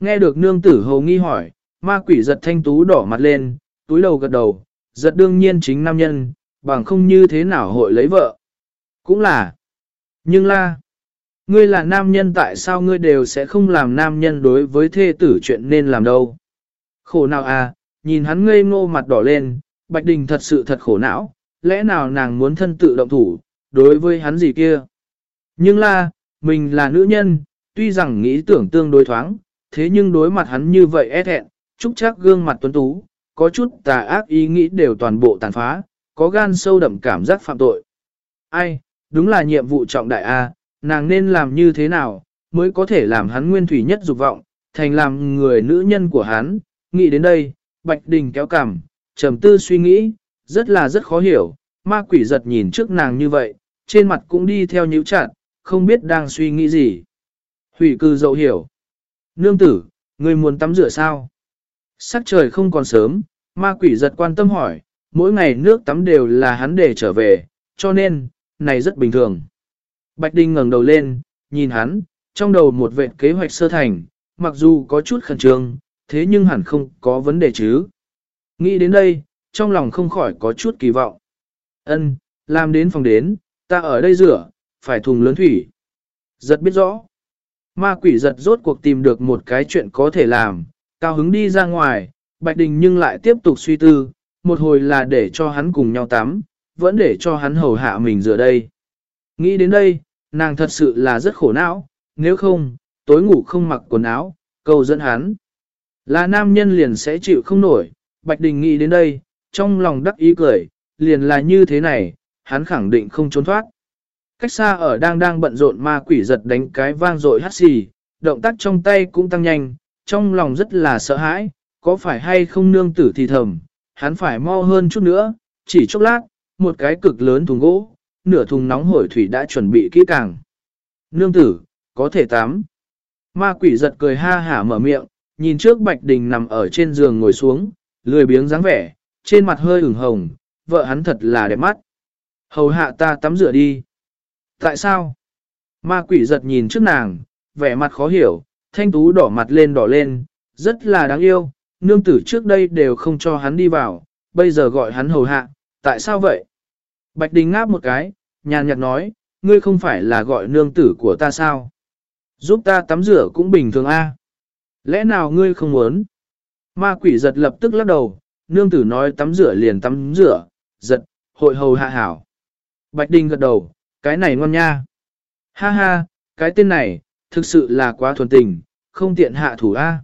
Nghe được nương tử hầu nghi hỏi, ma quỷ giật thanh tú đỏ mặt lên, túi đầu gật đầu, giật đương nhiên chính nam nhân, bằng không như thế nào hội lấy vợ. Cũng là. Nhưng là, ngươi là nam nhân tại sao ngươi đều sẽ không làm nam nhân đối với thê tử chuyện nên làm đâu. Khổ nào à, nhìn hắn ngây ngô mặt đỏ lên, Bạch Đình thật sự thật khổ não, lẽ nào nàng muốn thân tự động thủ, đối với hắn gì kia. Nhưng là, mình là nữ nhân, tuy rằng nghĩ tưởng tương đối thoáng, thế nhưng đối mặt hắn như vậy e thẹn, trúc chắc gương mặt tuấn tú, có chút tà ác ý nghĩ đều toàn bộ tàn phá, có gan sâu đậm cảm giác phạm tội. Ai, đúng là nhiệm vụ trọng đại A, nàng nên làm như thế nào, mới có thể làm hắn nguyên thủy nhất dục vọng, thành làm người nữ nhân của hắn. Nghĩ đến đây, Bạch Đình kéo cằm, trầm tư suy nghĩ, rất là rất khó hiểu, ma quỷ giật nhìn trước nàng như vậy, trên mặt cũng đi theo nhíu chặt, không biết đang suy nghĩ gì. Hủy cư dậu hiểu. Nương tử, người muốn tắm rửa sao? Sắc trời không còn sớm, ma quỷ giật quan tâm hỏi, mỗi ngày nước tắm đều là hắn để trở về, cho nên, này rất bình thường. Bạch Đinh ngẩng đầu lên, nhìn hắn, trong đầu một vệt kế hoạch sơ thành, mặc dù có chút khẩn trương, thế nhưng hẳn không có vấn đề chứ. Nghĩ đến đây, trong lòng không khỏi có chút kỳ vọng. Ân, làm đến phòng đến, ta ở đây rửa, phải thùng lớn thủy. Giật biết rõ. Ma quỷ giật rốt cuộc tìm được một cái chuyện có thể làm, cao hứng đi ra ngoài, Bạch Đình nhưng lại tiếp tục suy tư, một hồi là để cho hắn cùng nhau tắm, vẫn để cho hắn hầu hạ mình rửa đây. Nghĩ đến đây, nàng thật sự là rất khổ não, nếu không, tối ngủ không mặc quần áo, cầu dẫn hắn. Là nam nhân liền sẽ chịu không nổi, Bạch Đình nghĩ đến đây, trong lòng đắc ý cười, liền là như thế này, hắn khẳng định không trốn thoát. Cách xa ở đang đang bận rộn ma quỷ giật đánh cái vang rội hắt xì, động tác trong tay cũng tăng nhanh, trong lòng rất là sợ hãi, có phải hay không nương tử thì thầm, hắn phải mau hơn chút nữa, chỉ chốc lát, một cái cực lớn thùng gỗ, nửa thùng nóng hổi thủy đã chuẩn bị kỹ càng. Nương tử, có thể tắm. Ma quỷ giật cười ha hả mở miệng, nhìn trước Bạch Đình nằm ở trên giường ngồi xuống, lười biếng dáng vẻ, trên mặt hơi ửng hồng, vợ hắn thật là đẹp mắt. Hầu hạ ta tắm rửa đi. Tại sao? Ma quỷ giật nhìn trước nàng, vẻ mặt khó hiểu, thanh tú đỏ mặt lên đỏ lên, rất là đáng yêu, nương tử trước đây đều không cho hắn đi vào, bây giờ gọi hắn hầu hạ, tại sao vậy? Bạch Đình ngáp một cái, nhàn nhạt nói, ngươi không phải là gọi nương tử của ta sao? Giúp ta tắm rửa cũng bình thường a. Lẽ nào ngươi không muốn? Ma quỷ giật lập tức lắc đầu, nương tử nói tắm rửa liền tắm rửa, giật, hội hầu hạ hảo. Bạch Đình gật đầu, cái này ngon nha. Ha ha, cái tên này, thực sự là quá thuần tình, không tiện hạ thủ A.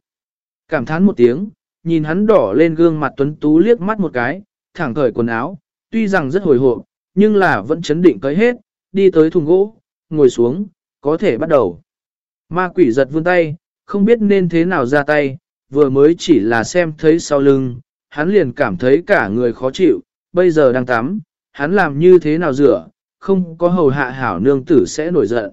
Cảm thán một tiếng, nhìn hắn đỏ lên gương mặt tuấn tú liếc mắt một cái, thẳng cởi quần áo, tuy rằng rất hồi hộp, nhưng là vẫn chấn định cởi hết, đi tới thùng gỗ, ngồi xuống, có thể bắt đầu. Ma quỷ giật vươn tay, không biết nên thế nào ra tay, vừa mới chỉ là xem thấy sau lưng, hắn liền cảm thấy cả người khó chịu, bây giờ đang tắm, hắn làm như thế nào rửa, không có hầu hạ hảo nương tử sẽ nổi giận.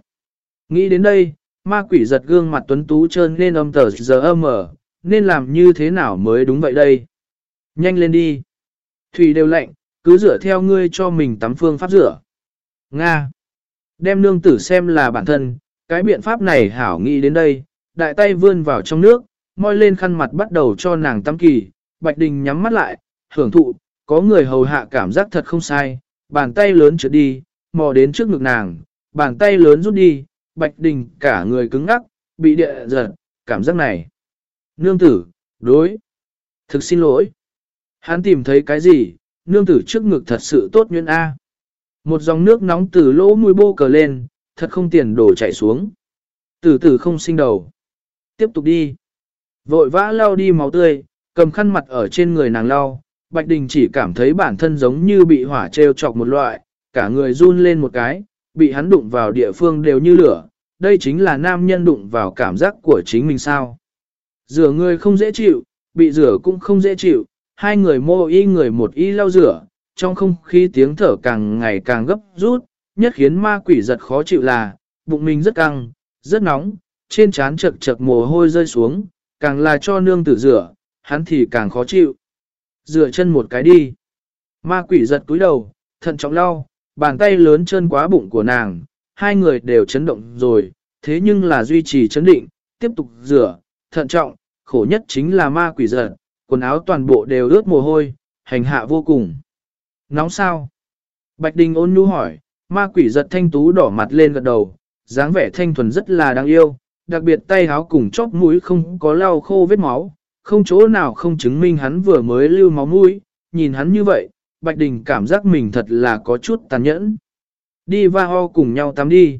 Nghĩ đến đây, ma quỷ giật gương mặt tuấn tú trơn nên âm tờ giờ âm ở, nên làm như thế nào mới đúng vậy đây. Nhanh lên đi. Thủy đều lạnh, cứ rửa theo ngươi cho mình tắm phương pháp rửa. Nga. Đem nương tử xem là bản thân, cái biện pháp này hảo nghĩ đến đây, đại tay vươn vào trong nước, moi lên khăn mặt bắt đầu cho nàng tắm kỳ, Bạch Đình nhắm mắt lại, hưởng thụ, có người hầu hạ cảm giác thật không sai, bàn tay lớn trượt đi, mò đến trước ngực nàng, bàn tay lớn rút đi, Bạch Đình cả người cứng ngắc, bị địa giật, cảm giác này. Nương tử, đối. Thực xin lỗi. Hắn tìm thấy cái gì, nương tử trước ngực thật sự tốt nguyên A. Một dòng nước nóng từ lỗ mũi bô cờ lên, thật không tiền đổ chảy xuống. Tử tử không sinh đầu. Tiếp tục đi. Vội vã lau đi máu tươi, cầm khăn mặt ở trên người nàng lau. Bạch Đình chỉ cảm thấy bản thân giống như bị hỏa treo chọc một loại, cả người run lên một cái, bị hắn đụng vào địa phương đều như lửa. Đây chính là nam nhân đụng vào cảm giác của chính mình sao. Rửa người không dễ chịu, bị rửa cũng không dễ chịu, hai người mô y người một y lau rửa, trong không khí tiếng thở càng ngày càng gấp rút, nhất khiến ma quỷ giật khó chịu là, bụng mình rất căng, rất nóng, trên trán chật chật mồ hôi rơi xuống, càng là cho nương tử rửa, hắn thì càng khó chịu. Rửa chân một cái đi. Ma quỷ giật túi đầu, thận trọng lau, bàn tay lớn chân quá bụng của nàng, hai người đều chấn động rồi, thế nhưng là duy trì chấn định, tiếp tục rửa, thận trọng, khổ nhất chính là ma quỷ giật, quần áo toàn bộ đều ướt mồ hôi, hành hạ vô cùng. Nóng sao? Bạch Đình ôn nhu hỏi, ma quỷ giật thanh tú đỏ mặt lên gật đầu, dáng vẻ thanh thuần rất là đáng yêu, đặc biệt tay háo cùng chóp mũi không có lau khô vết máu, không chỗ nào không chứng minh hắn vừa mới lưu máu mũi, nhìn hắn như vậy, Bạch Đình cảm giác mình thật là có chút tàn nhẫn. Đi va ho cùng nhau tắm đi.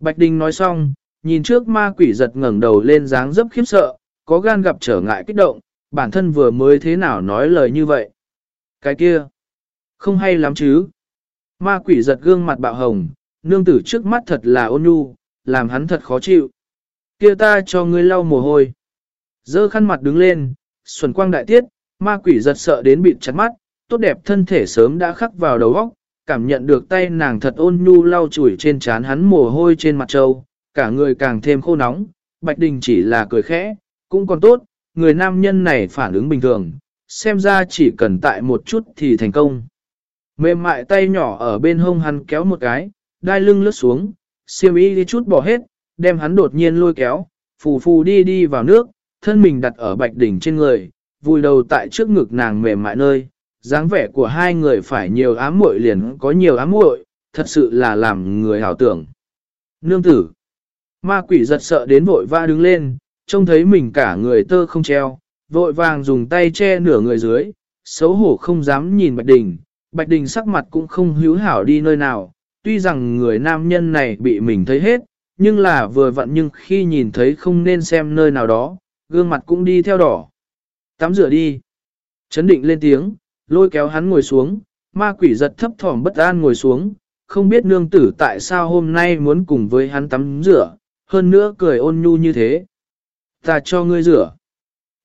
Bạch Đình nói xong, nhìn trước ma quỷ giật ngẩng đầu lên dáng dấp khiếp sợ, có gan gặp trở ngại kích động, bản thân vừa mới thế nào nói lời như vậy. Cái kia, không hay lắm chứ. Ma quỷ giật gương mặt bạo hồng, nương tử trước mắt thật là ôn nhu, làm hắn thật khó chịu. Kia ta cho ngươi lau mồ hôi. Dơ khăn mặt đứng lên, xuân quang đại tiết, ma quỷ giật sợ đến bịt chặt mắt, tốt đẹp thân thể sớm đã khắc vào đầu óc, cảm nhận được tay nàng thật ôn nhu lau chùi trên trán hắn mồ hôi trên mặt trâu, cả người càng thêm khô nóng, Bạch Đình chỉ là cười khẽ, cũng còn tốt, người nam nhân này phản ứng bình thường, xem ra chỉ cần tại một chút thì thành công. Mềm mại tay nhỏ ở bên hông hắn kéo một cái, đai lưng lướt xuống, siêu y đi chút bỏ hết, đem hắn đột nhiên lôi kéo, phù phù đi đi vào nước, thân mình đặt ở bạch đỉnh trên người, vùi đầu tại trước ngực nàng mềm mại nơi, dáng vẻ của hai người phải nhiều ám muội liền có nhiều ám muội, thật sự là làm người hảo tưởng. Nương tử, ma quỷ giật sợ đến vội va đứng lên, trông thấy mình cả người tơ không treo, vội vàng dùng tay che nửa người dưới, xấu hổ không dám nhìn Bạch Đình. Bạch Đình sắc mặt cũng không hữu hảo đi nơi nào, tuy rằng người nam nhân này bị mình thấy hết, nhưng là vừa vặn nhưng khi nhìn thấy không nên xem nơi nào đó, gương mặt cũng đi theo đỏ. Tắm rửa đi. Chấn định lên tiếng, lôi kéo hắn ngồi xuống, ma quỷ giật thấp thỏm bất an ngồi xuống, không biết nương tử tại sao hôm nay muốn cùng với hắn tắm rửa, hơn nữa cười ôn nhu như thế. Ta cho ngươi rửa.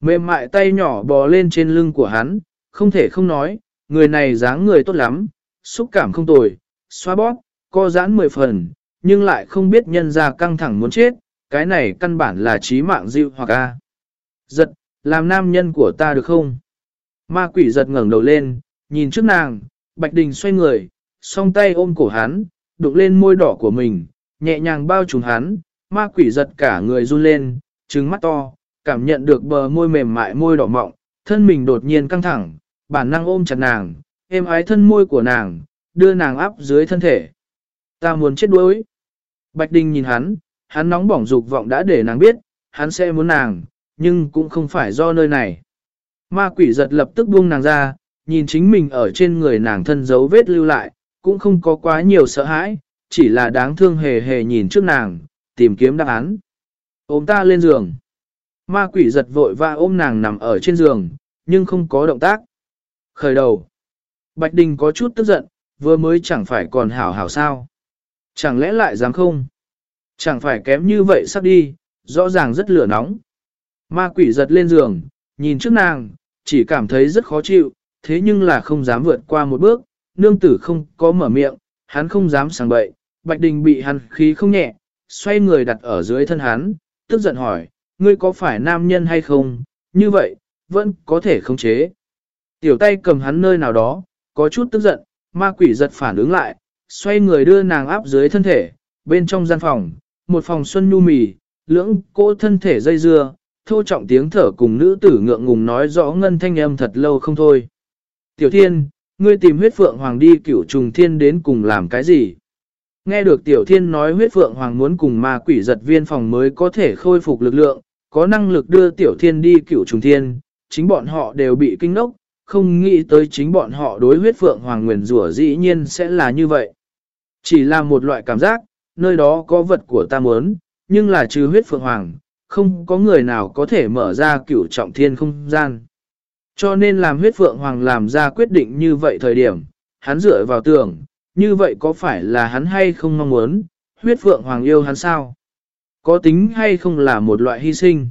Mềm mại tay nhỏ bò lên trên lưng của hắn, không thể không nói, người này dáng người tốt lắm, xúc cảm không tồi, xoa bóp, co giãn mười phần, nhưng lại không biết nhân ra căng thẳng muốn chết, cái này căn bản là trí mạng dịu hoặc a. Giật, làm nam nhân của ta được không? Ma quỷ giật ngẩng đầu lên, nhìn trước nàng, Bạch Đình xoay người, song tay ôm cổ hắn, đụng lên môi đỏ của mình, nhẹ nhàng bao trùm hắn, ma quỷ giật cả người run lên, trứng mắt to, cảm nhận được bờ môi mềm mại môi đỏ mọng, thân mình đột nhiên căng thẳng, bản năng ôm chặt nàng, êm ái thân môi của nàng, đưa nàng áp dưới thân thể. Ta muốn chết đuối. Bạch Đình nhìn hắn, hắn nóng bỏng dục vọng đã để nàng biết, hắn sẽ muốn nàng, nhưng cũng không phải do nơi này. Ma quỷ giật lập tức buông nàng ra, nhìn chính mình ở trên người nàng thân dấu vết lưu lại, cũng không có quá nhiều sợ hãi, chỉ là đáng thương hề hề nhìn trước nàng, tìm kiếm đáp án. Ôm ta lên giường. Ma quỷ giật vội và ôm nàng nằm ở trên giường, nhưng không có động tác. Khởi đầu. Bạch Đình có chút tức giận, vừa mới chẳng phải còn hảo hảo sao. Chẳng lẽ lại dám không? Chẳng phải kém như vậy sắp đi, rõ ràng rất lửa nóng. Ma quỷ giật lên giường, nhìn trước nàng, chỉ cảm thấy rất khó chịu, thế nhưng là không dám vượt qua một bước, nương tử không có mở miệng, hắn không dám sang bậy, Bạch Đình bị hắn khí không nhẹ, xoay người đặt ở dưới thân hắn, tức giận hỏi, ngươi có phải nam nhân hay không, như vậy, vẫn có thể khống chế. Tiểu tay cầm hắn nơi nào đó, có chút tức giận, ma quỷ giật phản ứng lại, xoay người đưa nàng áp dưới thân thể, bên trong gian phòng, một phòng xuân nhu mì, lưỡng cỗ thân thể dây dưa, thô trọng tiếng thở cùng nữ tử ngượng ngùng nói rõ ngân thanh âm thật lâu không thôi. Tiểu thiên, ngươi tìm huyết phượng hoàng đi cửu trùng thiên đến cùng làm cái gì? Nghe được tiểu thiên nói huyết phượng hoàng muốn cùng ma quỷ giật viên phòng mới có thể khôi phục lực lượng, có năng lực đưa tiểu thiên đi cửu trùng thiên, chính bọn họ đều bị kinh nốc, không nghĩ tới chính bọn họ đối huyết phượng hoàng nguyền rủa dĩ nhiên sẽ là như vậy. Chỉ là một loại cảm giác, nơi đó có vật của ta muốn, nhưng là trừ huyết phượng hoàng, không có người nào có thể mở ra cửu trọng thiên không gian. Cho nên làm huyết phượng hoàng làm ra quyết định như vậy thời điểm, hắn dựa vào tưởng như vậy có phải là hắn hay không mong muốn, huyết phượng hoàng yêu hắn sao? Có tính hay không là một loại hy sinh?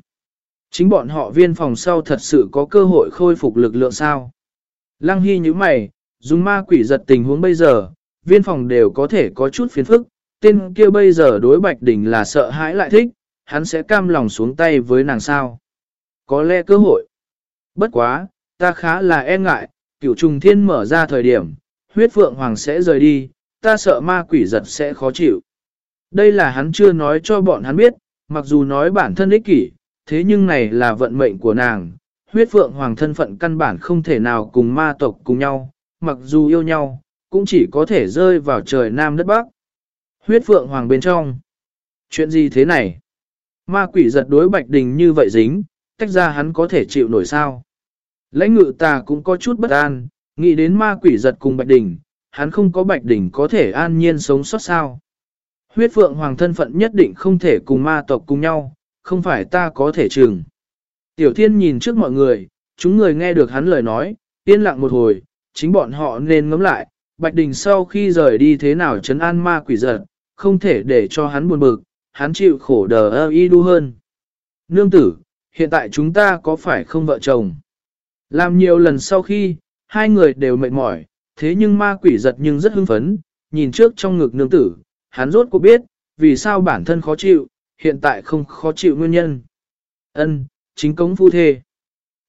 Chính bọn họ viên phòng sau thật sự có cơ hội khôi phục lực lượng sao? Lăng Hy như mày, dùng ma quỷ giật tình huống bây giờ, viên phòng đều có thể có chút phiền phức, tên kia bây giờ đối Bạch Đình là sợ hãi lại thích, hắn sẽ cam lòng xuống tay với nàng sao? Có lẽ cơ hội. Bất quá, ta khá là e ngại, cửu trùng thiên mở ra thời điểm, huyết phượng hoàng sẽ rời đi, ta sợ ma quỷ giật sẽ khó chịu. Đây là hắn chưa nói cho bọn hắn biết, mặc dù nói bản thân ích kỷ, thế nhưng này là vận mệnh của nàng, huyết phượng hoàng thân phận căn bản không thể nào cùng ma tộc cùng nhau, mặc dù yêu nhau, cũng chỉ có thể rơi vào trời nam đất bắc. Huyết phượng hoàng bên trong. Chuyện gì thế này? Ma quỷ giật đối bạch đình như vậy dính, tách ra hắn có thể chịu nổi sao? Lãnh ngự ta cũng có chút bất an, nghĩ đến ma quỷ giật cùng bạch đình, hắn không có bạch đình có thể an nhiên sống sót sao? Huyết phượng hoàng thân phận nhất định không thể cùng ma tộc cùng nhau, không phải ta có thể chừng. Tiểu thiên nhìn trước mọi người, chúng người nghe được hắn lời nói, yên lặng một hồi, chính bọn họ nên ngắm lại, Bạch Đình sau khi rời đi thế nào chấn an ma quỷ giật, không thể để cho hắn buồn bực, hắn chịu khổ đờ ơ y đu hơn. Nương tử, hiện tại chúng ta có phải không vợ chồng? Làm nhiều lần sau khi, hai người đều mệt mỏi, thế nhưng ma quỷ giật nhưng rất hưng phấn, nhìn trước trong ngực nương tử, hắn rốt cuộc biết, vì sao bản thân khó chịu, hiện tại không khó chịu nguyên nhân. Ân, chính cống phu thê.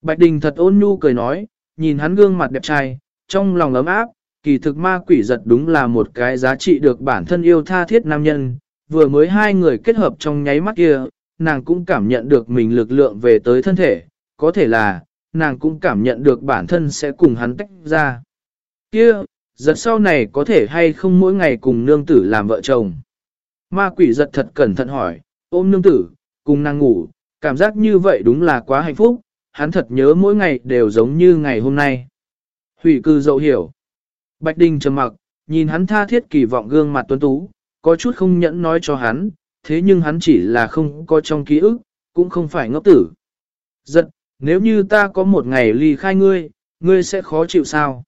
Bạch Đình thật ôn nhu cười nói, nhìn hắn gương mặt đẹp trai, trong lòng ấm áp, kỳ thực ma quỷ giật đúng là một cái giá trị được bản thân yêu tha thiết nam nhân, vừa mới hai người kết hợp trong nháy mắt kia, nàng cũng cảm nhận được mình lực lượng về tới thân thể, có thể là, nàng cũng cảm nhận được bản thân sẽ cùng hắn tách ra. Kia, giật sau này có thể hay không mỗi ngày cùng nương tử làm vợ chồng. Ma quỷ giật thật cẩn thận hỏi, ôm nương tử, cùng nàng ngủ, cảm giác như vậy đúng là quá hạnh phúc, hắn thật nhớ mỗi ngày đều giống như ngày hôm nay. Hủy cư dậu hiểu. Bạch Đình trầm mặc, nhìn hắn tha thiết kỳ vọng gương mặt tuấn tú, có chút không nhẫn nói cho hắn, thế nhưng hắn chỉ là không có trong ký ức, cũng không phải ngốc tử. Giật, nếu như ta có một ngày ly khai ngươi, ngươi sẽ khó chịu sao?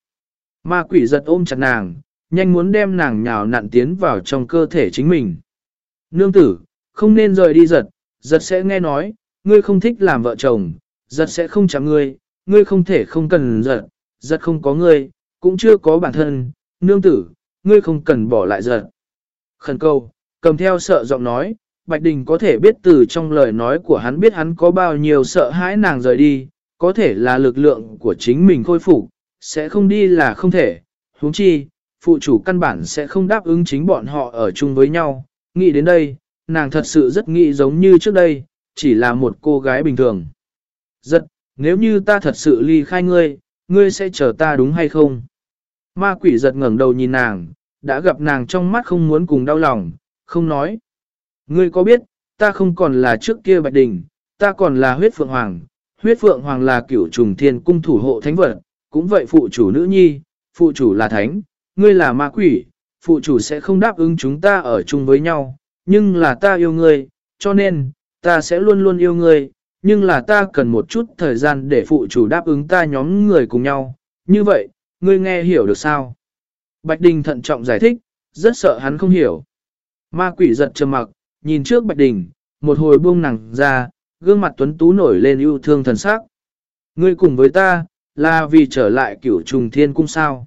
Ma quỷ giật ôm chặt nàng, nhanh muốn đem nàng nhào nặn tiến vào trong cơ thể chính mình. Nương tử, không nên rời đi giật, giật sẽ nghe nói, ngươi không thích làm vợ chồng, giật sẽ không chạm ngươi, ngươi không thể không cần giật, giật không có ngươi, cũng chưa có bản thân, nương tử, ngươi không cần bỏ lại giật. Khẩn cầu cầm theo sợ giọng nói, Bạch Đình có thể biết từ trong lời nói của hắn biết hắn có bao nhiêu sợ hãi nàng rời đi, có thể là lực lượng của chính mình khôi phục, sẽ không đi là không thể, huống chi, phụ chủ căn bản sẽ không đáp ứng chính bọn họ ở chung với nhau. Nghĩ đến đây, nàng thật sự rất nghĩ giống như trước đây, chỉ là một cô gái bình thường. Giật, nếu như ta thật sự ly khai ngươi, ngươi sẽ chờ ta đúng hay không? Ma quỷ giật ngẩng đầu nhìn nàng, đã gặp nàng trong mắt không muốn cùng đau lòng, không nói. Ngươi có biết, ta không còn là trước kia bạch đình, ta còn là huyết phượng hoàng. Huyết phượng hoàng là cửu trùng thiên cung thủ hộ thánh vật, cũng vậy phụ chủ nữ nhi, phụ chủ là thánh, ngươi là ma quỷ, phụ chủ sẽ không đáp ứng chúng ta ở chung với nhau, nhưng là ta yêu ngươi, cho nên, ta sẽ luôn luôn yêu ngươi, nhưng là ta cần một chút thời gian để phụ chủ đáp ứng ta nhóm người cùng nhau, như vậy, ngươi nghe hiểu được sao? Bạch Đình thận trọng giải thích, rất sợ hắn không hiểu. Ma quỷ giật trầm mặc, nhìn trước Bạch Đình, một hồi buông nặng ra, gương mặt tuấn tú nổi lên yêu thương thần sắc. Ngươi cùng với ta, là vì trở lại cửu trùng thiên cung sao.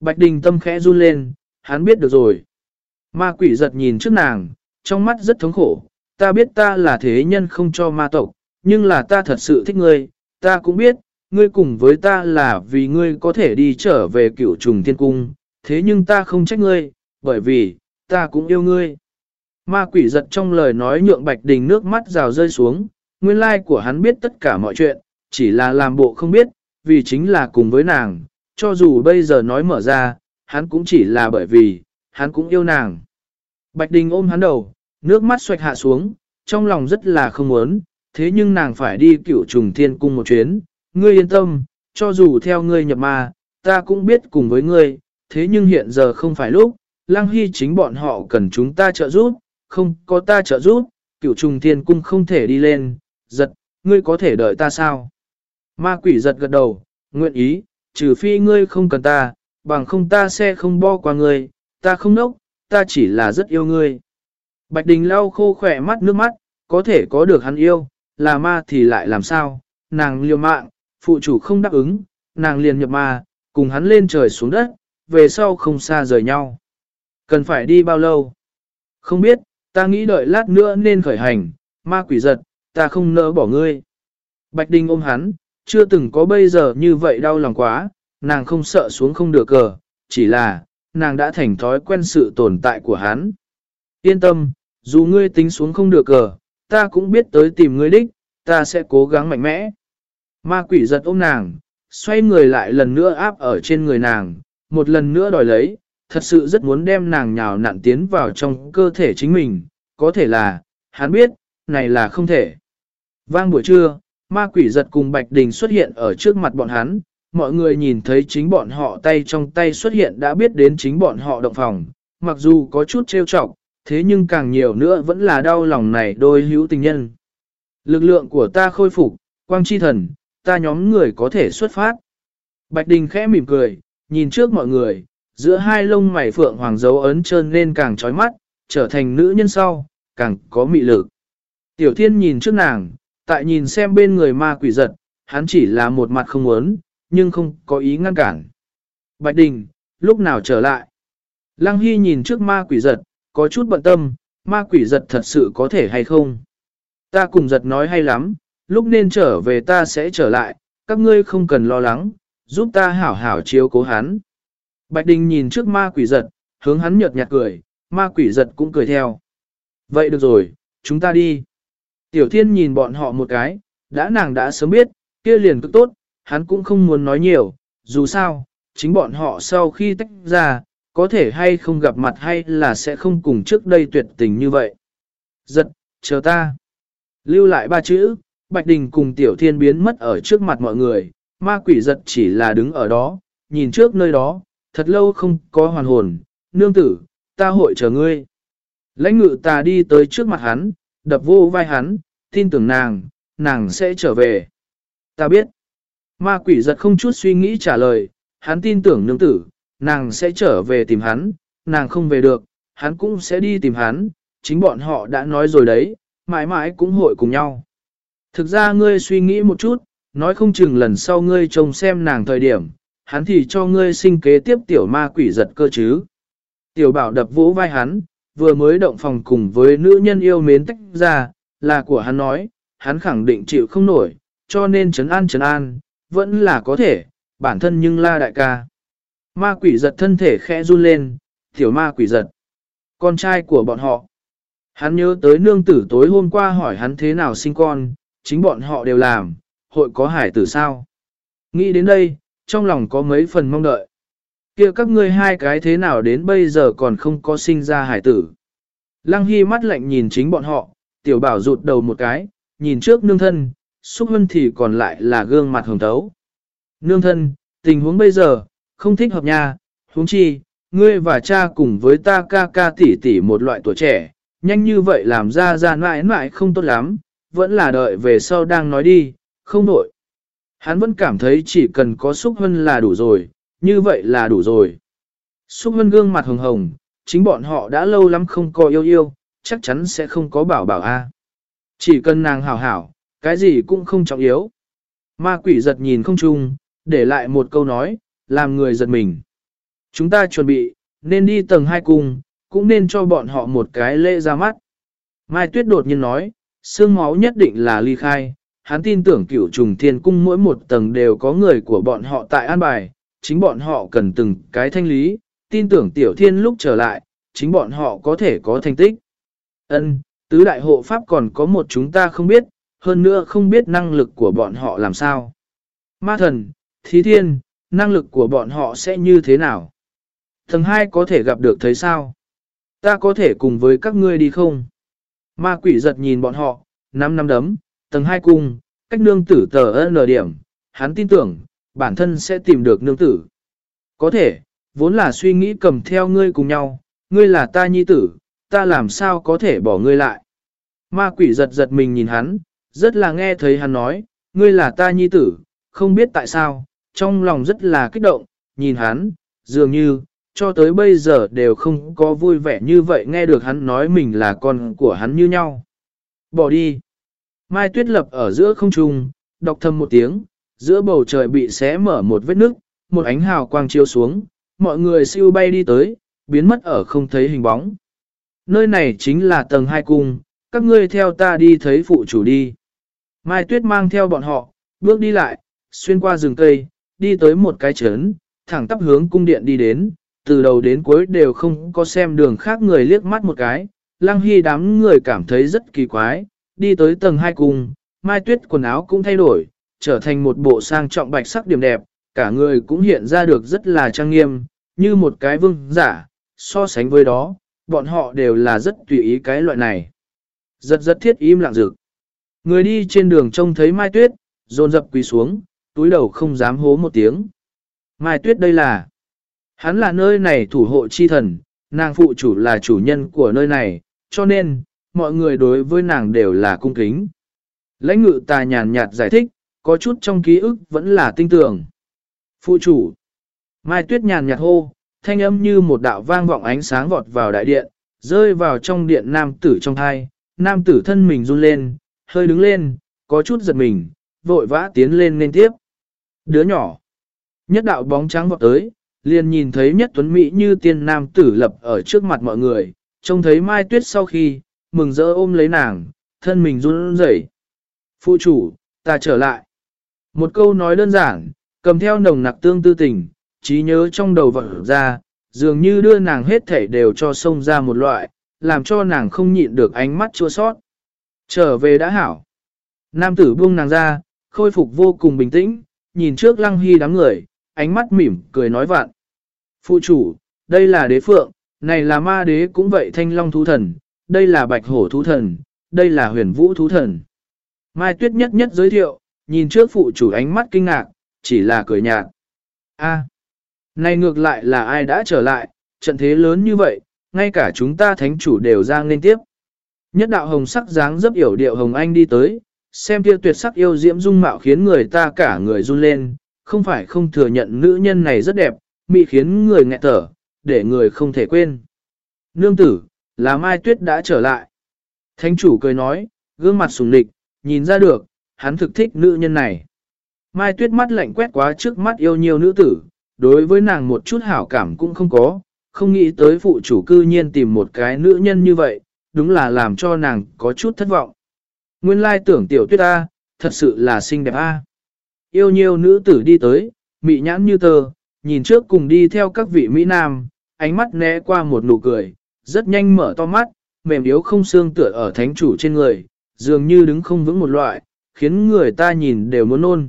Bạch Đình tâm khẽ run lên, hắn biết được rồi. Ma quỷ giật nhìn trước nàng, trong mắt rất thống khổ. Ta biết ta là thế nhân không cho ma tộc, nhưng là ta thật sự thích ngươi. Ta cũng biết, ngươi cùng với ta là vì ngươi có thể đi trở về cửu trùng thiên cung. Thế nhưng ta không trách ngươi, bởi vì, ta cũng yêu ngươi. Ma quỷ giật trong lời nói nhượng Bạch Đình nước mắt rào rơi xuống, nguyên lai của hắn biết tất cả mọi chuyện, chỉ là làm bộ không biết, vì chính là cùng với nàng, cho dù bây giờ nói mở ra, hắn cũng chỉ là bởi vì, hắn cũng yêu nàng. Bạch Đình ôm hắn đầu, nước mắt xoạch hạ xuống, trong lòng rất là không muốn, thế nhưng nàng phải đi cựu trùng thiên cung một chuyến, ngươi yên tâm, cho dù theo ngươi nhập ma, ta cũng biết cùng với ngươi, thế nhưng hiện giờ không phải lúc, Lăng Hy chính bọn họ cần chúng ta trợ giúp, không có ta trợ giúp, cửu trùng thiên cung không thể đi lên, giật, ngươi có thể đợi ta sao? Ma quỷ giật gật đầu, nguyện ý, trừ phi ngươi không cần ta, bằng không ta sẽ không bo qua ngươi, ta không nốc, ta chỉ là rất yêu ngươi. Bạch Đình lau khô khỏe mắt nước mắt, có thể có được hắn yêu, là ma thì lại làm sao, nàng liều mạng, phụ chủ không đáp ứng, nàng liền nhập ma, cùng hắn lên trời xuống đất, về sau không xa rời nhau. Cần phải đi bao lâu? Không biết, ta nghĩ đợi lát nữa nên khởi hành, ma quỷ giật, ta không nỡ bỏ ngươi. Bạch Đình ôm hắn, chưa từng có bây giờ như vậy đau lòng quá, nàng không sợ xuống không được cờ, chỉ là, nàng đã thành thói quen sự tồn tại của hắn. Yên tâm, dù ngươi tính xuống không được cờ, ta cũng biết tới tìm ngươi đích, ta sẽ cố gắng mạnh mẽ. Ma quỷ giật ôm nàng, xoay người lại lần nữa áp ở trên người nàng, một lần nữa đòi lấy, thật sự rất muốn đem nàng nhào nặn tiến vào trong cơ thể chính mình, có thể là, hắn biết, này là không thể. Vang buổi trưa, ma quỷ giật cùng Bạch Đình xuất hiện ở trước mặt bọn hắn, mọi người nhìn thấy chính bọn họ tay trong tay xuất hiện đã biết đến chính bọn họ động phòng, mặc dù có chút trêu chọc, thế nhưng càng nhiều nữa vẫn là đau lòng này đôi hữu tình nhân. Lực lượng của ta khôi phục, quang chi thần, ta nhóm người có thể xuất phát. Bạch Đình khẽ mỉm cười, nhìn trước mọi người, giữa hai lông mày phượng hoàng dấu ấn trơn nên càng trói mắt, trở thành nữ nhân sau, càng có mị lực. Tiểu thiên nhìn trước nàng, tại nhìn xem bên người ma quỷ giật, hắn chỉ là một mặt không muốn, nhưng không có ý ngăn cản. Bạch Đình, lúc nào trở lại? Lăng Hy nhìn trước ma quỷ giật, có chút bận tâm, ma quỷ giật thật sự có thể hay không? Ta cùng giật nói hay lắm, lúc nên trở về ta sẽ trở lại, các ngươi không cần lo lắng, giúp ta hảo hảo chiếu cố hắn. Bạch Đình nhìn trước ma quỷ giật, hướng hắn nhợt nhạt cười, ma quỷ giật cũng cười theo. Vậy được rồi, chúng ta đi. Tiểu thiên nhìn bọn họ một cái, đã nàng đã sớm biết, kia liền cực tốt, hắn cũng không muốn nói nhiều, dù sao, chính bọn họ sau khi tách ra, có thể hay không gặp mặt hay là sẽ không cùng trước đây tuyệt tình như vậy. Giật, chờ ta. Lưu lại ba chữ, Bạch Đình cùng Tiểu Thiên biến mất ở trước mặt mọi người, ma quỷ giật chỉ là đứng ở đó, nhìn trước nơi đó, thật lâu không có hoàn hồn, nương tử, ta hội chờ ngươi. Lãnh ngự ta đi tới trước mặt hắn, đập vô vai hắn, tin tưởng nàng, nàng sẽ trở về. Ta biết. Ma quỷ giật không chút suy nghĩ trả lời, hắn tin tưởng nương tử, nàng sẽ trở về tìm hắn, nàng không về được, hắn cũng sẽ đi tìm hắn, chính bọn họ đã nói rồi đấy, mãi mãi cũng hội cùng nhau. Thực ra ngươi suy nghĩ một chút, nói không chừng lần sau ngươi trông xem nàng thời điểm, hắn thì cho ngươi sinh kế tiếp tiểu ma quỷ giật cơ chứ. Tiểu bảo đập vỗ vai hắn, vừa mới động phòng cùng với nữ nhân yêu mến tách ra, là của hắn nói, hắn khẳng định chịu không nổi, cho nên trấn an trấn an, vẫn là có thể, bản thân nhưng la đại ca. Ma quỷ giật thân thể khẽ run lên, tiểu ma quỷ giật. Con trai của bọn họ. Hắn nhớ tới nương tử tối hôm qua hỏi hắn thế nào sinh con, chính bọn họ đều làm, hội có hải tử sao. Nghĩ đến đây, trong lòng có mấy phần mong đợi. kia các ngươi hai cái thế nào đến bây giờ còn không có sinh ra hải tử. Lăng Hy mắt lạnh nhìn chính bọn họ, tiểu bảo rụt đầu một cái, nhìn trước nương thân, xúc hân thì còn lại là gương mặt hồng tấu. Nương thân, tình huống bây giờ, không thích hợp nha, huống chi, ngươi và cha cùng với ta ca ca tỷ tỷ một loại tuổi trẻ, nhanh như vậy làm ra ra mãi mãi không tốt lắm, vẫn là đợi về sau đang nói đi, không đổi. Hắn vẫn cảm thấy chỉ cần có xúc hân là đủ rồi, như vậy là đủ rồi. Xúc hân gương mặt hồng hồng, chính bọn họ đã lâu lắm không có yêu yêu, chắc chắn sẽ không có bảo bảo a. Chỉ cần nàng hảo hảo, cái gì cũng không trọng yếu. Ma quỷ giật nhìn không chung, để lại một câu nói, làm người giật mình. Chúng ta chuẩn bị, nên đi tầng hai cung, cũng nên cho bọn họ một cái lễ ra mắt. Mai Tuyết đột nhiên nói, xương máu nhất định là ly khai, hắn tin tưởng cửu trùng thiên cung mỗi một tầng đều có người của bọn họ tại an bài, chính bọn họ cần từng cái thanh lý, tin tưởng tiểu thiên lúc trở lại, chính bọn họ có thể có thành tích. Ân, tứ đại hộ pháp còn có một chúng ta không biết, hơn nữa không biết năng lực của bọn họ làm sao. Ma thần, thí thiên, năng lực của bọn họ sẽ như thế nào? Thần hai có thể gặp được thấy sao? Ta có thể cùng với các ngươi đi không? Ma quỷ giật nhìn bọn họ, năm năm đấm, tầng hai cung, cách nương tử tờ N điểm, hắn tin tưởng, bản thân sẽ tìm được nương tử. Có thể, vốn là suy nghĩ cầm theo ngươi cùng nhau, ngươi là ta nhi tử, ta làm sao có thể bỏ ngươi lại. Ma quỷ giật giật mình nhìn hắn, rất là nghe thấy hắn nói, ngươi là ta nhi tử, không biết tại sao, trong lòng rất là kích động, nhìn hắn, dường như, cho tới bây giờ đều không có vui vẻ như vậy nghe được hắn nói mình là con của hắn như nhau. Bỏ đi. Mai tuyết lập ở giữa không trung, đọc thầm một tiếng, giữa bầu trời bị xé mở một vết nước, một ánh hào quang chiếu xuống, mọi người siêu bay đi tới, biến mất ở không thấy hình bóng. Nơi này chính là tầng hai cung, các ngươi theo ta đi thấy phụ chủ đi. Mai tuyết mang theo bọn họ, bước đi lại, xuyên qua rừng cây, đi tới một cái trấn, thẳng tắp hướng cung điện đi đến, từ đầu đến cuối đều không có xem đường khác người liếc mắt một cái. Lăng Hy đám người cảm thấy rất kỳ quái, đi tới tầng hai cung, Mai Tuyết quần áo cũng thay đổi, trở thành một bộ sang trọng bạch sắc điểm đẹp, cả người cũng hiện ra được rất là trang nghiêm, như một cái vương giả, so sánh với đó, bọn họ đều là rất tùy ý cái loại này. Giật giật thiết im lặng rực. Người đi trên đường trông thấy Mai Tuyết, dồn dập quỳ xuống, túi đầu không dám hố một tiếng. Mai Tuyết đây là, hắn là nơi này thủ hộ chi thần, nàng phụ chủ là chủ nhân của nơi này, cho nên, mọi người đối với nàng đều là cung kính. Lãnh ngự tà nhàn nhạt giải thích, có chút trong ký ức vẫn là tinh tưởng. Phụ chủ, Mai Tuyết nhàn nhạt hô, thanh âm như một đạo vang vọng ánh sáng vọt vào đại điện, rơi vào trong điện nam tử trong thai, nam tử thân mình run lên, hơi đứng lên, có chút giật mình, vội vã tiến lên nên tiếp. Đứa nhỏ, nhất đạo bóng trắng vọt tới, liền nhìn thấy nhất tuấn Mỹ như tiên nam tử lập ở trước mặt mọi người, trông thấy Mai Tuyết sau khi, mừng rỡ ôm lấy nàng, thân mình run rẩy. Phụ chủ, ta trở lại. Một câu nói đơn giản, cầm theo nồng nặc tương tư tình, trí nhớ trong đầu vỡ ra, dường như đưa nàng hết thể đều cho sông ra một loại, làm cho nàng không nhịn được ánh mắt chua sót. Trở về đã hảo. Nam tử buông nàng ra, khôi phục vô cùng bình tĩnh, nhìn trước lăng hy đám người, ánh mắt mỉm, cười nói vạn. Phụ chủ, đây là đế phượng, này là ma đế cũng vậy thanh long thú thần, đây là bạch hổ thú thần, đây là huyền vũ thú thần. Mai tuyết nhất nhất giới thiệu, nhìn trước phụ chủ ánh mắt kinh ngạc, chỉ là cười nhạt. A, này ngược lại là ai đã trở lại, trận thế lớn như vậy, ngay cả chúng ta thánh chủ đều ra lên tiếp. Nhất đạo hồng sắc dáng dấp hiểu điệu hồng anh đi tới, xem kia tuyệt sắc yêu diễm dung mạo khiến người ta cả người run lên, không phải không thừa nhận nữ nhân này rất đẹp, mị khiến người nghẹt thở, để người không thể quên. Nương tử, là Mai Tuyết đã trở lại. Thánh chủ cười nói, gương mặt sùng lịch, nhìn ra được, hắn thực thích nữ nhân này. Mai Tuyết mắt lạnh quét quá trước mắt yêu nhiều nữ tử, đối với nàng một chút hảo cảm cũng không có, không nghĩ tới phụ chủ cư nhiên tìm một cái nữ nhân như vậy, đúng là làm cho nàng có chút thất vọng. Nguyên lai tưởng tiểu tuyết A, thật sự là xinh đẹp A. Yêu nhiều nữ tử đi tới, mị nhãn như tờ, nhìn trước cùng đi theo các vị Mỹ Nam, ánh mắt né qua một nụ cười, rất nhanh mở to mắt, mềm yếu không xương tựa ở thánh chủ trên người, dường như đứng không vững một loại, khiến người ta nhìn đều muốn nôn.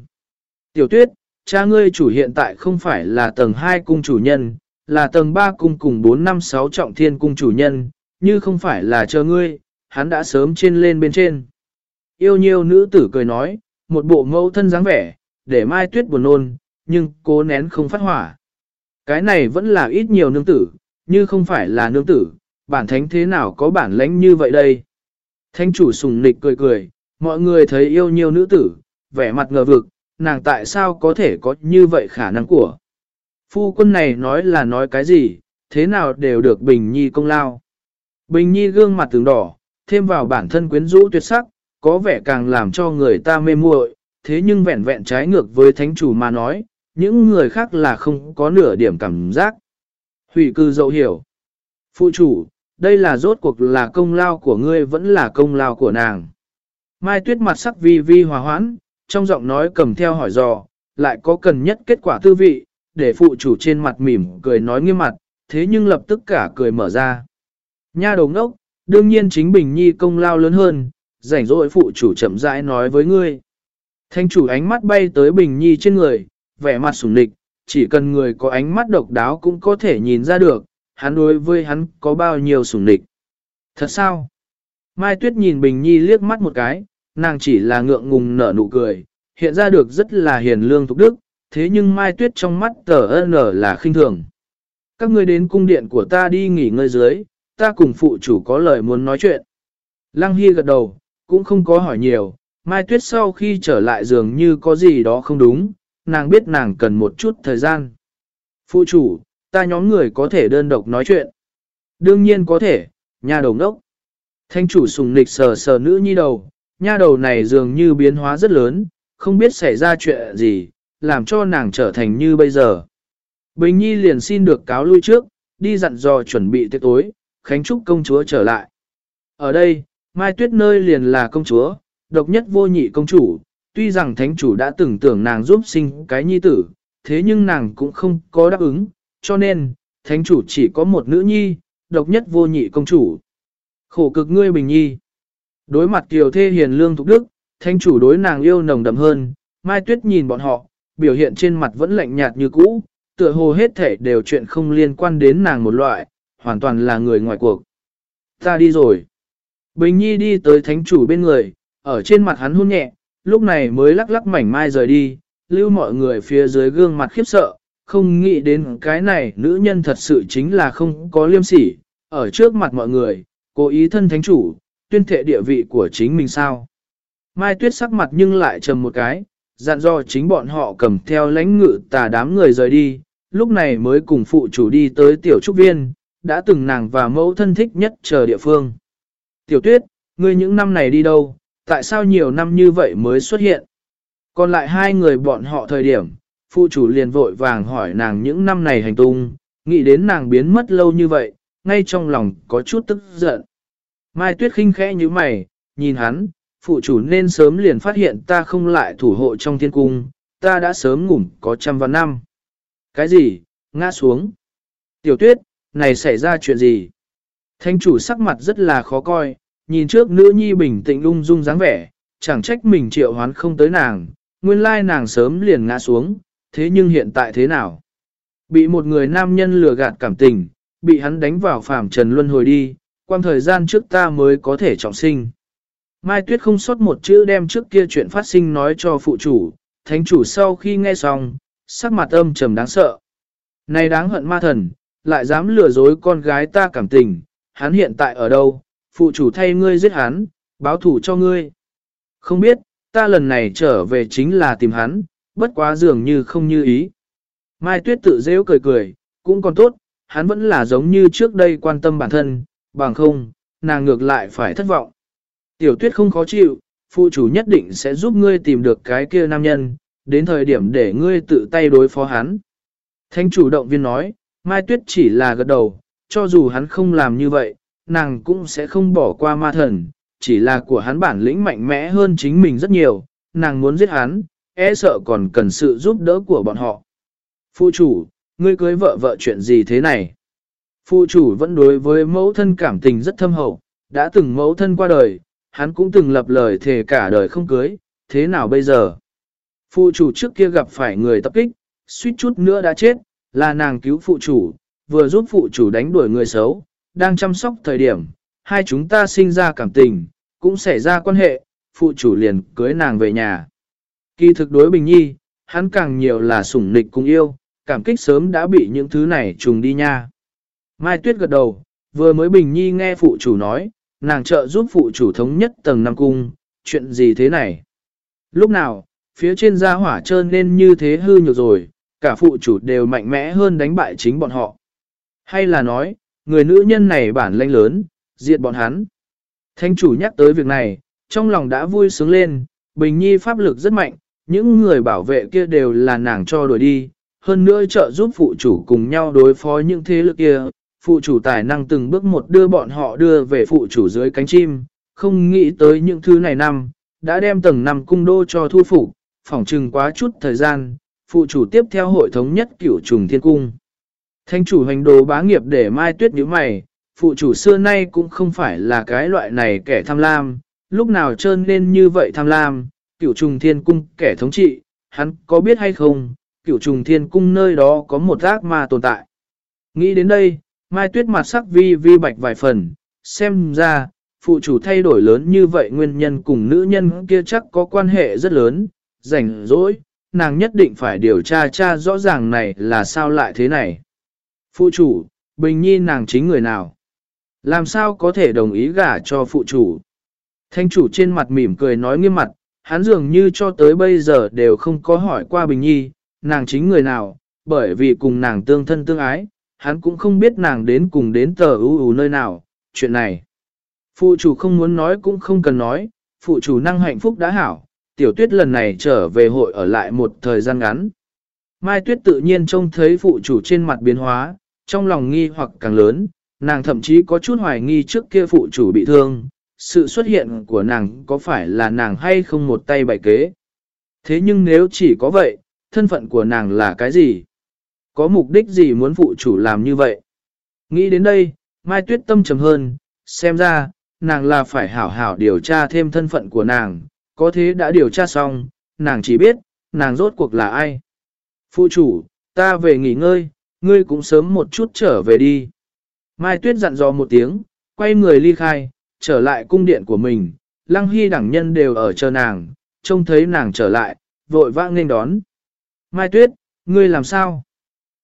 Tiểu tuyết, cha ngươi chủ hiện tại không phải là tầng 2 cung chủ nhân, là tầng 3 cung cùng 4 năm 6 trọng thiên cung chủ nhân, như không phải là chờ ngươi, hắn đã sớm trên lên bên trên. Yêu nhiều nữ tử cười nói, một bộ mẫu thân dáng vẻ, để mai tuyết buồn nôn, nhưng cố nén không phát hỏa. Cái này vẫn là ít nhiều nương tử, như không phải là nương tử, bản thánh thế nào có bản lãnh như vậy đây. Thánh chủ sùng nịch cười cười, mọi người thấy yêu nhiều nữ tử, vẻ mặt ngờ vực, nàng tại sao có thể có như vậy khả năng của. Phu quân này nói là nói cái gì, thế nào đều được Bình Nhi công lao. Bình Nhi gương mặt tướng đỏ, thêm vào bản thân quyến rũ tuyệt sắc, có vẻ càng làm cho người ta mê muội, thế nhưng vẹn vẹn trái ngược với thánh chủ mà nói, những người khác là không có nửa điểm cảm giác. Hủy cư dậu hiểu. Phụ chủ, đây là rốt cuộc là công lao của ngươi vẫn là công lao của nàng. Mai tuyết mặt sắc vi vi hòa hoãn, trong giọng nói cầm theo hỏi dò, lại có cần nhất kết quả tư vị, để phụ chủ trên mặt mỉm cười nói nghiêm mặt, thế nhưng lập tức cả cười mở ra. Nha đồng đốc, đương nhiên chính Bình Nhi công lao lớn hơn, rảnh rỗi phụ chủ chậm rãi nói với ngươi. Thanh chủ ánh mắt bay tới Bình Nhi trên người, vẻ mặt sủng địch, chỉ cần người có ánh mắt độc đáo cũng có thể nhìn ra được, hắn đối với hắn có bao nhiêu sủng địch. Thật sao? Mai Tuyết nhìn Bình Nhi liếc mắt một cái, nàng chỉ là ngượng ngùng nở nụ cười, hiện ra được rất là hiền lương thục đức, thế nhưng Mai Tuyết trong mắt tờ nở là khinh thường. Các ngươi đến cung điện của ta đi nghỉ ngơi dưới, ta cùng phụ chủ có lời muốn nói chuyện. Lăng Hy gật đầu, cũng không có hỏi nhiều, Mai Tuyết sau khi trở lại giường như có gì đó không đúng, nàng biết nàng cần một chút thời gian. Phụ chủ, ta nhóm người có thể đơn độc nói chuyện. Đương nhiên có thể, nhà đầu ngốc. Thanh chủ sùng nịch sờ sờ nữ nhi đầu, nha đầu này dường như biến hóa rất lớn, không biết xảy ra chuyện gì, làm cho nàng trở thành như bây giờ. Bình Nhi liền xin được cáo lui trước, đi dặn dò chuẩn bị tiệc tối, Khánh Trúc công chúa trở lại. Ở đây, Mai Tuyết nơi liền là công chúa, độc nhất vô nhị công chủ, tuy rằng thánh chủ đã từng tưởng nàng giúp sinh cái nhi tử, thế nhưng nàng cũng không có đáp ứng, cho nên, thánh chủ chỉ có một nữ nhi, độc nhất vô nhị công chủ. Khổ cực ngươi Bình Nhi. Đối mặt kiều thê hiền lương thục đức, thánh chủ đối nàng yêu nồng đậm hơn, Mai Tuyết nhìn bọn họ, biểu hiện trên mặt vẫn lạnh nhạt như cũ, tựa hồ hết thể đều chuyện không liên quan đến nàng một loại, hoàn toàn là người ngoài cuộc. Ta đi rồi. Bình Nhi đi tới thánh chủ bên người, ở trên mặt hắn hôn nhẹ, lúc này mới lắc lắc mảnh mai rời đi, lưu mọi người phía dưới gương mặt khiếp sợ, không nghĩ đến cái này nữ nhân thật sự chính là không có liêm sỉ, ở trước mặt mọi người, cố ý thân thánh chủ, tuyên thệ địa vị của chính mình sao. Mai tuyết sắc mặt nhưng lại trầm một cái, dặn do chính bọn họ cầm theo lãnh ngự tà đám người rời đi, lúc này mới cùng phụ chủ đi tới tiểu trúc viên, đã từng nàng và mẫu thân thích nhất chờ địa phương. Tiểu tuyết, ngươi những năm này đi đâu, tại sao nhiều năm như vậy mới xuất hiện? Còn lại hai người bọn họ thời điểm, phụ chủ liền vội vàng hỏi nàng những năm này hành tung, nghĩ đến nàng biến mất lâu như vậy, ngay trong lòng có chút tức giận. Mai tuyết khinh khẽ như mày, nhìn hắn, phụ chủ nên sớm liền phát hiện ta không lại thủ hộ trong thiên cung, ta đã sớm ngủm có trăm vạn năm. Cái gì? Ngã xuống. Tiểu tuyết, này xảy ra chuyện gì? Thanh chủ sắc mặt rất là khó coi, nhìn trước nữ nhi bình tĩnh lung dung dáng vẻ, chẳng trách mình triệu hoán không tới nàng, nguyên lai nàng sớm liền ngã xuống, thế nhưng hiện tại thế nào? Bị một người nam nhân lừa gạt cảm tình, bị hắn đánh vào phàm trần luân hồi đi, quang thời gian trước ta mới có thể trọng sinh. Mai Tuyết không sót một chữ đem trước kia chuyện phát sinh nói cho phụ chủ, thánh chủ sau khi nghe xong, sắc mặt âm trầm đáng sợ. Này đáng hận ma thần, lại dám lừa dối con gái ta cảm tình, hắn hiện tại ở đâu, phụ chủ thay ngươi giết hắn, báo thủ cho ngươi. Không biết, ta lần này trở về chính là tìm hắn, bất quá dường như không như ý. Mai Tuyết tự dễ cười cười, cũng còn tốt, hắn vẫn là giống như trước đây quan tâm bản thân, bằng không, nàng ngược lại phải thất vọng. Tiểu Tuyết không khó chịu, phụ chủ nhất định sẽ giúp ngươi tìm được cái kia nam nhân, đến thời điểm để ngươi tự tay đối phó hắn. Thanh chủ động viên nói, Mai Tuyết chỉ là gật đầu, cho dù hắn không làm như vậy, nàng cũng sẽ không bỏ qua ma thần, chỉ là của hắn bản lĩnh mạnh mẽ hơn chính mình rất nhiều, nàng muốn giết hắn, e sợ còn cần sự giúp đỡ của bọn họ. Phụ chủ, ngươi cưới vợ vợ chuyện gì thế này? Phụ chủ vẫn đối với mẫu thân cảm tình rất thâm hậu, đã từng mẫu thân qua đời, hắn cũng từng lập lời thề cả đời không cưới, thế nào bây giờ? Phụ chủ trước kia gặp phải người tập kích, suýt chút nữa đã chết, là nàng cứu phụ chủ, vừa giúp phụ chủ đánh đuổi người xấu, đang chăm sóc thời điểm, hai chúng ta sinh ra cảm tình, cũng xảy ra quan hệ, phụ chủ liền cưới nàng về nhà. Kỳ thực đối Bình Nhi, hắn càng nhiều là sủng nịch cùng yêu, cảm kích sớm đã bị những thứ này trùng đi nha. Mai Tuyết gật đầu, vừa mới Bình Nhi nghe phụ chủ nói, nàng trợ giúp phụ chủ thống nhất tầng năm cung, chuyện gì thế này? Lúc nào, phía trên gia hỏa trơn nên như thế hư nhược rồi, cả phụ chủ đều mạnh mẽ hơn đánh bại chính bọn họ. Hay là nói, người nữ nhân này bản lanh lớn, diệt bọn hắn. Thanh chủ nhắc tới việc này, trong lòng đã vui sướng lên, Bình Nhi pháp lực rất mạnh, những người bảo vệ kia đều là nàng cho đuổi đi, hơn nữa trợ giúp phụ chủ cùng nhau đối phó những thế lực kia. Phụ chủ tài năng từng bước một đưa bọn họ đưa về phụ chủ dưới cánh chim, không nghĩ tới những thứ này năm, đã đem tầng năm cung đô cho thu phục, phỏng chừng quá chút thời gian, phụ chủ tiếp theo hội thống nhất cửu trùng thiên cung. Thanh chủ hành đồ bá nghiệp để mai tuyết như mày, phụ chủ xưa nay cũng không phải là cái loại này kẻ tham lam, lúc nào trơn nên như vậy tham lam, cửu trùng thiên cung kẻ thống trị, hắn có biết hay không, cửu trùng thiên cung nơi đó có một ác ma tồn tại. Nghĩ đến đây, mai tuyết mặt sắc vi vi bạch vài phần, xem ra, phụ chủ thay đổi lớn như vậy nguyên nhân cùng nữ nhân kia chắc có quan hệ rất lớn, rảnh rỗi, nàng nhất định phải điều tra tra rõ ràng này là sao lại thế này. Phụ chủ, Bình Nhi nàng chính người nào? Làm sao có thể đồng ý gả cho phụ chủ? Thanh chủ trên mặt mỉm cười nói nghiêm mặt, hắn dường như cho tới bây giờ đều không có hỏi qua Bình Nhi, nàng chính người nào, bởi vì cùng nàng tương thân tương ái, hắn cũng không biết nàng đến cùng đến tờ ưu ưu nơi nào, chuyện này. Phụ chủ không muốn nói cũng không cần nói, phụ chủ năng hạnh phúc đã hảo, tiểu tuyết lần này trở về hội ở lại một thời gian ngắn. Mai tuyết tự nhiên trông thấy phụ chủ trên mặt biến hóa, trong lòng nghi hoặc càng lớn, nàng thậm chí có chút hoài nghi trước kia phụ chủ bị thương, sự xuất hiện của nàng có phải là nàng hay không một tay bày kế. Thế nhưng nếu chỉ có vậy, thân phận của nàng là cái gì? Có mục đích gì muốn phụ chủ làm như vậy? Nghĩ đến đây, Mai Tuyết tâm trầm hơn, xem ra, nàng là phải hảo hảo điều tra thêm thân phận của nàng, có thế đã điều tra xong, nàng chỉ biết, nàng rốt cuộc là ai. Phụ chủ, ta về nghỉ ngơi, ngươi cũng sớm một chút trở về đi. Mai Tuyết dặn dò một tiếng, quay người ly khai, trở lại cung điện của mình, Lăng Hy đẳng nhân đều ở chờ nàng, trông thấy nàng trở lại, vội vã nghênh đón. Mai Tuyết, ngươi làm sao?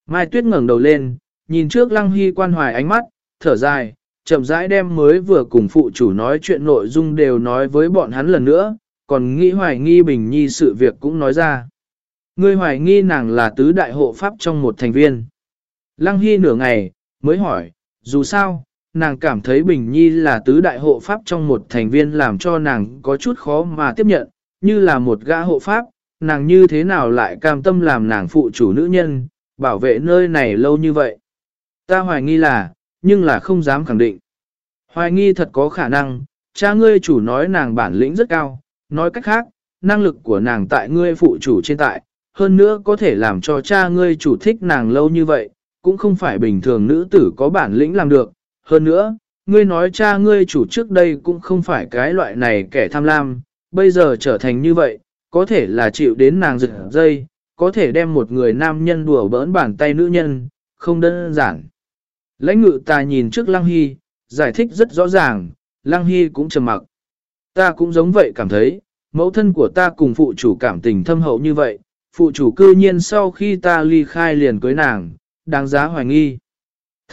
Mai Tuyết ngẩng đầu lên, nhìn trước Lăng Hy quan hoài ánh mắt, thở dài, chậm rãi đem mới vừa cùng phụ chủ nói chuyện nội dung đều nói với bọn hắn lần nữa, còn nghĩ hoài nghi Bình Nhi sự việc cũng nói ra. Ngươi hoài nghi nàng là tứ đại hộ pháp trong một thành viên. Lăng Hy nửa ngày, mới hỏi, dù sao, nàng cảm thấy Bình Nhi là tứ đại hộ pháp trong một thành viên làm cho nàng có chút khó mà tiếp nhận, như là một gã hộ pháp, nàng như thế nào lại cam tâm làm nàng phụ chủ nữ nhân, bảo vệ nơi này lâu như vậy. Ta hoài nghi là, nhưng là không dám khẳng định. Hoài nghi thật có khả năng, cha ngươi chủ nói nàng bản lĩnh rất cao, nói cách khác, năng lực của nàng tại ngươi phụ chủ trên tại, hơn nữa có thể làm cho cha ngươi chủ thích nàng lâu như vậy, cũng không phải bình thường nữ tử có bản lĩnh làm được. Hơn nữa, ngươi nói cha ngươi chủ trước đây cũng không phải cái loại này kẻ tham lam, bây giờ trở thành như vậy, có thể là chịu đến nàng giật dây, có thể đem một người nam nhân đùa bỡn bàn tay nữ nhân, không đơn giản. Lãnh ngự ta nhìn trước Lăng Hy, giải thích rất rõ ràng, Lăng Hy cũng trầm mặc. Ta cũng giống vậy cảm thấy, mẫu thân của ta cùng phụ chủ cảm tình thâm hậu như vậy, phụ chủ cư nhiên sau khi ta ly khai liền cưới nàng, đáng giá hoài nghi.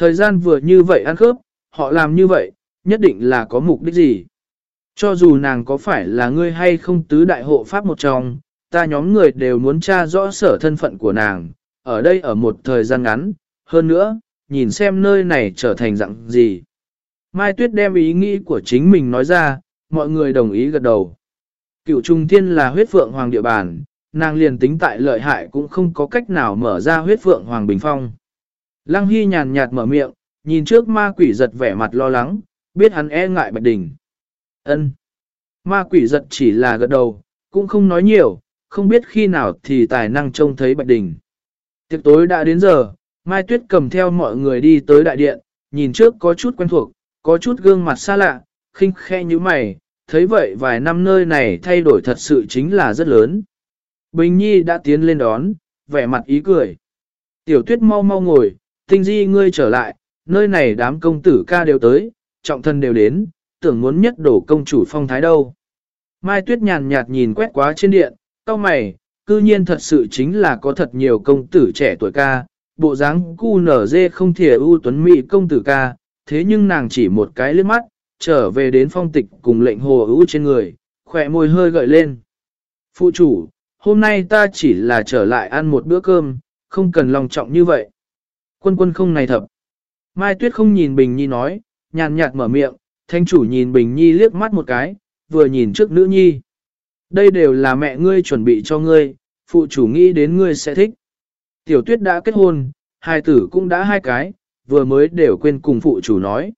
Thời gian vừa như vậy ăn khớp, họ làm như vậy, nhất định là có mục đích gì. Cho dù nàng có phải là ngươi hay không tứ đại hộ pháp một trong, ta nhóm người đều muốn tra rõ sở thân phận của nàng, ở đây ở một thời gian ngắn, hơn nữa, nhìn xem nơi này trở thành dạng gì. Mai Tuyết đem ý nghĩ của chính mình nói ra, mọi người đồng ý gật đầu. Cựu Trung Thiên là huyết phượng hoàng địa bàn, nàng liền tính tại lợi hại cũng không có cách nào mở ra huyết phượng hoàng bình phong. Lăng Hy nhàn nhạt mở miệng, nhìn trước ma quỷ giật vẻ mặt lo lắng, biết hắn e ngại Bạch Đình. Ân. Ma quỷ giật chỉ là gật đầu, cũng không nói nhiều, không biết khi nào thì tài năng trông thấy Bạch Đình. Tiệc tối đã đến giờ, Mai Tuyết cầm theo mọi người đi tới đại điện, nhìn trước có chút quen thuộc, có chút gương mặt xa lạ, khinh khe như mày, thấy vậy vài năm nơi này thay đổi thật sự chính là rất lớn. Bình Nhi đã tiến lên đón, vẻ mặt ý cười. Tiểu tuyết mau mau ngồi, tinh di ngươi trở lại, nơi này đám công tử ca đều tới, trọng thân đều đến, tưởng muốn nhất đổ công chủ phong thái đâu. Mai tuyết nhàn nhạt nhìn quét quá trên điện, cao mày, cư nhiên thật sự chính là có thật nhiều công tử trẻ tuổi ca, bộ dáng cu nở dê không thể ưu tuấn mỹ công tử ca, thế nhưng nàng chỉ một cái liếc mắt, trở về đến phong tịch cùng lệnh hồ ưu trên người, khỏe môi hơi gợi lên. Phụ chủ, hôm nay ta chỉ là trở lại ăn một bữa cơm, không cần lòng trọng như vậy. Quân quân không này thập. Mai Tuyết không nhìn Bình Nhi nói, nhàn nhạt mở miệng, thanh chủ nhìn Bình Nhi liếc mắt một cái, vừa nhìn trước nữ nhi. Đây đều là mẹ ngươi chuẩn bị cho ngươi, phụ chủ nghĩ đến ngươi sẽ thích. Tiểu tuyết đã kết hôn, hai tử cũng đã hai cái, vừa mới đều quên cùng phụ chủ nói.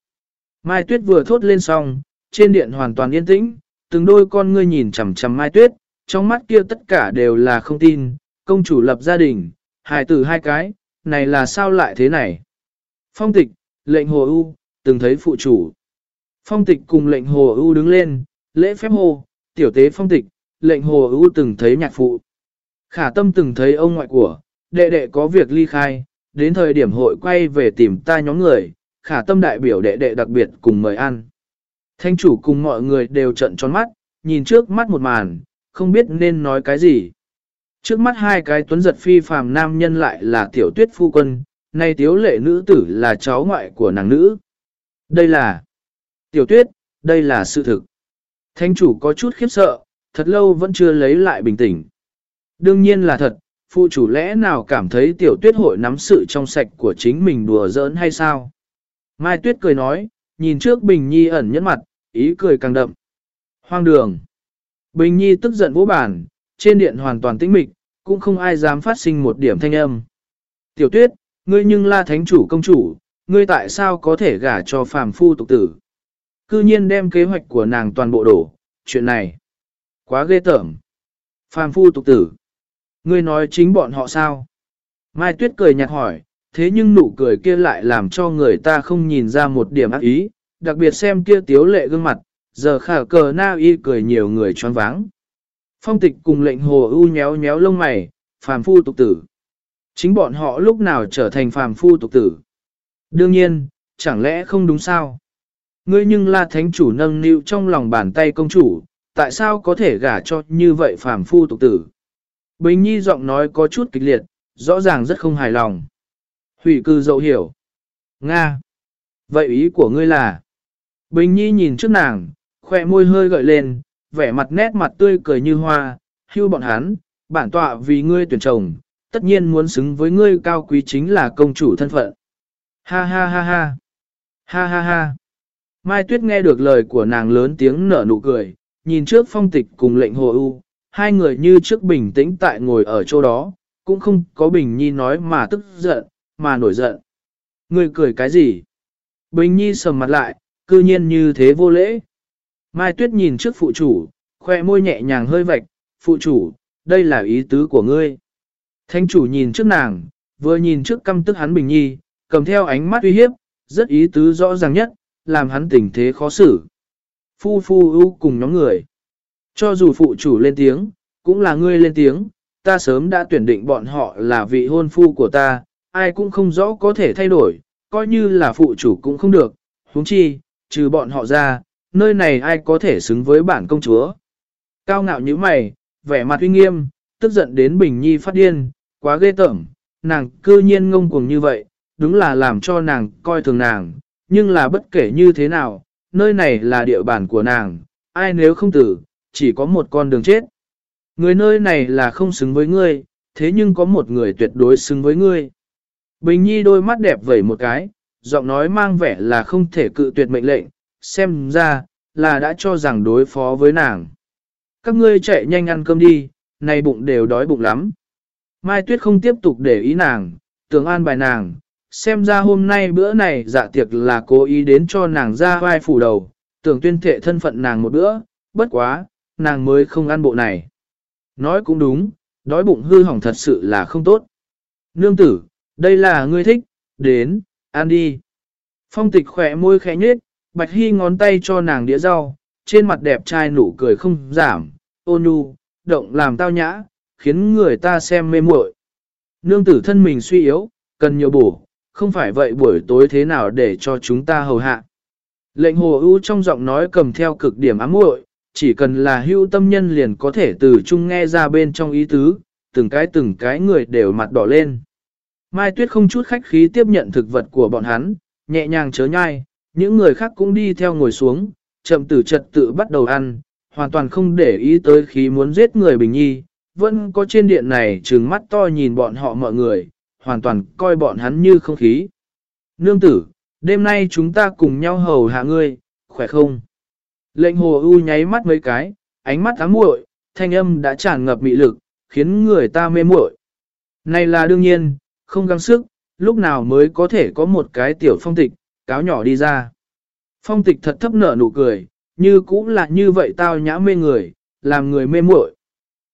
Mai tuyết vừa thốt lên xong, trên điện hoàn toàn yên tĩnh, từng đôi con ngươi nhìn chằm chằm mai tuyết, trong mắt kia tất cả đều là không tin, công chủ lập gia đình, hài tử hai cái, này là sao lại thế này? Phong tịch, lệnh hồ ưu, từng thấy phụ chủ. Phong tịch cùng lệnh hồ ưu đứng lên, lễ phép hồ, tiểu tế phong tịch, lệnh hồ ưu từng thấy nhạc phụ. Khả tâm từng thấy ông ngoại của, đệ đệ có việc ly khai, đến thời điểm hội quay về tìm ta nhóm người, khả tâm đại biểu đệ đệ đặc biệt cùng mời ăn. Thanh chủ cùng mọi người đều trận tròn mắt, nhìn trước mắt một màn, không biết nên nói cái gì. Trước mắt hai cái tuấn giật phi phàm nam nhân lại là tiểu tuyết phu quân, nay tiếu lệ nữ tử là cháu ngoại của nàng nữ. Đây là tiểu tuyết, đây là sự thực. Thanh chủ có chút khiếp sợ, thật lâu vẫn chưa lấy lại bình tĩnh. Đương nhiên là thật, phụ chủ lẽ nào cảm thấy tiểu tuyết hội nắm sự trong sạch của chính mình đùa giỡn hay sao? Mai tuyết cười nói, nhìn trước Bình Nhi ẩn nhẫn mặt, ý cười càng đậm. Hoang đường. Bình Nhi tức giận vỗ bản, trên điện hoàn toàn tĩnh mịch, cũng không ai dám phát sinh một điểm thanh âm. Tiểu tuyết, ngươi nhưng là thánh chủ công chủ, ngươi tại sao có thể gả cho phàm phu tục tử? Cư nhiên đem kế hoạch của nàng toàn bộ đổ, chuyện này. Quá ghê tởm. Phàm phu tục tử. Ngươi nói chính bọn họ sao? Mai Tuyết cười nhạt hỏi, thế nhưng nụ cười kia lại làm cho người ta không nhìn ra một điểm ác ý, đặc biệt xem kia tiếu lệ gương mặt, giờ khả cờ na y cười nhiều người choáng váng. Phong tịch cùng lệnh hồ ưu nhéo nhéo lông mày, phàm phu tục tử. Chính bọn họ lúc nào trở thành phàm phu tục tử. Đương nhiên, chẳng lẽ không đúng sao? Ngươi nhưng là thánh chủ nâng niu trong lòng bàn tay công chủ, tại sao có thể gả cho như vậy phàm phu tục tử? Bình Nhi giọng nói có chút kịch liệt, rõ ràng rất không hài lòng. Hủy cư dậu hiểu. Nga. Vậy ý của ngươi là? Bình Nhi nhìn trước nàng, khỏe môi hơi gợi lên, vẻ mặt nét mặt tươi cười như hoa, hưu bọn hắn, bản tọa vì ngươi tuyển chồng, tất nhiên muốn xứng với ngươi cao quý chính là công chủ thân phận. Ha ha ha ha. Ha ha ha. Mai Tuyết nghe được lời của nàng lớn tiếng nở nụ cười, nhìn trước phong tịch cùng lệnh hồ ưu, hai người như trước bình tĩnh tại ngồi ở chỗ đó, cũng không có Bình Nhi nói mà tức giận, mà nổi giận. Người cười cái gì? Bình Nhi sầm mặt lại, cư nhiên như thế vô lễ. Mai Tuyết nhìn trước phụ chủ, khoe môi nhẹ nhàng hơi vạch, phụ chủ, đây là ý tứ của ngươi. Thanh chủ nhìn trước nàng, vừa nhìn trước căm tức hắn Bình Nhi, cầm theo ánh mắt uy hiếp, rất ý tứ rõ ràng nhất, làm hắn tình thế khó xử. Phu phu ưu cùng nhóm người. Cho dù phụ chủ lên tiếng, cũng là ngươi lên tiếng, ta sớm đã tuyển định bọn họ là vị hôn phu của ta, ai cũng không rõ có thể thay đổi, coi như là phụ chủ cũng không được, huống chi, trừ bọn họ ra, nơi này ai có thể xứng với bản công chúa. Cao ngạo như mày, vẻ mặt uy nghiêm, tức giận đến Bình Nhi phát điên, quá ghê tởm, nàng cư nhiên ngông cuồng như vậy, đúng là làm cho nàng coi thường nàng, nhưng là bất kể như thế nào, nơi này là địa bàn của nàng, ai nếu không tử, chỉ có một con đường chết. Người nơi này là không xứng với ngươi, thế nhưng có một người tuyệt đối xứng với ngươi. Bình Nhi đôi mắt đẹp vẩy một cái, giọng nói mang vẻ là không thể cự tuyệt mệnh lệnh, xem ra, là đã cho rằng đối phó với nàng. Các ngươi chạy nhanh ăn cơm đi, nay bụng đều đói bụng lắm. Mai Tuyết không tiếp tục để ý nàng, tưởng an bài nàng, xem ra hôm nay bữa này dạ tiệc là cố ý đến cho nàng ra vai phủ đầu, tưởng tuyên thệ thân phận nàng một bữa, bất quá, nàng mới không ăn bộ này. Nói cũng đúng, đói bụng hư hỏng thật sự là không tốt. Nương tử, đây là ngươi thích, đến, ăn đi. Phong tịch khỏe môi khẽ nhết, bạch hy ngón tay cho nàng đĩa rau, trên mặt đẹp trai nụ cười không giảm, ôn nhu, động làm tao nhã, khiến người ta xem mê muội. Nương tử thân mình suy yếu, cần nhiều bổ, không phải vậy buổi tối thế nào để cho chúng ta hầu hạ. Lệnh hồ ưu trong giọng nói cầm theo cực điểm ám muội, chỉ cần là hưu tâm nhân liền có thể từ chung nghe ra bên trong ý tứ, từng cái từng cái người đều mặt đỏ lên. Mai Tuyết không chút khách khí tiếp nhận thực vật của bọn hắn, nhẹ nhàng chớ nhai, những người khác cũng đi theo ngồi xuống, chậm tử trật tự bắt đầu ăn, hoàn toàn không để ý tới khí muốn giết người bình nhi, vẫn có trên điện này trừng mắt to nhìn bọn họ mọi người, hoàn toàn coi bọn hắn như không khí. Nương tử, đêm nay chúng ta cùng nhau hầu hạ ngươi, khỏe không? Lệnh hồ u nháy mắt mấy cái, ánh mắt ám muội, thanh âm đã tràn ngập mị lực, khiến người ta mê muội. Này là đương nhiên, không gắng sức, lúc nào mới có thể có một cái tiểu phong tịch, cáo nhỏ đi ra. Phong tịch thật thấp nở nụ cười, như cũng là như vậy tao nhã mê người, làm người mê muội.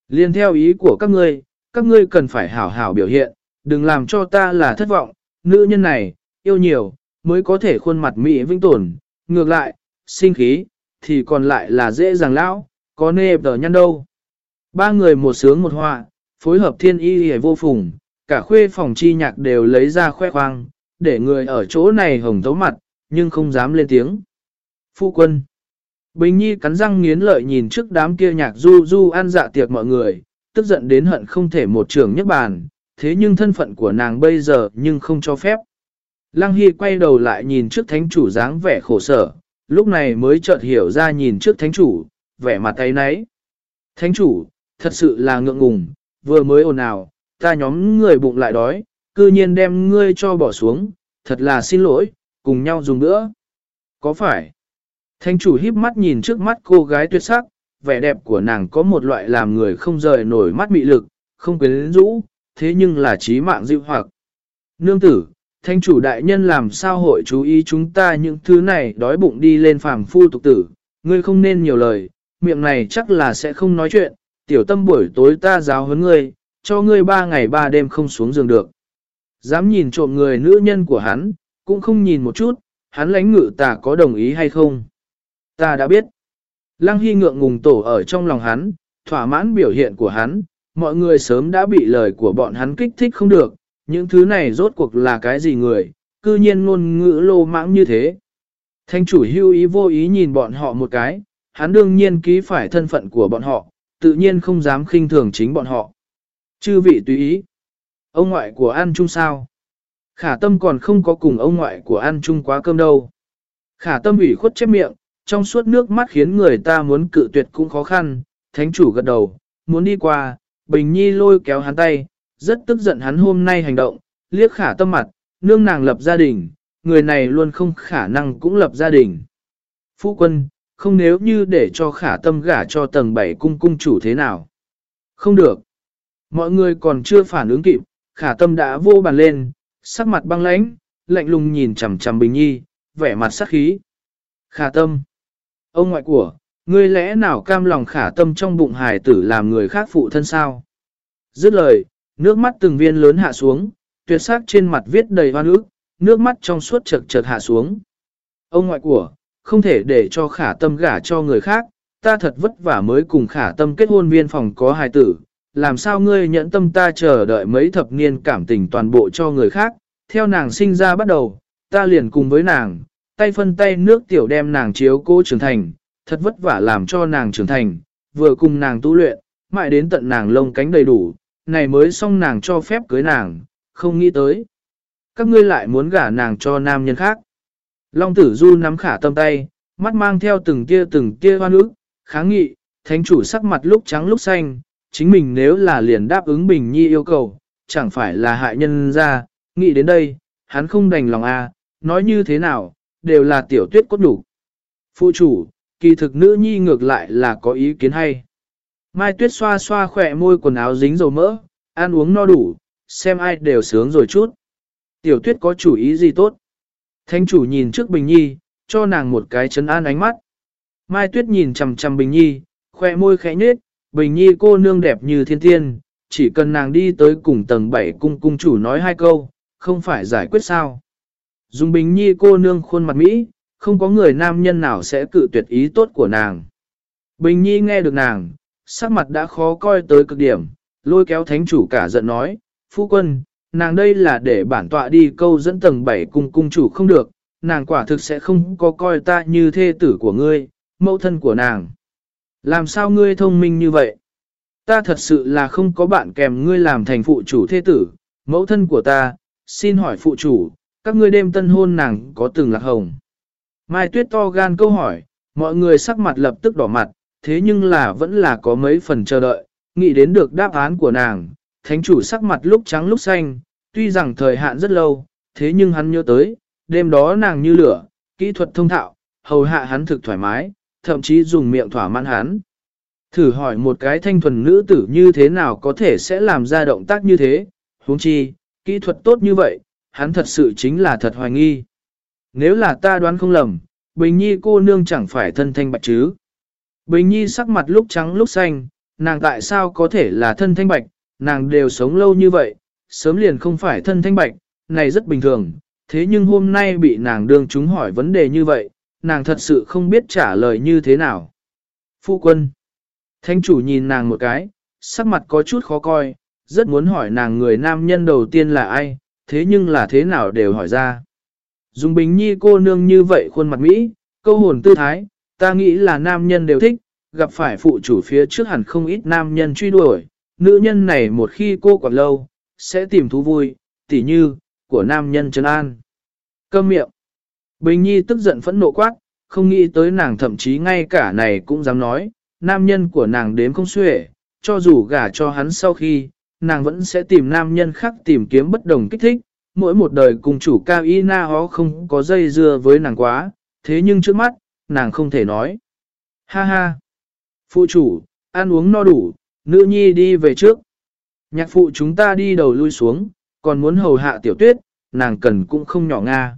Liên theo ý của các ngươi, các ngươi cần phải hảo hảo biểu hiện, đừng làm cho ta là thất vọng, nữ nhân này, yêu nhiều, mới có thể khuôn mặt mỹ vĩnh tồn, ngược lại, sinh khí, thì còn lại là dễ dàng lão, có nê tờ nhăn đâu. Ba người một sướng một họa, phối hợp thiên y hề vô phùng, cả khuê phòng chi nhạc đều lấy ra khoe khoang, để người ở chỗ này hồng thấu mặt, nhưng không dám lên tiếng. Phu quân Bình Nhi cắn răng nghiến lợi nhìn trước đám kia nhạc du du ăn dạ tiệc mọi người, tức giận đến hận không thể một trường nhất bàn, thế nhưng thân phận của nàng bây giờ nhưng không cho phép. Lăng Hy quay đầu lại nhìn trước thánh chủ dáng vẻ khổ sở, lúc này mới chợt hiểu ra nhìn trước thánh chủ, vẻ mặt tay nấy. Thánh chủ, thật sự là ngượng ngùng, vừa mới ồn ào, ta nhóm người bụng lại đói, cư nhiên đem ngươi cho bỏ xuống, thật là xin lỗi, cùng nhau dùng nữa. Có phải? Thánh chủ híp mắt nhìn trước mắt cô gái tuyệt sắc, vẻ đẹp của nàng có một loại làm người không rời nổi mắt mị lực, không quyến rũ, thế nhưng là trí mạng dịu hoặc. Nương tử, thanh chủ đại nhân làm sao hội chú ý chúng ta những thứ này đói bụng đi lên phàm phu tục tử, ngươi không nên nhiều lời, miệng này chắc là sẽ không nói chuyện, tiểu tâm buổi tối ta giáo huấn ngươi, cho ngươi ba ngày ba đêm không xuống giường được. Dám nhìn trộm người nữ nhân của hắn, cũng không nhìn một chút, hắn lãnh ngự ta có đồng ý hay không. Ta đã biết. Lăng Hy ngượng ngùng tổ ở trong lòng hắn, thỏa mãn biểu hiện của hắn, mọi người sớm đã bị lời của bọn hắn kích thích không được, những thứ này rốt cuộc là cái gì người, cư nhiên ngôn ngữ lô mãng như thế. Thanh chủ hưu ý vô ý nhìn bọn họ một cái, hắn đương nhiên ký phải thân phận của bọn họ, tự nhiên không dám khinh thường chính bọn họ. Chư vị tùy ý. Ông ngoại của An Trung sao? Khả tâm còn không có cùng ông ngoại của An Trung quá cơm đâu. Khả tâm ủy khuất chép miệng, trong suốt nước mắt khiến người ta muốn cự tuyệt cũng khó khăn. Thánh chủ gật đầu, muốn đi qua, Bình Nhi lôi kéo hắn tay, rất tức giận hắn hôm nay hành động, liếc khả tâm mặt, nương nàng lập gia đình, người này luôn không khả năng cũng lập gia đình. Phu quân, không nếu như để cho khả tâm gả cho tầng 7 cung cung chủ thế nào. Không được. Mọi người còn chưa phản ứng kịp, khả tâm đã vô bàn lên, sắc mặt băng lãnh, lạnh lùng nhìn chằm chằm Bình Nhi, vẻ mặt sắc khí. Khả tâm. Ông ngoại của, ngươi lẽ nào cam lòng khả tâm trong bụng hài tử làm người khác phụ thân sao? Dứt lời, nước mắt từng viên lớn hạ xuống, tuyệt sắc trên mặt viết đầy hoan ức, nước mắt trong suốt chật chật hạ xuống. Ông ngoại của, không thể để cho khả tâm gả cho người khác, ta thật vất vả mới cùng khả tâm kết hôn viên phòng có hài tử, làm sao ngươi nhẫn tâm ta chờ đợi mấy thập niên cảm tình toàn bộ cho người khác, theo nàng sinh ra bắt đầu, ta liền cùng với nàng, tay phân tay nước tiểu đem nàng chiếu cố trưởng thành, thật vất vả làm cho nàng trưởng thành, vừa cùng nàng tu luyện, mãi đến tận nàng lông cánh đầy đủ, này mới xong nàng cho phép cưới nàng, không nghĩ tới. Các ngươi lại muốn gả nàng cho nam nhân khác. Long tử du nắm khả tâm tay, mắt mang theo từng tia từng tia hoa ức, kháng nghị, thánh chủ sắc mặt lúc trắng lúc xanh, chính mình nếu là liền đáp ứng Bình Nhi yêu cầu, chẳng phải là hại nhân ra, nghĩ đến đây, hắn không đành lòng a, à, nói như thế nào, đều là tiểu tuyết cốt đủ. Phụ chủ, kỳ thực nữ nhi ngược lại là có ý kiến hay. Mai tuyết xoa xoa khỏe môi quần áo dính dầu mỡ, ăn uống no đủ, xem ai đều sướng rồi chút. Tiểu tuyết có chủ ý gì tốt? Thanh chủ nhìn trước Bình Nhi, cho nàng một cái chấn an ánh mắt. Mai tuyết nhìn chằm chằm Bình Nhi, khỏe môi khẽ nhếch, Bình Nhi cô nương đẹp như thiên tiên, chỉ cần nàng đi tới cùng tầng 7 cung cung chủ nói hai câu, không phải giải quyết sao. Dùng Bình Nhi cô nương khuôn mặt Mỹ, không có người nam nhân nào sẽ cự tuyệt ý tốt của nàng. Bình Nhi nghe được nàng, sắc mặt đã khó coi tới cực điểm, lôi kéo thánh chủ cả giận nói, Phu quân, nàng đây là để bản tọa đi câu dẫn tầng 7 cung cung chủ không được, nàng quả thực sẽ không có coi ta như thê tử của ngươi, mẫu thân của nàng. Làm sao ngươi thông minh như vậy? Ta thật sự là không có bạn kèm ngươi làm thành phụ chủ thế tử, mẫu thân của ta, xin hỏi phụ chủ, các ngươi đêm tân hôn nàng có từng lạc hồng. Mai tuyết to gan câu hỏi, mọi người sắc mặt lập tức đỏ mặt, thế nhưng là vẫn là có mấy phần chờ đợi, nghĩ đến được đáp án của nàng. Thánh chủ sắc mặt lúc trắng lúc xanh, tuy rằng thời hạn rất lâu, thế nhưng hắn nhớ tới, đêm đó nàng như lửa, kỹ thuật thông thạo, hầu hạ hắn thực thoải mái, thậm chí dùng miệng thỏa mãn hắn. Thử hỏi một cái thanh thuần nữ tử như thế nào có thể sẽ làm ra động tác như thế, huống chi, kỹ thuật tốt như vậy, hắn thật sự chính là thật hoài nghi. Nếu là ta đoán không lầm, Bình Nhi cô nương chẳng phải thân thanh bạch chứ. Bình Nhi sắc mặt lúc trắng lúc xanh, nàng tại sao có thể là thân thanh bạch, nàng đều sống lâu như vậy, sớm liền không phải thân thanh bạch, này rất bình thường, thế nhưng hôm nay bị nàng đương chúng hỏi vấn đề như vậy, nàng thật sự không biết trả lời như thế nào. Phu quân. Thanh chủ nhìn nàng một cái, sắc mặt có chút khó coi, rất muốn hỏi nàng người nam nhân đầu tiên là ai, thế nhưng là thế nào đều hỏi ra. Dùng bình nhi cô nương như vậy khuôn mặt Mỹ, câu hồn tư thái, ta nghĩ là nam nhân đều thích, gặp phải phụ chủ phía trước hẳn không ít nam nhân truy đuổi, nữ nhân này một khi cô còn lâu, sẽ tìm thú vui, tỉ như, của nam nhân Trấn An. Câm miệng. Bình Nhi tức giận phẫn nộ quát, không nghĩ tới nàng thậm chí ngay cả này cũng dám nói, nam nhân của nàng đếm không xuể, cho dù gả cho hắn sau khi, nàng vẫn sẽ tìm nam nhân khác tìm kiếm bất đồng kích thích, mỗi một đời cùng chủ cao y na hó không có dây dưa với nàng quá, thế nhưng trước mắt, nàng không thể nói. Ha ha! Phụ chủ, ăn uống no đủ, nữ nhi đi về trước. Nhạc phụ chúng ta đi đầu lui xuống, còn muốn hầu hạ tiểu tuyết, nàng cần cũng không nhỏ nga.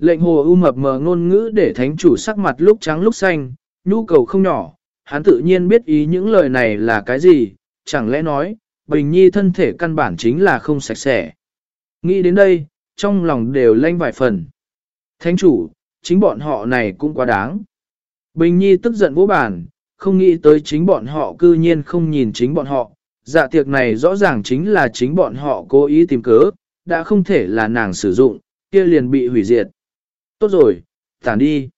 Lệnh hồ u mập mờ ngôn ngữ để thánh chủ sắc mặt lúc trắng lúc xanh, nhu cầu không nhỏ, hắn tự nhiên biết ý những lời này là cái gì, chẳng lẽ nói, Bình Nhi thân thể căn bản chính là không sạch sẽ. Nghĩ đến đây, trong lòng đều lanh vài phần. Thánh chủ, chính bọn họ này cũng quá đáng. Bình Nhi tức giận vô bản, không nghĩ tới chính bọn họ cư nhiên không nhìn chính bọn họ. Dạ tiệc này rõ ràng chính là chính bọn họ cố ý tìm cớ, đã không thể là nàng sử dụng, kia liền bị hủy diệt. Tốt rồi, tản đi.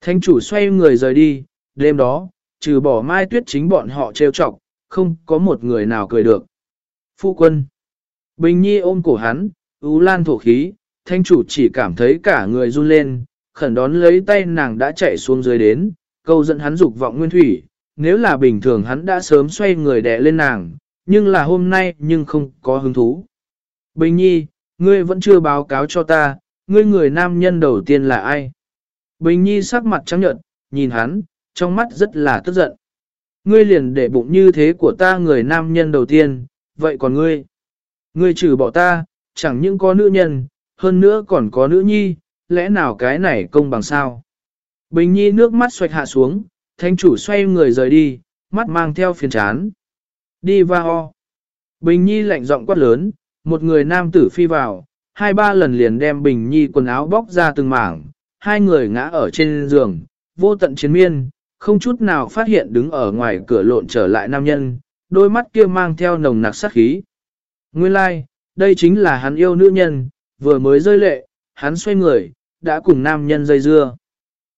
Thanh chủ xoay người rời đi, đêm đó, trừ bỏ mai tuyết chính bọn họ trêu chọc, không có một người nào cười được. Phu quân. Bình Nhi ôm cổ hắn, ú lan thổ khí, thanh chủ chỉ cảm thấy cả người run lên, khẩn đón lấy tay nàng đã chạy xuống dưới đến, câu dẫn hắn dục vọng nguyên thủy, nếu là bình thường hắn đã sớm xoay người đè lên nàng, nhưng là hôm nay nhưng không có hứng thú. Bình Nhi, ngươi vẫn chưa báo cáo cho ta, ngươi người nam nhân đầu tiên là ai? Bình Nhi sắc mặt trắng nhợt, nhìn hắn, trong mắt rất là tức giận. Ngươi liền để bụng như thế của ta người nam nhân đầu tiên, vậy còn ngươi? Ngươi trừ bỏ ta, chẳng những có nữ nhân, hơn nữa còn có nữ nhi, lẽ nào cái này công bằng sao? Bình Nhi nước mắt xoạch hạ xuống, thanh chủ xoay người rời đi, mắt mang theo phiền chán. Đi va ho. Bình Nhi lạnh giọng quát lớn, một người nam tử phi vào, hai ba lần liền đem Bình Nhi quần áo bóc ra từng mảng, hai người ngã ở trên giường, vô tận chiến miên, không chút nào phát hiện đứng ở ngoài cửa lộn trở lại nam nhân, đôi mắt kia mang theo nồng nặc sát khí. Nguyên lai, like, đây chính là hắn yêu nữ nhân, vừa mới rơi lệ, hắn xoay người, đã cùng nam nhân dây dưa.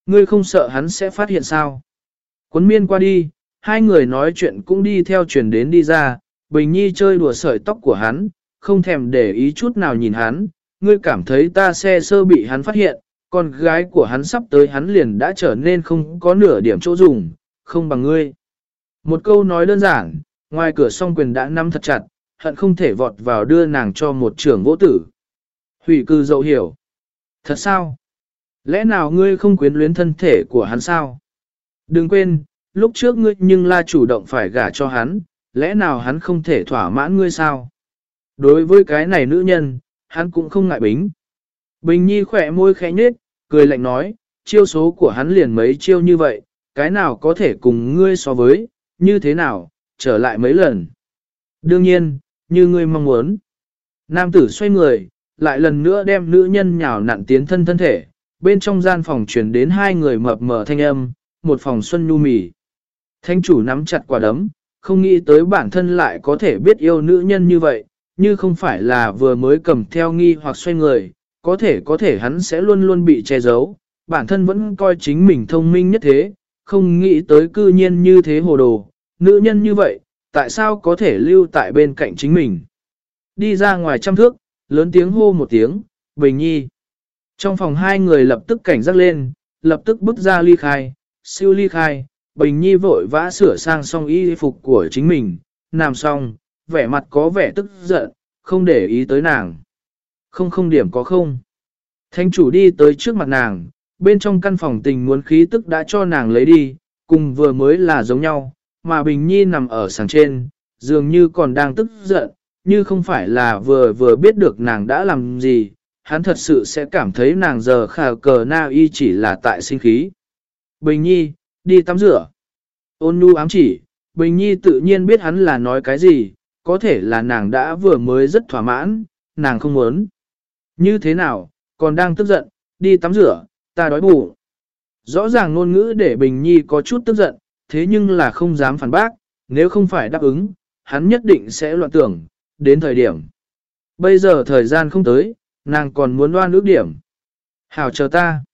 Ngươi không sợ hắn sẽ phát hiện sao? Quấn miên qua đi, hai người nói chuyện cũng đi theo chuyển đến đi ra, Bình Nhi chơi đùa sợi tóc của hắn, không thèm để ý chút nào nhìn hắn, ngươi cảm thấy ta xe sơ bị hắn phát hiện, con gái của hắn sắp tới hắn liền đã trở nên không có nửa điểm chỗ dùng, không bằng ngươi. Một câu nói đơn giản, ngoài cửa song quyền đã nắm thật chặt, hận không thể vọt vào đưa nàng cho một trưởng vỗ tử. Hủy cư dậu hiểu. Thật sao? Lẽ nào ngươi không quyến luyến thân thể của hắn sao? Đừng quên, lúc trước ngươi nhưng la chủ động phải gả cho hắn, lẽ nào hắn không thể thỏa mãn ngươi sao? Đối với cái này nữ nhân, hắn cũng không ngại bính. Bình Nhi khỏe môi khẽ nhếch, cười lạnh nói, chiêu số của hắn liền mấy chiêu như vậy, cái nào có thể cùng ngươi so với, như thế nào, trở lại mấy lần. Đương nhiên, như ngươi mong muốn. Nam tử xoay người, lại lần nữa đem nữ nhân nhào nặn tiến thân thân thể, bên trong gian phòng truyền đến hai người mập mờ thanh âm, một phòng xuân nhu mì. Thanh chủ nắm chặt quả đấm, không nghĩ tới bản thân lại có thể biết yêu nữ nhân như vậy, như không phải là vừa mới cầm theo nghi hoặc xoay người, có thể có thể hắn sẽ luôn luôn bị che giấu, bản thân vẫn coi chính mình thông minh nhất thế, không nghĩ tới cư nhiên như thế hồ đồ, nữ nhân như vậy, tại sao có thể lưu tại bên cạnh chính mình. Đi ra ngoài trăm thước, lớn tiếng hô một tiếng, Bình Nhi. Trong phòng hai người lập tức cảnh giác lên, lập tức bước ra ly khai, siêu ly khai, Bình Nhi vội vã sửa sang xong y phục của chính mình, nằm xong, vẻ mặt có vẻ tức giận, không để ý tới nàng. Không không điểm có không. Thánh chủ đi tới trước mặt nàng, bên trong căn phòng tình muốn khí tức đã cho nàng lấy đi, cùng vừa mới là giống nhau, mà Bình Nhi nằm ở sàng trên, dường như còn đang tức giận, như không phải là vừa vừa biết được nàng đã làm gì, hắn thật sự sẽ cảm thấy nàng giờ khả cờ na y chỉ là tại sinh khí. Bình Nhi, đi tắm rửa. Ôn nhu ám chỉ, Bình Nhi tự nhiên biết hắn là nói cái gì, có thể là nàng đã vừa mới rất thỏa mãn, nàng không muốn. Như thế nào, còn đang tức giận, đi tắm rửa, ta đói bụng. Rõ ràng ngôn ngữ để Bình Nhi có chút tức giận, thế nhưng là không dám phản bác, nếu không phải đáp ứng, hắn nhất định sẽ loạn tưởng, đến thời điểm. Bây giờ thời gian không tới, nàng còn muốn đoan ước điểm. Hảo chờ ta.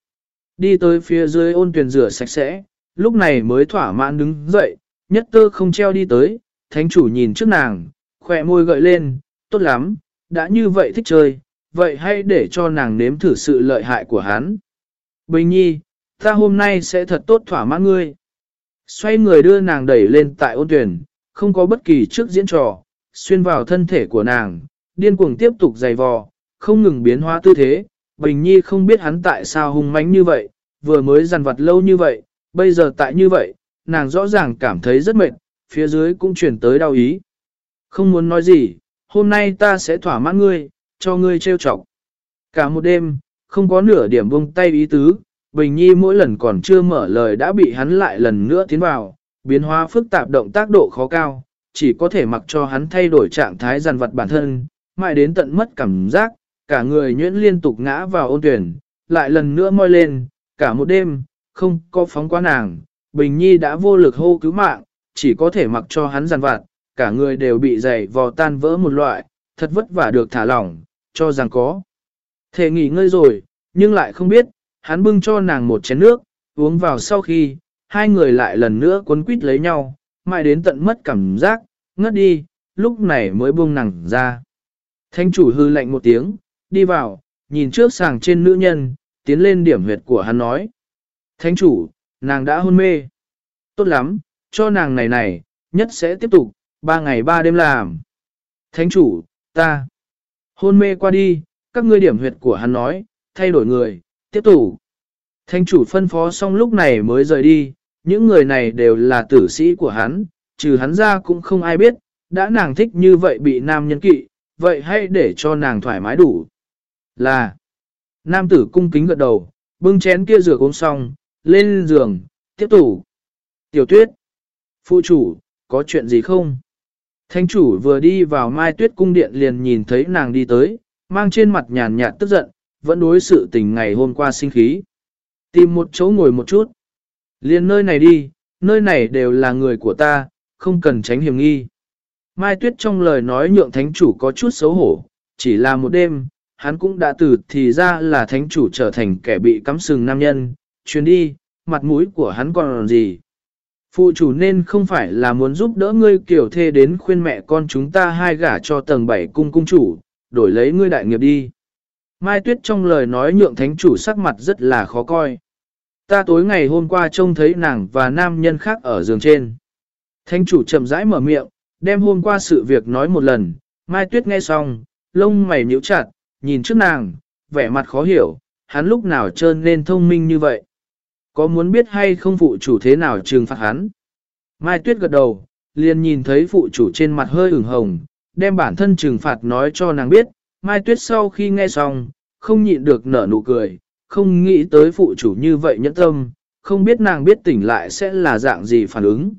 Đi tới phía dưới ôn tuyển rửa sạch sẽ, lúc này mới thỏa mãn đứng dậy, nhất tơ không treo đi tới, thánh chủ nhìn trước nàng, khỏe môi gợi lên, tốt lắm, đã như vậy thích chơi, vậy hãy để cho nàng nếm thử sự lợi hại của hắn. Bình nhi, ta hôm nay sẽ thật tốt thỏa mãn ngươi. Xoay người đưa nàng đẩy lên tại ôn tuyển, không có bất kỳ trước diễn trò, xuyên vào thân thể của nàng, điên cuồng tiếp tục giày vò, không ngừng biến hóa tư thế. Bình nhi không biết hắn tại sao hung mãnh như vậy, vừa mới dằn vặt lâu như vậy, bây giờ tại như vậy, nàng rõ ràng cảm thấy rất mệt, phía dưới cũng chuyển tới đau ý. Không muốn nói gì, hôm nay ta sẽ thỏa mãn ngươi, cho ngươi trêu chọc. Cả một đêm, không có nửa điểm buông tay ý tứ, Bình Nhi mỗi lần còn chưa mở lời đã bị hắn lại lần nữa tiến vào, biến hóa phức tạp động tác độ khó cao, chỉ có thể mặc cho hắn thay đổi trạng thái dằn vặt bản thân, mãi đến tận mất cảm giác, cả người nhuyễn liên tục ngã vào ôn tuyển, lại lần nữa môi lên, cả một đêm, không có phóng qua nàng, Bình Nhi đã vô lực hô cứu mạng, chỉ có thể mặc cho hắn dằn vặt, cả người đều bị dày vò tan vỡ một loại, thật vất vả được thả lỏng, cho rằng có. Thể nghỉ ngơi rồi, nhưng lại không biết, hắn bưng cho nàng một chén nước, uống vào sau khi, hai người lại lần nữa cuốn quýt lấy nhau, mãi đến tận mất cảm giác, ngất đi, lúc này mới buông nàng ra. Thanh chủ hư lạnh một tiếng, đi vào, nhìn trước sàng trên nữ nhân, tiến lên điểm huyệt của hắn nói. Thánh chủ, nàng đã hôn mê. Tốt lắm, cho nàng này này, nhất sẽ tiếp tục, ba ngày ba đêm làm. Thánh chủ, ta. Hôn mê qua đi, các ngươi điểm huyệt của hắn nói, thay đổi người, tiếp tục. Thánh chủ phân phó xong lúc này mới rời đi, những người này đều là tử sĩ của hắn, trừ hắn ra cũng không ai biết, đã nàng thích như vậy bị nam nhân kỵ, vậy hãy để cho nàng thoải mái đủ. Là, nam tử cung kính gật đầu, bưng chén kia rửa uống xong, lên giường, tiếp tục. Tiểu tuyết, phụ chủ, có chuyện gì không? Thánh chủ vừa đi vào mai tuyết cung điện liền nhìn thấy nàng đi tới, mang trên mặt nhàn nhạt tức giận, vẫn đối sự tình ngày hôm qua sinh khí. Tìm một chỗ ngồi một chút. Liền nơi này đi, nơi này đều là người của ta, không cần tránh hiểm nghi. Mai Tuyết trong lời nói nhượng thánh chủ có chút xấu hổ, chỉ là một đêm, hắn cũng đã từ thì ra là thánh chủ trở thành kẻ bị cắm sừng nam nhân, chuyến đi, mặt mũi của hắn còn gì. Phụ chủ nên không phải là muốn giúp đỡ ngươi kiểu thê đến khuyên mẹ con chúng ta hai gả cho tầng bảy cung cung chủ, đổi lấy ngươi đại nghiệp đi. Mai Tuyết trong lời nói nhượng thánh chủ sắc mặt rất là khó coi. Ta tối ngày hôm qua trông thấy nàng và nam nhân khác ở giường trên. Thánh chủ chậm rãi mở miệng, đem hôm qua sự việc nói một lần, Mai Tuyết nghe xong, lông mày nhíu chặt, nhìn trước nàng, vẻ mặt khó hiểu, hắn lúc nào trơn nên thông minh như vậy. Có muốn biết hay không phụ chủ thế nào trừng phạt hắn? Mai Tuyết gật đầu, liền nhìn thấy phụ chủ trên mặt hơi ửng hồng, đem bản thân trừng phạt nói cho nàng biết. Mai Tuyết sau khi nghe xong, không nhịn được nở nụ cười, không nghĩ tới phụ chủ như vậy nhẫn tâm, không biết nàng biết tỉnh lại sẽ là dạng gì phản ứng.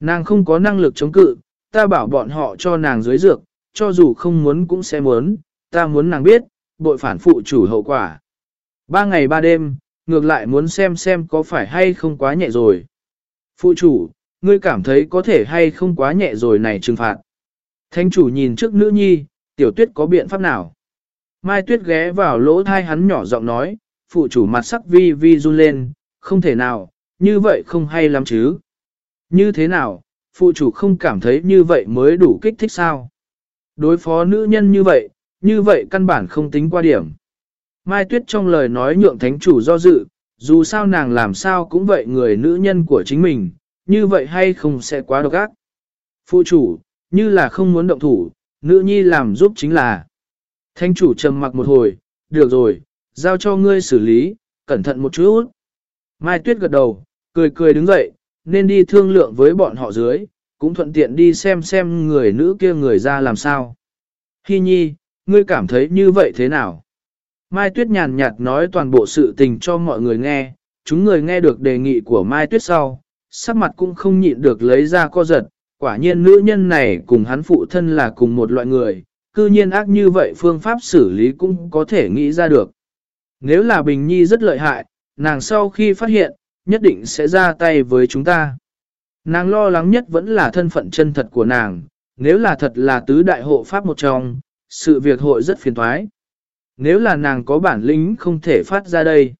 Nàng không có năng lực chống cự, ta bảo bọn họ cho nàng dưới dược, cho dù không muốn cũng sẽ muốn, ta muốn nàng biết, bội phản phụ chủ hậu quả. Ba ngày ba đêm, ngược lại muốn xem xem có phải hay không quá nhẹ rồi. Phụ chủ, ngươi cảm thấy có thể hay không quá nhẹ rồi này trừng phạt. Thanh chủ nhìn trước nữ nhi, tiểu tuyết có biện pháp nào? Mai tuyết ghé vào lỗ thai hắn nhỏ giọng nói, phụ chủ mặt sắc vi vi run lên, không thể nào, như vậy không hay lắm chứ. Như thế nào, phụ chủ không cảm thấy như vậy mới đủ kích thích sao? Đối phó nữ nhân như vậy, như vậy căn bản không tính qua điểm. Mai Tuyết trong lời nói nhượng thánh chủ do dự, dù sao nàng làm sao cũng vậy người nữ nhân của chính mình, như vậy hay không sẽ quá độc ác. Phụ chủ, như là không muốn động thủ, nữ nhi làm giúp chính là. Thánh chủ trầm mặc một hồi, được rồi, giao cho ngươi xử lý, cẩn thận một chút. Mai Tuyết gật đầu, cười cười đứng dậy, nên đi thương lượng với bọn họ dưới, cũng thuận tiện đi xem xem người nữ kia người ra làm sao. Hi nhi, ngươi cảm thấy như vậy thế nào? Mai Tuyết nhàn nhạt nói toàn bộ sự tình cho mọi người nghe, chúng người nghe được đề nghị của Mai Tuyết sau, sắc mặt cũng không nhịn được lấy ra co giật, quả nhiên nữ nhân này cùng hắn phụ thân là cùng một loại người, cư nhiên ác như vậy phương pháp xử lý cũng có thể nghĩ ra được. Nếu là Bình Nhi rất lợi hại, nàng sau khi phát hiện, nhất định sẽ ra tay với chúng ta. Nàng lo lắng nhất vẫn là thân phận chân thật của nàng, nếu là thật là tứ đại hộ pháp một trong, sự việc hội rất phiền thoái. Nếu là nàng có bản lĩnh không thể phát ra đây.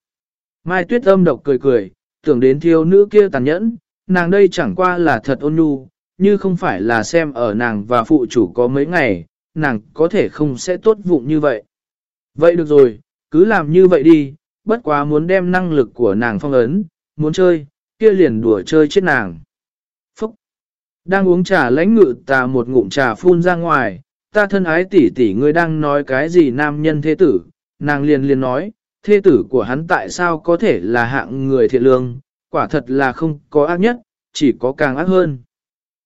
Mai tuyết âm độc cười cười, tưởng đến thiếu nữ kia tàn nhẫn, nàng đây chẳng qua là thật ôn nhu, như không phải là xem ở nàng và phụ chủ có mấy ngày, nàng có thể không sẽ tốt vụng như vậy. Vậy được rồi, cứ làm như vậy đi, bất quá muốn đem năng lực của nàng phong ấn, muốn chơi, kia liền đùa chơi chết nàng. Phúc! Đang uống trà lãnh ngự tà một ngụm trà phun ra ngoài, ta thân ái tỷ tỷ ngươi đang nói cái gì nam nhân thế tử, nàng liền liền nói, thế tử của hắn tại sao có thể là hạng người thiện lương, quả thật là không có ác nhất, chỉ có càng ác hơn.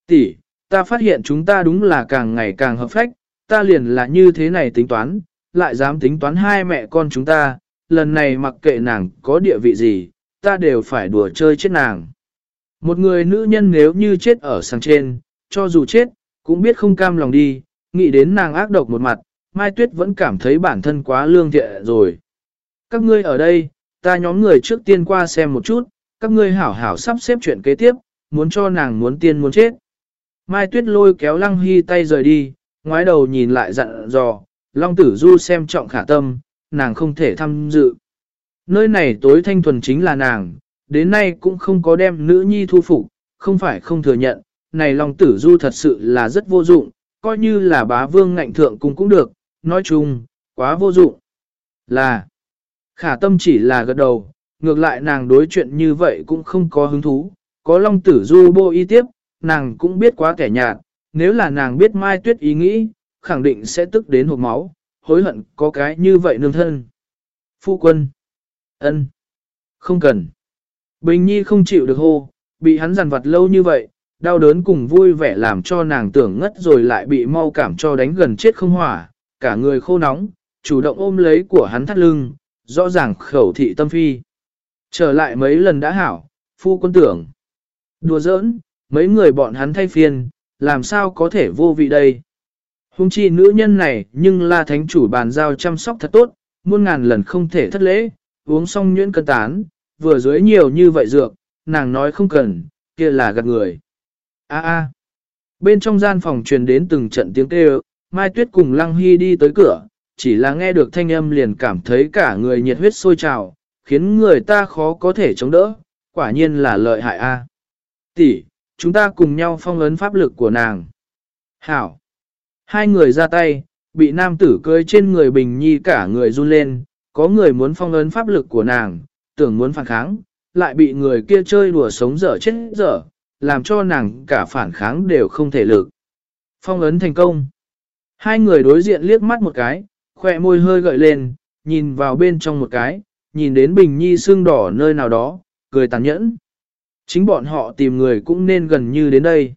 Tỷ, ta phát hiện chúng ta đúng là càng ngày càng hợp phách, ta liền là như thế này tính toán, lại dám tính toán hai mẹ con chúng ta, lần này mặc kệ nàng có địa vị gì, ta đều phải đùa chơi chết nàng. Một người nữ nhân nếu như chết ở sang trên, cho dù chết, cũng biết không cam lòng đi, nghĩ đến nàng ác độc một mặt, Mai Tuyết vẫn cảm thấy bản thân quá lương thiện rồi. Các ngươi ở đây, ta nhóm người trước tiên qua xem một chút, các ngươi hảo hảo sắp xếp chuyện kế tiếp, muốn cho nàng muốn tiên muốn chết. Mai Tuyết lôi kéo Lăng Hy tay rời đi, ngoái đầu nhìn lại dặn dò, Long Tử Du xem trọng khả tâm, nàng không thể tham dự. Nơi này tối thanh thuần chính là nàng, đến nay cũng không có đem nữ nhi thu phục, không phải không thừa nhận, này Long Tử Du thật sự là rất vô dụng, coi như là bá vương ngạnh thượng cùng cũng được, nói chung, quá vô dụng. Là, khả tâm chỉ là gật đầu, ngược lại nàng đối chuyện như vậy cũng không có hứng thú, có Long Tử Du bô y tiếp, nàng cũng biết quá kẻ nhạt, nếu là nàng biết Mai Tuyết ý nghĩ, khẳng định sẽ tức đến hộp máu, hối hận có cái như vậy nương thân. Phu quân. ân, Không cần. Bình Nhi không chịu được hô, bị hắn giàn vặt lâu như vậy, đau đớn cùng vui vẻ làm cho nàng tưởng ngất rồi lại bị mau cảm cho đánh gần chết không hỏa, cả người khô nóng, chủ động ôm lấy của hắn thắt lưng, rõ ràng khẩu thị tâm phi. Trở lại mấy lần đã hảo, phu quân tưởng. Đùa giỡn, mấy người bọn hắn thay phiên, làm sao có thể vô vị đây. Hùng chi nữ nhân này nhưng là thánh chủ bàn giao chăm sóc thật tốt, muôn ngàn lần không thể thất lễ, uống xong nhuyễn cân tán, vừa dưới nhiều như vậy dược, nàng nói không cần, kia là gạt người. A a. Bên trong gian phòng truyền đến từng trận tiếng kêu, Mai Tuyết cùng Lăng Hy đi tới cửa, chỉ là nghe được thanh âm liền cảm thấy cả người nhiệt huyết sôi trào, khiến người ta khó có thể chống đỡ, quả nhiên là lợi hại a. Tỷ, chúng ta cùng nhau phong ấn pháp lực của nàng. Hảo. Hai người ra tay, bị nam tử cưới trên người Bình Nhi cả người run lên, có người muốn phong ấn pháp lực của nàng, tưởng muốn phản kháng, lại bị người kia chơi đùa sống dở chết dở, làm cho nàng cả phản kháng đều không thể lực. Phong ấn thành công. Hai người đối diện liếc mắt một cái, khỏe môi hơi gợi lên, nhìn vào bên trong một cái, nhìn đến Bình Nhi xương đỏ nơi nào đó, cười tàn nhẫn. Chính bọn họ tìm người cũng nên gần như đến đây.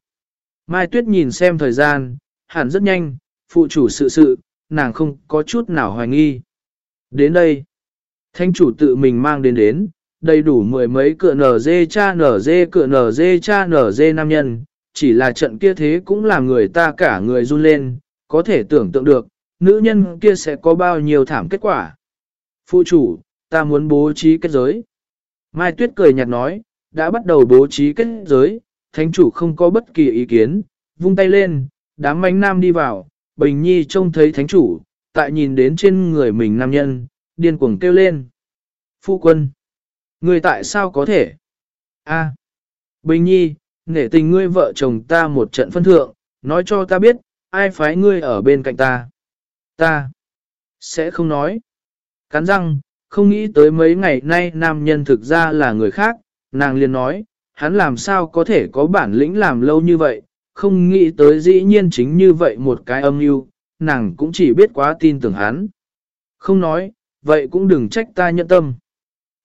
Mai Tuyết nhìn xem thời gian, hẳn rất nhanh, phụ chủ sự sự, nàng không có chút nào hoài nghi. Đến đây, thanh chủ tự mình mang đến đến, đầy đủ mười mấy cựa nở dê cha nở dê cựa nở dê cha nở dê nam nhân, chỉ là trận kia thế cũng làm người ta cả người run lên, có thể tưởng tượng được, nữ nhân kia sẽ có bao nhiêu thảm kết quả. Phụ chủ, ta muốn bố trí kết giới. Mai Tuyết cười nhạt nói, đã bắt đầu bố trí kết giới, thánh chủ không có bất kỳ ý kiến, vung tay lên, đám mánh nam đi vào, Bình Nhi trông thấy thánh chủ, tại nhìn đến trên người mình nam nhân, điên cuồng kêu lên. Phu quân, người tại sao có thể? A, Bình Nhi, nể tình ngươi vợ chồng ta một trận phân thượng, nói cho ta biết, ai phái ngươi ở bên cạnh ta. Ta, sẽ không nói. Cắn răng, không nghĩ tới mấy ngày nay nam nhân thực ra là người khác, nàng liền nói, hắn làm sao có thể có bản lĩnh làm lâu như vậy, không nghĩ tới dĩ nhiên chính như vậy một cái âm mưu nàng cũng chỉ biết quá tin tưởng hắn. Không nói, vậy cũng đừng trách ta nhận tâm.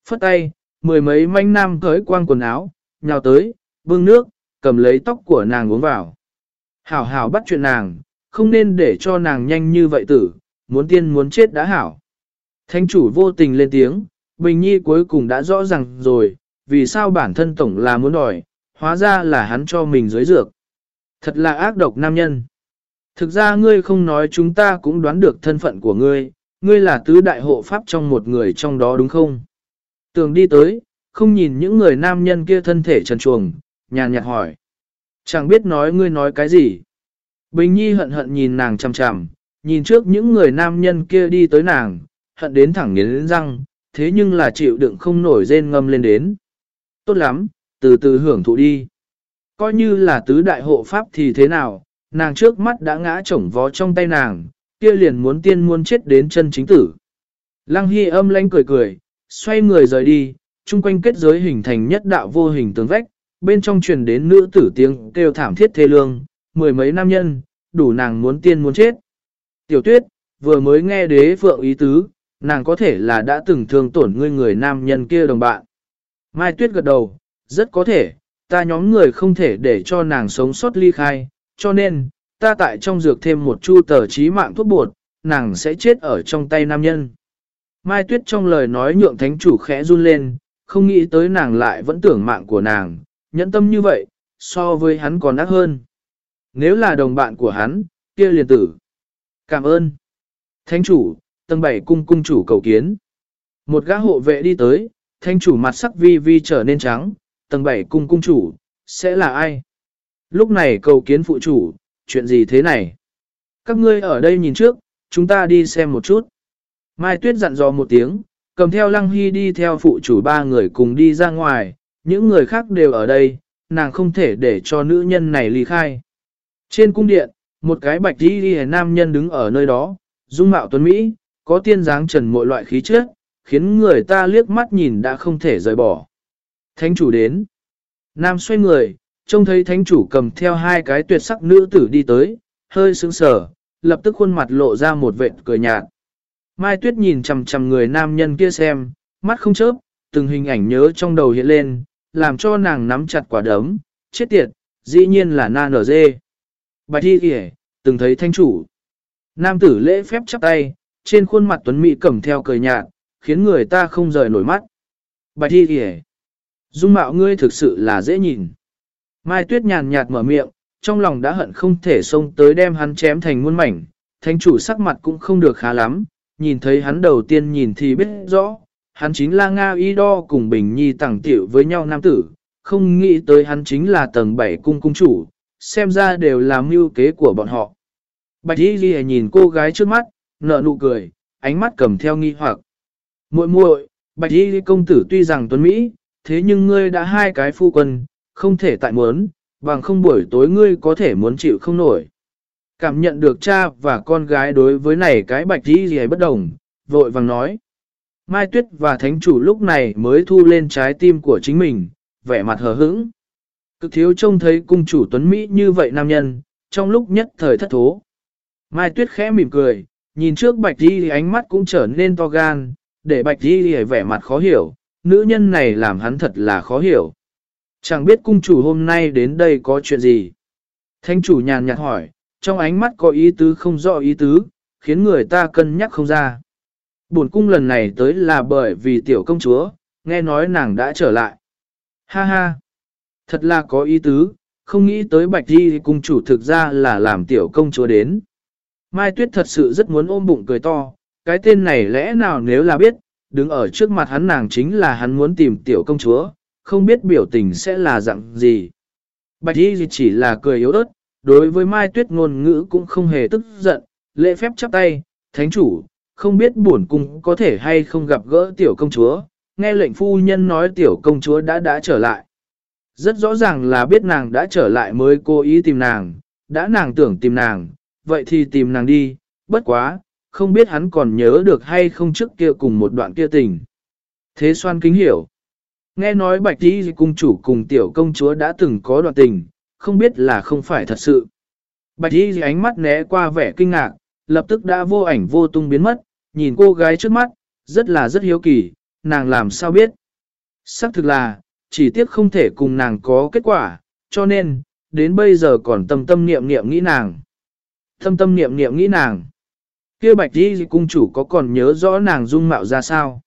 Phất tay, mười mấy manh nam cởi quang quần áo, nhào tới, bưng nước, cầm lấy tóc của nàng uống vào. Hảo hảo bắt chuyện nàng, không nên để cho nàng nhanh như vậy tử, muốn tiên muốn chết đã hảo. Thánh chủ vô tình lên tiếng, Bình Nhi cuối cùng đã rõ ràng rồi, vì sao bản thân tổng là muốn đòi, hóa ra là hắn cho mình giới dược. Thật là ác độc nam nhân. Thực ra ngươi không nói chúng ta cũng đoán được thân phận của ngươi, ngươi là tứ đại hộ pháp trong một người trong đó đúng không? Tường đi tới, không nhìn những người nam nhân kia thân thể trần chuồng, nhàn nhạt hỏi. Chẳng biết nói ngươi nói cái gì. Bình Nhi hận hận nhìn nàng chằm chằm, nhìn trước những người nam nhân kia đi tới nàng, hận đến thẳng nghiến răng, thế nhưng là chịu đựng không nổi rên ngâm lên đến. Tốt lắm, từ từ hưởng thụ đi. Coi như là tứ đại hộ pháp thì thế nào, nàng trước mắt đã ngã chổng vó trong tay nàng, kia liền muốn tiên muốn chết đến chân chính tử. Lăng Hy âm lanh cười cười, xoay người rời đi, chung quanh kết giới hình thành nhất đạo vô hình tường vách, bên trong truyền đến nữ tử tiếng kêu thảm thiết thê lương, mười mấy nam nhân, đủ nàng muốn tiên muốn chết. Tiểu tuyết, vừa mới nghe đế phượng ý tứ, nàng có thể là đã từng thương tổn ngươi người nam nhân kia đồng bạn. Mai tuyết gật đầu, rất có thể, ta nhóm người không thể để cho nàng sống sót ly khai, cho nên, ta tại trong dược thêm một chu tờ trí mạng thuốc bột, nàng sẽ chết ở trong tay nam nhân. Mai Tuyết trong lời nói nhượng thánh chủ khẽ run lên, không nghĩ tới nàng lại vẫn tưởng mạng của nàng, nhẫn tâm như vậy, so với hắn còn ác hơn. Nếu là đồng bạn của hắn, kia liền tử. Cảm ơn. Thánh chủ, tầng bảy cung cung chủ cầu kiến. Một gã hộ vệ đi tới, thánh chủ mặt sắc vi vi trở nên trắng, tầng 7 cung cung chủ, sẽ là ai? Lúc này cầu kiến phụ chủ, chuyện gì thế này? Các ngươi ở đây nhìn trước, chúng ta đi xem một chút. Mai Tuyết dặn dò một tiếng, cầm theo Lăng Hy đi theo phụ chủ ba người cùng đi ra ngoài, những người khác đều ở đây, nàng không thể để cho nữ nhân này ly khai. Trên cung điện, một cái bạch đi đi nam nhân đứng ở nơi đó, dung mạo tuấn Mỹ, có tiên dáng trần mọi loại khí chất, khiến người ta liếc mắt nhìn đã không thể rời bỏ. Thánh chủ đến. Nam xoay người, trông thấy thánh chủ cầm theo hai cái tuyệt sắc nữ tử đi tới, hơi sững sờ, lập tức khuôn mặt lộ ra một vệt cười nhạt. Mai Tuyết nhìn chằm chằm người nam nhân kia xem, mắt không chớp, từng hình ảnh nhớ trong đầu hiện lên, làm cho nàng nắm chặt quả đấm, chết tiệt, dĩ nhiên là na nở dê. Bạch thi kìa, từng thấy thanh chủ. Nam tử lễ phép chắp tay, trên khuôn mặt tuấn mỹ cầm theo cười nhạt, khiến người ta không rời nổi mắt. Bạch thi kìa, dung mạo ngươi thực sự là dễ nhìn. Mai tuyết nhàn nhạt mở miệng, trong lòng đã hận không thể xông tới đem hắn chém thành muôn mảnh, thanh chủ sắc mặt cũng không được khá lắm, nhìn thấy hắn đầu tiên nhìn thì biết rõ, hắn chính là Nga Y Đo cùng Bình Nhi tẳng tiểu với nhau nam tử, không nghĩ tới hắn chính là tầng 7 cung cung chủ, xem ra đều là mưu kế của bọn họ. Bạch Y Ghi nhìn cô gái trước mắt, nở nụ cười, ánh mắt cầm theo nghi hoặc. muội muội, Bạch Y công tử tuy rằng tuấn Mỹ, thế nhưng ngươi đã hai cái phu quân, không thể tại muốn, bằng không buổi tối ngươi có thể muốn chịu không nổi. Cảm nhận được cha và con gái đối với này cái bạch đi gì bất đồng, vội vàng nói. Mai Tuyết và Thánh Chủ lúc này mới thu lên trái tim của chính mình, vẻ mặt hờ hững. Cực thiếu trông thấy cung chủ tuấn Mỹ như vậy nam nhân, trong lúc nhất thời thất thố. Mai Tuyết khẽ mỉm cười, nhìn trước bạch đi ánh mắt cũng trở nên to gan, để bạch đi thì vẻ mặt khó hiểu, nữ nhân này làm hắn thật là khó hiểu. Chẳng biết cung chủ hôm nay đến đây có chuyện gì. Thánh chủ nhàn nhạt hỏi, trong ánh mắt có ý tứ không rõ ý tứ, khiến người ta cân nhắc không ra. Bổn cung lần này tới là bởi vì tiểu công chúa, nghe nói nàng đã trở lại. Ha ha! Thật là có ý tứ, không nghĩ tới bạch đi cung chủ thực ra là làm tiểu công chúa đến. Mai Tuyết thật sự rất muốn ôm bụng cười to, cái tên này lẽ nào nếu là biết, đứng ở trước mặt hắn nàng chính là hắn muốn tìm tiểu công chúa, không biết biểu tình sẽ là dạng gì. Bạch y chỉ là cười yếu ớt, đối với Mai Tuyết ngôn ngữ cũng không hề tức giận, lễ phép chắp tay, thánh chủ, không biết buồn cung có thể hay không gặp gỡ tiểu công chúa, nghe lệnh phu nhân nói tiểu công chúa đã đã trở lại. Rất rõ ràng là biết nàng đã trở lại mới cố ý tìm nàng, đã nàng tưởng tìm nàng, vậy thì tìm nàng đi, bất quá, không biết hắn còn nhớ được hay không trước kia cùng một đoạn kia tình. Thế xoan kính hiểu. Nghe nói bạch tí cung chủ cùng tiểu công chúa đã từng có đoạn tình, không biết là không phải thật sự. Bạch y ánh mắt né qua vẻ kinh ngạc, lập tức đã vô ảnh vô tung biến mất, nhìn cô gái trước mắt, rất là rất hiếu kỳ, nàng làm sao biết. Sắc thực là, chỉ tiếc không thể cùng nàng có kết quả, cho nên, đến bây giờ còn tâm tâm niệm niệm nghĩ nàng. Tâm tâm niệm niệm nghĩ nàng. kia bạch y cung chủ có còn nhớ rõ nàng dung mạo ra sao.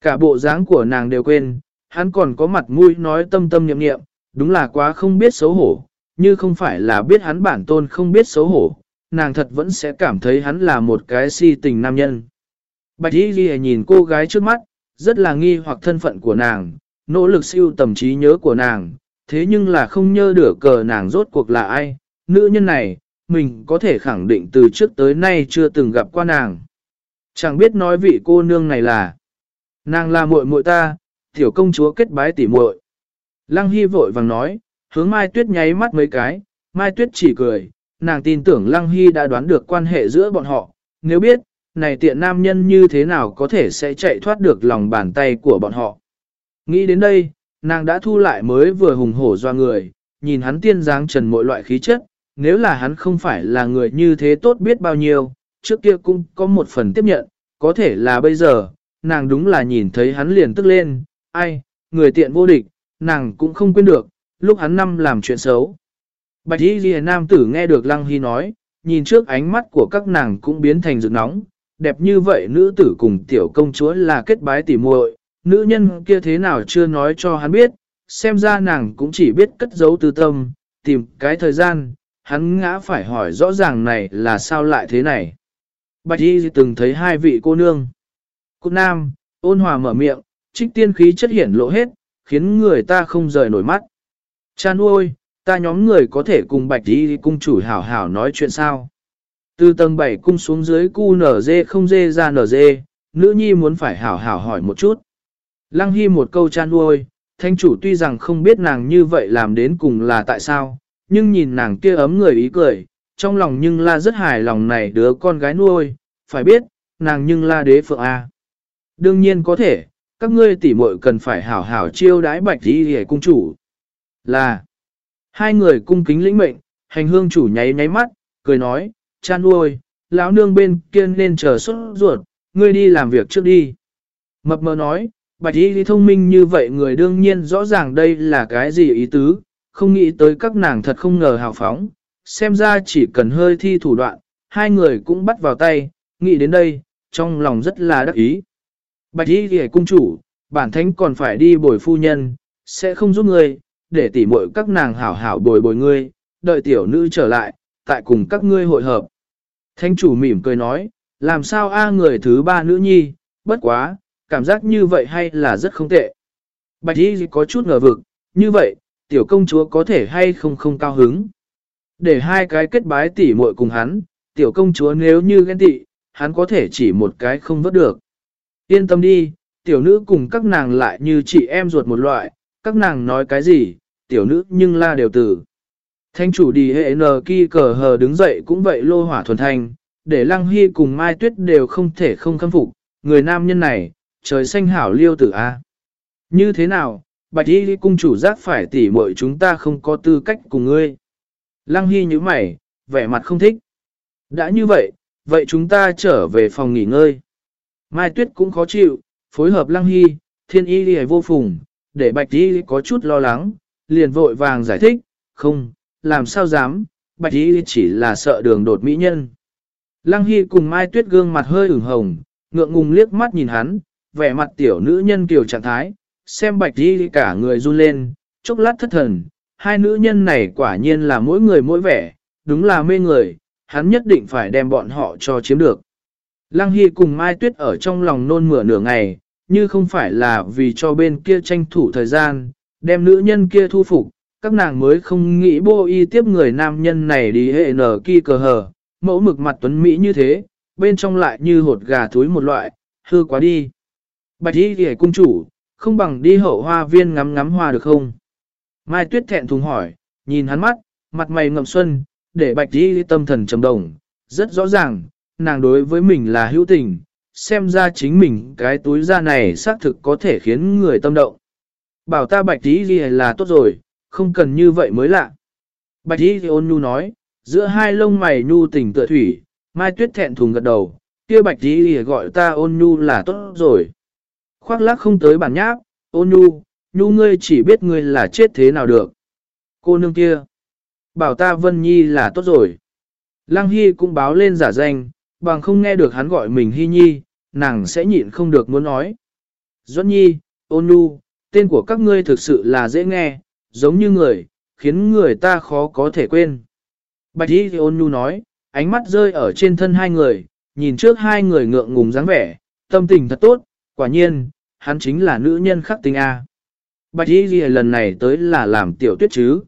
Cả bộ dáng của nàng đều quên, hắn còn có mặt mũi nói tâm tâm niệm niệm, đúng là quá không biết xấu hổ, như không phải là biết hắn bản tôn không biết xấu hổ, nàng thật vẫn sẽ cảm thấy hắn là một cái si tình nam nhân. Bạch Y Ghi nhìn cô gái trước mắt, rất là nghi hoặc thân phận của nàng, nỗ lực siêu tầm trí nhớ của nàng, thế nhưng là không nhớ được cờ nàng rốt cuộc là ai, nữ nhân này, mình có thể khẳng định từ trước tới nay chưa từng gặp qua nàng. Chẳng biết nói vị cô nương này là, nàng là muội muội ta, tiểu công chúa kết bái tỉ muội. Lăng Hy vội vàng nói, hướng Mai Tuyết nháy mắt mấy cái, Mai Tuyết chỉ cười, nàng tin tưởng Lăng Hy đã đoán được quan hệ giữa bọn họ, nếu biết, này tiện nam nhân như thế nào có thể sẽ chạy thoát được lòng bàn tay của bọn họ. Nghĩ đến đây, nàng đã thu lại mới vừa hùng hổ do người, nhìn hắn tiên dáng trần mọi loại khí chất, nếu là hắn không phải là người như thế tốt biết bao nhiêu, trước kia cũng có một phần tiếp nhận, có thể là bây giờ, nàng đúng là nhìn thấy hắn liền tức lên, ai, người tiện vô địch, nàng cũng không quên được, lúc hắn năm làm chuyện xấu. Bạch y ghi nam tử nghe được Lăng Hy nói, nhìn trước ánh mắt của các nàng cũng biến thành rực nóng, đẹp như vậy nữ tử cùng tiểu công chúa là kết bái tỉ muội, nữ nhân kia thế nào chưa nói cho hắn biết, xem ra nàng cũng chỉ biết cất giấu tư tâm, tìm cái thời gian, hắn ngã phải hỏi rõ ràng này là sao lại thế này. Bạch y từng thấy hai vị cô nương. cô nam, ôn hòa mở miệng, trích tiên khí chất hiển lộ hết, khiến người ta không rời nổi mắt. Cha nuôi, ta nhóm người có thể cùng bạch đi cung chủ hảo hảo nói chuyện sao. Từ tầng 7 cung xuống dưới cu nở dê không dê ra nở dê, nữ nhi muốn phải hảo hảo hỏi một chút. Lăng Hy một câu chan nuôi, thanh chủ tuy rằng không biết nàng như vậy làm đến cùng là tại sao, nhưng nhìn nàng kia ấm người ý cười, trong lòng nhưng la rất hài lòng này đứa con gái nuôi, phải biết, nàng nhưng la đế phượng A. Đương nhiên có thể, các ngươi tỉ muội cần phải hảo hảo chiêu đái bạch đi hề cung chủ. Là, hai người cung kính lĩnh mệnh, hành hương chủ nháy nháy mắt, cười nói, cha nuôi, lão nương bên kia nên chờ xuất ruột, ngươi đi làm việc trước đi. Mập mờ nói, bạch y thông minh như vậy người đương nhiên rõ ràng đây là cái gì ý tứ, không nghĩ tới các nàng thật không ngờ hào phóng, xem ra chỉ cần hơi thi thủ đoạn, hai người cũng bắt vào tay, nghĩ đến đây, trong lòng rất là đắc ý. Bạch y ghề cung chủ, bản thánh còn phải đi bồi phu nhân, sẽ không giúp ngươi, để tỉ muội các nàng hảo hảo bồi bồi ngươi, đợi tiểu nữ trở lại, tại cùng các ngươi hội hợp. Thánh chủ mỉm cười nói, làm sao a người thứ ba nữ nhi, bất quá, cảm giác như vậy hay là rất không tệ. Bạch y có chút ngờ vực, như vậy, tiểu công chúa có thể hay không không cao hứng. Để hai cái kết bái tỉ muội cùng hắn, tiểu công chúa nếu như ghen tị, hắn có thể chỉ một cái không vớt được. Yên tâm đi, tiểu nữ cùng các nàng lại như chị em ruột một loại, các nàng nói cái gì, tiểu nữ nhưng la đều tử. Thanh chủ đi hệ nờ kỳ cờ hờ đứng dậy cũng vậy lô hỏa thuần thanh, để lăng hy cùng mai tuyết đều không thể không khâm phục, người nam nhân này, trời xanh hảo liêu tử A. Như thế nào, bạch y cung chủ giác phải tỉ muội chúng ta không có tư cách cùng ngươi. Lăng hy như mày, vẻ mặt không thích. Đã như vậy, vậy chúng ta trở về phòng nghỉ ngơi. Mai tuyết cũng khó chịu, phối hợp lăng hy, thiên y đi vô phùng, để bạch y có chút lo lắng, liền vội vàng giải thích, không, làm sao dám, bạch y chỉ là sợ đường đột mỹ nhân. Lăng hy cùng Mai tuyết gương mặt hơi ửng hồng, ngượng ngùng liếc mắt nhìn hắn, vẻ mặt tiểu nữ nhân kiểu trạng thái, xem bạch y cả người run lên, chốc lát thất thần, hai nữ nhân này quả nhiên là mỗi người mỗi vẻ, đúng là mê người, hắn nhất định phải đem bọn họ cho chiếm được. Lăng Hy cùng Mai Tuyết ở trong lòng nôn mửa nửa ngày, như không phải là vì cho bên kia tranh thủ thời gian, đem nữ nhân kia thu phục, các nàng mới không nghĩ bô y tiếp người nam nhân này đi hệ nở kỳ cờ hờ, mẫu mực mặt tuấn Mỹ như thế, bên trong lại như hột gà thúi một loại, hư quá đi. Bạch y kìa cung chủ, không bằng đi hậu hoa viên ngắm ngắm hoa được không? Mai Tuyết thẹn thùng hỏi, nhìn hắn mắt, mặt mày ngậm xuân, để bạch y tâm thần trầm đồng, rất rõ ràng, nàng đối với mình là hữu tình, xem ra chính mình cái túi da này xác thực có thể khiến người tâm động. Bảo ta bạch tí ghi là tốt rồi, không cần như vậy mới lạ. Bạch tí ôn nhu nói, giữa hai lông mày nhu tình tựa thủy, mai tuyết thẹn thùng gật đầu, kia bạch tí gọi ta ôn nhu là tốt rồi. Khoác lác không tới bản nháp, ôn nhu, nhu ngươi chỉ biết ngươi là chết thế nào được. Cô nương kia, bảo ta Vân Nhi là tốt rồi. Lăng Hy cũng báo lên giả danh, bằng không nghe được hắn gọi mình Hy Nhi, nàng sẽ nhịn không được muốn nói. Doãn Nhi, ôn nhu, tên của các ngươi thực sự là dễ nghe, giống như người, khiến người ta khó có thể quên. Bạch Y ôn nhu nói, ánh mắt rơi ở trên thân hai người, nhìn trước hai người ngượng ngùng dáng vẻ, tâm tình thật tốt, quả nhiên, hắn chính là nữ nhân khắc tình A. Bạch Y lần này tới là làm tiểu tuyết chứ.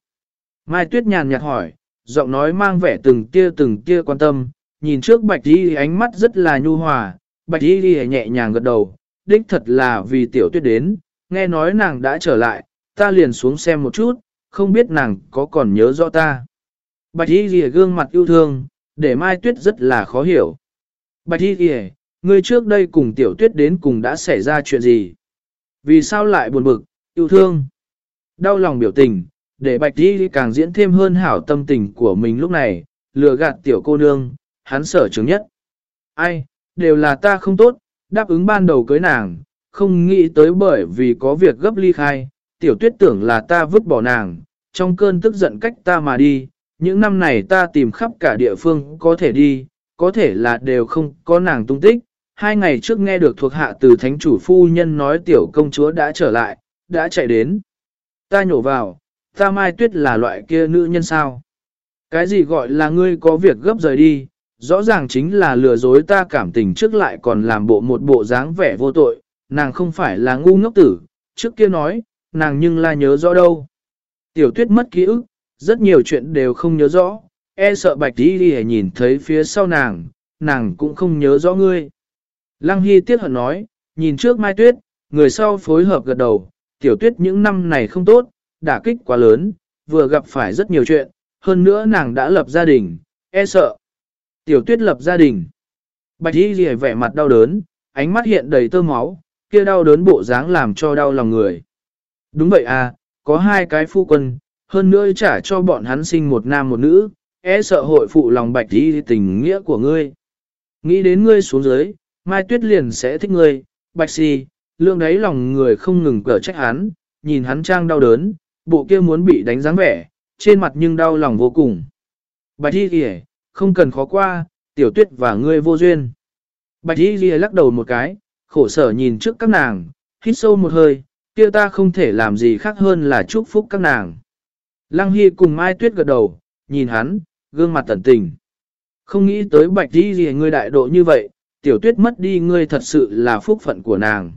Mai tuyết nhàn nhạt hỏi, giọng nói mang vẻ từng tia từng tia quan tâm, nhìn trước bạch y ánh mắt rất là nhu hòa, bạch y nhẹ nhàng gật đầu, đích thật là vì tiểu tuyết đến, nghe nói nàng đã trở lại, ta liền xuống xem một chút, không biết nàng có còn nhớ rõ ta. Bạch y gương mặt yêu thương, để mai tuyết rất là khó hiểu. Bạch y ghi, ngươi trước đây cùng tiểu tuyết đến cùng đã xảy ra chuyện gì? Vì sao lại buồn bực, yêu thương? Đau lòng biểu tình, để bạch y càng diễn thêm hơn hảo tâm tình của mình lúc này, lừa gạt tiểu cô nương, hắn sở chứng nhất. Ai, đều là ta không tốt, đáp ứng ban đầu cưới nàng, không nghĩ tới bởi vì có việc gấp ly khai, tiểu tuyết tưởng là ta vứt bỏ nàng, trong cơn tức giận cách ta mà đi, những năm này ta tìm khắp cả địa phương có thể đi, có thể là đều không có nàng tung tích. Hai ngày trước nghe được thuộc hạ từ thánh chủ phu nhân nói tiểu công chúa đã trở lại, đã chạy đến. Ta nhổ vào, ta mai tuyết là loại kia nữ nhân sao? Cái gì gọi là ngươi có việc gấp rời đi, rõ ràng chính là lừa dối ta cảm tình trước lại còn làm bộ một bộ dáng vẻ vô tội, nàng không phải là ngu ngốc tử, trước kia nói, nàng nhưng là nhớ rõ đâu. Tiểu tuyết mất ký ức, rất nhiều chuyện đều không nhớ rõ, e sợ bạch đi đi nhìn thấy phía sau nàng, nàng cũng không nhớ rõ ngươi. Lăng Hy tiếc hận nói, nhìn trước Mai Tuyết, người sau phối hợp gật đầu, tiểu tuyết những năm này không tốt, đả kích quá lớn, vừa gặp phải rất nhiều chuyện, hơn nữa nàng đã lập gia đình, e sợ. Tiểu tuyết lập gia đình. Bạch y ghi vẻ mặt đau đớn, ánh mắt hiện đầy tơ máu, kia đau đớn bộ dáng làm cho đau lòng người. Đúng vậy à, có hai cái phu quân, hơn nữa trả cho bọn hắn sinh một nam một nữ, e sợ hội phụ lòng bạch y tình nghĩa của ngươi. Nghĩ đến ngươi xuống dưới, Mai Tuyết liền sẽ thích ngươi, bạch si, lượng đấy lòng người không ngừng cở trách hắn, nhìn hắn trang đau đớn, bộ kia muốn bị đánh dáng vẻ, trên mặt nhưng đau lòng vô cùng. Bạch y kìa, không cần khó qua, tiểu tuyết và ngươi vô duyên. Bạch y Ghi lắc đầu một cái, khổ sở nhìn trước các nàng, hít sâu một hơi, kia ta không thể làm gì khác hơn là chúc phúc các nàng. Lăng Hy cùng Mai Tuyết gật đầu, nhìn hắn, gương mặt tẩn tình. Không nghĩ tới bạch Y Ghi ngươi đại độ như vậy, tiểu tuyết mất đi ngươi thật sự là phúc phận của nàng.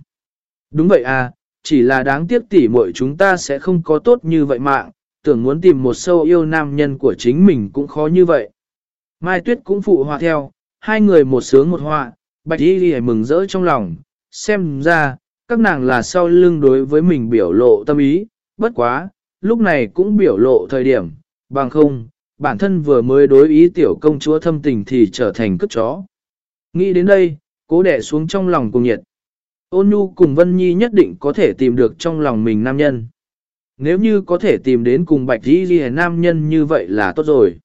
Đúng vậy à, chỉ là đáng tiếc tỉ muội chúng ta sẽ không có tốt như vậy mạng, tưởng muốn tìm một sâu yêu nam nhân của chính mình cũng khó như vậy. Mai Tuyết cũng phụ họa theo, hai người một sướng một họa, bạch y ghi mừng rỡ trong lòng, xem ra, các nàng là sau lưng đối với mình biểu lộ tâm ý, bất quá, lúc này cũng biểu lộ thời điểm, bằng không, bản thân vừa mới đối ý tiểu công chúa thâm tình thì trở thành cất chó. Nghĩ đến đây, cố đẻ xuống trong lòng cùng nhiệt. Ôn nhu cùng Vân Nhi nhất định có thể tìm được trong lòng mình nam nhân. Nếu như có thể tìm đến cùng bạch Y ghi nam nhân như vậy là tốt rồi.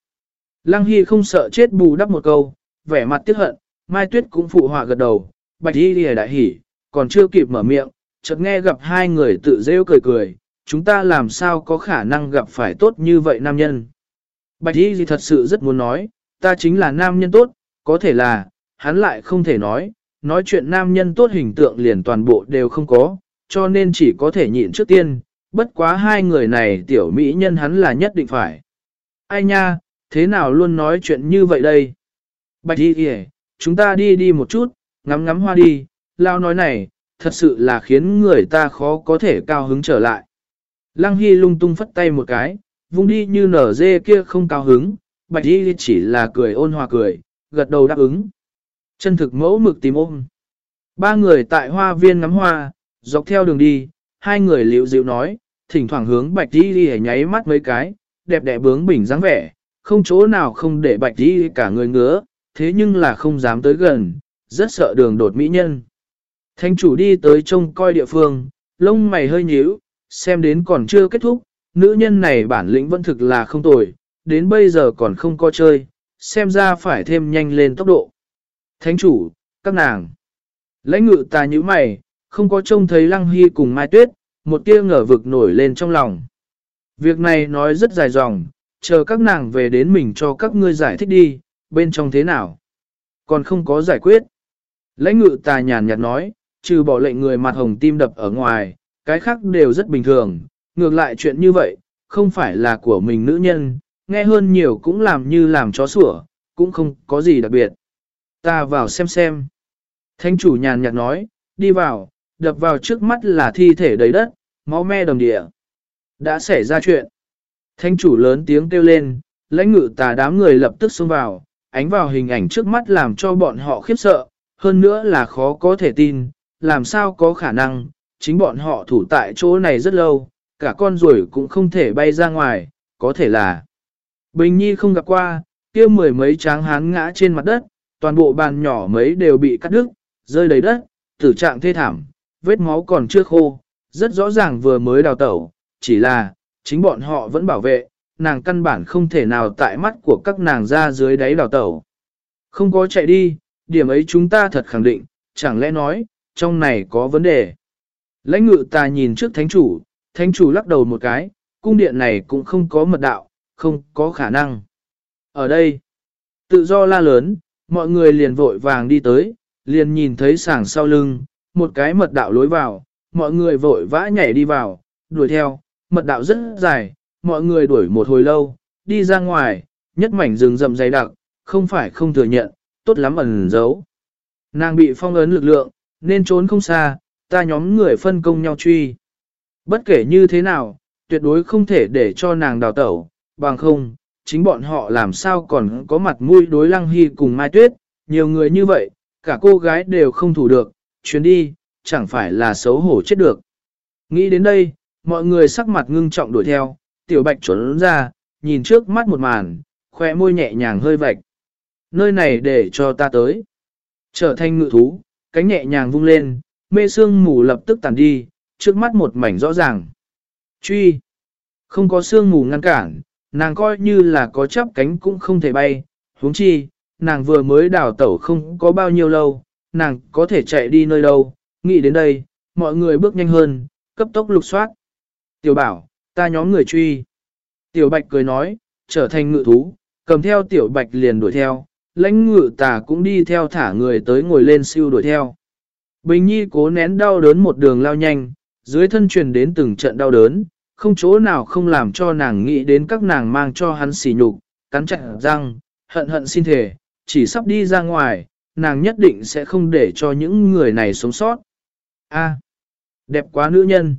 Lăng Hy không sợ chết bù đắp một câu, vẻ mặt tiếc hận, Mai Tuyết cũng phụ họa gật đầu, bạch đi lìa đại hỉ, còn chưa kịp mở miệng, chợt nghe gặp hai người tự rêu cười cười, chúng ta làm sao có khả năng gặp phải tốt như vậy nam nhân. Bạch y gì thật sự rất muốn nói, ta chính là nam nhân tốt, có thể là, hắn lại không thể nói, nói chuyện nam nhân tốt hình tượng liền toàn bộ đều không có, cho nên chỉ có thể nhịn trước tiên, bất quá hai người này tiểu mỹ nhân hắn là nhất định phải. Ai nha, thế nào luôn nói chuyện như vậy đây? Bạch y kìa, chúng ta đi đi một chút, ngắm ngắm hoa đi, lao nói này, thật sự là khiến người ta khó có thể cao hứng trở lại. Lăng Hy lung tung phất tay một cái, vung đi như nở dê kia không cao hứng, bạch y chỉ là cười ôn hòa cười, gật đầu đáp ứng. Chân thực mẫu mực tìm ôm. Ba người tại hoa viên ngắm hoa, dọc theo đường đi, hai người liễu dịu nói, thỉnh thoảng hướng bạch y đi nháy mắt mấy cái, đẹp đẽ bướng bỉnh dáng vẻ, không chỗ nào không để bạch y cả người ngứa, thế nhưng là không dám tới gần, rất sợ đường đột mỹ nhân. Thanh chủ đi tới trông coi địa phương, lông mày hơi nhíu, xem đến còn chưa kết thúc, nữ nhân này bản lĩnh vẫn thực là không tồi, đến bây giờ còn không có chơi, xem ra phải thêm nhanh lên tốc độ. Thánh chủ, các nàng. Lãnh ngự ta như mày, không có trông thấy Lăng Hy cùng Mai Tuyết, một tia ngờ vực nổi lên trong lòng. Việc này nói rất dài dòng, chờ các nàng về đến mình cho các ngươi giải thích đi, bên trong thế nào. Còn không có giải quyết. Lãnh ngự tà nhàn nhạt nói, trừ bỏ lệnh người mặt hồng tim đập ở ngoài, cái khác đều rất bình thường, ngược lại chuyện như vậy, không phải là của mình nữ nhân, nghe hơn nhiều cũng làm như làm chó sủa, cũng không có gì đặc biệt. Ta vào xem xem. Thanh chủ nhàn nhạt nói, đi vào, đập vào trước mắt là thi thể đầy đất, máu me đồng địa. Đã xảy ra chuyện. Thanh chủ lớn tiếng kêu lên, lãnh ngự tà đám người lập tức xông vào, ánh vào hình ảnh trước mắt làm cho bọn họ khiếp sợ, hơn nữa là khó có thể tin, làm sao có khả năng, chính bọn họ thủ tại chỗ này rất lâu, cả con ruồi cũng không thể bay ra ngoài, có thể là. Bình Nhi không gặp qua, kia mười mấy tráng hán ngã trên mặt đất, toàn bộ bàn nhỏ mấy đều bị cắt đứt, rơi đầy đất, tử trạng thê thảm, vết máu còn chưa khô, rất rõ ràng vừa mới đào tẩu, chỉ là, chính bọn họ vẫn bảo vệ, nàng căn bản không thể nào tại mắt của các nàng ra dưới đáy đào tẩu. Không có chạy đi, điểm ấy chúng ta thật khẳng định, chẳng lẽ nói, trong này có vấn đề. Lãnh ngự ta nhìn trước thánh chủ, thánh chủ lắc đầu một cái, cung điện này cũng không có mật đạo, không có khả năng. Ở đây, tự do la lớn, mọi người liền vội vàng đi tới, liền nhìn thấy sảng sau lưng, một cái mật đạo lối vào, mọi người vội vã nhảy đi vào, đuổi theo, mật đạo rất dài, mọi người đuổi một hồi lâu, đi ra ngoài, nhất mảnh rừng rậm dày đặc, không phải không thừa nhận, tốt lắm ẩn giấu. Nàng bị phong ấn lực lượng, nên trốn không xa, ta nhóm người phân công nhau truy. Bất kể như thế nào, tuyệt đối không thể để cho nàng đào tẩu, bằng không, chính bọn họ làm sao còn có mặt mũi đối lăng hy cùng Mai Tuyết, nhiều người như vậy, cả cô gái đều không thủ được, chuyến đi, chẳng phải là xấu hổ chết được. Nghĩ đến đây, mọi người sắc mặt ngưng trọng đuổi theo, tiểu bạch trốn ra, nhìn trước mắt một màn, khoe môi nhẹ nhàng hơi vạch. Nơi này để cho ta tới. Trở thành ngự thú, cánh nhẹ nhàng vung lên, mê sương mù lập tức tàn đi, trước mắt một mảnh rõ ràng. Truy! Không có sương mù ngăn cản, nàng coi như là có chắp cánh cũng không thể bay, huống chi, nàng vừa mới đào tẩu không có bao nhiêu lâu, nàng có thể chạy đi nơi đâu, nghĩ đến đây, mọi người bước nhanh hơn, cấp tốc lục soát. Tiểu bảo, ta nhóm người truy. Tiểu bạch cười nói, trở thành ngự thú, cầm theo tiểu bạch liền đuổi theo, lãnh ngự tà cũng đi theo thả người tới ngồi lên siêu đuổi theo. Bình nhi cố nén đau đớn một đường lao nhanh, dưới thân truyền đến từng trận đau đớn, không chỗ nào không làm cho nàng nghĩ đến các nàng mang cho hắn xỉ nhục, cắn chặt răng, hận hận xin thể, chỉ sắp đi ra ngoài, nàng nhất định sẽ không để cho những người này sống sót. A, đẹp quá nữ nhân.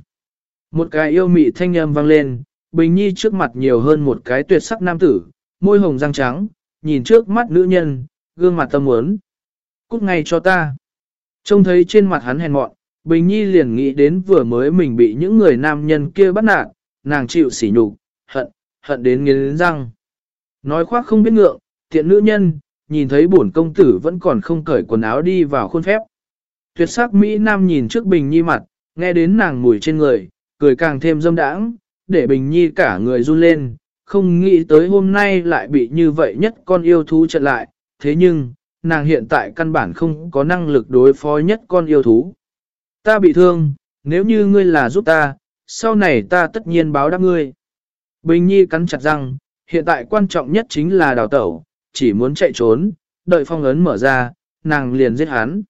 Một cái yêu mị thanh âm vang lên, Bình Nhi trước mặt nhiều hơn một cái tuyệt sắc nam tử, môi hồng răng trắng, nhìn trước mắt nữ nhân, gương mặt tâm muốn. Cút ngay cho ta. Trông thấy trên mặt hắn hèn mọn, Bình Nhi liền nghĩ đến vừa mới mình bị những người nam nhân kia bắt nạt, nàng chịu sỉ nhục, hận, hận đến nghiến răng. Nói khoác không biết ngượng, tiện nữ nhân, nhìn thấy bổn công tử vẫn còn không cởi quần áo đi vào khuôn phép. Tuyệt sắc Mỹ Nam nhìn trước Bình Nhi mặt, nghe đến nàng mùi trên người, cười càng thêm dâm đãng, để Bình Nhi cả người run lên, không nghĩ tới hôm nay lại bị như vậy nhất con yêu thú trận lại, thế nhưng, nàng hiện tại căn bản không có năng lực đối phó nhất con yêu thú. Ta bị thương, nếu như ngươi là giúp ta, sau này ta tất nhiên báo đáp ngươi. Bình Nhi cắn chặt răng, hiện tại quan trọng nhất chính là đào tẩu, chỉ muốn chạy trốn, đợi phong ấn mở ra, nàng liền giết hắn.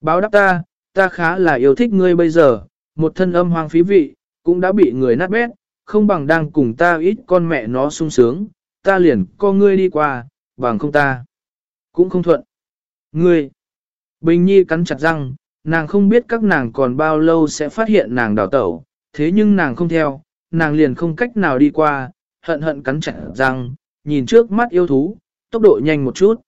Báo đáp ta, ta khá là yêu thích ngươi bây giờ, một thân âm hoang phí vị, cũng đã bị người nát bét, không bằng đang cùng ta ít con mẹ nó sung sướng, ta liền co ngươi đi qua, bằng không ta. Cũng không thuận. Ngươi. Bình Nhi cắn chặt răng, nàng không biết các nàng còn bao lâu sẽ phát hiện nàng đào tẩu, thế nhưng nàng không theo, nàng liền không cách nào đi qua, hận hận cắn chặt răng, nhìn trước mắt yêu thú, tốc độ nhanh một chút.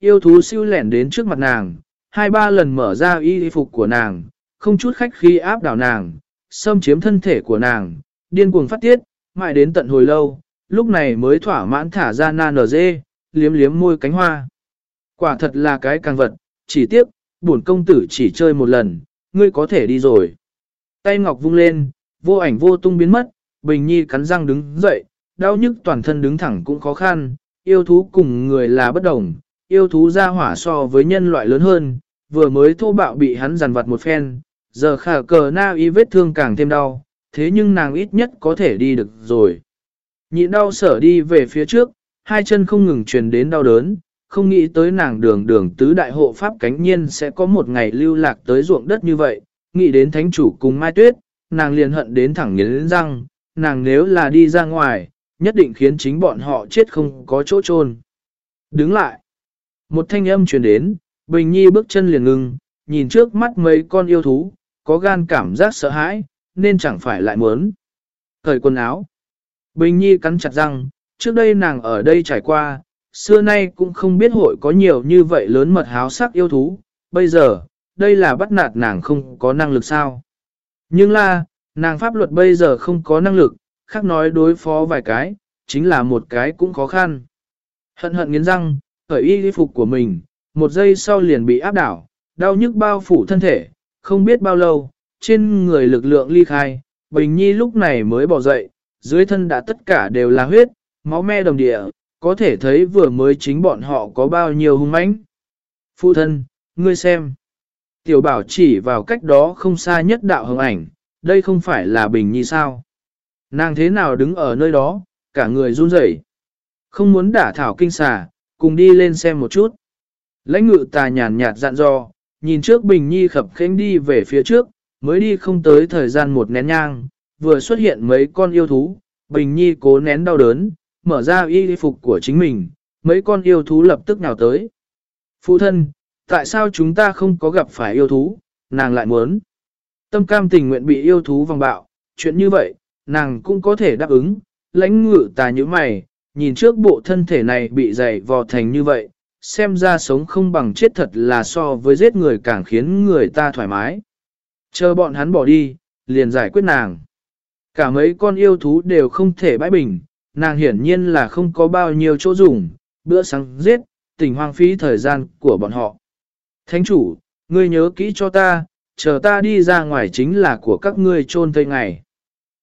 Yêu thú siêu lẻn đến trước mặt nàng, hai ba lần mở ra y phục của nàng, không chút khách khi áp đảo nàng, xâm chiếm thân thể của nàng, điên cuồng phát tiết, mãi đến tận hồi lâu, lúc này mới thỏa mãn thả ra na nở dê, liếm liếm môi cánh hoa. Quả thật là cái càng vật, chỉ tiếc, bổn công tử chỉ chơi một lần, ngươi có thể đi rồi. Tay ngọc vung lên, vô ảnh vô tung biến mất, Bình Nhi cắn răng đứng dậy, đau nhức toàn thân đứng thẳng cũng khó khăn, yêu thú cùng người là bất đồng, yêu thú ra hỏa so với nhân loại lớn hơn, vừa mới thô bạo bị hắn giàn vặt một phen, giờ khả cờ na y vết thương càng thêm đau, thế nhưng nàng ít nhất có thể đi được rồi. Nhịn đau sở đi về phía trước, hai chân không ngừng truyền đến đau đớn, không nghĩ tới nàng đường đường tứ đại hộ pháp cánh nhiên sẽ có một ngày lưu lạc tới ruộng đất như vậy, nghĩ đến thánh chủ cùng Mai Tuyết, nàng liền hận đến thẳng nghiến răng, nàng nếu là đi ra ngoài, nhất định khiến chính bọn họ chết không có chỗ chôn. Đứng lại, một thanh âm truyền đến, Bình Nhi bước chân liền ngừng, nhìn trước mắt mấy con yêu thú, có gan cảm giác sợ hãi, nên chẳng phải lại muốn. Thời quần áo. Bình Nhi cắn chặt răng, trước đây nàng ở đây trải qua, xưa nay cũng không biết hội có nhiều như vậy lớn mật háo sắc yêu thú, bây giờ, đây là bắt nạt nàng không có năng lực sao. Nhưng là, nàng pháp luật bây giờ không có năng lực, khác nói đối phó vài cái, chính là một cái cũng khó khăn. Hận hận nghiến răng, khởi y phục của mình, một giây sau liền bị áp đảo, đau nhức bao phủ thân thể, không biết bao lâu, trên người lực lượng ly khai, Bình Nhi lúc này mới bỏ dậy, dưới thân đã tất cả đều là huyết, máu me đồng địa, có thể thấy vừa mới chính bọn họ có bao nhiêu hung mãnh. Phụ thân, ngươi xem. Tiểu bảo chỉ vào cách đó không xa nhất đạo hồng ảnh, đây không phải là Bình Nhi sao. Nàng thế nào đứng ở nơi đó, cả người run rẩy, Không muốn đả thảo kinh xà, cùng đi lên xem một chút. Lãnh ngự tà nhàn nhạt dặn dò, nhìn trước Bình Nhi khập khênh đi về phía trước, mới đi không tới thời gian một nén nhang, vừa xuất hiện mấy con yêu thú, Bình Nhi cố nén đau đớn, mở ra y phục của chính mình, mấy con yêu thú lập tức nào tới. Phụ thân, tại sao chúng ta không có gặp phải yêu thú, nàng lại muốn. Tâm cam tình nguyện bị yêu thú vòng bạo, chuyện như vậy, nàng cũng có thể đáp ứng, lãnh ngự tà như mày, nhìn trước bộ thân thể này bị dày vò thành như vậy, xem ra sống không bằng chết thật là so với giết người càng khiến người ta thoải mái. Chờ bọn hắn bỏ đi, liền giải quyết nàng. Cả mấy con yêu thú đều không thể bãi bình, nàng hiển nhiên là không có bao nhiêu chỗ dùng, bữa sáng giết, tình hoang phí thời gian của bọn họ. Thánh chủ, ngươi nhớ kỹ cho ta, chờ ta đi ra ngoài chính là của các ngươi trôn thây ngày.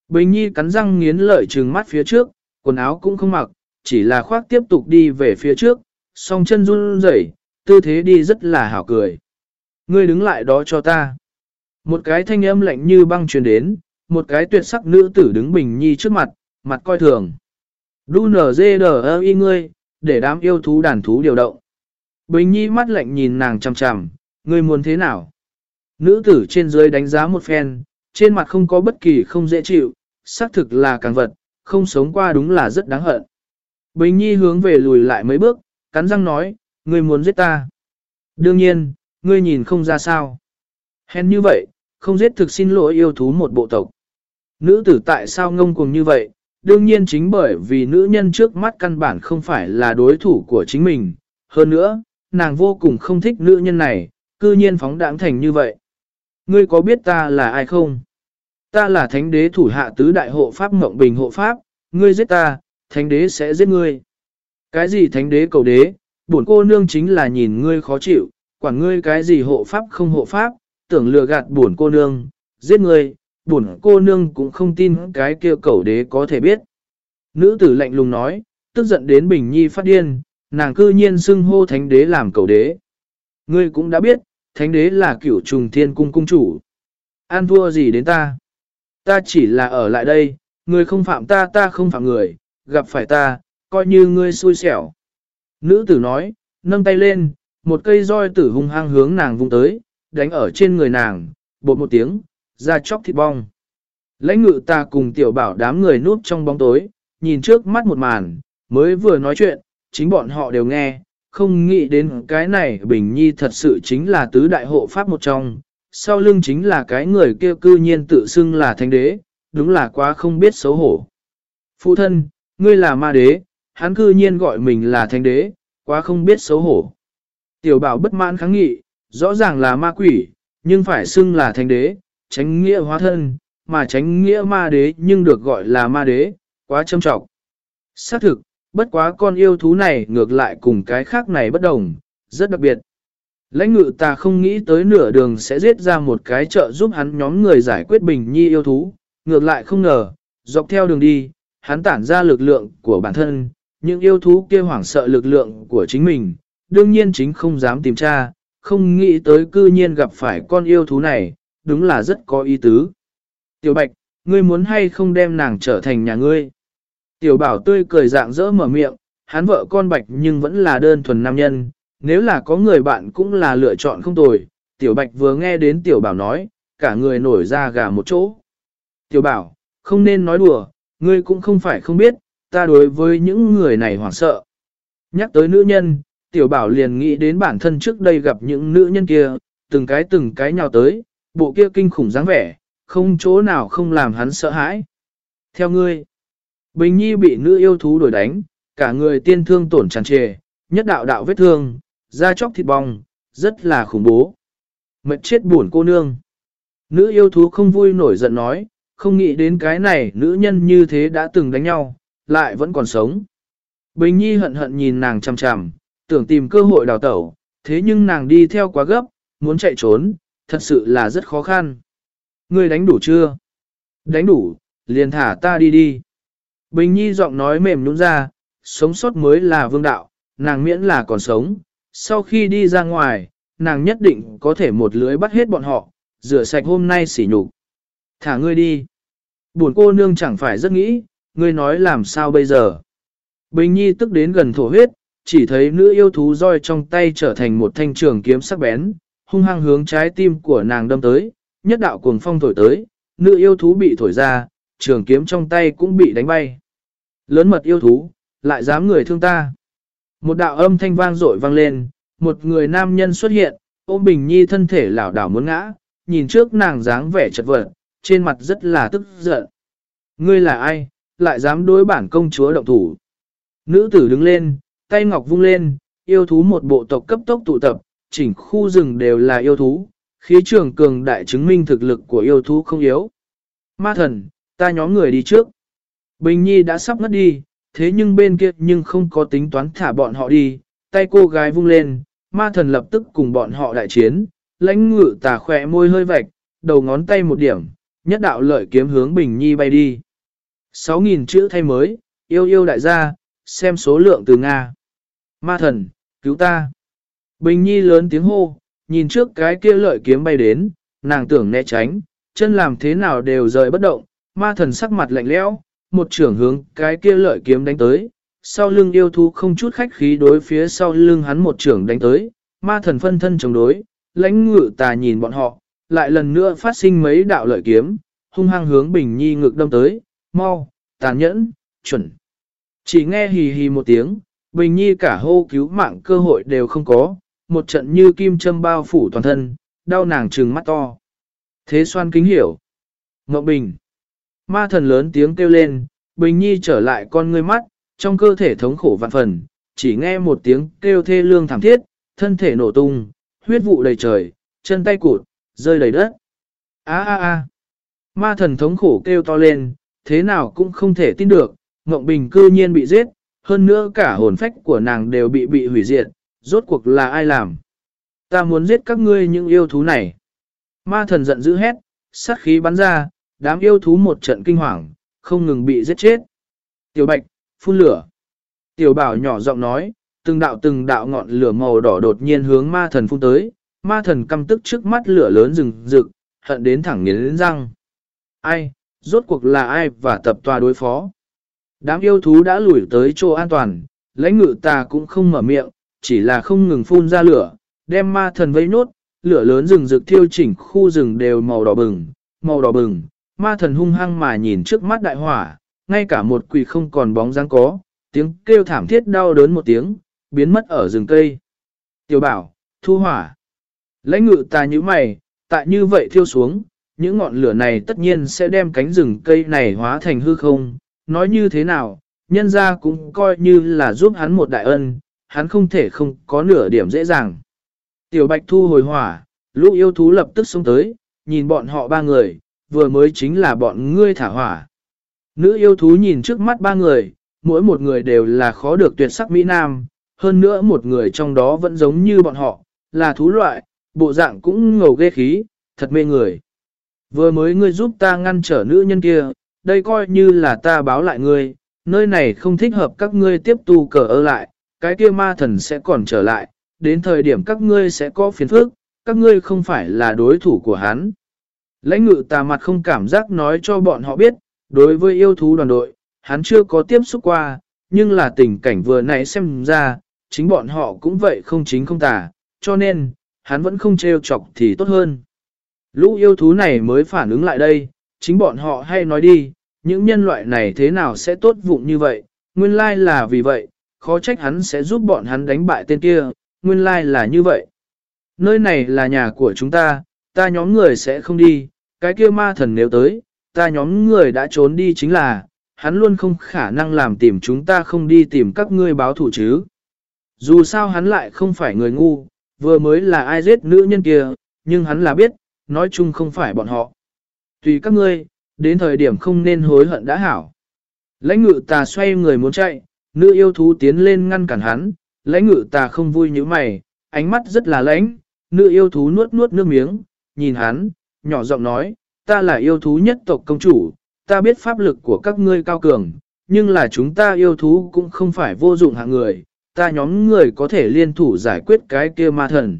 Bình Nhi cắn răng nghiến lợi trừng mắt phía trước, quần áo cũng không mặc, chỉ là khoác tiếp tục đi về phía trước, song chân run rẩy, tư thế đi rất là hảo cười. Ngươi đứng lại đó cho ta. Một cái thanh âm lạnh như băng truyền đến, một cái tuyệt sắc nữ tử đứng Bình Nhi trước mặt, mặt coi thường. Đu nở dê đờ y ngươi, để đám yêu thú đàn thú điều động. Bình Nhi mắt lạnh nhìn nàng chằm chằm, ngươi muốn thế nào? Nữ tử trên dưới đánh giá một phen, trên mặt không có bất kỳ không dễ chịu, xác thực là càng vật, không sống qua đúng là rất đáng hận. Bình Nhi hướng về lùi lại mấy bước, cắn răng nói, ngươi muốn giết ta. Đương nhiên, ngươi nhìn không ra sao. Hèn như vậy, không giết thực xin lỗi yêu thú một bộ tộc. Nữ tử tại sao ngông cuồng như vậy? Đương nhiên chính bởi vì nữ nhân trước mắt căn bản không phải là đối thủ của chính mình. Hơn nữa, nàng vô cùng không thích nữ nhân này, cư nhiên phóng đãng thành như vậy. Ngươi có biết ta là ai không? Ta là thánh đế thủ hạ tứ đại hộ pháp Ngộng bình hộ pháp, ngươi giết ta, thánh đế sẽ giết ngươi. Cái gì thánh đế cầu đế, bổn cô nương chính là nhìn ngươi khó chịu, quản ngươi cái gì hộ pháp không hộ pháp, tưởng lừa gạt bổn cô nương, giết ngươi, bổn cô nương cũng không tin cái kia cầu đế có thể biết. Nữ tử lạnh lùng nói, tức giận đến Bình Nhi phát điên, nàng cư nhiên xưng hô thánh đế làm cầu đế. Ngươi cũng đã biết, thánh đế là cửu trùng thiên cung cung chủ. An thua gì đến ta? Ta chỉ là ở lại đây, người không phạm ta ta không phạm người, gặp phải ta, coi như ngươi xui xẻo. Nữ tử nói, nâng tay lên, một cây roi tử hung hăng hướng nàng vung tới, đánh ở trên người nàng, bột một tiếng, ra chóc thịt bong. Lãnh ngự ta cùng tiểu bảo đám người núp trong bóng tối, nhìn trước mắt một màn, mới vừa nói chuyện, chính bọn họ đều nghe, không nghĩ đến cái này Bình Nhi thật sự chính là tứ đại hộ pháp một trong, sau lưng chính là cái người kia cư nhiên tự xưng là thánh đế, đúng là quá không biết xấu hổ. Phụ thân, ngươi là ma đế, hắn cư nhiên gọi mình là thánh đế, quá không biết xấu hổ. Tiểu bảo bất mãn kháng nghị, rõ ràng là ma quỷ, nhưng phải xưng là thánh đế, tránh nghĩa hóa thân, mà tránh nghĩa ma đế nhưng được gọi là ma đế, quá châm trọng. Xác thực, bất quá con yêu thú này ngược lại cùng cái khác này bất đồng, rất đặc biệt. Lãnh ngự ta không nghĩ tới nửa đường sẽ giết ra một cái trợ giúp hắn nhóm người giải quyết bình nhi yêu thú, ngược lại không ngờ, dọc theo đường đi, hắn tản ra lực lượng của bản thân, những yêu thú kia hoảng sợ lực lượng của chính mình, đương nhiên chính không dám tìm tra, không nghĩ tới cư nhiên gặp phải con yêu thú này, đúng là rất có ý tứ. Tiểu Bạch, ngươi muốn hay không đem nàng trở thành nhà ngươi? Tiểu Bảo tươi cười dạng dỡ mở miệng, hắn vợ con Bạch nhưng vẫn là đơn thuần nam nhân, nếu là có người bạn cũng là lựa chọn không tồi. Tiểu Bạch vừa nghe đến Tiểu Bảo nói, cả người nổi ra gà một chỗ. Tiểu Bảo, không nên nói đùa, ngươi cũng không phải không biết, ta đối với những người này hoảng sợ. Nhắc tới nữ nhân, Tiểu Bảo liền nghĩ đến bản thân trước đây gặp những nữ nhân kia, từng cái từng cái nhào tới, bộ kia kinh khủng dáng vẻ, không chỗ nào không làm hắn sợ hãi. Theo ngươi, Bình Nhi bị nữ yêu thú đuổi đánh, cả người tiên thương tổn tràn trề, nhất đạo đạo vết thương, da chóc thịt bong, rất là khủng bố. Mệt chết buồn cô nương. Nữ yêu thú không vui nổi giận nói, không nghĩ đến cái này nữ nhân như thế đã từng đánh nhau, lại vẫn còn sống. Bình Nhi hận hận nhìn nàng chằm chằm, tưởng tìm cơ hội đào tẩu, thế nhưng nàng đi theo quá gấp, muốn chạy trốn, thật sự là rất khó khăn. Ngươi đánh đủ chưa? Đánh đủ, liền thả ta đi đi. Bình Nhi giọng nói mềm nhũn ra, sống sót mới là vương đạo, nàng miễn là còn sống. Sau khi đi ra ngoài, nàng nhất định có thể một lưới bắt hết bọn họ, rửa sạch hôm nay xỉ nhục. Thả ngươi đi. Buồn cô nương chẳng phải rất nghĩ, ngươi nói làm sao bây giờ. Bình Nhi tức đến gần thổ huyết, chỉ thấy nữ yêu thú roi trong tay trở thành một thanh trường kiếm sắc bén, hung hăng hướng trái tim của nàng đâm tới, nhất đạo cuồng phong thổi tới, nữ yêu thú bị thổi ra, trường kiếm trong tay cũng bị đánh bay. Lớn mật yêu thú, lại dám người thương ta. Một đạo âm thanh vang dội vang lên, một người nam nhân xuất hiện, ôm Bình Nhi thân thể lảo đảo muốn ngã, nhìn trước nàng dáng vẻ chật vật, trên mặt rất là tức giận. Ngươi là ai, lại dám đối bản công chúa động thủ? Nữ tử đứng lên, tay ngọc vung lên, yêu thú một bộ tộc cấp tốc tụ tập, chỉnh khu rừng đều là yêu thú, khí trường cường đại chứng minh thực lực của yêu thú không yếu. Ma thần, ta nhóm người đi trước. Bình Nhi đã sắp ngất đi, thế nhưng bên kia nhưng không có tính toán thả bọn họ đi, tay cô gái vung lên, ma thần lập tức cùng bọn họ đại chiến, lãnh ngự tà khỏe môi hơi vạch, đầu ngón tay một điểm, nhất đạo lợi kiếm hướng Bình Nhi bay đi. 6.000 chữ thay mới, yêu yêu đại gia, xem số lượng từ Nga. Ma thần, cứu ta. Bình Nhi lớn tiếng hô, nhìn trước cái kia lợi kiếm bay đến, nàng tưởng né tránh, chân làm thế nào đều rời bất động, ma thần sắc mặt lạnh lẽo, một trưởng hướng cái kia lợi kiếm đánh tới, sau lưng yêu thú không chút khách khí đối phía sau lưng hắn một trưởng đánh tới, ma thần phân thân chống đối, lãnh ngự tà nhìn bọn họ, lại lần nữa phát sinh mấy đạo lợi kiếm, hung hăng hướng Bình Nhi ngực đâm tới, mau, tàn nhẫn, chuẩn. Chỉ nghe hì hì một tiếng, Bình Nhi cả hô cứu mạng cơ hội đều không có, một trận như kim châm bao phủ toàn thân, đau nàng trừng mắt to. Thế xoan kính hiểu. Ngọc Bình. Ma thần lớn tiếng kêu lên, Bình Nhi trở lại con ngươi mắt, trong cơ thể thống khổ vạn phần, chỉ nghe một tiếng kêu thê lương thảm thiết, thân thể nổ tung, huyết vụ đầy trời, chân tay cụt, rơi đầy đất. Á á á. Ma thần thống khổ kêu to lên, thế nào cũng không thể tin được, Ngộng Bình cư nhiên bị giết, hơn nữa cả hồn phách của nàng đều bị bị hủy diệt, rốt cuộc là ai làm? Ta muốn giết các ngươi những yêu thú này. Ma thần giận dữ hét, sát khí bắn ra, đám yêu thú một trận kinh hoàng, không ngừng bị giết chết. Tiểu Bạch, phun lửa. Tiểu Bảo nhỏ giọng nói, từng đạo từng đạo ngọn lửa màu đỏ đột nhiên hướng ma thần phun tới, ma thần căm tức trước mắt lửa lớn rừng rực, hận đến thẳng nghiến răng. Ai, rốt cuộc là ai và tập tòa đối phó? Đám yêu thú đã lùi tới chỗ an toàn, lãnh ngự ta cũng không mở miệng, chỉ là không ngừng phun ra lửa, đem ma thần vây nốt, lửa lớn rừng rực thiêu chỉnh khu rừng đều màu đỏ bừng, màu đỏ bừng, ma thần hung hăng mà nhìn trước mắt đại hỏa, ngay cả một quỷ không còn bóng dáng có, tiếng kêu thảm thiết đau đớn một tiếng, biến mất ở rừng cây. Tiểu bảo, thu hỏa. Lãnh ngự ta như mày, tại như vậy thiêu xuống, những ngọn lửa này tất nhiên sẽ đem cánh rừng cây này hóa thành hư không, nói như thế nào, nhân ra cũng coi như là giúp hắn một đại ân, hắn không thể không có nửa điểm dễ dàng. Tiểu Bạch thu hồi hỏa, lũ yêu thú lập tức xông tới, nhìn bọn họ ba người, vừa mới chính là bọn ngươi thả hỏa. Nữ yêu thú nhìn trước mắt ba người, mỗi một người đều là khó được tuyệt sắc Mỹ Nam, hơn nữa một người trong đó vẫn giống như bọn họ, là thú loại, bộ dạng cũng ngầu ghê khí, thật mê người. Vừa mới ngươi giúp ta ngăn trở nữ nhân kia, đây coi như là ta báo lại ngươi, nơi này không thích hợp các ngươi tiếp tu cờ ơ lại, cái kia ma thần sẽ còn trở lại, đến thời điểm các ngươi sẽ có phiền phức, các ngươi không phải là đối thủ của hắn. Lãnh ngự tà mặt không cảm giác nói cho bọn họ biết, đối với yêu thú đoàn đội, hắn chưa có tiếp xúc qua, nhưng là tình cảnh vừa nãy xem ra, chính bọn họ cũng vậy không chính không tà, cho nên, hắn vẫn không trêu chọc thì tốt hơn. Lũ yêu thú này mới phản ứng lại đây, chính bọn họ hay nói đi, những nhân loại này thế nào sẽ tốt vụng như vậy, nguyên lai là vì vậy, khó trách hắn sẽ giúp bọn hắn đánh bại tên kia, nguyên lai là như vậy. Nơi này là nhà của chúng ta, ta nhóm người sẽ không đi, cái kia ma thần nếu tới, ta nhóm người đã trốn đi chính là, hắn luôn không khả năng làm tìm chúng ta không đi tìm các ngươi báo thủ chứ. Dù sao hắn lại không phải người ngu, vừa mới là ai giết nữ nhân kia, nhưng hắn là biết, nói chung không phải bọn họ. Tùy các ngươi, đến thời điểm không nên hối hận đã hảo. Lãnh ngự tà xoay người muốn chạy, nữ yêu thú tiến lên ngăn cản hắn, lãnh ngự tà không vui như mày, ánh mắt rất là lãnh, nữ yêu thú nuốt nuốt nước miếng, nhìn hắn, nhỏ giọng nói, ta là yêu thú nhất tộc công chủ, ta biết pháp lực của các ngươi cao cường, nhưng là chúng ta yêu thú cũng không phải vô dụng hạng người, ta nhóm người có thể liên thủ giải quyết cái kia ma thần.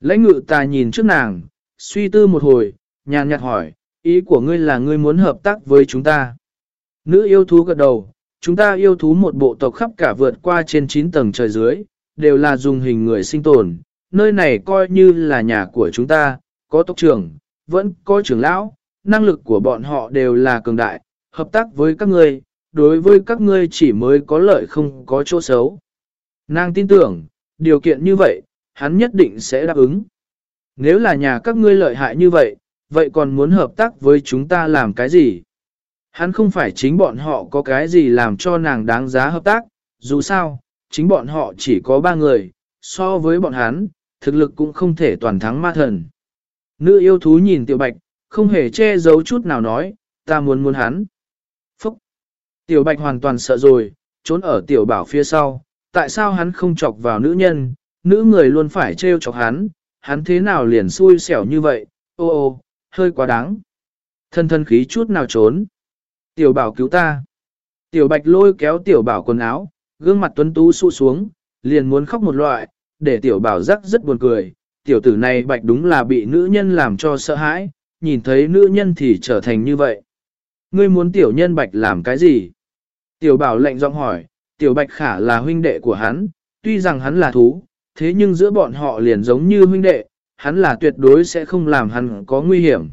Lãnh ngự ta nhìn trước nàng, suy tư một hồi, nhàn nhạt hỏi, ý của ngươi là ngươi muốn hợp tác với chúng ta. Nữ yêu thú gật đầu, chúng ta yêu thú một bộ tộc khắp cả vượt qua trên 9 tầng trời dưới, đều là dùng hình người sinh tồn, nơi này coi như là nhà của chúng ta, có tộc trưởng, vẫn có trưởng lão, năng lực của bọn họ đều là cường đại, hợp tác với các ngươi, đối với các ngươi chỉ mới có lợi không có chỗ xấu. Nàng tin tưởng, điều kiện như vậy, hắn nhất định sẽ đáp ứng. Nếu là nhà các ngươi lợi hại như vậy, vậy còn muốn hợp tác với chúng ta làm cái gì? Hắn không phải chính bọn họ có cái gì làm cho nàng đáng giá hợp tác, dù sao, chính bọn họ chỉ có ba người, so với bọn hắn, thực lực cũng không thể toàn thắng ma thần. Nữ yêu thú nhìn tiểu bạch, không hề che giấu chút nào nói, ta muốn muốn hắn. Phúc! Tiểu bạch hoàn toàn sợ rồi, trốn ở tiểu bảo phía sau, tại sao hắn không chọc vào nữ nhân, nữ người luôn phải trêu chọc hắn, hắn thế nào liền xui xẻo như vậy, ô ô, hơi quá đáng. Thân thân khí chút nào trốn. Tiểu bảo cứu ta. Tiểu bạch lôi kéo tiểu bảo quần áo, gương mặt tuấn tú sụ xuống, liền muốn khóc một loại, để tiểu bảo rắc rất buồn cười. Tiểu tử này bạch đúng là bị nữ nhân làm cho sợ hãi, nhìn thấy nữ nhân thì trở thành như vậy. Ngươi muốn tiểu nhân bạch làm cái gì? Tiểu bảo lệnh giọng hỏi, tiểu bạch khả là huynh đệ của hắn, tuy rằng hắn là thú, thế nhưng giữa bọn họ liền giống như huynh đệ, hắn là tuyệt đối sẽ không làm hắn có nguy hiểm.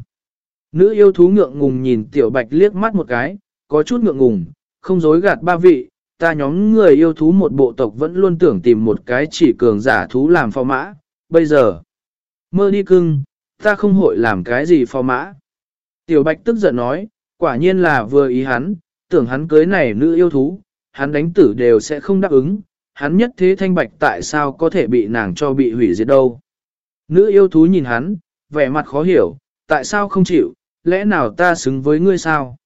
Nữ yêu thú ngượng ngùng nhìn tiểu bạch liếc mắt một cái, có chút ngượng ngùng, không dối gạt ba vị, ta nhóm người yêu thú một bộ tộc vẫn luôn tưởng tìm một cái chỉ cường giả thú làm phò mã, bây giờ, mơ đi cưng, ta không hội làm cái gì phò mã. Tiểu bạch tức giận nói, quả nhiên là vừa ý hắn, tưởng hắn cưới này nữ yêu thú, hắn đánh tử đều sẽ không đáp ứng, hắn nhất thế thanh bạch tại sao có thể bị nàng cho bị hủy diệt đâu. Nữ yêu thú nhìn hắn, vẻ mặt khó hiểu, tại sao không chịu, lẽ nào ta xứng với ngươi sao?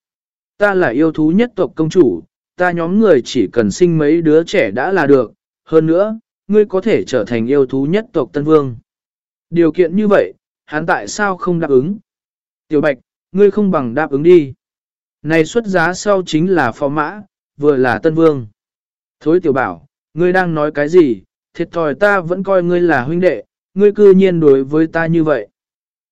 Ta là yêu thú nhất tộc công chủ, ta nhóm người chỉ cần sinh mấy đứa trẻ đã là được, hơn nữa, ngươi có thể trở thành yêu thú nhất tộc Tân Vương. Điều kiện như vậy, hắn tại sao không đáp ứng? Tiểu Bạch, ngươi không bằng đáp ứng đi. Này xuất giá sau chính là phó mã, vừa là Tân Vương. Thối Tiểu Bảo, ngươi đang nói cái gì? Thiệt thòi ta vẫn coi ngươi là huynh đệ, ngươi cư nhiên đối với ta như vậy.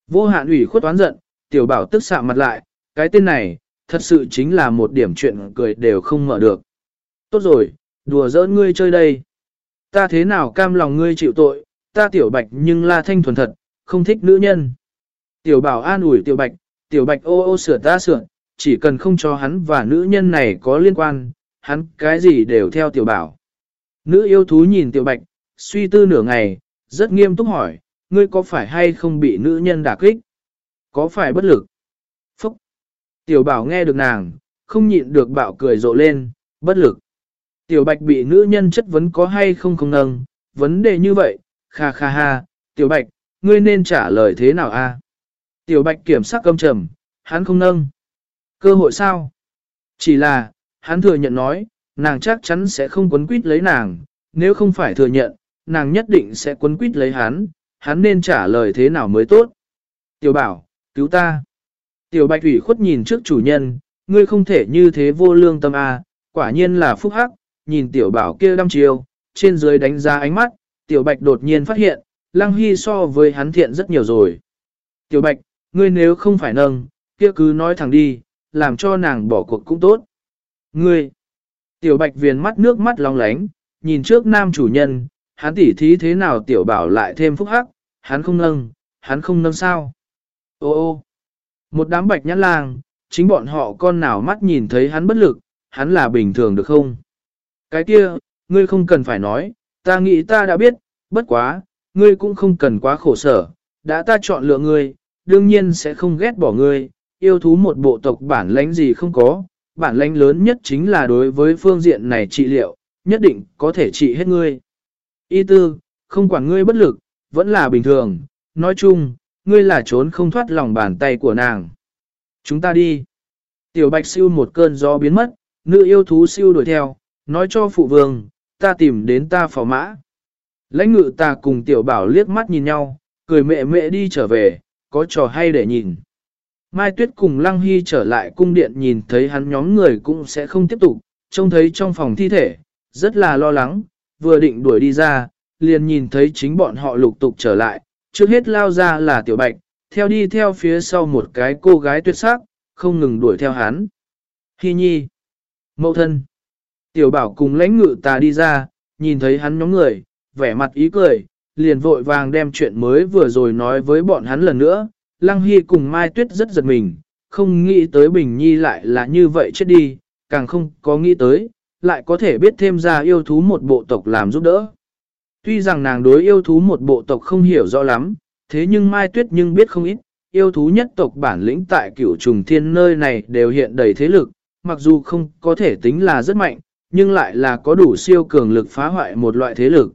Vô hạn ủy khuất toán giận, Tiểu Bảo tức xạ mặt lại, cái tên này, thật sự chính là một điểm chuyện cười đều không mở được. Tốt rồi, đùa giỡn ngươi chơi đây. Ta thế nào cam lòng ngươi chịu tội, ta tiểu bạch nhưng la thanh thuần thật, không thích nữ nhân. Tiểu bảo an ủi tiểu bạch, tiểu bạch ô ô sửa ta sửa, chỉ cần không cho hắn và nữ nhân này có liên quan, hắn cái gì đều theo tiểu bảo. Nữ yêu thú nhìn tiểu bạch, suy tư nửa ngày, rất nghiêm túc hỏi, ngươi có phải hay không bị nữ nhân đả kích? Có phải bất lực? Phúc! Tiểu bảo nghe được nàng, không nhịn được bạo cười rộ lên, bất lực. Tiểu bạch bị nữ nhân chất vấn có hay không không nâng, vấn đề như vậy, kha kha ha, tiểu bạch, ngươi nên trả lời thế nào a? Tiểu bạch kiểm sắc câm trầm, hắn không nâng. Cơ hội sao? Chỉ là, hắn thừa nhận nói, nàng chắc chắn sẽ không quấn quýt lấy nàng, nếu không phải thừa nhận, nàng nhất định sẽ quấn quýt lấy hắn, hắn nên trả lời thế nào mới tốt. Tiểu bảo, cứu ta. Tiểu bạch ủy khuất nhìn trước chủ nhân, ngươi không thể như thế vô lương tâm a, quả nhiên là phúc hắc, nhìn tiểu bảo kia đăm chiều, trên dưới đánh giá ánh mắt, tiểu bạch đột nhiên phát hiện, lăng hy so với hắn thiện rất nhiều rồi. Tiểu bạch, ngươi nếu không phải nâng, kia cứ nói thẳng đi, làm cho nàng bỏ cuộc cũng tốt. Ngươi, tiểu bạch viền mắt nước mắt long lánh, nhìn trước nam chủ nhân, hắn tỉ thí thế nào tiểu bảo lại thêm phúc hắc, hắn không nâng, hắn không nâng sao. Ô ô, một đám bạch nhãn lang, chính bọn họ con nào mắt nhìn thấy hắn bất lực, hắn là bình thường được không? Cái kia, ngươi không cần phải nói, ta nghĩ ta đã biết, bất quá, ngươi cũng không cần quá khổ sở, đã ta chọn lựa ngươi, đương nhiên sẽ không ghét bỏ ngươi, yêu thú một bộ tộc bản lãnh gì không có, bản lãnh lớn nhất chính là đối với phương diện này trị liệu, nhất định có thể trị hết ngươi. Y tư, không quản ngươi bất lực, vẫn là bình thường, nói chung, ngươi là trốn không thoát lòng bàn tay của nàng. Chúng ta đi. Tiểu bạch siêu một cơn gió biến mất, nữ yêu thú siêu đuổi theo, nói cho phụ vương, ta tìm đến ta phò mã. Lãnh ngự ta cùng tiểu bảo liếc mắt nhìn nhau, cười mẹ mẹ đi trở về, có trò hay để nhìn. Mai Tuyết cùng Lăng Hy trở lại cung điện nhìn thấy hắn nhóm người cũng sẽ không tiếp tục, trông thấy trong phòng thi thể, rất là lo lắng, vừa định đuổi đi ra, liền nhìn thấy chính bọn họ lục tục trở lại, trước hết lao ra là tiểu bạch, theo đi theo phía sau một cái cô gái tuyệt sắc, không ngừng đuổi theo hắn. Hi nhi, mẫu thân, tiểu bảo cùng lãnh ngự ta đi ra, nhìn thấy hắn nhóm người, vẻ mặt ý cười, liền vội vàng đem chuyện mới vừa rồi nói với bọn hắn lần nữa, Lăng Hy cùng Mai Tuyết rất giật mình, không nghĩ tới Bình Nhi lại là như vậy chết đi, càng không có nghĩ tới, lại có thể biết thêm ra yêu thú một bộ tộc làm giúp đỡ. Tuy rằng nàng đối yêu thú một bộ tộc không hiểu rõ lắm, thế nhưng Mai Tuyết nhưng biết không ít, yêu thú nhất tộc bản lĩnh tại cửu trùng thiên nơi này đều hiện đầy thế lực, mặc dù không có thể tính là rất mạnh, nhưng lại là có đủ siêu cường lực phá hoại một loại thế lực.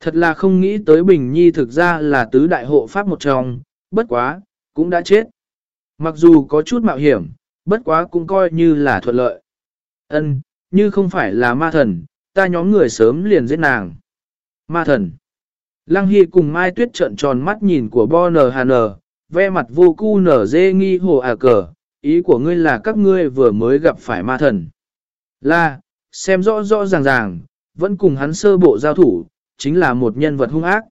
Thật là không nghĩ tới Bình Nhi thực ra là tứ đại hộ pháp một trong, bất quá, cũng đã chết. Mặc dù có chút mạo hiểm, bất quá cũng coi như là thuận lợi. Ân, như không phải là ma thần, ta nhóm người sớm liền giết nàng. Ma thần. Lăng Hy cùng Mai Tuyết trợn tròn mắt nhìn của Bo NHN, ve mặt vô cu nở dê nghi hồ à cờ, ý của ngươi là các ngươi vừa mới gặp phải ma thần. Là, xem rõ rõ ràng ràng, vẫn cùng hắn sơ bộ giao thủ, chính là một nhân vật hung ác.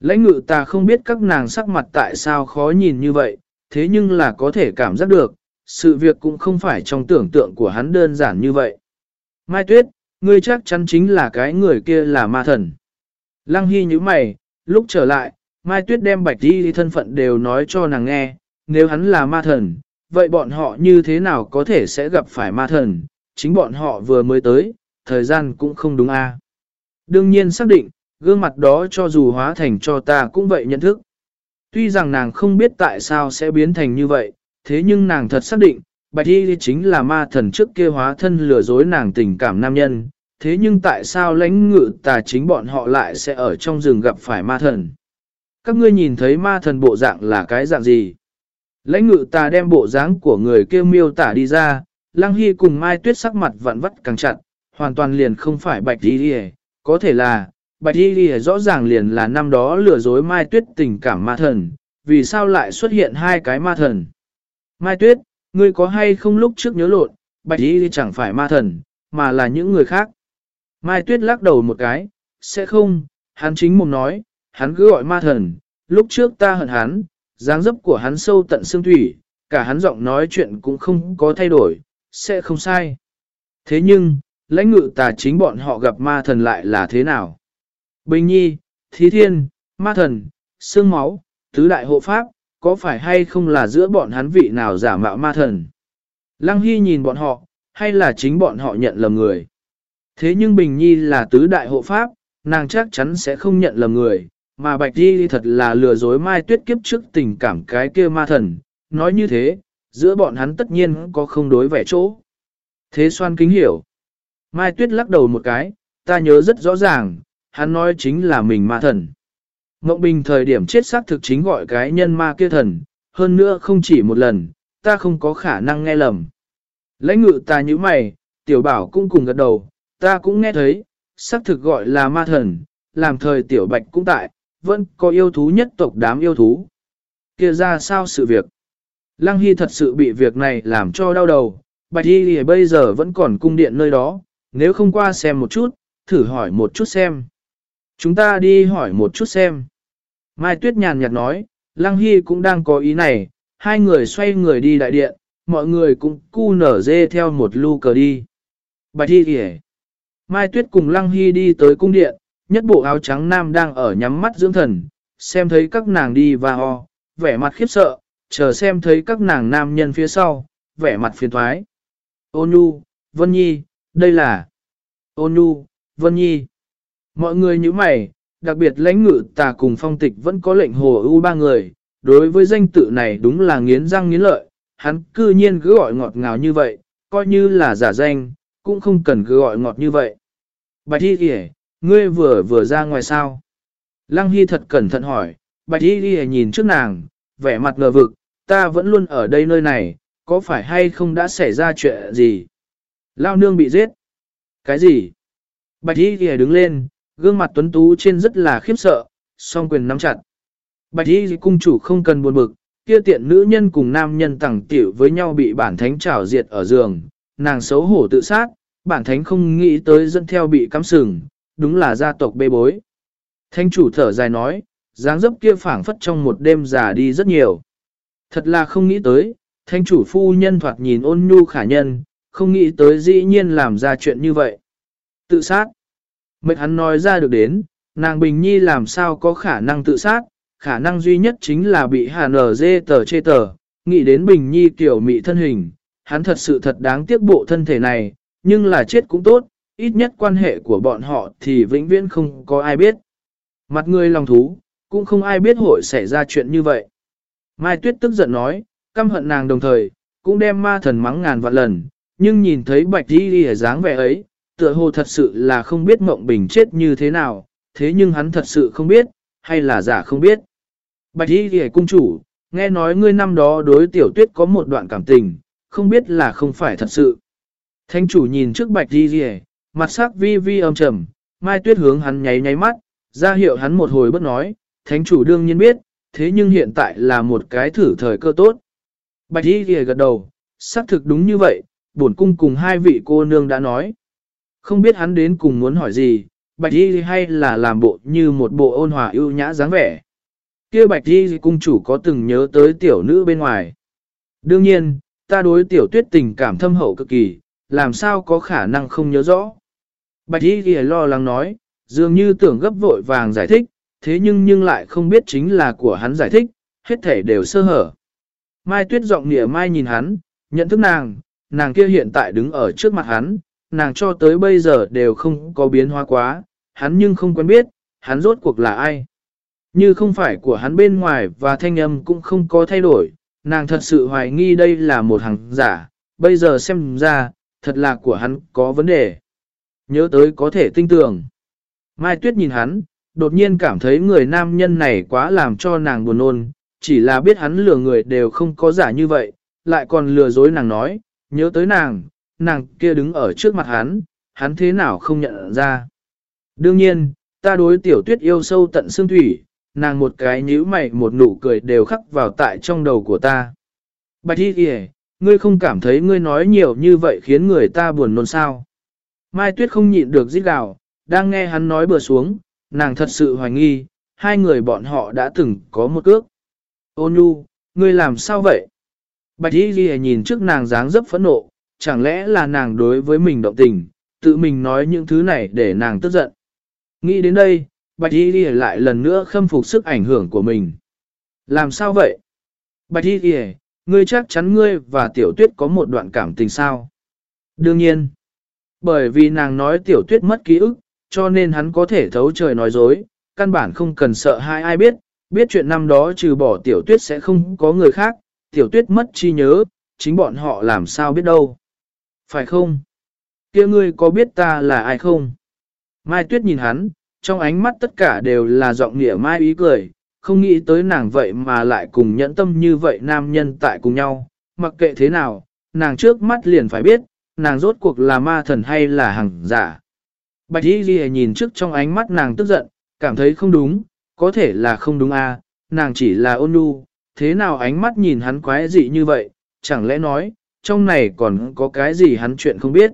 Lãnh ngự ta không biết các nàng sắc mặt tại sao khó nhìn như vậy, thế nhưng là có thể cảm giác được, sự việc cũng không phải trong tưởng tượng của hắn đơn giản như vậy. Mai Tuyết, ngươi chắc chắn chính là cái người kia là ma thần. Lăng Hy như mày, lúc trở lại, Mai Tuyết đem bạch đi thân phận đều nói cho nàng nghe, nếu hắn là ma thần, vậy bọn họ như thế nào có thể sẽ gặp phải ma thần, chính bọn họ vừa mới tới, thời gian cũng không đúng a. Đương nhiên xác định, gương mặt đó cho dù hóa thành cho ta cũng vậy nhận thức. Tuy rằng nàng không biết tại sao sẽ biến thành như vậy, thế nhưng nàng thật xác định, Bạch Y chính là ma thần trước kia hóa thân lừa dối nàng tình cảm nam nhân, thế nhưng tại sao lãnh ngự tà chính bọn họ lại sẽ ở trong rừng gặp phải ma thần? Các ngươi nhìn thấy ma thần bộ dạng là cái dạng gì? Lãnh ngự tà đem bộ dáng của người kêu miêu tả đi ra, Lăng Hy cùng Mai Tuyết sắc mặt vặn vắt càng chặt, hoàn toàn liền không phải Bạch Y có thể là, Bạch Y Lìa rõ ràng liền là năm đó lừa dối Mai Tuyết tình cảm ma thần, vì sao lại xuất hiện hai cái ma thần? Mai Tuyết, ngươi có hay không lúc trước nhớ lộn, Bạch Y chẳng phải ma thần, mà là những người khác. Mai Tuyết lắc đầu một cái, sẽ không, hắn chính mồm nói, hắn cứ gọi ma thần, lúc trước ta hận hắn, dáng dấp của hắn sâu tận xương thủy, cả hắn giọng nói chuyện cũng không có thay đổi, sẽ không sai. Thế nhưng, lãnh ngự tà chính bọn họ gặp ma thần lại là thế nào? Bình nhi, thí thiên, ma thần, Sương máu, tứ đại hộ pháp, có phải hay không là giữa bọn hắn vị nào giả mạo ma thần? Lăng Hy nhìn bọn họ, hay là chính bọn họ nhận lầm người? Thế nhưng Bình Nhi là tứ đại hộ pháp, nàng chắc chắn sẽ không nhận lầm người, mà Bạch Di thật là lừa dối Mai Tuyết kiếp trước tình cảm cái kia ma thần. Nói như thế, giữa bọn hắn tất nhiên có không đối vẻ chỗ. Thế xoan kính hiểu. Mai Tuyết lắc đầu một cái, ta nhớ rất rõ ràng, hắn nói chính là mình ma thần. Ngộng Bình thời điểm chết xác thực chính gọi cái nhân ma kia thần, hơn nữa không chỉ một lần, ta không có khả năng nghe lầm. Lãnh ngự ta như mày, tiểu bảo cũng cùng gật đầu, ta cũng nghe thấy, xác thực gọi là ma thần, làm thời tiểu bạch cũng tại, vẫn có yêu thú nhất tộc đám yêu thú. kia ra sao sự việc? Lăng Hy thật sự bị việc này làm cho đau đầu, bạch y bây giờ vẫn còn cung điện nơi đó, nếu không qua xem một chút, thử hỏi một chút xem. Chúng ta đi hỏi một chút xem. Mai Tuyết nhàn nhạt nói, Lăng Hy cũng đang có ý này, hai người xoay người đi đại điện, mọi người cũng cu nở dê theo một lu cờ đi. Bạch y kìa. Mai Tuyết cùng Lăng Hy đi tới cung điện, nhất bộ áo trắng nam đang ở nhắm mắt dưỡng thần, xem thấy các nàng đi và ho, vẻ mặt khiếp sợ, chờ xem thấy các nàng nam nhân phía sau, vẻ mặt phiền thoái. Ôn Nhu, Vân Nhi, đây là... Ôn Nhu, Vân Nhi. Mọi người như mày, đặc biệt lãnh ngự tà cùng phong tịch vẫn có lệnh hồ ưu ba người, đối với danh tự này đúng là nghiến răng nghiến lợi, hắn cư nhiên cứ gọi ngọt ngào như vậy, coi như là giả danh, cũng không cần cứ gọi ngọt như vậy. Bạch y kìa, ngươi vừa vừa ra ngoài sao? Lăng Hy thật cẩn thận hỏi, bạch y kìa nhìn trước nàng, vẻ mặt ngờ vực, ta vẫn luôn ở đây nơi này, có phải hay không đã xảy ra chuyện gì? Lao nương bị giết. Cái gì? Bạch y kìa đứng lên, gương mặt tuấn tú trên rất là khiếp sợ, song quyền nắm chặt. Bạch y cung chủ không cần buồn bực, kia tiện nữ nhân cùng nam nhân tẳng tiểu với nhau bị bản thánh trảo diệt ở giường, nàng xấu hổ tự sát, bản thánh không nghĩ tới dẫn theo bị cắm sừng, đúng là gia tộc bê bối. Thánh chủ thở dài nói, dáng dấp kia phảng phất trong một đêm già đi rất nhiều. Thật là không nghĩ tới, thánh chủ phu nhân thoạt nhìn ôn nhu khả nhân, không nghĩ tới dĩ nhiên làm ra chuyện như vậy. Tự sát. Mệnh hắn nói ra được đến, nàng Bình Nhi làm sao có khả năng tự sát, khả năng duy nhất chính là bị hà nở dê tờ chê tờ, nghĩ đến Bình Nhi tiểu mị thân hình, hắn thật sự thật đáng tiếc bộ thân thể này, nhưng là chết cũng tốt, ít nhất quan hệ của bọn họ thì vĩnh viễn không có ai biết. Mặt người lòng thú, cũng không ai biết hội xảy ra chuyện như vậy. Mai Tuyết tức giận nói, căm hận nàng đồng thời, cũng đem ma thần mắng ngàn vạn lần, nhưng nhìn thấy bạch đi đi ở dáng vẻ ấy, tựa hồ thật sự là không biết mộng bình chết như thế nào, thế nhưng hắn thật sự không biết, hay là giả không biết. Bạch Y đi cung chủ, nghe nói ngươi năm đó đối tiểu tuyết có một đoạn cảm tình, không biết là không phải thật sự. Thanh chủ nhìn trước bạch Y đi mặt sắc vi vi âm trầm, mai tuyết hướng hắn nháy nháy mắt, ra hiệu hắn một hồi bất nói, thánh chủ đương nhiên biết, thế nhưng hiện tại là một cái thử thời cơ tốt. Bạch y ghi gật đầu, xác thực đúng như vậy, bổn cung cùng hai vị cô nương đã nói. Không biết hắn đến cùng muốn hỏi gì, bạch y hay là làm bộ như một bộ ôn hòa ưu nhã dáng vẻ. kia bạch y cung chủ có từng nhớ tới tiểu nữ bên ngoài. Đương nhiên, ta đối tiểu tuyết tình cảm thâm hậu cực kỳ, làm sao có khả năng không nhớ rõ. Bạch y ghi lo lắng nói, dường như tưởng gấp vội vàng giải thích, thế nhưng nhưng lại không biết chính là của hắn giải thích, hết thể đều sơ hở. Mai tuyết giọng nghĩa mai nhìn hắn, nhận thức nàng, nàng kia hiện tại đứng ở trước mặt hắn, nàng cho tới bây giờ đều không có biến hóa quá, hắn nhưng không quen biết, hắn rốt cuộc là ai. Như không phải của hắn bên ngoài và thanh âm cũng không có thay đổi, nàng thật sự hoài nghi đây là một hàng giả, bây giờ xem ra, thật là của hắn có vấn đề. Nhớ tới có thể tinh tưởng. Mai Tuyết nhìn hắn, đột nhiên cảm thấy người nam nhân này quá làm cho nàng buồn nôn, chỉ là biết hắn lừa người đều không có giả như vậy, lại còn lừa dối nàng nói, nhớ tới nàng, nàng kia đứng ở trước mặt hắn, hắn thế nào không nhận ra. Đương nhiên, ta đối tiểu tuyết yêu sâu tận xương thủy, nàng một cái nhíu mày một nụ cười đều khắc vào tại trong đầu của ta. Bạch thi kìa, ngươi không cảm thấy ngươi nói nhiều như vậy khiến người ta buồn nôn sao. Mai tuyết không nhịn được giết gào, đang nghe hắn nói bừa xuống, nàng thật sự hoài nghi, hai người bọn họ đã từng có một cước. Ô nhu, ngươi làm sao vậy? Bạch thi ghi nhìn trước nàng dáng dấp phẫn nộ, chẳng lẽ là nàng đối với mình động tình, tự mình nói những thứ này để nàng tức giận. Nghĩ đến đây, bạch y ghi lại lần nữa khâm phục sức ảnh hưởng của mình. Làm sao vậy? Bạch y ghi, ngươi chắc chắn ngươi và tiểu tuyết có một đoạn cảm tình sao? Đương nhiên, bởi vì nàng nói tiểu tuyết mất ký ức, cho nên hắn có thể thấu trời nói dối, căn bản không cần sợ hai ai biết, biết chuyện năm đó trừ bỏ tiểu tuyết sẽ không có người khác, tiểu tuyết mất chi nhớ, chính bọn họ làm sao biết đâu. Phải không? kia ngươi có biết ta là ai không? Mai tuyết nhìn hắn, trong ánh mắt tất cả đều là giọng nghĩa mai ý cười, không nghĩ tới nàng vậy mà lại cùng nhẫn tâm như vậy nam nhân tại cùng nhau, mặc kệ thế nào, nàng trước mắt liền phải biết, nàng rốt cuộc là ma thần hay là hằng giả. Bạch Y Ghi nhìn trước trong ánh mắt nàng tức giận, cảm thấy không đúng, có thể là không đúng à, nàng chỉ là ôn nhu, thế nào ánh mắt nhìn hắn quái dị như vậy, chẳng lẽ nói, trong này còn có cái gì hắn chuyện không biết.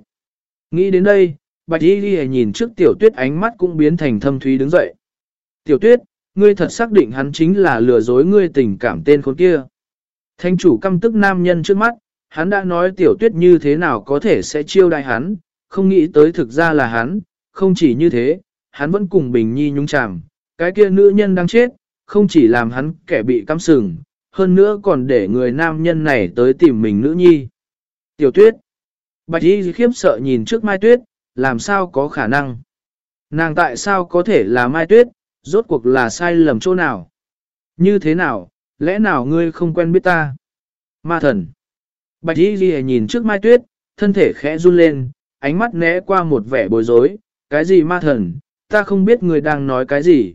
Nghĩ đến đây, Bạch Y Ghi nhìn trước tiểu tuyết ánh mắt cũng biến thành thâm thúy đứng dậy. Tiểu tuyết, ngươi thật xác định hắn chính là lừa dối ngươi tình cảm tên khốn kia. Thanh chủ căm tức nam nhân trước mắt, hắn đã nói tiểu tuyết như thế nào có thể sẽ chiêu đại hắn, không nghĩ tới thực ra là hắn, không chỉ như thế, hắn vẫn cùng Bình Nhi nhung chàm, cái kia nữ nhân đang chết, không chỉ làm hắn kẻ bị căm sừng, hơn nữa còn để người nam nhân này tới tìm mình nữ nhi. Tiểu tuyết, bạch y khiếp sợ nhìn trước mai tuyết, làm sao có khả năng? Nàng tại sao có thể là mai tuyết, rốt cuộc là sai lầm chỗ nào? Như thế nào, lẽ nào ngươi không quen biết ta? Ma thần. Bạch y ghi nhìn trước mai tuyết, thân thể khẽ run lên, ánh mắt né qua một vẻ bối rối, cái gì ma thần, ta không biết ngươi đang nói cái gì.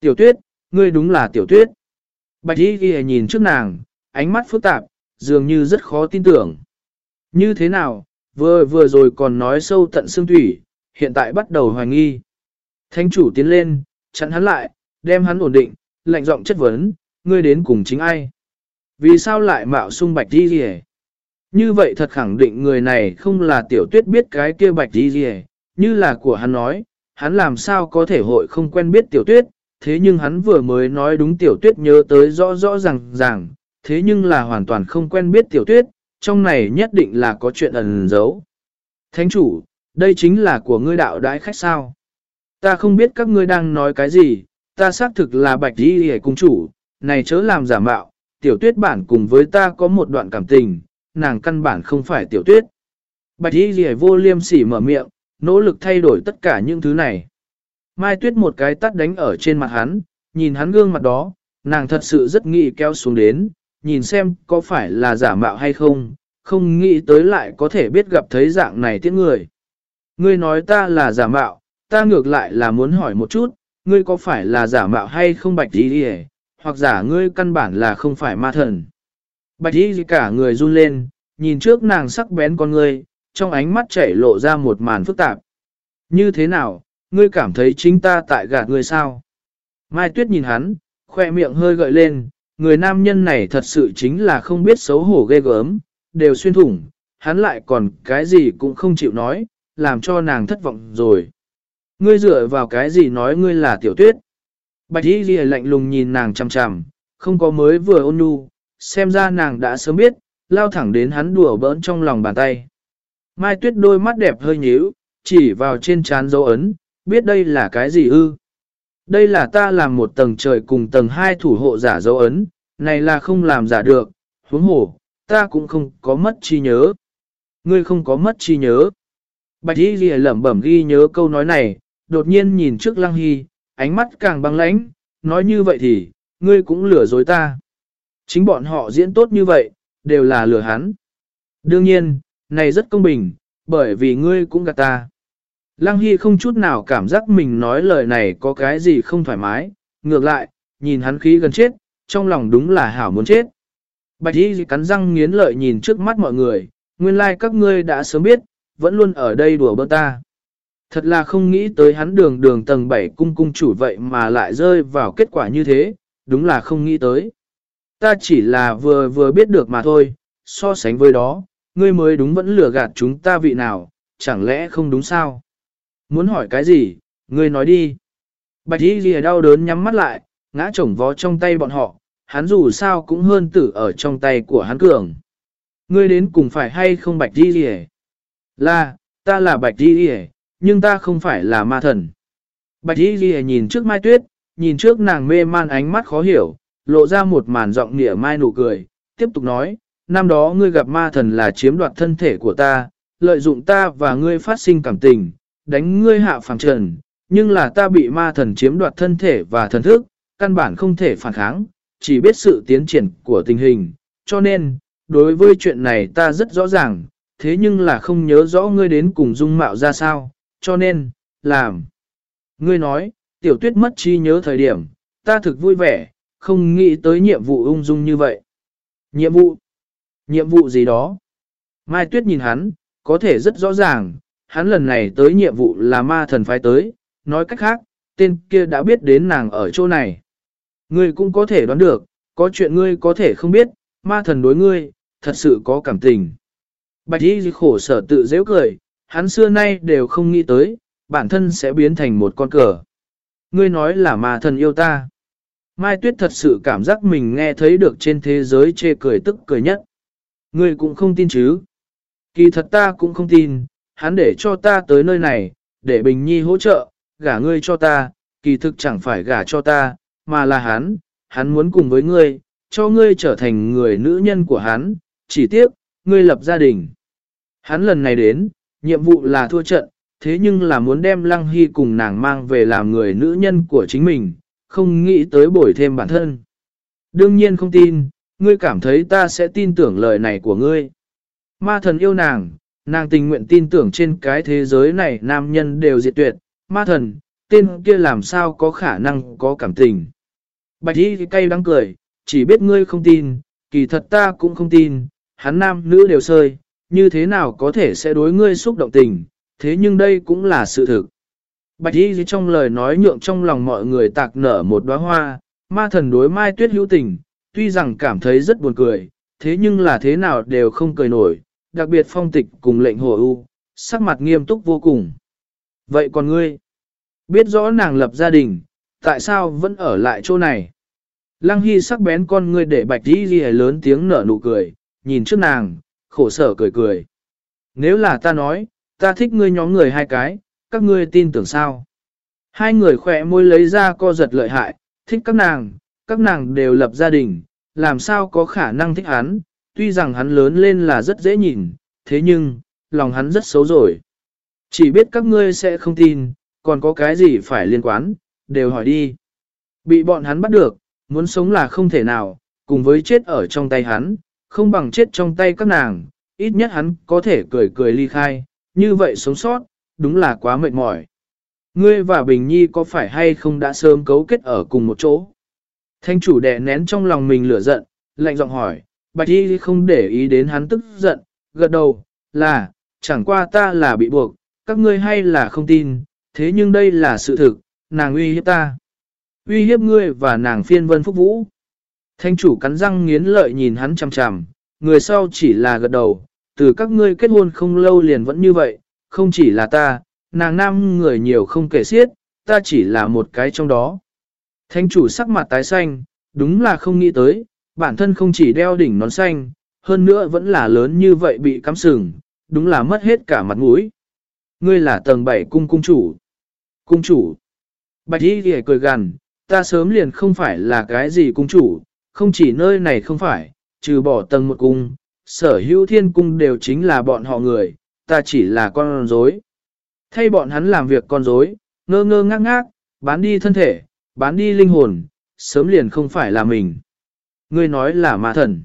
Tiểu tuyết, ngươi đúng là tiểu tuyết. Bạch y ghi nhìn trước nàng, ánh mắt phức tạp, dường như rất khó tin tưởng. Như thế nào, vừa vừa rồi còn nói sâu tận xương thủy, hiện tại bắt đầu hoài nghi. Thánh chủ tiến lên, chặn hắn lại, đem hắn ổn định, lạnh giọng chất vấn, ngươi đến cùng chính ai? Vì sao lại mạo sung bạch đi gì Như vậy thật khẳng định người này không là tiểu tuyết biết cái kia bạch đi gì như là của hắn nói, hắn làm sao có thể hội không quen biết tiểu tuyết, thế nhưng hắn vừa mới nói đúng tiểu tuyết nhớ tới rõ rõ ràng ràng, thế nhưng là hoàn toàn không quen biết tiểu tuyết, trong này nhất định là có chuyện ẩn giấu. Thánh chủ, đây chính là của ngươi đạo đái khách sao. Ta không biết các ngươi đang nói cái gì, ta xác thực là bạch đi hề cung chủ, này chớ làm giả mạo, tiểu tuyết bản cùng với ta có một đoạn cảm tình, nàng căn bản không phải tiểu tuyết. Bạch y hề vô liêm sỉ mở miệng, nỗ lực thay đổi tất cả những thứ này. Mai tuyết một cái tắt đánh ở trên mặt hắn, nhìn hắn gương mặt đó, nàng thật sự rất nghĩ kéo xuống đến, nhìn xem có phải là giả mạo hay không, không nghĩ tới lại có thể biết gặp thấy dạng này tiếng người. Ngươi nói ta là giả mạo, ta ngược lại là muốn hỏi một chút, ngươi có phải là giả mạo hay không bạch đi đi hoặc giả ngươi căn bản là không phải ma thần. Bạch đi cả người run lên, nhìn trước nàng sắc bén con ngươi, trong ánh mắt chảy lộ ra một màn phức tạp. Như thế nào, ngươi cảm thấy chính ta tại gạt ngươi sao? Mai Tuyết nhìn hắn, khoe miệng hơi gợi lên, người nam nhân này thật sự chính là không biết xấu hổ ghê gớm, đều xuyên thủng, hắn lại còn cái gì cũng không chịu nói, làm cho nàng thất vọng rồi. Ngươi dựa vào cái gì nói ngươi là tiểu tuyết? Bạch y ghi lạnh lùng nhìn nàng chằm chằm, không có mới vừa ôn nhu, xem ra nàng đã sớm biết, lao thẳng đến hắn đùa bỡn trong lòng bàn tay. Mai tuyết đôi mắt đẹp hơi nhíu, chỉ vào trên trán dấu ấn, biết đây là cái gì ư? Đây là ta làm một tầng trời cùng tầng hai thủ hộ giả dấu ấn, này là không làm giả được, huống hồ, ta cũng không có mất chi nhớ. Ngươi không có mất chi nhớ. Bạch y lìa lẩm bẩm ghi nhớ câu nói này, đột nhiên nhìn trước lăng hy, ánh mắt càng băng lãnh, nói như vậy thì, ngươi cũng lừa dối ta. Chính bọn họ diễn tốt như vậy, đều là lừa hắn. Đương nhiên, này rất công bình, bởi vì ngươi cũng gạt ta. Lăng Hy không chút nào cảm giác mình nói lời này có cái gì không thoải mái, ngược lại, nhìn hắn khí gần chết, trong lòng đúng là hảo muốn chết. Bạch Y cắn răng nghiến lợi nhìn trước mắt mọi người, nguyên lai like các ngươi đã sớm biết, vẫn luôn ở đây đùa bơ ta. Thật là không nghĩ tới hắn đường đường tầng 7 cung cung chủ vậy mà lại rơi vào kết quả như thế, đúng là không nghĩ tới. Ta chỉ là vừa vừa biết được mà thôi, so sánh với đó, ngươi mới đúng vẫn lừa gạt chúng ta vị nào, chẳng lẽ không đúng sao? Muốn hỏi cái gì, ngươi nói đi. Bạch y ghi đau đớn nhắm mắt lại, ngã chổng vó trong tay bọn họ, hắn dù sao cũng hơn tử ở trong tay của hắn cường. Ngươi đến cùng phải hay không bạch y ghi Là, ta là bạch y ghi nhưng ta không phải là ma thần. Bạch y ghi nhìn trước mai tuyết, nhìn trước nàng mê man ánh mắt khó hiểu, lộ ra một màn giọng nỉa mai nụ cười, tiếp tục nói, năm đó ngươi gặp ma thần là chiếm đoạt thân thể của ta, lợi dụng ta và ngươi phát sinh cảm tình, đánh ngươi hạ phàm trần, nhưng là ta bị ma thần chiếm đoạt thân thể và thần thức, căn bản không thể phản kháng, chỉ biết sự tiến triển của tình hình, cho nên, đối với chuyện này ta rất rõ ràng, thế nhưng là không nhớ rõ ngươi đến cùng dung mạo ra sao, cho nên, làm. Ngươi nói, tiểu tuyết mất chi nhớ thời điểm, ta thực vui vẻ, không nghĩ tới nhiệm vụ ung dung như vậy. Nhiệm vụ? Nhiệm vụ gì đó? Mai tuyết nhìn hắn, có thể rất rõ ràng, hắn lần này tới nhiệm vụ là ma thần phái tới, nói cách khác, tên kia đã biết đến nàng ở chỗ này. Ngươi cũng có thể đoán được, có chuyện ngươi có thể không biết, ma thần đối ngươi, thật sự có cảm tình. Bạch y khổ sở tự dễ cười, hắn xưa nay đều không nghĩ tới, bản thân sẽ biến thành một con cờ. Ngươi nói là ma thần yêu ta. Mai Tuyết thật sự cảm giác mình nghe thấy được trên thế giới chê cười tức cười nhất. Ngươi cũng không tin chứ. Kỳ thật ta cũng không tin, hắn để cho ta tới nơi này, để Bình Nhi hỗ trợ, gả ngươi cho ta, kỳ thực chẳng phải gả cho ta, mà là hắn, hắn muốn cùng với ngươi, cho ngươi trở thành người nữ nhân của hắn, chỉ tiếc, ngươi lập gia đình. Hắn lần này đến, nhiệm vụ là thua trận, thế nhưng là muốn đem Lăng Hy cùng nàng mang về làm người nữ nhân của chính mình, không nghĩ tới bồi thêm bản thân. Đương nhiên không tin, ngươi cảm thấy ta sẽ tin tưởng lời này của ngươi. Ma thần yêu nàng, nàng tình nguyện tin tưởng trên cái thế giới này nam nhân đều diệt tuyệt, ma thần, tên kia làm sao có khả năng có cảm tình. Bạch y cay đắng cười, chỉ biết ngươi không tin, kỳ thật ta cũng không tin, hắn nam nữ đều sơi, như thế nào có thể sẽ đối ngươi xúc động tình, thế nhưng đây cũng là sự thực. Bạch y trong lời nói nhượng trong lòng mọi người tạc nở một đóa hoa, ma thần đối mai tuyết hữu tình, tuy rằng cảm thấy rất buồn cười, thế nhưng là thế nào đều không cười nổi, đặc biệt phong tịch cùng lệnh hồ ưu, sắc mặt nghiêm túc vô cùng. Vậy còn ngươi, biết rõ nàng lập gia đình, tại sao vẫn ở lại chỗ này? Lăng Hy sắc bén con ngươi để bạch đi ghi lớn tiếng nở nụ cười, nhìn trước nàng, khổ sở cười cười. Nếu là ta nói, ta thích ngươi nhóm người hai cái, các ngươi tin tưởng sao? Hai người khỏe môi lấy ra co giật lợi hại, thích các nàng, các nàng đều lập gia đình, làm sao có khả năng thích hắn, tuy rằng hắn lớn lên là rất dễ nhìn, thế nhưng, lòng hắn rất xấu rồi. Chỉ biết các ngươi sẽ không tin, còn có cái gì phải liên quan, đều hỏi đi. Bị bọn hắn bắt được, muốn sống là không thể nào, cùng với chết ở trong tay hắn, không bằng chết trong tay các nàng, ít nhất hắn có thể cười cười ly khai, như vậy sống sót, đúng là quá mệt mỏi. Ngươi và Bình Nhi có phải hay không đã sớm cấu kết ở cùng một chỗ? Thanh chủ đè nén trong lòng mình lửa giận, lạnh giọng hỏi, Bạch Y không để ý đến hắn tức giận, gật đầu, là, chẳng qua ta là bị buộc, các ngươi hay là không tin, thế nhưng đây là sự thực, nàng uy hiếp ta. Uy hiếp ngươi và nàng phiên vân phúc vũ. Thanh chủ cắn răng nghiến lợi nhìn hắn chằm chằm, người sau chỉ là gật đầu, từ các ngươi kết hôn không lâu liền vẫn như vậy, không chỉ là ta, nàng nam người nhiều không kể xiết, ta chỉ là một cái trong đó. Thanh chủ sắc mặt tái xanh, đúng là không nghĩ tới, bản thân không chỉ đeo đỉnh nón xanh, hơn nữa vẫn là lớn như vậy bị cắm sừng, đúng là mất hết cả mặt mũi. Ngươi là tầng 7 cung cung chủ. Cung chủ. Bạch y thì cười gằn, ta sớm liền không phải là cái gì cung chủ, không chỉ nơi này không phải, trừ bỏ tầng một cung, sở hữu thiên cung đều chính là bọn họ người, ta chỉ là con rối. Thay bọn hắn làm việc con rối, ngơ ngơ ngác ngác, bán đi thân thể, bán đi linh hồn, sớm liền không phải là mình. Ngươi nói là ma thần.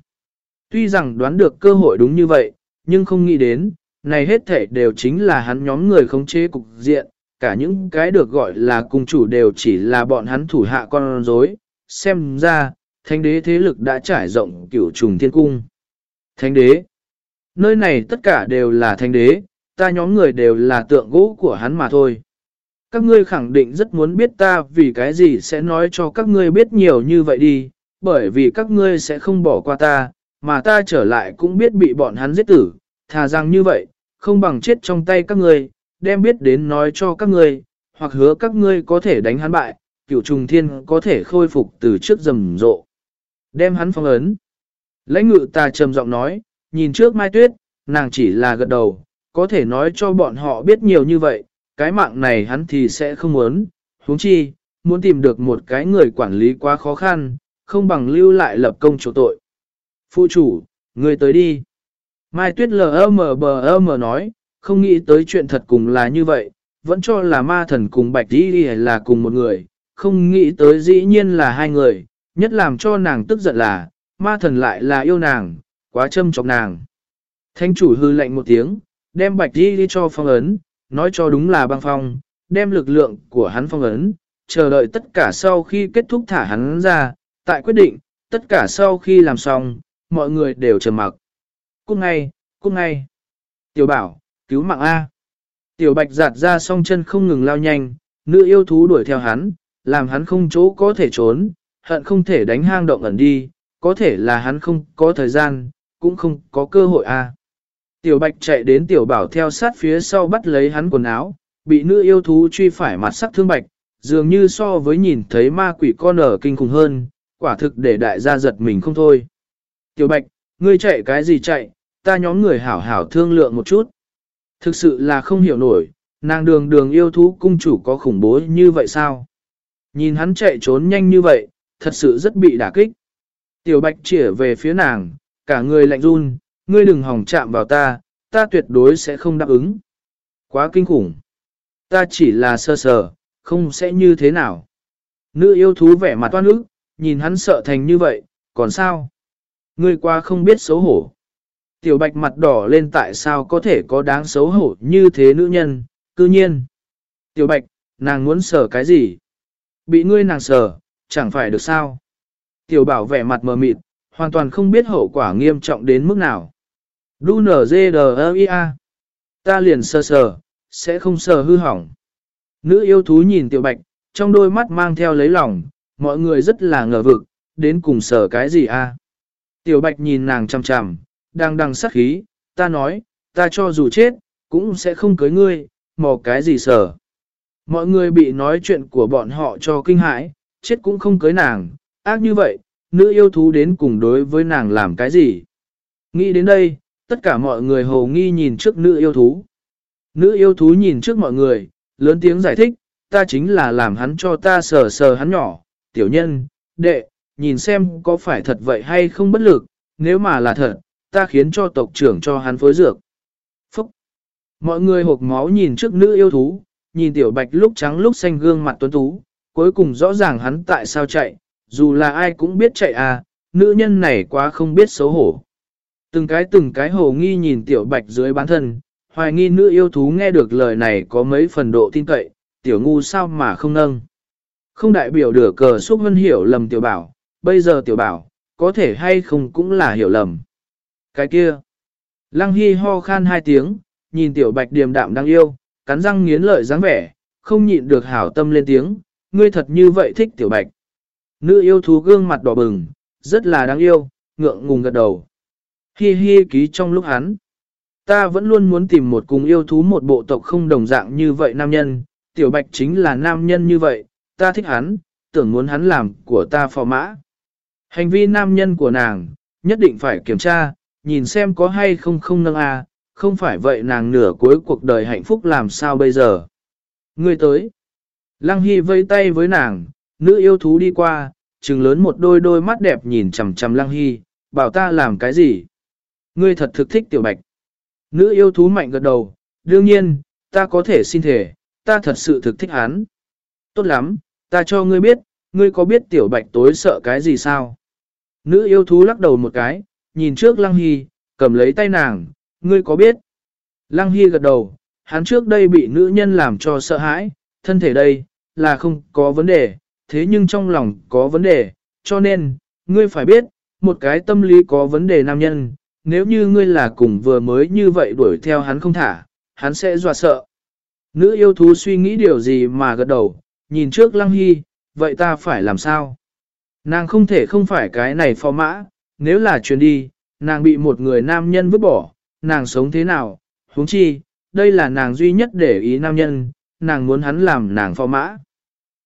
Tuy rằng đoán được cơ hội đúng như vậy, nhưng không nghĩ đến, này hết thể đều chính là hắn nhóm người khống chế cục diện, cả những cái được gọi là cung chủ đều chỉ là bọn hắn thủ hạ con rối. Xem ra, thánh đế thế lực đã trải rộng cửu trùng thiên cung. Thánh đế, nơi này tất cả đều là thánh đế, ta nhóm người đều là tượng gỗ của hắn mà thôi. Các ngươi khẳng định rất muốn biết ta vì cái gì sẽ nói cho các ngươi biết nhiều như vậy đi, bởi vì các ngươi sẽ không bỏ qua ta, mà ta trở lại cũng biết bị bọn hắn giết tử, thà rằng như vậy, không bằng chết trong tay các ngươi, đem biết đến nói cho các ngươi, hoặc hứa các ngươi có thể đánh hắn bại, cựu trùng thiên có thể khôi phục từ trước rầm rộ. Đem hắn phong ấn. Lãnh ngự ta trầm giọng nói, nhìn trước Mai Tuyết, nàng chỉ là gật đầu, có thể nói cho bọn họ biết nhiều như vậy, cái mạng này hắn thì sẽ không muốn, huống chi, muốn tìm được một cái người quản lý quá khó khăn, không bằng lưu lại lập công chỗ tội. Phụ chủ, người tới đi. Mai Tuyết LMBM nói, không nghĩ tới chuyện thật cùng là như vậy, vẫn cho là ma thần cùng bạch đi là cùng một người, không nghĩ tới dĩ nhiên là hai người, nhất làm cho nàng tức giận là, ma thần lại là yêu nàng, quá châm chọc nàng. Thanh chủ hư lệnh một tiếng, đem bạch đi đi cho phong ấn, nói cho đúng là băng phong, đem lực lượng của hắn phong ấn, chờ đợi tất cả sau khi kết thúc thả hắn ra, tại quyết định, tất cả sau khi làm xong, mọi người đều trầm mặc. Cút ngay, cút ngay. Tiểu bảo, cứu mạng A. Tiểu bạch giạt ra song chân không ngừng lao nhanh, nữ yêu thú đuổi theo hắn, làm hắn không chỗ có thể trốn, hận không thể đánh hang động ẩn đi, có thể là hắn không có thời gian, cũng không có cơ hội A. Tiểu bạch chạy đến tiểu bảo theo sát phía sau bắt lấy hắn quần áo, bị nữ yêu thú truy phải mặt sắc thương bạch, dường như so với nhìn thấy ma quỷ con ở kinh khủng hơn, quả thực để đại gia giật mình không thôi. Tiểu bạch, ngươi chạy cái gì chạy, ta nhóm người hảo hảo thương lượng một chút. Thực sự là không hiểu nổi, nàng đường đường yêu thú cung chủ có khủng bố như vậy sao? Nhìn hắn chạy trốn nhanh như vậy, thật sự rất bị đả kích. Tiểu bạch chỉa về phía nàng, cả người lạnh run, ngươi đừng hòng chạm vào ta, ta tuyệt đối sẽ không đáp ứng. Quá kinh khủng. Ta chỉ là sơ sờ, không sẽ như thế nào. Nữ yêu thú vẻ mặt toan ức, nhìn hắn sợ thành như vậy, còn sao? Ngươi qua không biết xấu hổ. Tiểu bạch mặt đỏ lên tại sao có thể có đáng xấu hổ như thế nữ nhân, cư nhiên. Tiểu bạch, nàng muốn sờ cái gì? Bị ngươi nàng sờ, chẳng phải được sao? Tiểu bảo vẻ mặt mờ mịt, hoàn toàn không biết hậu quả nghiêm trọng đến mức nào. Đu nở dê đờ. Ta liền sờ sờ, sẽ không sờ hư hỏng. Nữ yêu thú nhìn tiểu bạch, trong đôi mắt mang theo lấy lòng, mọi người rất là ngờ vực, đến cùng sở cái gì a? Tiểu bạch nhìn nàng chằm chằm, đang đằng sắc khí, ta nói, ta cho dù chết, cũng sẽ không cưới ngươi, mò cái gì sở Mọi người bị nói chuyện của bọn họ cho kinh hãi, chết cũng không cưới nàng, ác như vậy, nữ yêu thú đến cùng đối với nàng làm cái gì. Nghĩ đến đây, tất cả mọi người hồ nghi nhìn trước nữ yêu thú. Nữ yêu thú nhìn trước mọi người, lớn tiếng giải thích, ta chính là làm hắn cho ta sờ sờ hắn nhỏ, tiểu nhân, đệ, nhìn xem có phải thật vậy hay không bất lực, nếu mà là thật, ta khiến cho tộc trưởng cho hắn phối dược. Phúc! Mọi người hộp máu nhìn trước nữ yêu thú, nhìn tiểu bạch lúc trắng lúc xanh gương mặt tuấn tú, cuối cùng rõ ràng hắn tại sao chạy, dù là ai cũng biết chạy à, nữ nhân này quá không biết xấu hổ. Từng cái từng cái hồ nghi nhìn tiểu bạch dưới bán thân, hoài nghi nữ yêu thú nghe được lời này có mấy phần độ tin cậy, tiểu ngu sao mà không nâng. Không đại biểu được cờ xúc hân hiểu lầm tiểu bảo, bây giờ tiểu bảo, có thể hay không cũng là hiểu lầm. Cái kia, lăng hy ho khan hai tiếng, nhìn tiểu bạch điềm đạm đang yêu, cắn răng nghiến lợi dáng vẻ, không nhịn được hảo tâm lên tiếng, ngươi thật như vậy thích tiểu bạch. Nữ yêu thú gương mặt đỏ bừng, rất là đáng yêu, ngượng ngùng gật đầu. Hi hi ký trong lúc hắn. Ta vẫn luôn muốn tìm một cùng yêu thú một bộ tộc không đồng dạng như vậy nam nhân, tiểu bạch chính là nam nhân như vậy, ta thích hắn, tưởng muốn hắn làm của ta phò mã. Hành vi nam nhân của nàng, nhất định phải kiểm tra, nhìn xem có hay không không nâng a, không phải vậy nàng nửa cuối cuộc đời hạnh phúc làm sao bây giờ. người tới. Lăng Hy vây tay với nàng, nữ yêu thú đi qua, trừng lớn một đôi đôi mắt đẹp nhìn chằm chằm Lăng Hy, bảo ta làm cái gì? Ngươi thật thực thích tiểu bạch. Nữ yêu thú mạnh gật đầu, đương nhiên, ta có thể xin thể, ta thật sự thực thích hắn. Tốt lắm, ta cho ngươi biết, ngươi có biết tiểu bạch tối sợ cái gì sao? Nữ yêu thú lắc đầu một cái, nhìn trước Lăng Hy, cầm lấy tay nàng, ngươi có biết? Lăng Hy gật đầu, hắn trước đây bị nữ nhân làm cho sợ hãi, thân thể đây, là không có vấn đề, thế nhưng trong lòng có vấn đề, cho nên, ngươi phải biết, một cái tâm lý có vấn đề nam nhân, nếu như ngươi là cùng vừa mới như vậy đuổi theo hắn không thả, hắn sẽ dọa sợ. Nữ yêu thú suy nghĩ điều gì mà gật đầu, nhìn trước Lăng Hy, vậy ta phải làm sao? Nàng không thể không phải cái này phò mã, nếu là chuyến đi, nàng bị một người nam nhân vứt bỏ, nàng sống thế nào, huống chi, đây là nàng duy nhất để ý nam nhân, nàng muốn hắn làm nàng phò mã.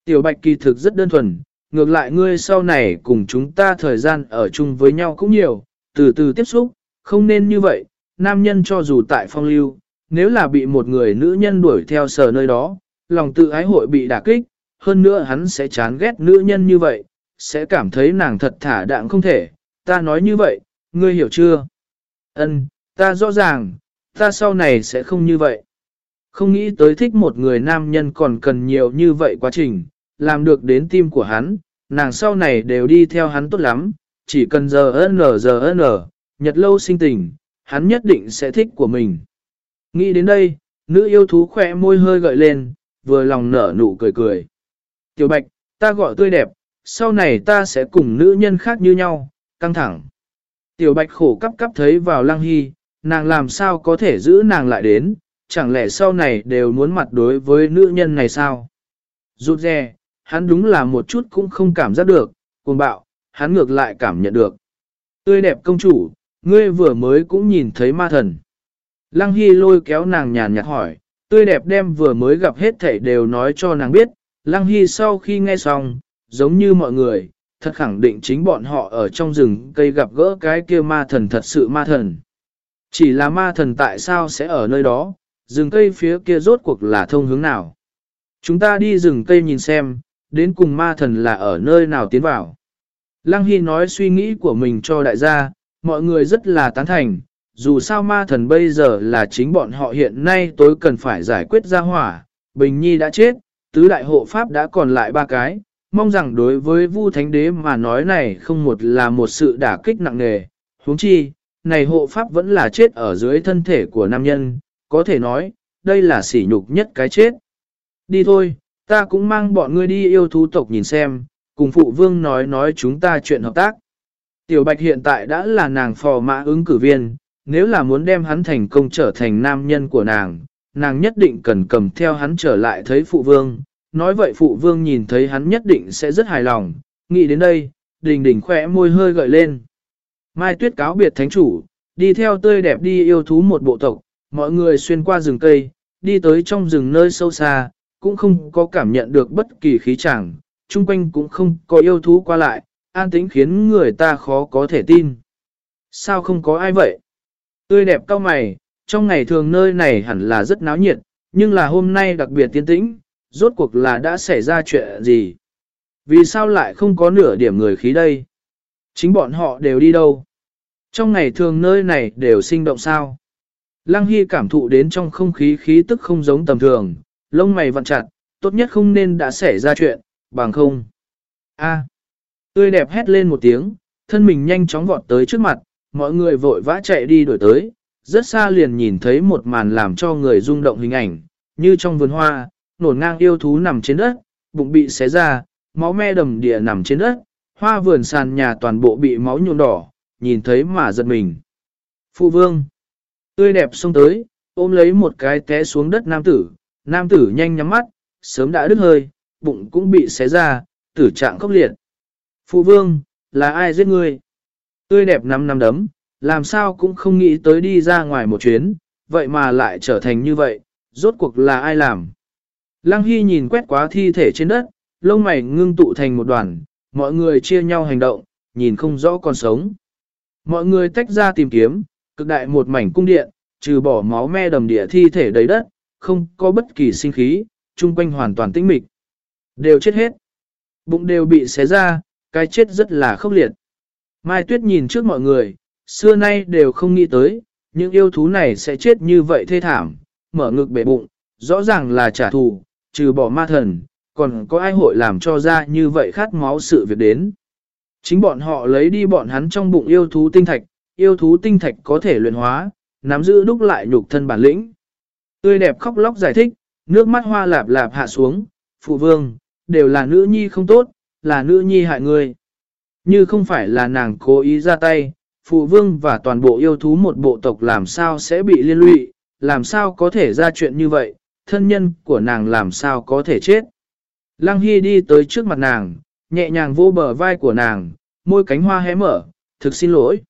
Tiểu bạch kỳ thực rất đơn thuần, ngược lại ngươi sau này cùng chúng ta thời gian ở chung với nhau cũng nhiều, từ từ tiếp xúc, không nên như vậy, nam nhân cho dù tại phong lưu, nếu là bị một người nữ nhân đuổi theo sở nơi đó, lòng tự ái hội bị đả kích, hơn nữa hắn sẽ chán ghét nữ nhân như vậy, sẽ cảm thấy nàng thật thả đạm không thể, ta nói như vậy, ngươi hiểu chưa? Ân, ta rõ ràng, ta sau này sẽ không như vậy. Không nghĩ tới thích một người nam nhân còn cần nhiều như vậy quá trình, làm được đến tim của hắn, nàng sau này đều đi theo hắn tốt lắm, chỉ cần giờ n giờ n, nhật lâu sinh tình, hắn nhất định sẽ thích của mình. Nghĩ đến đây, nữ yêu thú khỏe môi hơi gợi lên, vừa lòng nở nụ cười cười. Tiểu Bạch, ta gọi tươi đẹp, sau này ta sẽ cùng nữ nhân khác như nhau, căng thẳng. Tiểu Bạch khổ cắp cắp thấy vào Lăng Hy, nàng làm sao có thể giữ nàng lại đến, chẳng lẽ sau này đều muốn mặt đối với nữ nhân này sao? Rụt rè, hắn đúng là một chút cũng không cảm giác được, cuồng bạo, hắn ngược lại cảm nhận được. Tươi đẹp công chủ, ngươi vừa mới cũng nhìn thấy ma thần. Lăng Hy lôi kéo nàng nhàn nhạt hỏi, tươi đẹp đem vừa mới gặp hết thảy đều nói cho nàng biết. Lăng Hy sau khi nghe xong, giống như mọi người, thật khẳng định chính bọn họ ở trong rừng cây gặp gỡ cái kia ma thần thật sự ma thần. Chỉ là ma thần tại sao sẽ ở nơi đó, rừng cây phía kia rốt cuộc là thông hướng nào. Chúng ta đi rừng cây nhìn xem, đến cùng ma thần là ở nơi nào tiến vào. Lăng Hy nói suy nghĩ của mình cho đại gia, mọi người rất là tán thành, dù sao ma thần bây giờ là chính bọn họ hiện nay tối cần phải giải quyết ra hỏa, Bình Nhi đã chết, tứ đại hộ pháp đã còn lại ba cái, mong rằng đối với Vu Thánh Đế mà nói này không một là một sự đả kích nặng nề, huống chi, này hộ pháp vẫn là chết ở dưới thân thể của nam nhân, có thể nói, đây là sỉ nhục nhất cái chết. Đi thôi, ta cũng mang bọn ngươi đi yêu thú tộc nhìn xem, cùng phụ vương nói nói chúng ta chuyện hợp tác. Tiểu Bạch hiện tại đã là nàng phò mã ứng cử viên, nếu là muốn đem hắn thành công trở thành nam nhân của nàng, nàng nhất định cần cầm theo hắn trở lại thấy phụ vương. Nói vậy phụ vương nhìn thấy hắn nhất định sẽ rất hài lòng, nghĩ đến đây, đình đình khỏe môi hơi gợi lên. Mai tuyết cáo biệt thánh chủ, đi theo tươi đẹp đi yêu thú một bộ tộc, mọi người xuyên qua rừng cây, đi tới trong rừng nơi sâu xa, cũng không có cảm nhận được bất kỳ khí chẳng, chung quanh cũng không có yêu thú qua lại, an tĩnh khiến người ta khó có thể tin. Sao không có ai vậy? Tươi đẹp cao mày, trong ngày thường nơi này hẳn là rất náo nhiệt, nhưng là hôm nay đặc biệt tiến tĩnh, rốt cuộc là đã xảy ra chuyện gì? Vì sao lại không có nửa điểm người khí đây? Chính bọn họ đều đi đâu? Trong ngày thường nơi này đều sinh động sao? Lăng Hy cảm thụ đến trong không khí khí tức không giống tầm thường, lông mày vặn chặt, tốt nhất không nên đã xảy ra chuyện, bằng không. A. Tươi đẹp hét lên một tiếng, thân mình nhanh chóng vọt tới trước mặt, mọi người vội vã chạy đi đổi tới, rất xa liền nhìn thấy một màn làm cho người rung động hình ảnh, như trong vườn hoa, nổn ngang yêu thú nằm trên đất, bụng bị xé ra, máu me đầm địa nằm trên đất, hoa vườn sàn nhà toàn bộ bị máu nhuộm đỏ, nhìn thấy mà giật mình. Phụ vương, tươi đẹp xông tới, ôm lấy một cái té xuống đất nam tử, nam tử nhanh nhắm mắt, sớm đã đứt hơi, bụng cũng bị xé ra, tử trạng khốc liệt. Phụ vương, là ai giết ngươi? Tươi đẹp năm năm đấm, làm sao cũng không nghĩ tới đi ra ngoài một chuyến, vậy mà lại trở thành như vậy, rốt cuộc là ai làm? Lăng Hy nhìn quét quá thi thể trên đất, lông mày ngưng tụ thành một đoàn, mọi người chia nhau hành động, nhìn không rõ còn sống. Mọi người tách ra tìm kiếm, cực đại một mảnh cung điện, trừ bỏ máu me đầm địa thi thể đầy đất, không có bất kỳ sinh khí, chung quanh hoàn toàn tĩnh mịch. Đều chết hết. Bụng đều bị xé ra, cái chết rất là khốc liệt. Mai Tuyết nhìn trước mọi người, xưa nay đều không nghĩ tới, những yêu thú này sẽ chết như vậy thê thảm, mở ngực bể bụng, rõ ràng là trả thù, trừ bỏ ma thần, còn có ai hội làm cho ra như vậy khát máu sự việc đến. Chính bọn họ lấy đi bọn hắn trong bụng yêu thú tinh thạch, yêu thú tinh thạch có thể luyện hóa, nắm giữ đúc lại nhục thân bản lĩnh. Tươi đẹp khóc lóc giải thích, nước mắt hoa lạp lạp hạ xuống, phụ vương, đều là nữ nhi không tốt, là nữ nhi hại người. Như không phải là nàng cố ý ra tay, phụ vương và toàn bộ yêu thú một bộ tộc làm sao sẽ bị liên lụy, làm sao có thể ra chuyện như vậy, thân nhân của nàng làm sao có thể chết. Lăng Hy đi tới trước mặt nàng, nhẹ nhàng vô bờ vai của nàng, môi cánh hoa hé mở, thực xin lỗi.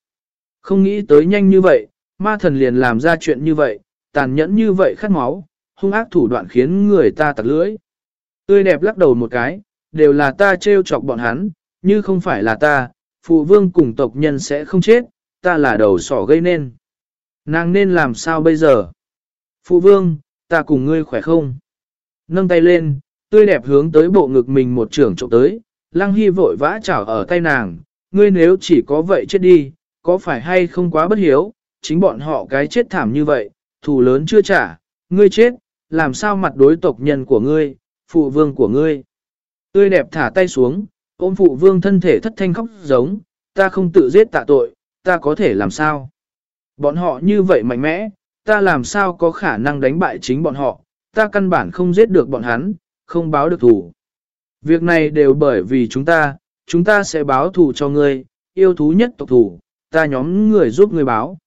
Không nghĩ tới nhanh như vậy, ma thần liền làm ra chuyện như vậy, tàn nhẫn như vậy khát máu, hung ác thủ đoạn khiến người ta tặc lưỡi. Tươi đẹp lắc đầu một cái, đều là ta trêu chọc bọn hắn, như không phải là ta, phụ vương cùng tộc nhân sẽ không chết, ta là đầu sỏ gây nên. Nàng nên làm sao bây giờ? Phụ vương, ta cùng ngươi khỏe không? Nâng tay lên, tươi đẹp hướng tới bộ ngực mình một trưởng trộm tới, lăng hy vội vã chảo ở tay nàng, ngươi nếu chỉ có vậy chết đi, có phải hay không quá bất hiếu, chính bọn họ cái chết thảm như vậy, thù lớn chưa trả, ngươi chết, làm sao mặt đối tộc nhân của ngươi, phụ vương của ngươi. Tươi đẹp thả tay xuống, ôm phụ vương thân thể thất thanh khóc giống, ta không tự giết tạ tội, ta có thể làm sao? Bọn họ như vậy mạnh mẽ, ta làm sao có khả năng đánh bại chính bọn họ, ta căn bản không giết được bọn hắn, không báo được thù. Việc này đều bởi vì chúng ta, chúng ta sẽ báo thù cho ngươi, yêu thú nhất tộc thủ ta nhóm người giúp ngươi báo.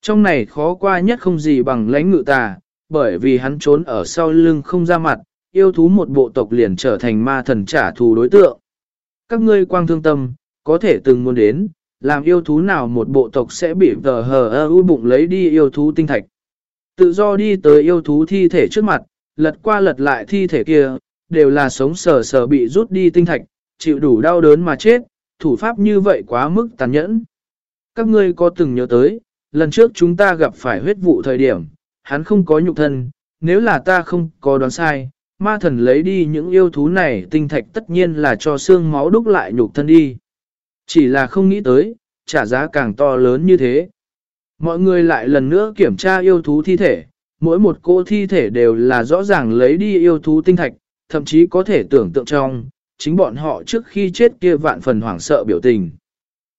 Trong này khó qua nhất không gì bằng lãnh ngự tà, bởi vì hắn trốn ở sau lưng không ra mặt, yêu thú một bộ tộc liền trở thành ma thần trả thù đối tượng. Các ngươi quang thương tâm, có thể từng muốn đến, làm yêu thú nào một bộ tộc sẽ bị vờ hờ ơ u bụng lấy đi yêu thú tinh thạch. Tự do đi tới yêu thú thi thể trước mặt, lật qua lật lại thi thể kia, đều là sống sờ sờ bị rút đi tinh thạch, chịu đủ đau đớn mà chết, thủ pháp như vậy quá mức tàn nhẫn. Các ngươi có từng nhớ tới, lần trước chúng ta gặp phải huyết vụ thời điểm, hắn không có nhục thân, nếu là ta không có đoán sai, ma thần lấy đi những yêu thú này tinh thạch tất nhiên là cho xương máu đúc lại nhục thân đi. Chỉ là không nghĩ tới, trả giá càng to lớn như thế. Mọi người lại lần nữa kiểm tra yêu thú thi thể, mỗi một cô thi thể đều là rõ ràng lấy đi yêu thú tinh thạch, thậm chí có thể tưởng tượng trong, chính bọn họ trước khi chết kia vạn phần hoảng sợ biểu tình.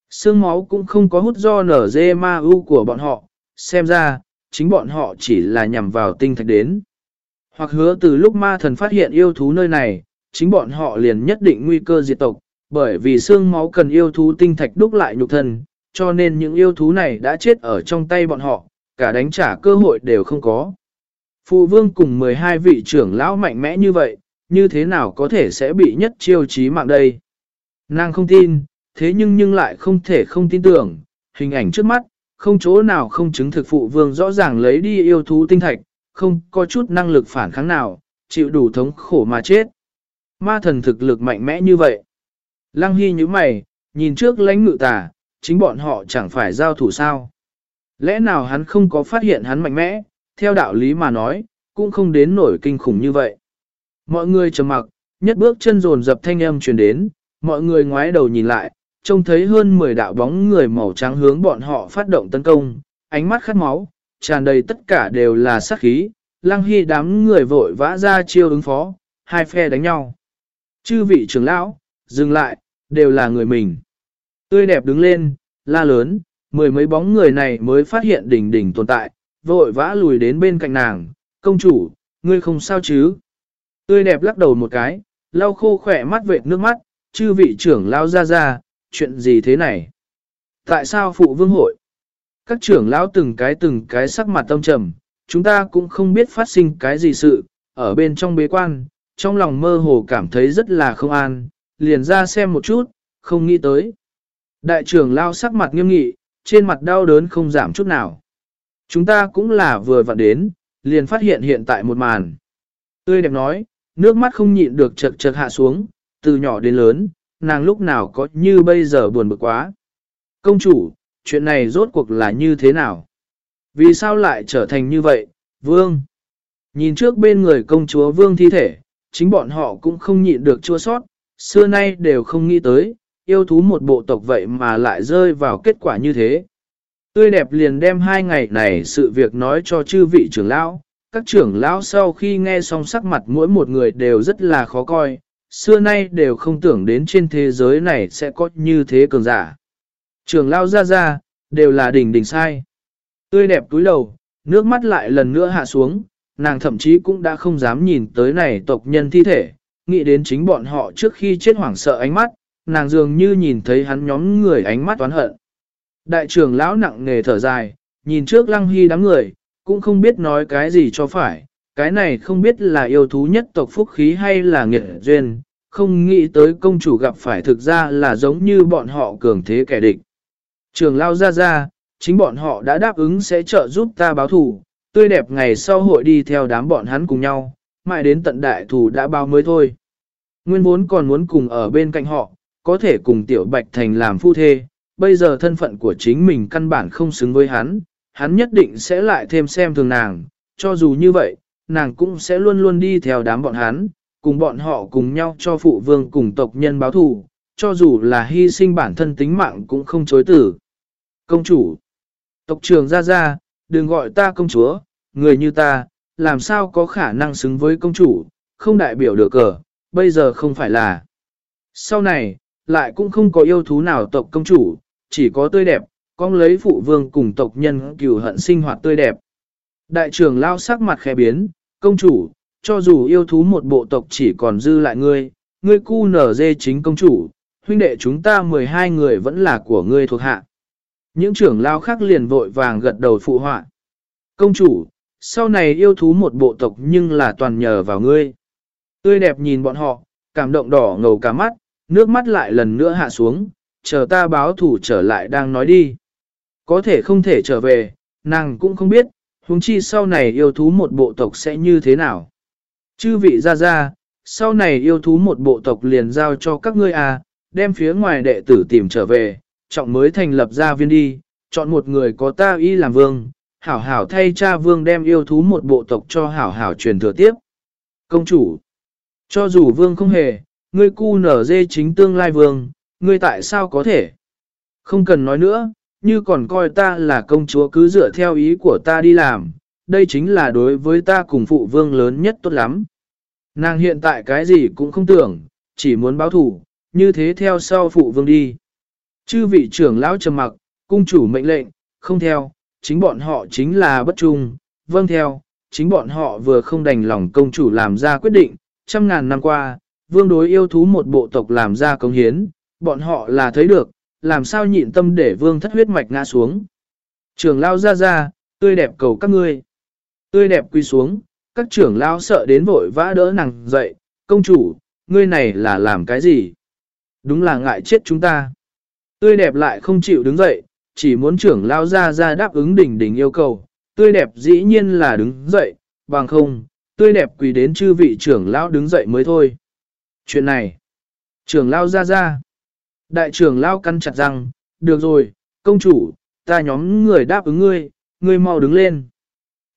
Sương máu cũng không có hút do nở dê ma u của bọn họ, xem ra, chính bọn họ chỉ là nhằm vào tinh thạch đến. Hoặc hứa từ lúc ma thần phát hiện yêu thú nơi này, chính bọn họ liền nhất định nguy cơ diệt tộc, bởi vì xương máu cần yêu thú tinh thạch đúc lại nhục thân, cho nên những yêu thú này đã chết ở trong tay bọn họ, cả đánh trả cơ hội đều không có. Phụ vương cùng 12 vị trưởng lão mạnh mẽ như vậy, như thế nào có thể sẽ bị nhất chiêu chí mạng đây? Nàng không tin, thế nhưng nhưng lại không thể không tin tưởng, hình ảnh trước mắt, không chỗ nào không chứng thực phụ vương rõ ràng lấy đi yêu thú tinh thạch, không có chút năng lực phản kháng nào, chịu đủ thống khổ mà chết. Ma thần thực lực mạnh mẽ như vậy. Lăng Hy như mày, nhìn trước lãnh ngự tà, chính bọn họ chẳng phải giao thủ sao. Lẽ nào hắn không có phát hiện hắn mạnh mẽ, theo đạo lý mà nói, cũng không đến nổi kinh khủng như vậy. Mọi người trầm mặc, nhất bước chân rồn dập thanh âm truyền đến, mọi người ngoái đầu nhìn lại, trông thấy hơn 10 đạo bóng người màu trắng hướng bọn họ phát động tấn công, ánh mắt khát máu, tràn đầy tất cả đều là sát khí, lăng hy đám người vội vã ra chiêu ứng phó, hai phe đánh nhau. Chư vị trưởng lão, dừng lại, đều là người mình. Tươi đẹp đứng lên, la lớn, mười mấy bóng người này mới phát hiện đỉnh đỉnh tồn tại, vội vã lùi đến bên cạnh nàng, công chủ, ngươi không sao chứ? Tươi đẹp lắc đầu một cái, lau khô khỏe mắt vệt nước mắt, chư vị trưởng lao ra ra, chuyện gì thế này? Tại sao phụ vương hội? Các trưởng lão từng cái từng cái sắc mặt tâm trầm, chúng ta cũng không biết phát sinh cái gì sự, ở bên trong bế quan, trong lòng mơ hồ cảm thấy rất là không an, liền ra xem một chút, không nghĩ tới. Đại trưởng lao sắc mặt nghiêm nghị, trên mặt đau đớn không giảm chút nào. Chúng ta cũng là vừa vặn đến, liền phát hiện hiện tại một màn. Tươi đẹp nói, nước mắt không nhịn được chật chật hạ xuống, từ nhỏ đến lớn, nàng lúc nào có như bây giờ buồn bực quá. Công chủ, chuyện này rốt cuộc là như thế nào? Vì sao lại trở thành như vậy, vương? Nhìn trước bên người công chúa vương thi thể, chính bọn họ cũng không nhịn được chua sót, xưa nay đều không nghĩ tới, yêu thú một bộ tộc vậy mà lại rơi vào kết quả như thế. Tươi đẹp liền đem hai ngày này sự việc nói cho chư vị trưởng lão, các trưởng lão sau khi nghe xong sắc mặt mỗi một người đều rất là khó coi, xưa nay đều không tưởng đến trên thế giới này sẽ có như thế cường giả. Trưởng lao ra ra, đều là đỉnh đỉnh sai. Tươi đẹp túi đầu, nước mắt lại lần nữa hạ xuống, nàng thậm chí cũng đã không dám nhìn tới này tộc nhân thi thể, nghĩ đến chính bọn họ trước khi chết hoảng sợ ánh mắt, nàng dường như nhìn thấy hắn nhóm người ánh mắt toán hận. Đại trưởng lão nặng nề thở dài, nhìn trước lăng hy đám người, cũng không biết nói cái gì cho phải, cái này không biết là yêu thú nhất tộc phúc khí hay là nghệ duyên, không nghĩ tới công chủ gặp phải thực ra là giống như bọn họ cường thế kẻ địch. Trường lao ra ra, chính bọn họ đã đáp ứng sẽ trợ giúp ta báo thù, tươi đẹp ngày sau hội đi theo đám bọn hắn cùng nhau, mãi đến tận đại thủ đã bao mới thôi. Nguyên vốn còn muốn cùng ở bên cạnh họ, có thể cùng tiểu bạch thành làm phu thê, bây giờ thân phận của chính mình căn bản không xứng với hắn, hắn nhất định sẽ lại thêm xem thường nàng, cho dù như vậy, nàng cũng sẽ luôn luôn đi theo đám bọn hắn, cùng bọn họ cùng nhau cho phụ vương cùng tộc nhân báo thù, cho dù là hy sinh bản thân tính mạng cũng không chối tử. Công chủ, tộc trưởng ra ra, đừng gọi ta công chúa, người như ta, làm sao có khả năng xứng với công chủ, không đại biểu được cờ, bây giờ không phải là. Sau này, lại cũng không có yêu thú nào tộc công chủ, chỉ có tươi đẹp, con lấy phụ vương cùng tộc nhân cửu hận sinh hoạt tươi đẹp. Đại trưởng lao sắc mặt khẽ biến, công chủ, cho dù yêu thú một bộ tộc chỉ còn dư lại ngươi, ngươi cu nở dê chính công chủ, huynh đệ chúng ta 12 người vẫn là của ngươi thuộc hạ. Những trưởng lao khác liền vội vàng gật đầu phụ họa. Công chủ, sau này yêu thú một bộ tộc nhưng là toàn nhờ vào ngươi. Tươi đẹp nhìn bọn họ, cảm động đỏ ngầu cả mắt, nước mắt lại lần nữa hạ xuống, chờ ta báo thủ trở lại đang nói đi. Có thể không thể trở về, nàng cũng không biết, huống chi sau này yêu thú một bộ tộc sẽ như thế nào. Chư vị ra ra, sau này yêu thú một bộ tộc liền giao cho các ngươi à, đem phía ngoài đệ tử tìm trở về, trọng mới thành lập ra viên đi, chọn một người có ta y làm vương, hảo hảo thay cha vương đem yêu thú một bộ tộc cho hảo hảo truyền thừa tiếp. Công chủ, cho dù vương không hề, ngươi cu nở dê chính tương lai vương, ngươi tại sao có thể? Không cần nói nữa, như còn coi ta là công chúa cứ dựa theo ý của ta đi làm, đây chính là đối với ta cùng phụ vương lớn nhất tốt lắm. Nàng hiện tại cái gì cũng không tưởng, chỉ muốn báo thủ, như thế theo sau phụ vương đi. Chư vị trưởng lão trầm mặc, cung chủ mệnh lệnh, không theo, chính bọn họ chính là bất trung, vâng theo, chính bọn họ vừa không đành lòng công chủ làm ra quyết định, trăm ngàn năm qua, vương đối yêu thú một bộ tộc làm ra công hiến, bọn họ là thấy được, làm sao nhịn tâm để vương thất huyết mạch ngã xuống. Trưởng lao ra ra, tươi đẹp cầu các ngươi. Tươi đẹp quy xuống, các trưởng lao sợ đến vội vã đỡ nàng dậy, công chủ, ngươi này là làm cái gì? Đúng là ngại chết chúng ta. Tươi đẹp lại không chịu đứng dậy, chỉ muốn trưởng lao ra ra đáp ứng đỉnh đỉnh yêu cầu. Tươi đẹp dĩ nhiên là đứng dậy, bằng không, tươi đẹp quỳ đến chư vị trưởng lao đứng dậy mới thôi. Chuyện này, trưởng lao ra ra. Đại trưởng lao căn chặt rằng được rồi, công chủ, ta nhóm người đáp ứng ngươi, ngươi mau đứng lên.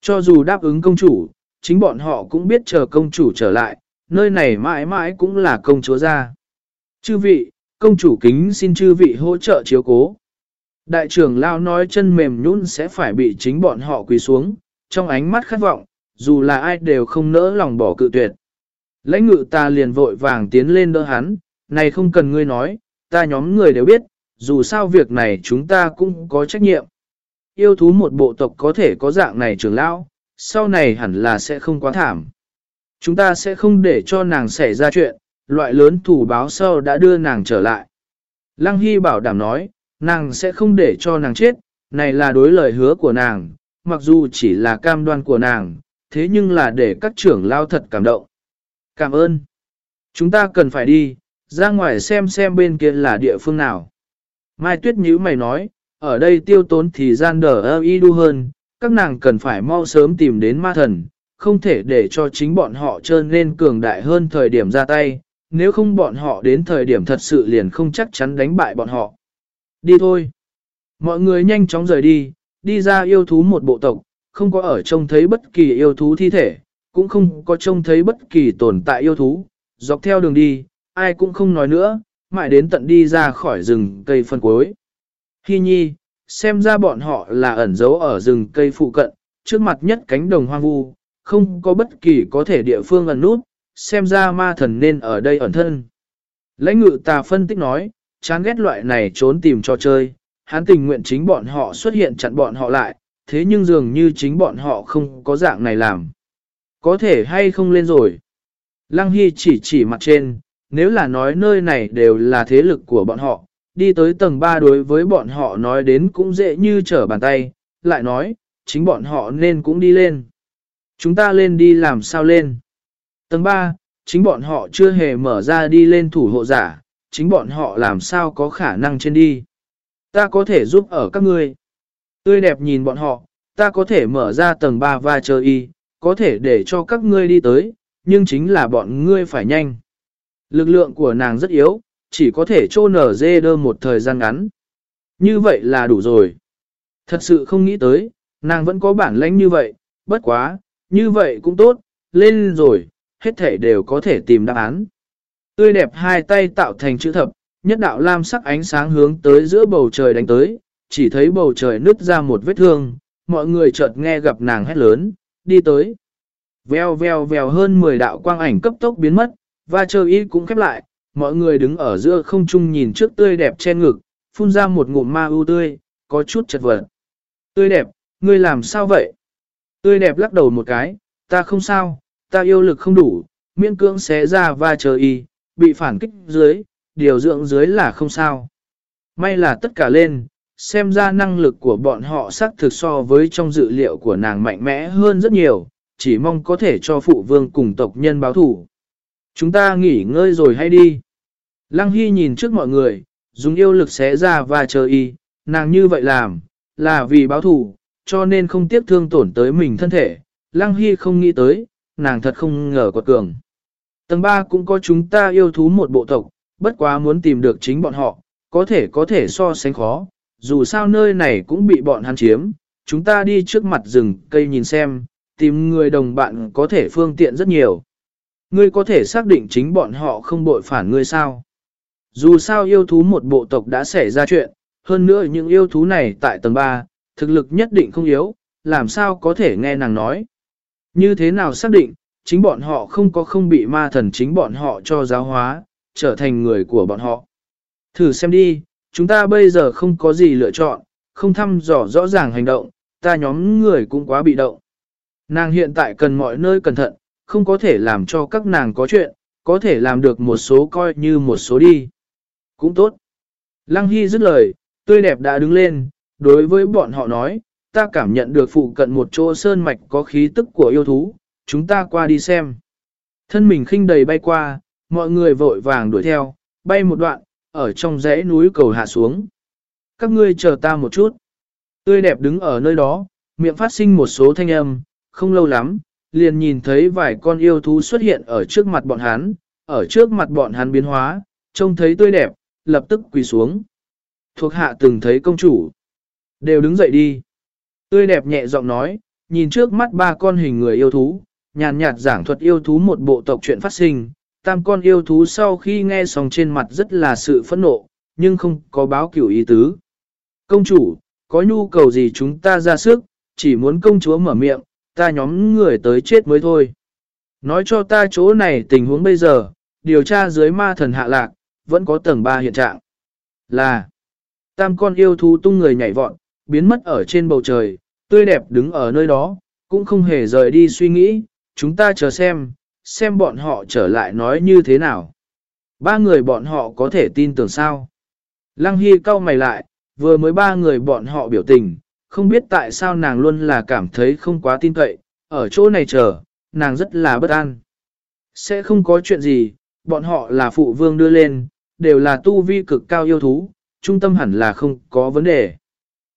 Cho dù đáp ứng công chủ, chính bọn họ cũng biết chờ công chủ trở lại, nơi này mãi mãi cũng là công chúa gia. Chư vị, công chủ kính xin chư vị hỗ trợ chiếu cố. Đại trưởng lao nói chân mềm nhũn sẽ phải bị chính bọn họ quỳ xuống, trong ánh mắt khát vọng, dù là ai đều không nỡ lòng bỏ cự tuyệt. Lãnh ngự ta liền vội vàng tiến lên đỡ hắn, này không cần ngươi nói, ta nhóm người đều biết, dù sao việc này chúng ta cũng có trách nhiệm. Yêu thú một bộ tộc có thể có dạng này trưởng lão, sau này hẳn là sẽ không quá thảm. Chúng ta sẽ không để cho nàng xảy ra chuyện, loại lớn thủ báo sau đã đưa nàng trở lại. Lăng Hy bảo đảm nói, nàng sẽ không để cho nàng chết, này là đối lời hứa của nàng, mặc dù chỉ là cam đoan của nàng, thế nhưng là để các trưởng lao thật cảm động. Cảm ơn. Chúng ta cần phải đi, ra ngoài xem xem bên kia là địa phương nào. Mai Tuyết nhíu mày nói, ở đây tiêu tốn thì gian đờ ơ y đu hơn, các nàng cần phải mau sớm tìm đến ma thần, không thể để cho chính bọn họ trơn lên cường đại hơn thời điểm ra tay, nếu không bọn họ đến thời điểm thật sự liền không chắc chắn đánh bại bọn họ. Đi thôi. Mọi người nhanh chóng rời đi, đi ra yêu thú một bộ tộc, không có ở trông thấy bất kỳ yêu thú thi thể, cũng không có trông thấy bất kỳ tồn tại yêu thú, dọc theo đường đi, ai cũng không nói nữa, mãi đến tận đi ra khỏi rừng cây phân cuối. Hi nhi, xem ra bọn họ là ẩn giấu ở rừng cây phụ cận, trước mặt nhất cánh đồng hoang vu, không có bất kỳ có thể địa phương ẩn nút, xem ra ma thần nên ở đây ẩn thân. Lãnh ngự tà phân tích nói, chán ghét loại này trốn tìm cho chơi, hắn tình nguyện chính bọn họ xuất hiện chặn bọn họ lại, thế nhưng dường như chính bọn họ không có dạng này làm. Có thể hay không lên rồi. Lăng Hy chỉ chỉ mặt trên, nếu là nói nơi này đều là thế lực của bọn họ, đi tới tầng 3 đối với bọn họ nói đến cũng dễ như trở bàn tay, lại nói, chính bọn họ nên cũng đi lên. Chúng ta lên đi làm sao lên? Tầng 3, chính bọn họ chưa hề mở ra đi lên thủ hộ giả, chính bọn họ làm sao có khả năng trên đi. Ta có thể giúp ở các ngươi. Tươi đẹp nhìn bọn họ, ta có thể mở ra tầng 3 và chờ y, có thể để cho các ngươi đi tới, nhưng chính là bọn ngươi phải nhanh. Lực lượng của nàng rất yếu, chỉ có thể trô nở dê đơ một thời gian ngắn. Như vậy là đủ rồi. Thật sự không nghĩ tới, nàng vẫn có bản lãnh như vậy, bất quá, như vậy cũng tốt, lên rồi, hết thể đều có thể tìm đáp án. Tươi đẹp hai tay tạo thành chữ thập, nhất đạo lam sắc ánh sáng hướng tới giữa bầu trời đánh tới, chỉ thấy bầu trời nứt ra một vết thương, mọi người chợt nghe gặp nàng hét lớn, đi tới. Vèo vèo vèo hơn 10 đạo quang ảnh cấp tốc biến mất, và trời y cũng khép lại, mọi người đứng ở giữa không trung nhìn trước tươi đẹp trên ngực, phun ra một ngụm ma u tươi, có chút chật vật. Tươi đẹp, ngươi làm sao vậy? Tươi đẹp lắc đầu một cái, ta không sao, ta yêu lực không đủ, miễn cưỡng xé ra và chờ y, bị phản kích dưới, điều dưỡng dưới là không sao. May là tất cả lên, xem ra năng lực của bọn họ xác thực so với trong dự liệu của nàng mạnh mẽ hơn rất nhiều, chỉ mong có thể cho phụ vương cùng tộc nhân báo thủ. Chúng ta nghỉ ngơi rồi hay đi. Lăng Hy nhìn trước mọi người, dùng yêu lực xé ra và chờ y, nàng như vậy làm, là vì báo thủ, cho nên không tiếc thương tổn tới mình thân thể. Lăng Hy không nghĩ tới, nàng thật không ngờ quật cường. Tầng 3 cũng có chúng ta yêu thú một bộ tộc, bất quá muốn tìm được chính bọn họ, có thể có thể so sánh khó, dù sao nơi này cũng bị bọn hắn chiếm, chúng ta đi trước mặt rừng cây nhìn xem, tìm người đồng bạn có thể phương tiện rất nhiều. Ngươi có thể xác định chính bọn họ không bội phản ngươi sao? Dù sao yêu thú một bộ tộc đã xảy ra chuyện, hơn nữa những yêu thú này tại tầng 3, thực lực nhất định không yếu, làm sao có thể nghe nàng nói. Như thế nào xác định, chính bọn họ không có không bị ma thần chính bọn họ cho giáo hóa, trở thành người của bọn họ. Thử xem đi, chúng ta bây giờ không có gì lựa chọn, không thăm dò rõ ràng hành động, ta nhóm người cũng quá bị động. Nàng hiện tại cần mọi nơi cẩn thận, không có thể làm cho các nàng có chuyện, có thể làm được một số coi như một số đi. Cũng tốt. Lăng Hy dứt lời, tươi đẹp đã đứng lên, đối với bọn họ nói, ta cảm nhận được phụ cận một chỗ sơn mạch có khí tức của yêu thú, chúng ta qua đi xem. Thân mình khinh đầy bay qua, mọi người vội vàng đuổi theo, bay một đoạn, ở trong rẽ núi cầu hạ xuống. Các ngươi chờ ta một chút. Tươi đẹp đứng ở nơi đó, miệng phát sinh một số thanh âm, không lâu lắm, liền nhìn thấy vài con yêu thú xuất hiện ở trước mặt bọn hắn, ở trước mặt bọn hắn biến hóa, trông thấy tươi đẹp, lập tức quỳ xuống. Thuộc hạ từng thấy công chủ. Đều đứng dậy đi. Tươi đẹp nhẹ giọng nói, nhìn trước mắt ba con hình người yêu thú, nhàn nhạt giảng thuật yêu thú một bộ tộc chuyện phát sinh. Tam con yêu thú sau khi nghe xong trên mặt rất là sự phẫn nộ, nhưng không có báo cửu ý tứ. Công chủ, có nhu cầu gì chúng ta ra sức, chỉ muốn công chúa mở miệng, ta nhóm người tới chết mới thôi. Nói cho ta chỗ này tình huống bây giờ, điều tra dưới ma thần hạ lạc, vẫn có tầng 3 hiện trạng. Là, tam con yêu thú tung người nhảy vọt, biến mất ở trên bầu trời, tươi đẹp đứng ở nơi đó, cũng không hề rời đi suy nghĩ, chúng ta chờ xem, xem bọn họ trở lại nói như thế nào. Ba người bọn họ có thể tin tưởng sao? Lăng Hy cau mày lại, vừa mới ba người bọn họ biểu tình, không biết tại sao nàng luôn là cảm thấy không quá tin cậy, ở chỗ này chờ, nàng rất là bất an. Sẽ không có chuyện gì, bọn họ là phụ vương đưa lên, đều là tu vi cực cao yêu thú, trung tâm hẳn là không có vấn đề.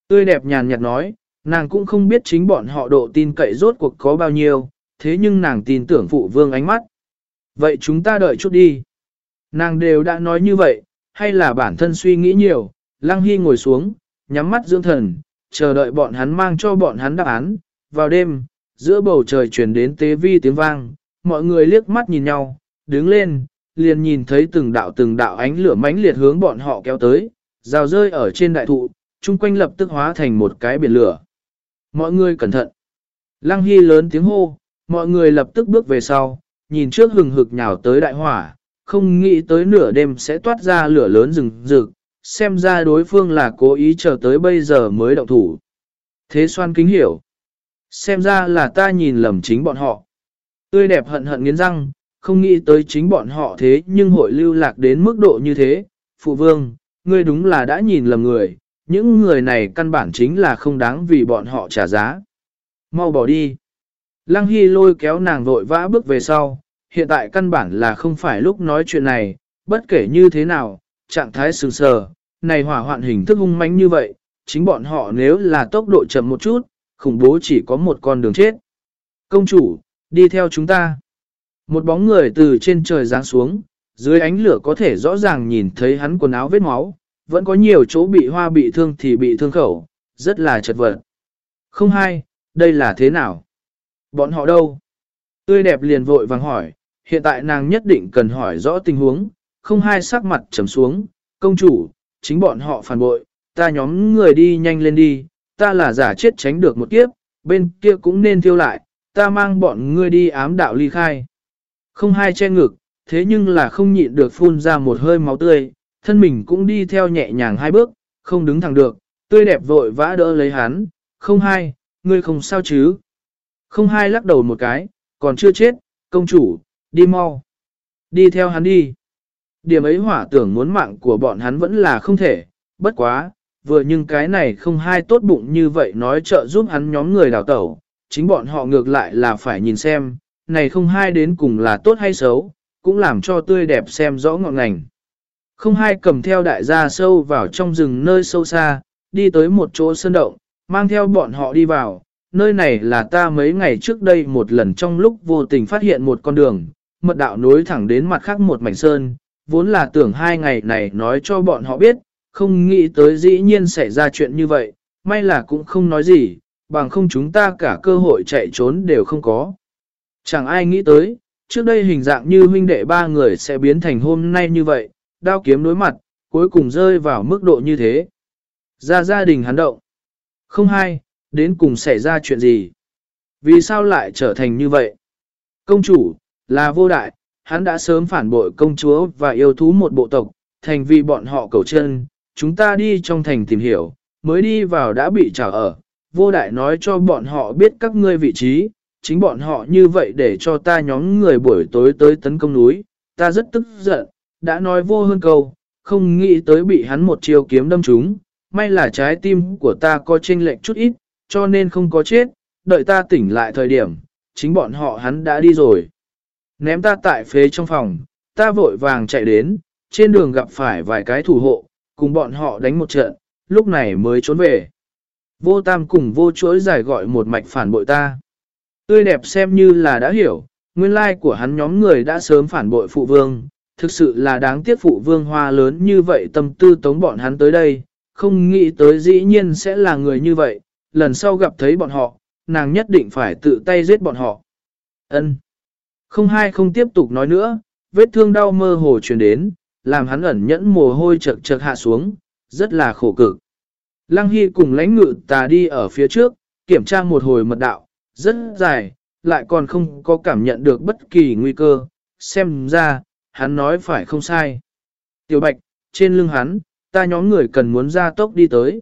Tươi đẹp nhàn nhạt nói, nàng cũng không biết chính bọn họ độ tin cậy rốt cuộc có bao nhiêu, thế nhưng nàng tin tưởng phụ vương ánh mắt. Vậy chúng ta đợi chút đi. Nàng đều đã nói như vậy, hay là bản thân suy nghĩ nhiều, Lăng Hy ngồi xuống, nhắm mắt dưỡng thần, chờ đợi bọn hắn mang cho bọn hắn đáp án. Vào đêm, giữa bầu trời truyền đến tế vi tiếng vang, mọi người liếc mắt nhìn nhau, đứng lên, liền nhìn thấy từng đạo từng đạo ánh lửa mãnh liệt hướng bọn họ kéo tới, rào rơi ở trên đại thụ, chung quanh lập tức hóa thành một cái biển lửa. Mọi người cẩn thận. Lăng Hy lớn tiếng hô, mọi người lập tức bước về sau, nhìn trước hừng hực nhào tới đại hỏa, không nghĩ tới nửa đêm sẽ toát ra lửa lớn rừng rực, xem ra đối phương là cố ý chờ tới bây giờ mới động thủ. Thế xoan kính hiểu. Xem ra là ta nhìn lầm chính bọn họ. Tươi đẹp hận hận nghiến răng, không nghĩ tới chính bọn họ thế nhưng hội lưu lạc đến mức độ như thế. Phụ vương, ngươi đúng là đã nhìn lầm người, những người này căn bản chính là không đáng vì bọn họ trả giá. Mau bỏ đi. Lăng Hy lôi kéo nàng vội vã bước về sau, hiện tại căn bản là không phải lúc nói chuyện này, bất kể như thế nào, trạng thái sừng sờ, này hỏa hoạn hình thức hung mãnh như vậy, chính bọn họ nếu là tốc độ chậm một chút, khủng bố chỉ có một con đường chết. Công chủ, đi theo chúng ta. Một bóng người từ trên trời giáng xuống, dưới ánh lửa có thể rõ ràng nhìn thấy hắn quần áo vết máu, vẫn có nhiều chỗ bị hoa bị thương thì bị thương khẩu, rất là chật vật. Không hay, đây là thế nào? Bọn họ đâu? Tươi đẹp liền vội vàng hỏi, hiện tại nàng nhất định cần hỏi rõ tình huống, không hai sắc mặt trầm xuống, công chủ, chính bọn họ phản bội, ta nhóm người đi nhanh lên đi, ta là giả chết tránh được một kiếp, bên kia cũng nên thiêu lại, ta mang bọn ngươi đi ám đạo ly khai. Không hai che ngực, thế nhưng là không nhịn được phun ra một hơi máu tươi, thân mình cũng đi theo nhẹ nhàng hai bước, không đứng thẳng được, tươi đẹp vội vã đỡ lấy hắn, không hai, ngươi không sao chứ. Không hai lắc đầu một cái, còn chưa chết, công chủ, đi mau. Đi theo hắn đi. Điểm ấy hỏa tưởng muốn mạng của bọn hắn vẫn là không thể, bất quá, vừa nhưng cái này không hai tốt bụng như vậy nói trợ giúp hắn nhóm người đào tẩu, chính bọn họ ngược lại là phải nhìn xem, này không hai đến cùng là tốt hay xấu, cũng làm cho tươi đẹp xem rõ ngọn ngành. Không hai cầm theo đại gia sâu vào trong rừng nơi sâu xa, đi tới một chỗ sơn động, mang theo bọn họ đi vào, nơi này là ta mấy ngày trước đây một lần trong lúc vô tình phát hiện một con đường, mật đạo nối thẳng đến mặt khác một mảnh sơn, vốn là tưởng hai ngày này nói cho bọn họ biết, không nghĩ tới dĩ nhiên xảy ra chuyện như vậy, may là cũng không nói gì, bằng không chúng ta cả cơ hội chạy trốn đều không có. Chẳng ai nghĩ tới, trước đây hình dạng như huynh đệ ba người sẽ biến thành hôm nay như vậy, đao kiếm đối mặt, cuối cùng rơi vào mức độ như thế. Ra gia đình hắn động. Không hay, đến cùng xảy ra chuyện gì? Vì sao lại trở thành như vậy? Công chủ, là vô đại, hắn đã sớm phản bội công chúa và yêu thú một bộ tộc, thành vì bọn họ cầu chân, chúng ta đi trong thành tìm hiểu, mới đi vào đã bị trả ở. Vô đại nói cho bọn họ biết các ngươi vị trí, chính bọn họ như vậy để cho ta nhóm người buổi tối tới tấn công núi, ta rất tức giận, đã nói vô hơn câu, không nghĩ tới bị hắn một chiều kiếm đâm trúng, may là trái tim của ta có chênh lệch chút ít, cho nên không có chết, đợi ta tỉnh lại thời điểm, chính bọn họ hắn đã đi rồi. Ném ta tại phế trong phòng, ta vội vàng chạy đến, trên đường gặp phải vài cái thủ hộ, cùng bọn họ đánh một trận, lúc này mới trốn về. Vô tam cùng vô chuỗi giải gọi một mạch phản bội ta. Tươi đẹp xem như là đã hiểu, nguyên lai của hắn nhóm người đã sớm phản bội phụ vương, thực sự là đáng tiếc phụ vương hoa lớn như vậy tâm tư tống bọn hắn tới đây, không nghĩ tới dĩ nhiên sẽ là người như vậy, lần sau gặp thấy bọn họ, nàng nhất định phải tự tay giết bọn họ. Ân. Không hai không tiếp tục nói nữa, vết thương đau mơ hồ truyền đến, làm hắn ẩn nhẫn mồ hôi chật chật hạ xuống, rất là khổ cực. Lăng Hy cùng lãnh ngự tà đi ở phía trước, kiểm tra một hồi mật đạo, rất dài, lại còn không có cảm nhận được bất kỳ nguy cơ, xem ra, hắn nói phải không sai. Tiểu Bạch, trên lưng hắn, ta nhóm người cần muốn ra tốc đi tới.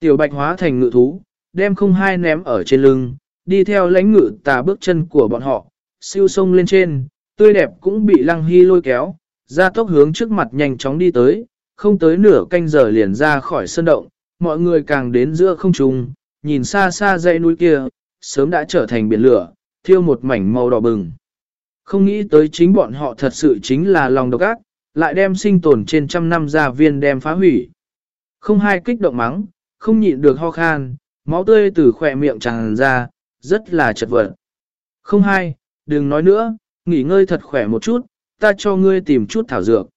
Tiểu Bạch hóa thành ngự thú, đem không hai ném ở trên lưng, đi theo lãnh ngự tà bước chân của bọn họ, siêu sông lên trên, tươi đẹp cũng bị lăng hy lôi kéo, ra tốc hướng trước mặt nhanh chóng đi tới, không tới nửa canh giờ liền ra khỏi sân động, mọi người càng đến giữa không trung, nhìn xa xa dãy núi kia, sớm đã trở thành biển lửa, thiêu một mảnh màu đỏ bừng. Không nghĩ tới chính bọn họ thật sự chính là lòng độc ác, lại đem sinh tồn trên trăm năm gia viên đem phá hủy. Không hai kích động mắng, không nhịn được ho khan, máu tươi từ khỏe miệng tràn ra, rất là chật vật. Không hai, đừng nói nữa, nghỉ ngơi thật khỏe một chút, ta cho ngươi tìm chút thảo dược.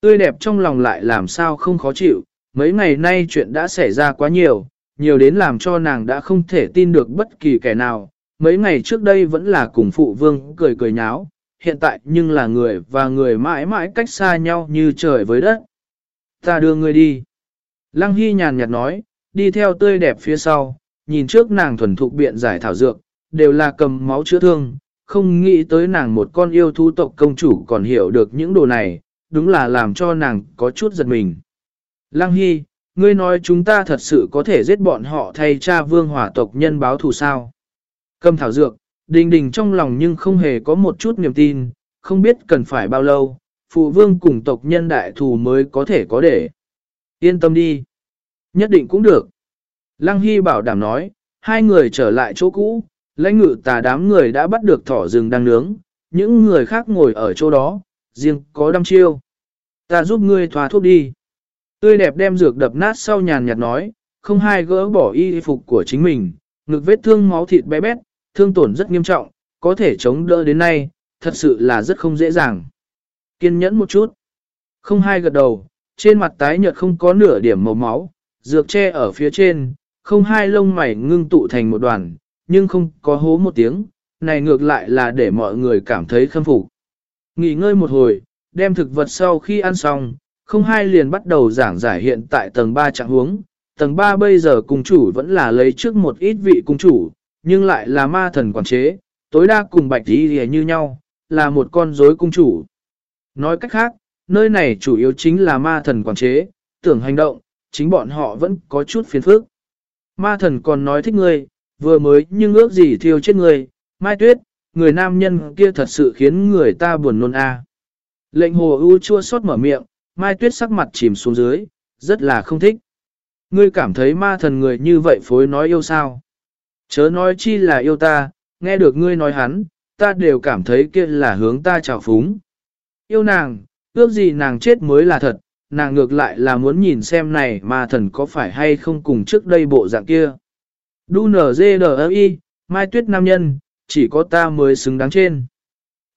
Tươi đẹp trong lòng lại làm sao không khó chịu, mấy ngày nay chuyện đã xảy ra quá nhiều, nhiều đến làm cho nàng đã không thể tin được bất kỳ kẻ nào. Mấy ngày trước đây vẫn là cùng phụ vương cười cười nháo, hiện tại nhưng là người và người mãi mãi cách xa nhau như trời với đất. Ta đưa ngươi đi. Lăng Hy nhàn nhạt nói, đi theo tươi đẹp phía sau, nhìn trước nàng thuần thục biện giải thảo dược, đều là cầm máu chữa thương, không nghĩ tới nàng một con yêu thú tộc công chủ còn hiểu được những đồ này, đúng là làm cho nàng có chút giật mình. Lăng Hy, ngươi nói chúng ta thật sự có thể giết bọn họ thay cha vương hỏa tộc nhân báo thù sao. Cầm thảo dược, đình đình trong lòng nhưng không hề có một chút niềm tin, không biết cần phải bao lâu, phụ vương cùng tộc nhân đại thù mới có thể có để. Yên tâm đi. Nhất định cũng được. Lăng Hy bảo đảm nói, hai người trở lại chỗ cũ, lãnh ngự tà đám người đã bắt được thỏ rừng đang nướng, những người khác ngồi ở chỗ đó, riêng có đăm chiêu. Ta giúp ngươi thoa thuốc đi. Tươi đẹp đem dược đập nát sau nhàn nhạt nói, không hai gỡ bỏ y phục của chính mình, ngực vết thương máu thịt bé bét, thương tổn rất nghiêm trọng, có thể chống đỡ đến nay, thật sự là rất không dễ dàng. Kiên nhẫn một chút. Không hai gật đầu, trên mặt tái nhợt không có nửa điểm màu máu, dược che ở phía trên, không hai lông mày ngưng tụ thành một đoàn, nhưng không có hố một tiếng, này ngược lại là để mọi người cảm thấy khâm phục. Nghỉ ngơi một hồi, đem thực vật sau khi ăn xong, không hai liền bắt đầu giảng giải hiện tại tầng 3 trạng huống. Tầng 3 bây giờ cung chủ vẫn là lấy trước một ít vị cung chủ, nhưng lại là ma thần quản chế, tối đa cùng bạch đi như nhau, là một con rối cung chủ. Nói cách khác, nơi này chủ yếu chính là ma thần quản chế, tưởng hành động, chính bọn họ vẫn có chút phiền phức. Ma thần còn nói thích ngươi, vừa mới nhưng ước gì thiêu chết ngươi, mai tuyết, người nam nhân kia thật sự khiến người ta buồn nôn a. Lệnh hồ ưu chua xót mở miệng, mai tuyết sắc mặt chìm xuống dưới, rất là không thích. Ngươi cảm thấy ma thần người như vậy phối nói yêu sao? Chớ nói chi là yêu ta, nghe được ngươi nói hắn, ta đều cảm thấy kia là hướng ta trào phúng. Yêu nàng, ước gì nàng chết mới là thật, nàng ngược lại là muốn nhìn xem này mà thần có phải hay không cùng trước đây bộ dạng kia. Đu nở dê đờ y, mai tuyết nam nhân, chỉ có ta mới xứng đáng trên.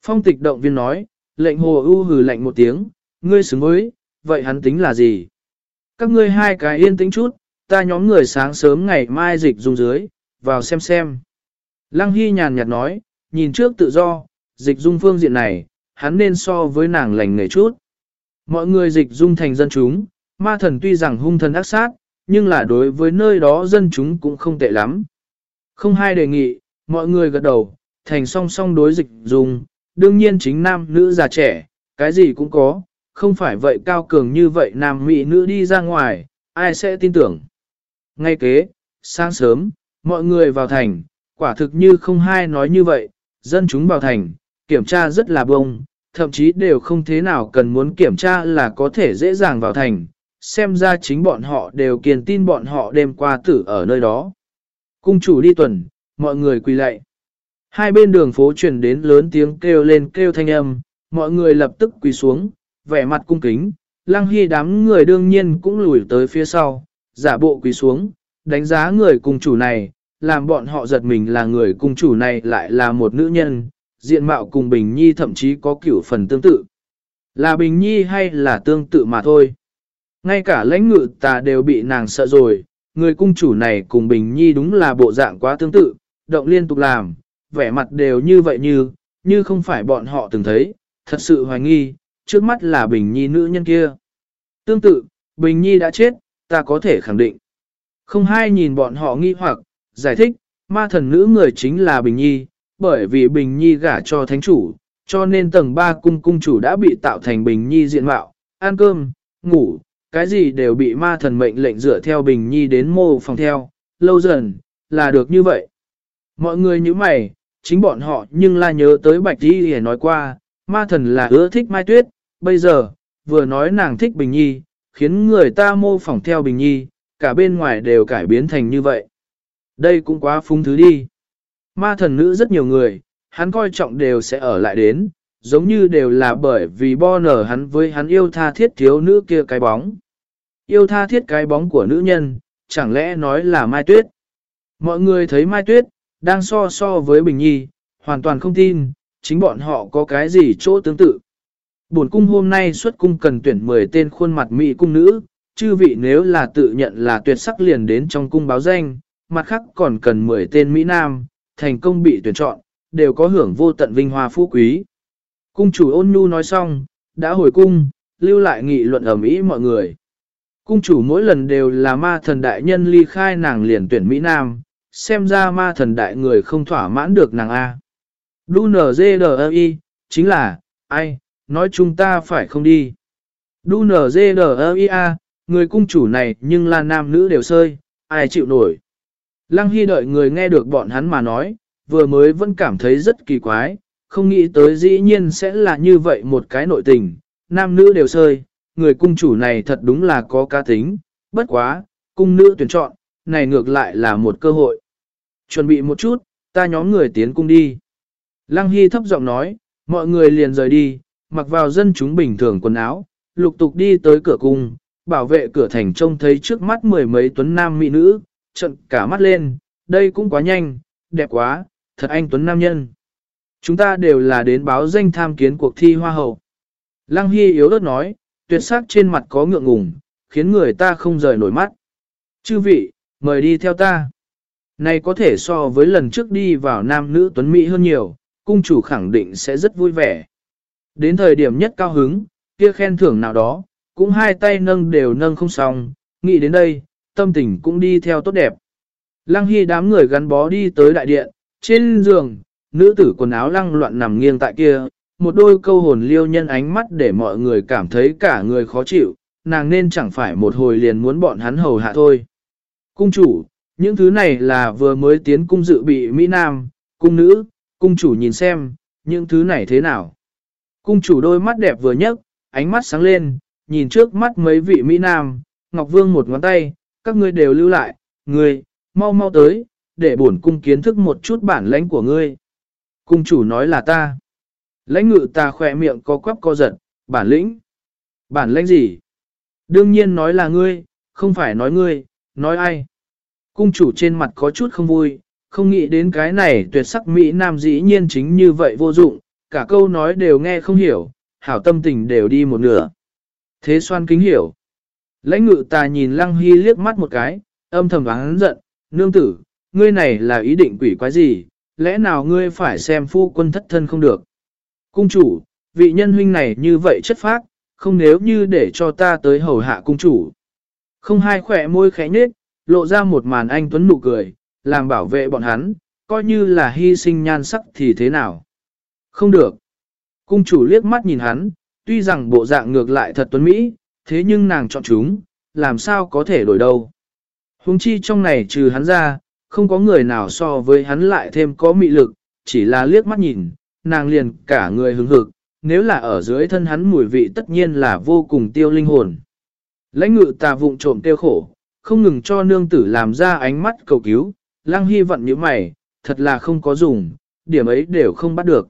Phong tịch động viên nói, lệnh hồ ưu hừ lạnh một tiếng, ngươi xứng với, vậy hắn tính là gì? Các ngươi hai cái yên tĩnh chút, ta nhóm người sáng sớm ngày mai dịch dùng dưới, vào xem xem. Lăng Hy nhàn nhạt nói, nhìn trước tự do, dịch dung phương diện này, hắn nên so với nàng lành nghề chút. Mọi người dịch dung thành dân chúng, ma thần tuy rằng hung thần ác sát, nhưng là đối với nơi đó dân chúng cũng không tệ lắm. Không hai đề nghị, mọi người gật đầu, thành song song đối dịch dung, đương nhiên chính nam nữ già trẻ, cái gì cũng có, không phải vậy cao cường như vậy nam mỹ nữ đi ra ngoài, ai sẽ tin tưởng. Ngay kế, sáng sớm, mọi người vào thành, quả thực như không hai nói như vậy, dân chúng vào thành, kiểm tra rất là bông, thậm chí đều không thế nào cần muốn kiểm tra là có thể dễ dàng vào thành, xem ra chính bọn họ đều kiên tin bọn họ đêm qua tử ở nơi đó. Cung chủ đi tuần, mọi người quỳ lạy. Hai bên đường phố truyền đến lớn tiếng kêu lên kêu thanh âm, mọi người lập tức quỳ xuống, vẻ mặt cung kính, lăng hy đám người đương nhiên cũng lùi tới phía sau, giả bộ quỳ xuống, đánh giá người cung chủ này, làm bọn họ giật mình là người cung chủ này lại là một nữ nhân, diện mạo cùng Bình Nhi thậm chí có kiểu phần tương tự. Là Bình Nhi hay là tương tự mà thôi. Ngay cả lãnh ngự ta đều bị nàng sợ rồi, người cung chủ này cùng Bình Nhi đúng là bộ dạng quá tương tự, động liên tục làm, vẻ mặt đều như vậy như, như không phải bọn họ từng thấy, thật sự hoài nghi, trước mắt là Bình Nhi nữ nhân kia. Tương tự, Bình Nhi đã chết, ta có thể khẳng định. Không hai nhìn bọn họ nghi hoặc, giải thích, ma thần nữ người chính là Bình Nhi, bởi vì Bình Nhi gả cho thánh chủ, cho nên tầng 3 cung cung chủ đã bị tạo thành Bình Nhi diện mạo, ăn cơm, ngủ, cái gì đều bị ma thần mệnh lệnh dựa theo Bình Nhi đến mô phòng theo, lâu dần, là được như vậy. Mọi người như mày, chính bọn họ nhưng la nhớ tới Bạch Di để nói qua, ma thần là ưa thích Mai Tuyết, bây giờ, vừa nói nàng thích Bình Nhi, khiến người ta mô phỏng theo Bình Nhi, cả bên ngoài đều cải biến thành như vậy. Đây cũng quá phung thứ đi. Ma thần nữ rất nhiều người, hắn coi trọng đều sẽ ở lại đến, giống như đều là bởi vì bo nở hắn với hắn yêu tha thiết thiếu nữ kia cái bóng. Yêu tha thiết cái bóng của nữ nhân, chẳng lẽ nói là Mai Tuyết. Mọi người thấy Mai Tuyết, đang so so với Bình Nhi, hoàn toàn không tin, chính bọn họ có cái gì chỗ tương tự. Bổn cung hôm nay xuất cung cần tuyển 10 tên khuôn mặt mỹ cung nữ, chư vị nếu là tự nhận là tuyệt sắc liền đến trong cung báo danh, mặt khác còn cần 10 tên Mỹ Nam, thành công bị tuyển chọn, đều có hưởng vô tận vinh hoa phú quý. Cung chủ ôn nhu nói xong, đã hồi cung, lưu lại nghị luận ở Mỹ mọi người. Cung chủ mỗi lần đều là ma thần đại nhân ly khai nàng liền tuyển Mỹ Nam, xem ra ma thần đại người không thỏa mãn được nàng A. Đu dê chính là, ai, nói chúng ta phải không đi. Đu dê A, người cung chủ này nhưng là nam nữ đều sơi, ai chịu nổi. Lăng Hy đợi người nghe được bọn hắn mà nói, vừa mới vẫn cảm thấy rất kỳ quái, không nghĩ tới dĩ nhiên sẽ là như vậy một cái nội tình, nam nữ đều sơi, người cung chủ này thật đúng là có cá tính, bất quá, cung nữ tuyển chọn, này ngược lại là một cơ hội. Chuẩn bị một chút, ta nhóm người tiến cung đi. Lăng Hy thấp giọng nói, mọi người liền rời đi, mặc vào dân chúng bình thường quần áo, lục tục đi tới cửa cung, bảo vệ cửa thành trông thấy trước mắt mười mấy tuấn nam mỹ nữ, trận cả mắt lên, đây cũng quá nhanh, đẹp quá, thật anh tuấn nam nhân. Chúng ta đều là đến báo danh tham kiến cuộc thi hoa hậu. Lăng Hy yếu ớt nói, tuyệt sắc trên mặt có ngượng ngùng, khiến người ta không rời nổi mắt. Chư vị, mời đi theo ta. Này có thể so với lần trước đi vào nam nữ tuấn Mỹ hơn nhiều, cung chủ khẳng định sẽ rất vui vẻ. Đến thời điểm nhất cao hứng, kia khen thưởng nào đó, cũng hai tay nâng đều nâng không xong, nghĩ đến đây, tâm tình cũng đi theo tốt đẹp. Lăng Hy đám người gắn bó đi tới đại điện, trên giường, nữ tử quần áo lăng loạn nằm nghiêng tại kia, một đôi câu hồn liêu nhân ánh mắt để mọi người cảm thấy cả người khó chịu, nàng nên chẳng phải một hồi liền muốn bọn hắn hầu hạ thôi. Cung chủ, những thứ này là vừa mới tiến cung dự bị Mỹ Nam, cung nữ, cung chủ nhìn xem, những thứ này thế nào. Cung chủ đôi mắt đẹp vừa nhấc, ánh mắt sáng lên, nhìn trước mắt mấy vị Mỹ Nam, Ngọc Vương một ngón tay, các ngươi đều lưu lại, ngươi, mau mau tới, để bổn cung kiến thức một chút bản lãnh của ngươi. Cung chủ nói là ta. Lãnh ngự ta khỏe miệng có quắp co giật, bản lĩnh. Bản lãnh gì? Đương nhiên nói là ngươi, không phải nói ngươi, nói ai. Cung chủ trên mặt có chút không vui, không nghĩ đến cái này tuyệt sắc Mỹ Nam dĩ nhiên chính như vậy vô dụng, cả câu nói đều nghe không hiểu, hảo tâm tình đều đi một nửa. Thế xoan kính hiểu. Lãnh ngự ta nhìn Lăng Hy liếc mắt một cái, âm thầm vắng giận, nương tử, ngươi này là ý định quỷ quái gì, lẽ nào ngươi phải xem phu quân thất thân không được. Cung chủ, vị nhân huynh này như vậy chất phác, không nếu như để cho ta tới hầu hạ cung chủ. Không hai khỏe môi khẽ nết, lộ ra một màn anh tuấn nụ cười, làm bảo vệ bọn hắn, coi như là hy sinh nhan sắc thì thế nào. Không được. Cung chủ liếc mắt nhìn hắn, tuy rằng bộ dạng ngược lại thật tuấn Mỹ, thế nhưng nàng chọn chúng, làm sao có thể đổi đâu. Hùng chi trong này trừ hắn ra, không có người nào so với hắn lại thêm có mị lực, chỉ là liếc mắt nhìn, nàng liền cả người hứng hực, nếu là ở dưới thân hắn mùi vị tất nhiên là vô cùng tiêu linh hồn. Lãnh ngự tà vụng trộm tiêu khổ, không ngừng cho nương tử làm ra ánh mắt cầu cứu, lang hy vận như mày, thật là không có dùng, điểm ấy đều không bắt được.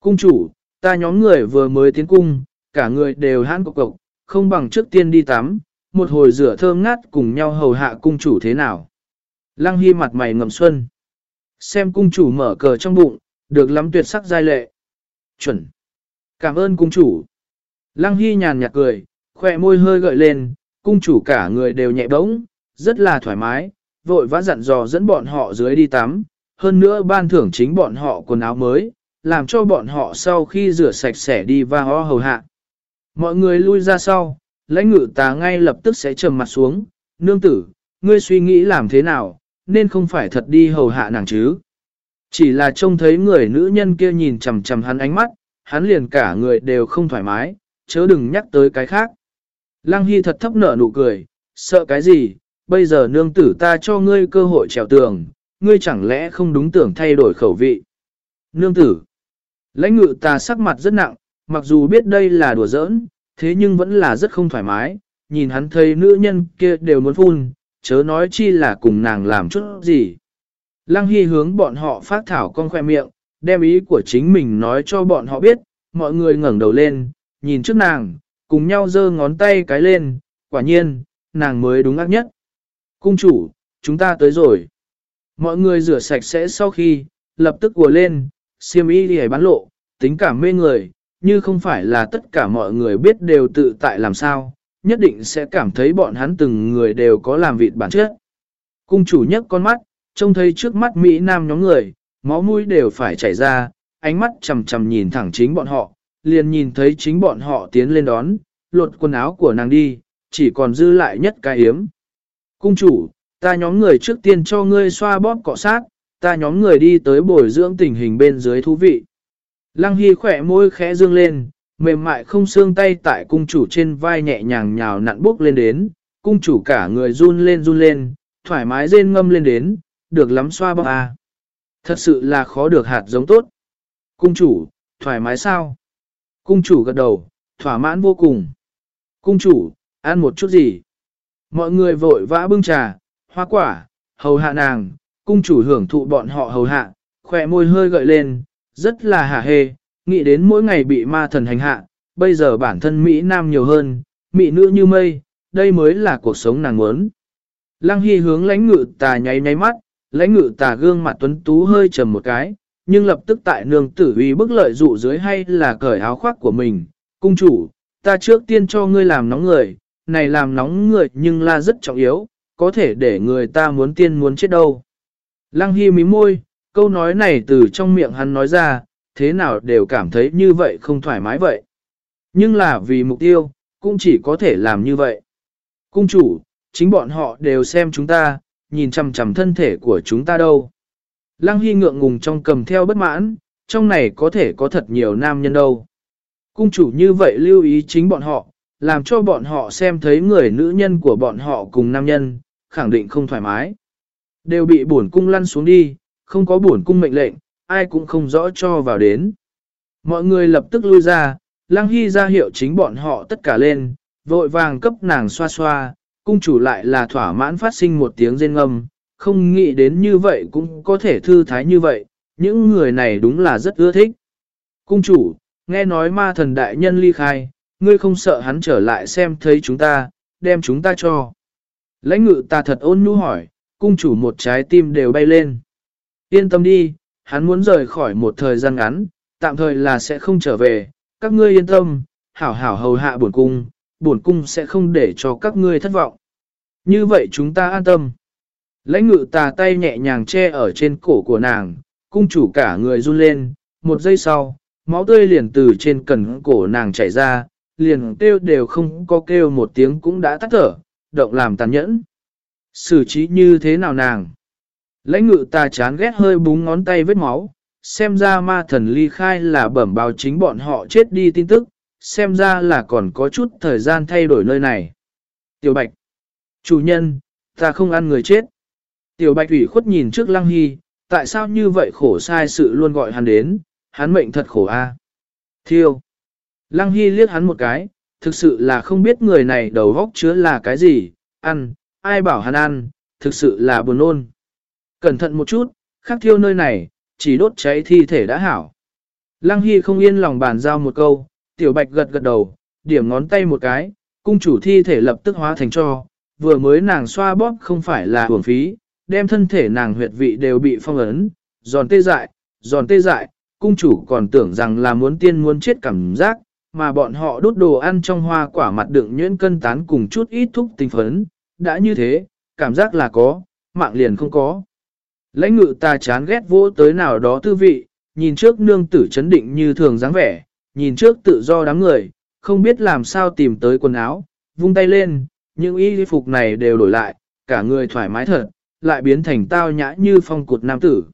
Cung chủ, ta nhóm người vừa mới tiến cung, cả người đều hãn cục cộc, không bằng trước tiên đi tắm, một hồi rửa thơm ngát cùng nhau hầu hạ cung chủ thế nào. Lăng Hy mặt mày ngầm xuân. Xem cung chủ mở cờ trong bụng, được lắm tuyệt sắc giai lệ. Chuẩn. Cảm ơn cung chủ. Lăng Hy nhàn nhạt cười, khỏe môi hơi gợi lên, cung chủ cả người đều nhẹ bỗng, rất là thoải mái, vội vã dặn dò dẫn bọn họ dưới đi tắm, hơn nữa ban thưởng chính bọn họ quần áo mới, làm cho bọn họ sau khi rửa sạch sẽ đi và ho hầu hạ. Mọi người lui ra sau, lãnh ngự tá ngay lập tức sẽ trầm mặt xuống, nương tử, ngươi suy nghĩ làm thế nào, nên không phải thật đi hầu hạ nàng chứ. Chỉ là trông thấy người nữ nhân kia nhìn chằm chằm hắn ánh mắt, hắn liền cả người đều không thoải mái, chớ đừng nhắc tới cái khác. Lăng Hy thật thấp nở nụ cười, sợ cái gì, bây giờ nương tử ta cho ngươi cơ hội trèo tường, ngươi chẳng lẽ không đúng tưởng thay đổi khẩu vị. Nương tử, lãnh ngự ta sắc mặt rất nặng, mặc dù biết đây là đùa giỡn, thế nhưng vẫn là rất không thoải mái, nhìn hắn thấy nữ nhân kia đều muốn phun, chớ nói chi là cùng nàng làm chút gì. Lăng Hy hướng bọn họ phát thảo con khoe miệng, đem ý của chính mình nói cho bọn họ biết, mọi người ngẩng đầu lên, nhìn trước nàng, cùng nhau giơ ngón tay cái lên, quả nhiên, nàng mới đúng ác nhất. Cung chủ, chúng ta tới rồi. Mọi người rửa sạch sẽ sau khi, lập tức gùa lên, siêm y đi bán lộ, tính cả mê người, như không phải là tất cả mọi người biết đều tự tại làm sao, nhất định sẽ cảm thấy bọn hắn từng người đều có làm vịt bản chất. Cung chủ nhấc con mắt, trông thấy trước mắt Mỹ Nam nhóm người, máu mũi đều phải chảy ra, ánh mắt chầm chầm nhìn thẳng chính bọn họ, liền nhìn thấy chính bọn họ tiến lên đón, lột quần áo của nàng đi, chỉ còn dư lại nhất cái yếm Cung chủ, ta nhóm người trước tiên cho ngươi xoa bóp cọ sát, ta nhóm người đi tới bồi dưỡng tình hình bên dưới thú vị. Lăng Hy khỏe môi khẽ dương lên, mềm mại không xương tay tại cung chủ trên vai nhẹ nhàng nhào nặn bước lên đến, cung chủ cả người run lên run lên, thoải mái rên ngâm lên đến, được lắm xoa bóp à. Thật sự là khó được hạt giống tốt. Cung chủ, thoải mái sao? Cung chủ gật đầu, thỏa mãn vô cùng. Cung chủ, ăn một chút gì? Mọi người vội vã bưng trà, hoa quả, hầu hạ nàng, cung chủ hưởng thụ bọn họ hầu hạ, khỏe môi hơi gợi lên, rất là hả hê, nghĩ đến mỗi ngày bị ma thần hành hạ, bây giờ bản thân Mỹ Nam nhiều hơn, Mỹ nữ như mây, đây mới là cuộc sống nàng muốn. Lăng Hy hướng lãnh ngự tà nháy nháy mắt, lãnh ngự tà gương mặt tuấn tú hơi trầm một cái, nhưng lập tức tại nương tử uy bức lợi dụ dưới hay là cởi áo khoác của mình. Cung chủ, ta trước tiên cho ngươi làm nóng người, này làm nóng người nhưng là rất trọng yếu, có thể để người ta muốn tiên muốn chết đâu. Lăng Hy mím môi, câu nói này từ trong miệng hắn nói ra, thế nào đều cảm thấy như vậy không thoải mái vậy. Nhưng là vì mục tiêu, cũng chỉ có thể làm như vậy. Cung chủ, chính bọn họ đều xem chúng ta, nhìn chằm chằm thân thể của chúng ta đâu. Lăng Hy ngượng ngùng trong cầm theo bất mãn, trong này có thể có thật nhiều nam nhân đâu. Cung chủ như vậy lưu ý chính bọn họ, làm cho bọn họ xem thấy người nữ nhân của bọn họ cùng nam nhân, khẳng định không thoải mái. Đều bị bổn cung lăn xuống đi, không có bổn cung mệnh lệnh, ai cũng không rõ cho vào đến. Mọi người lập tức lui ra, Lăng Hy ra hiệu chính bọn họ tất cả lên, vội vàng cấp nàng xoa xoa, cung chủ lại là thỏa mãn phát sinh một tiếng rên ngâm, không nghĩ đến như vậy cũng có thể thư thái như vậy, những người này đúng là rất ưa thích. Cung chủ, nghe nói ma thần đại nhân ly khai, ngươi không sợ hắn trở lại xem thấy chúng ta, đem chúng ta cho. Lãnh ngự ta thật ôn nhu hỏi, cung chủ một trái tim đều bay lên. Yên tâm đi, hắn muốn rời khỏi một thời gian ngắn, tạm thời là sẽ không trở về, các ngươi yên tâm, hảo hảo hầu hạ bổn cung, bổn cung sẽ không để cho các ngươi thất vọng. Như vậy chúng ta an tâm. Lãnh ngự tà tay nhẹ nhàng che ở trên cổ của nàng, cung chủ cả người run lên, một giây sau, máu tươi liền từ trên cẩn cổ nàng chảy ra, liền kêu đều không có kêu một tiếng cũng đã tắt thở, động làm tàn nhẫn. Xử trí như thế nào nàng? Lãnh ngự ta chán ghét hơi búng ngón tay vết máu, xem ra ma thần ly khai là bẩm báo chính bọn họ chết đi tin tức, xem ra là còn có chút thời gian thay đổi nơi này. Tiểu Bạch Chủ nhân, ta không ăn người chết. Tiểu Bạch ủy khuất nhìn trước Lăng Hy, tại sao như vậy khổ sai sự luôn gọi hắn đến, hắn mệnh thật khổ a. Thiêu. Lăng Hy liếc hắn một cái, thực sự là không biết người này đầu góc chứa là cái gì, ăn, ai bảo hắn ăn, thực sự là buồn nôn. Cẩn thận một chút, khắc thiêu nơi này, chỉ đốt cháy thi thể đã hảo. Lăng Hy không yên lòng bàn giao một câu, tiểu bạch gật gật đầu, điểm ngón tay một cái, cung chủ thi thể lập tức hóa thành cho, vừa mới nàng xoa bóp không phải là hưởng phí, đem thân thể nàng huyệt vị đều bị phong ấn, giòn tê dại, giòn tê dại, cung chủ còn tưởng rằng là muốn tiên muốn chết cảm giác, mà bọn họ đốt đồ ăn trong hoa quả mặt đựng nhuyễn cân tán cùng chút ít thúc tinh phấn, đã như thế, cảm giác là có, mạng liền không có. Lãnh ngự ta chán ghét vô tới nào đó tư vị, nhìn trước nương tử chấn định như thường dáng vẻ, nhìn trước tự do đám người, không biết làm sao tìm tới quần áo, vung tay lên, những y phục này đều đổi lại, cả người thoải mái thật, lại biến thành tao nhã như phong cột nam tử.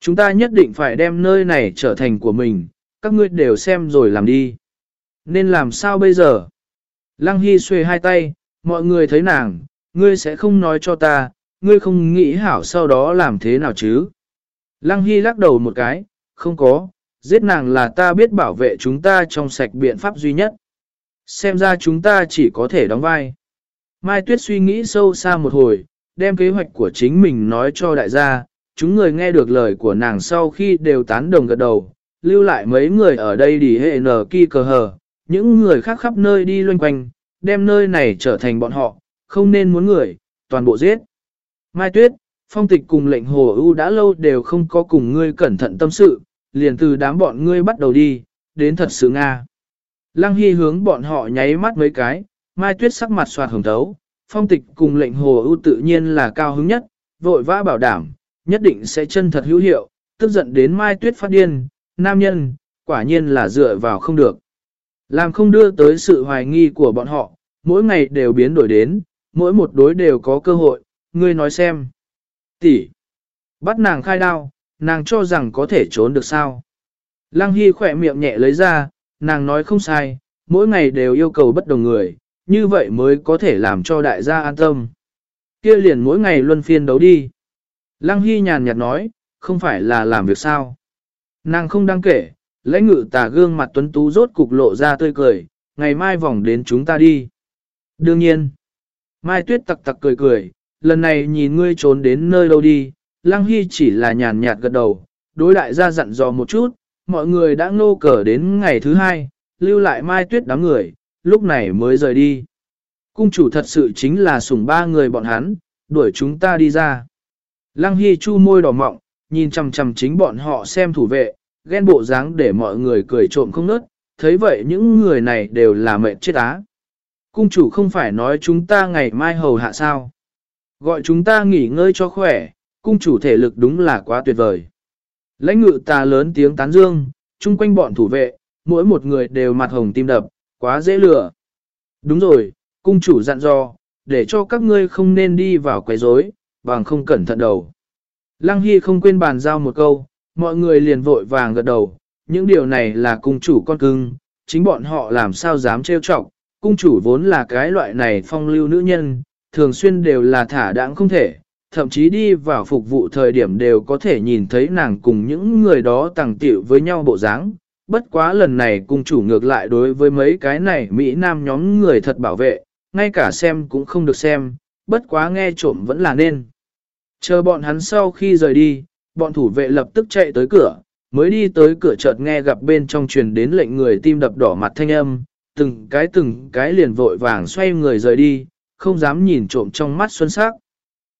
Chúng ta nhất định phải đem nơi này trở thành của mình, các ngươi đều xem rồi làm đi. Nên làm sao bây giờ? Lăng Hy xuê hai tay, mọi người thấy nàng, ngươi sẽ không nói cho ta, ngươi không nghĩ hảo sau đó làm thế nào chứ? Lăng Hy lắc đầu một cái, không có, giết nàng là ta biết bảo vệ chúng ta trong sạch biện pháp duy nhất. Xem ra chúng ta chỉ có thể đóng vai. Mai Tuyết suy nghĩ sâu xa một hồi, đem kế hoạch của chính mình nói cho đại gia, chúng người nghe được lời của nàng sau khi đều tán đồng gật đầu, lưu lại mấy người ở đây đi hệ nở kỳ cờ hờ, những người khác khắp nơi đi loanh quanh, đem nơi này trở thành bọn họ, không nên muốn người, toàn bộ giết. Mai Tuyết, phong tịch cùng lệnh hồ ưu đã lâu đều không có cùng ngươi cẩn thận tâm sự, liền từ đám bọn ngươi bắt đầu đi, đến thật sự Nga. Lăng Hy hướng bọn họ nháy mắt mấy cái, Mai Tuyết sắc mặt soạt hồng thấu, phong tịch cùng lệnh hồ ưu tự nhiên là cao hứng nhất, vội vã bảo đảm, nhất định sẽ chân thật hữu hiệu, tức giận đến Mai Tuyết phát điên, nam nhân, quả nhiên là dựa vào không được. Làm không đưa tới sự hoài nghi của bọn họ, mỗi ngày đều biến đổi đến, mỗi một đối đều có cơ hội, ngươi nói xem. Tỷ, bắt nàng khai đao, nàng cho rằng có thể trốn được sao. Lăng Hy khỏe miệng nhẹ lấy ra, nàng nói không sai, mỗi ngày đều yêu cầu bất đồng người, như vậy mới có thể làm cho đại gia an tâm. Kia liền mỗi ngày luân phiên đấu đi. Lăng Hy nhàn nhạt nói, không phải là làm việc sao. Nàng không đáng kể, lãnh ngự tà gương mặt tuấn tú rốt cục lộ ra tươi cười, ngày mai vòng đến chúng ta đi. Đương nhiên, Mai Tuyết tặc tặc cười cười, lần này nhìn ngươi trốn đến nơi đâu đi, Lăng Hy chỉ là nhàn nhạt gật đầu, đối đại gia dặn dò một chút, mọi người đã ngô cờ đến ngày thứ hai, lưu lại Mai Tuyết đám người, lúc này mới rời đi. Cung chủ thật sự chính là sủng ba người bọn hắn, đuổi chúng ta đi ra. Lăng Hy chu môi đỏ mọng, nhìn chằm chằm chính bọn họ xem thủ vệ, ghen bộ dáng để mọi người cười trộm không nớt, thấy vậy những người này đều là mệnh chết á. Cung chủ không phải nói chúng ta ngày mai hầu hạ sao. Gọi chúng ta nghỉ ngơi cho khỏe, cung chủ thể lực đúng là quá tuyệt vời. Lãnh ngự ta lớn tiếng tán dương, chung quanh bọn thủ vệ, mỗi một người đều mặt hồng tim đập, quá dễ lừa. Đúng rồi, cung chủ dặn dò, để cho các ngươi không nên đi vào quấy rối, bằng không cẩn thận đầu. Lăng Hy không quên bàn giao một câu, mọi người liền vội vàng gật đầu, những điều này là cung chủ con cưng, chính bọn họ làm sao dám trêu chọc, cung chủ vốn là cái loại này phong lưu nữ nhân, thường xuyên đều là thả đãng không thể, thậm chí đi vào phục vụ thời điểm đều có thể nhìn thấy nàng cùng những người đó tàng tiểu với nhau bộ dáng. Bất quá lần này cung chủ ngược lại đối với mấy cái này Mỹ Nam nhóm người thật bảo vệ, ngay cả xem cũng không được xem, bất quá nghe trộm vẫn là nên. Chờ bọn hắn sau khi rời đi, bọn thủ vệ lập tức chạy tới cửa, mới đi tới cửa chợt nghe gặp bên trong truyền đến lệnh người tim đập đỏ mặt thanh âm, từng cái từng cái liền vội vàng xoay người rời đi, không dám nhìn trộm trong mắt xuân sắc.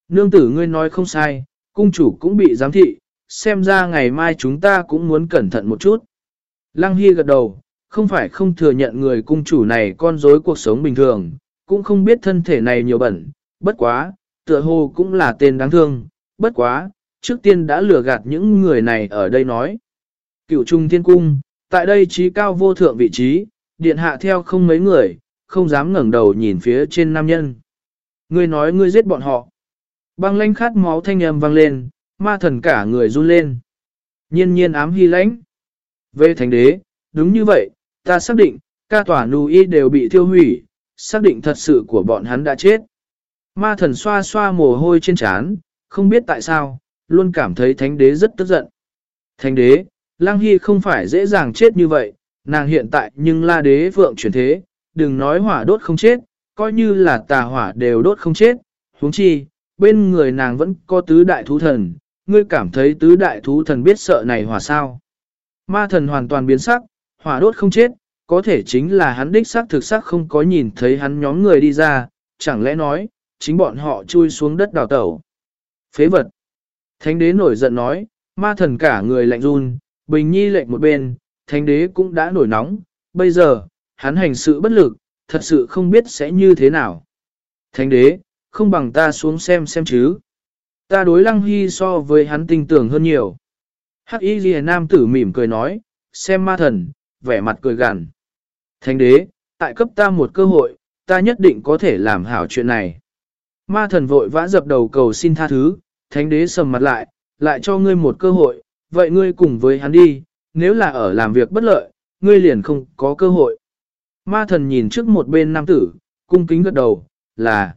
Nương tử ngươi nói không sai, cung chủ cũng bị giám thị, xem ra ngày mai chúng ta cũng muốn cẩn thận một chút. Lăng Hy gật đầu, không phải không thừa nhận người cung chủ này con dối cuộc sống bình thường, cũng không biết thân thể này nhiều bẩn, bất quá, tựa hồ cũng là tên đáng thương, bất quá, trước tiên đã lừa gạt những người này ở đây nói. Cựu trung thiên cung, tại đây trí cao vô thượng vị trí, điện hạ theo không mấy người, không dám ngẩng đầu nhìn phía trên nam nhân. Ngươi nói ngươi giết bọn họ. Băng lãnh khát máu thanh âm vang lên, ma thần cả người run lên. Nhiên nhiên ám hy lãnh. Về thánh đế, đúng như vậy, ta xác định, ca tỏa nù y đều bị thiêu hủy, xác định thật sự của bọn hắn đã chết. Ma thần xoa xoa mồ hôi trên trán, không biết tại sao, luôn cảm thấy thánh đế rất tức giận. Thánh đế, lang hy không phải dễ dàng chết như vậy, nàng hiện tại nhưng la đế vượng chuyển thế, đừng nói hỏa đốt không chết, coi như là tà hỏa đều đốt không chết, huống chi, bên người nàng vẫn có tứ đại thú thần, ngươi cảm thấy tứ đại thú thần biết sợ này hỏa sao. Ma thần hoàn toàn biến sắc, hỏa đốt không chết, có thể chính là hắn đích xác thực xác không có nhìn thấy hắn nhóm người đi ra, chẳng lẽ nói, chính bọn họ chui xuống đất đào tẩu. Phế vật. Thánh đế nổi giận nói, ma thần cả người lạnh run, bình nhi lệnh một bên, thánh đế cũng đã nổi nóng, bây giờ, hắn hành sự bất lực, thật sự không biết sẽ như thế nào. Thánh đế, không bằng ta xuống xem xem chứ. Ta đối lăng hy so với hắn tinh tưởng hơn nhiều. Hắc y ghi nam tử mỉm cười nói, xem ma thần, vẻ mặt cười gằn. Thánh đế, tại cấp ta một cơ hội, ta nhất định có thể làm hảo chuyện này. Ma thần vội vã dập đầu cầu xin tha thứ, thánh đế sầm mặt lại, lại cho ngươi một cơ hội, vậy ngươi cùng với hắn đi, nếu là ở làm việc bất lợi, ngươi liền không có cơ hội. Ma thần nhìn trước một bên nam tử, cung kính gật đầu, là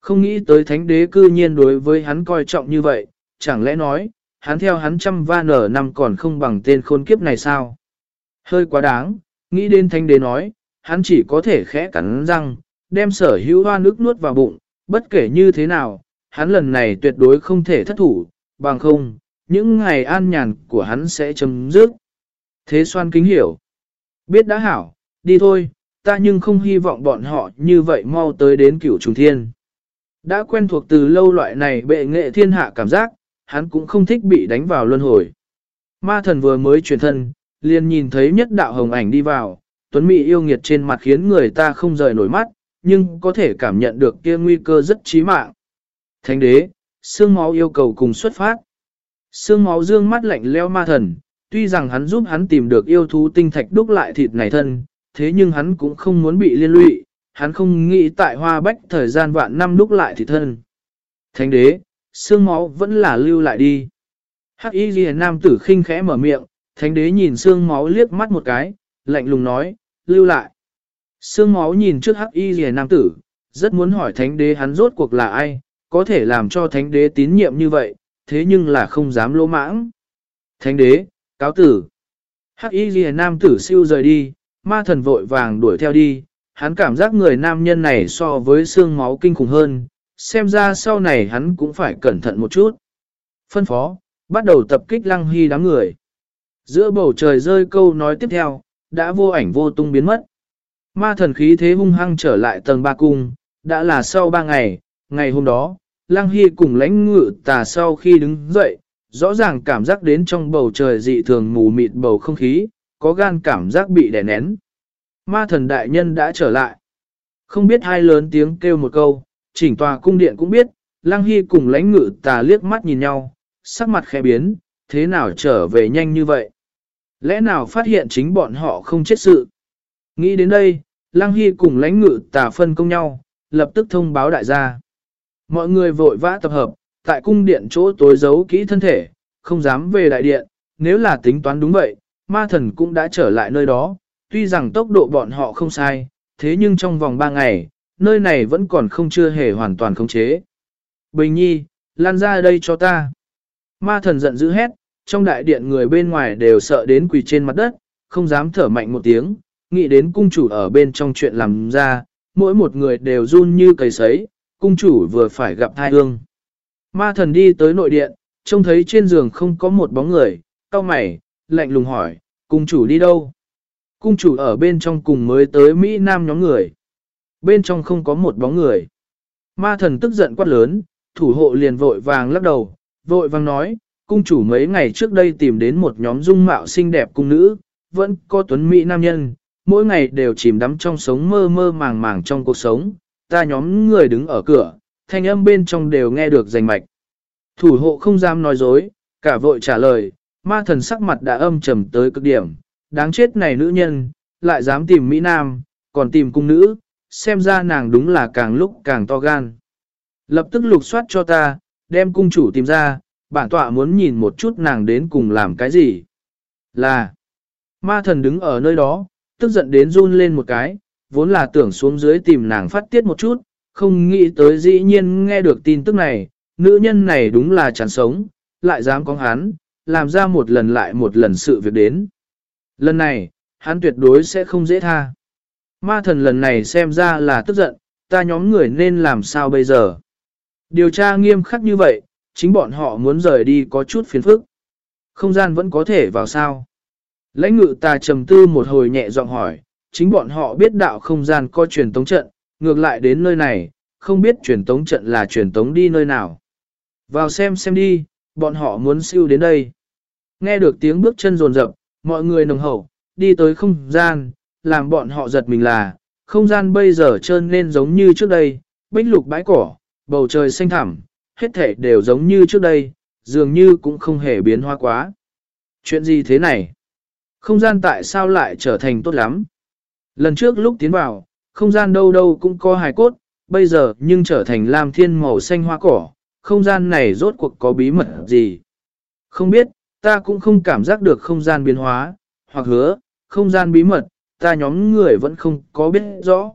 không nghĩ tới thánh đế cư nhiên đối với hắn coi trọng như vậy, chẳng lẽ nói, hắn theo hắn trăm va nở năm còn không bằng tên khôn kiếp này sao? Hơi quá đáng, nghĩ đến thánh đế nói, hắn chỉ có thể khẽ cắn răng, đem sở hữu hoa nước nuốt vào bụng, bất kể như thế nào, hắn lần này tuyệt đối không thể thất thủ, bằng không, những ngày an nhàn của hắn sẽ chấm dứt. Thế xoan kính hiểu. Biết đã hảo, đi thôi, ta nhưng không hy vọng bọn họ như vậy mau tới đến cửu trùng thiên. Đã quen thuộc từ lâu loại này bệ nghệ thiên hạ cảm giác, hắn cũng không thích bị đánh vào luân hồi. Ma thần vừa mới chuyển thân, liền nhìn thấy nhất đạo hồng ảnh đi vào, tuấn mỹ yêu nghiệt trên mặt khiến người ta không rời nổi mắt, nhưng có thể cảm nhận được kia nguy cơ rất chí mạng. Thánh đế, xương máu yêu cầu cùng xuất phát. Xương máu dương mắt lạnh leo ma thần, tuy rằng hắn giúp hắn tìm được yêu thú tinh thạch đúc lại thịt này thân, thế nhưng hắn cũng không muốn bị liên lụy, hắn không nghĩ tại hoa bách thời gian vạn năm đúc lại thịt thân. Thánh đế, xương máu vẫn là lưu lại đi. Hắc y ghi nam tử khinh khẽ mở miệng, thánh đế nhìn xương máu liếc mắt một cái, lạnh lùng nói, lưu lại. Xương máu nhìn trước hắc y ghi nam tử, rất muốn hỏi thánh đế hắn rốt cuộc là ai, có thể làm cho thánh đế tín nhiệm như vậy, thế nhưng là không dám lỗ mãng. Thánh đế, cáo tử. Hắc y ghi nam tử siêu rời đi, ma thần vội vàng đuổi theo đi, hắn cảm giác người nam nhân này so với xương máu kinh khủng hơn, xem ra sau này hắn cũng phải cẩn thận một chút. Phân phó, bắt đầu tập kích lăng hy đám người. Giữa bầu trời rơi câu nói tiếp theo, đã vô ảnh vô tung biến mất. Ma thần khí thế hung hăng trở lại tầng ba cung, đã là sau ba ngày, ngày hôm đó, lăng hy cùng lãnh ngự tà sau khi đứng dậy, rõ ràng cảm giác đến trong bầu trời dị thường mù mịt bầu không khí, có gan cảm giác bị đè nén. Ma thần đại nhân đã trở lại. Không biết hai lớn tiếng kêu một câu, chỉnh tòa cung điện cũng biết, Lăng Hy cùng lãnh ngự tà liếc mắt nhìn nhau, sắc mặt khẽ biến, thế nào trở về nhanh như vậy? Lẽ nào phát hiện chính bọn họ không chết sự? Nghĩ đến đây, Lăng Hy cùng lãnh ngự tà phân công nhau, lập tức thông báo đại gia. Mọi người vội vã tập hợp, tại cung điện chỗ tối giấu kỹ thân thể, không dám về đại điện, nếu là tính toán đúng vậy, ma thần cũng đã trở lại nơi đó, tuy rằng tốc độ bọn họ không sai, thế nhưng trong vòng 3 ngày, nơi này vẫn còn không chưa hề hoàn toàn khống chế. Bình nhi, lan ra đây cho ta. Ma thần giận dữ hét, trong đại điện người bên ngoài đều sợ đến quỳ trên mặt đất, không dám thở mạnh một tiếng, nghĩ đến cung chủ ở bên trong chuyện làm ra, mỗi một người đều run như cầy sấy, cung chủ vừa phải gặp thai ương. Ma thần đi tới nội điện, trông thấy trên giường không có một bóng người, cao mày, lạnh lùng hỏi, cung chủ đi đâu? Cung chủ ở bên trong cùng mới tới Mỹ Nam nhóm người. Bên trong không có một bóng người. Ma thần tức giận quát lớn, thủ hộ liền vội vàng lắc đầu, vội vàng nói, cung chủ mấy ngày trước đây tìm đến một nhóm dung mạo xinh đẹp cung nữ, vẫn có tuấn Mỹ nam nhân, mỗi ngày đều chìm đắm trong sống mơ mơ màng màng trong cuộc sống, ta nhóm người đứng ở cửa, thanh âm bên trong đều nghe được rành mạch. Thủ hộ không dám nói dối, cả vội trả lời, ma thần sắc mặt đã âm trầm tới cực điểm, đáng chết này nữ nhân, lại dám tìm Mỹ Nam, còn tìm cung nữ, xem ra nàng đúng là càng lúc càng to gan. Lập tức lục soát cho ta, đem cung chủ tìm ra, bản tọa muốn nhìn một chút nàng đến cùng làm cái gì. Là, ma thần đứng ở nơi đó, tức giận đến run lên một cái, vốn là tưởng xuống dưới tìm nàng phát tiết một chút, không nghĩ tới dĩ nhiên nghe được tin tức này, nữ nhân này đúng là chán sống, lại dám có hắn, làm ra một lần lại một lần sự việc đến. Lần này, hắn tuyệt đối sẽ không dễ tha. Ma thần lần này xem ra là tức giận, ta nhóm người nên làm sao bây giờ? Điều tra nghiêm khắc như vậy, chính bọn họ muốn rời đi có chút phiền phức. Không gian vẫn có thể vào sao? Lãnh ngự ta trầm tư một hồi nhẹ giọng hỏi, chính bọn họ biết đạo không gian có truyền tống trận, ngược lại đến nơi này, không biết truyền tống trận là truyền tống đi nơi nào. Vào xem xem đi, bọn họ muốn siêu đến đây. Nghe được tiếng bước chân rồn rập, mọi người nồng hậu, đi tới không gian, làm bọn họ giật mình là, không gian bây giờ trơn nên giống như trước đây, bích lục bãi cỏ, bầu trời xanh thẳm, hết thể đều giống như trước đây, dường như cũng không hề biến hoa quá. Chuyện gì thế này? Không gian tại sao lại trở thành tốt lắm? Lần trước lúc tiến vào, không gian đâu đâu cũng có hài cốt, bây giờ nhưng trở thành lam thiên màu xanh hoa cỏ, không gian này rốt cuộc có bí mật gì? Không biết, ta cũng không cảm giác được không gian biến hóa, hoặc hứa, không gian bí mật, ta nhóm người vẫn không có biết rõ.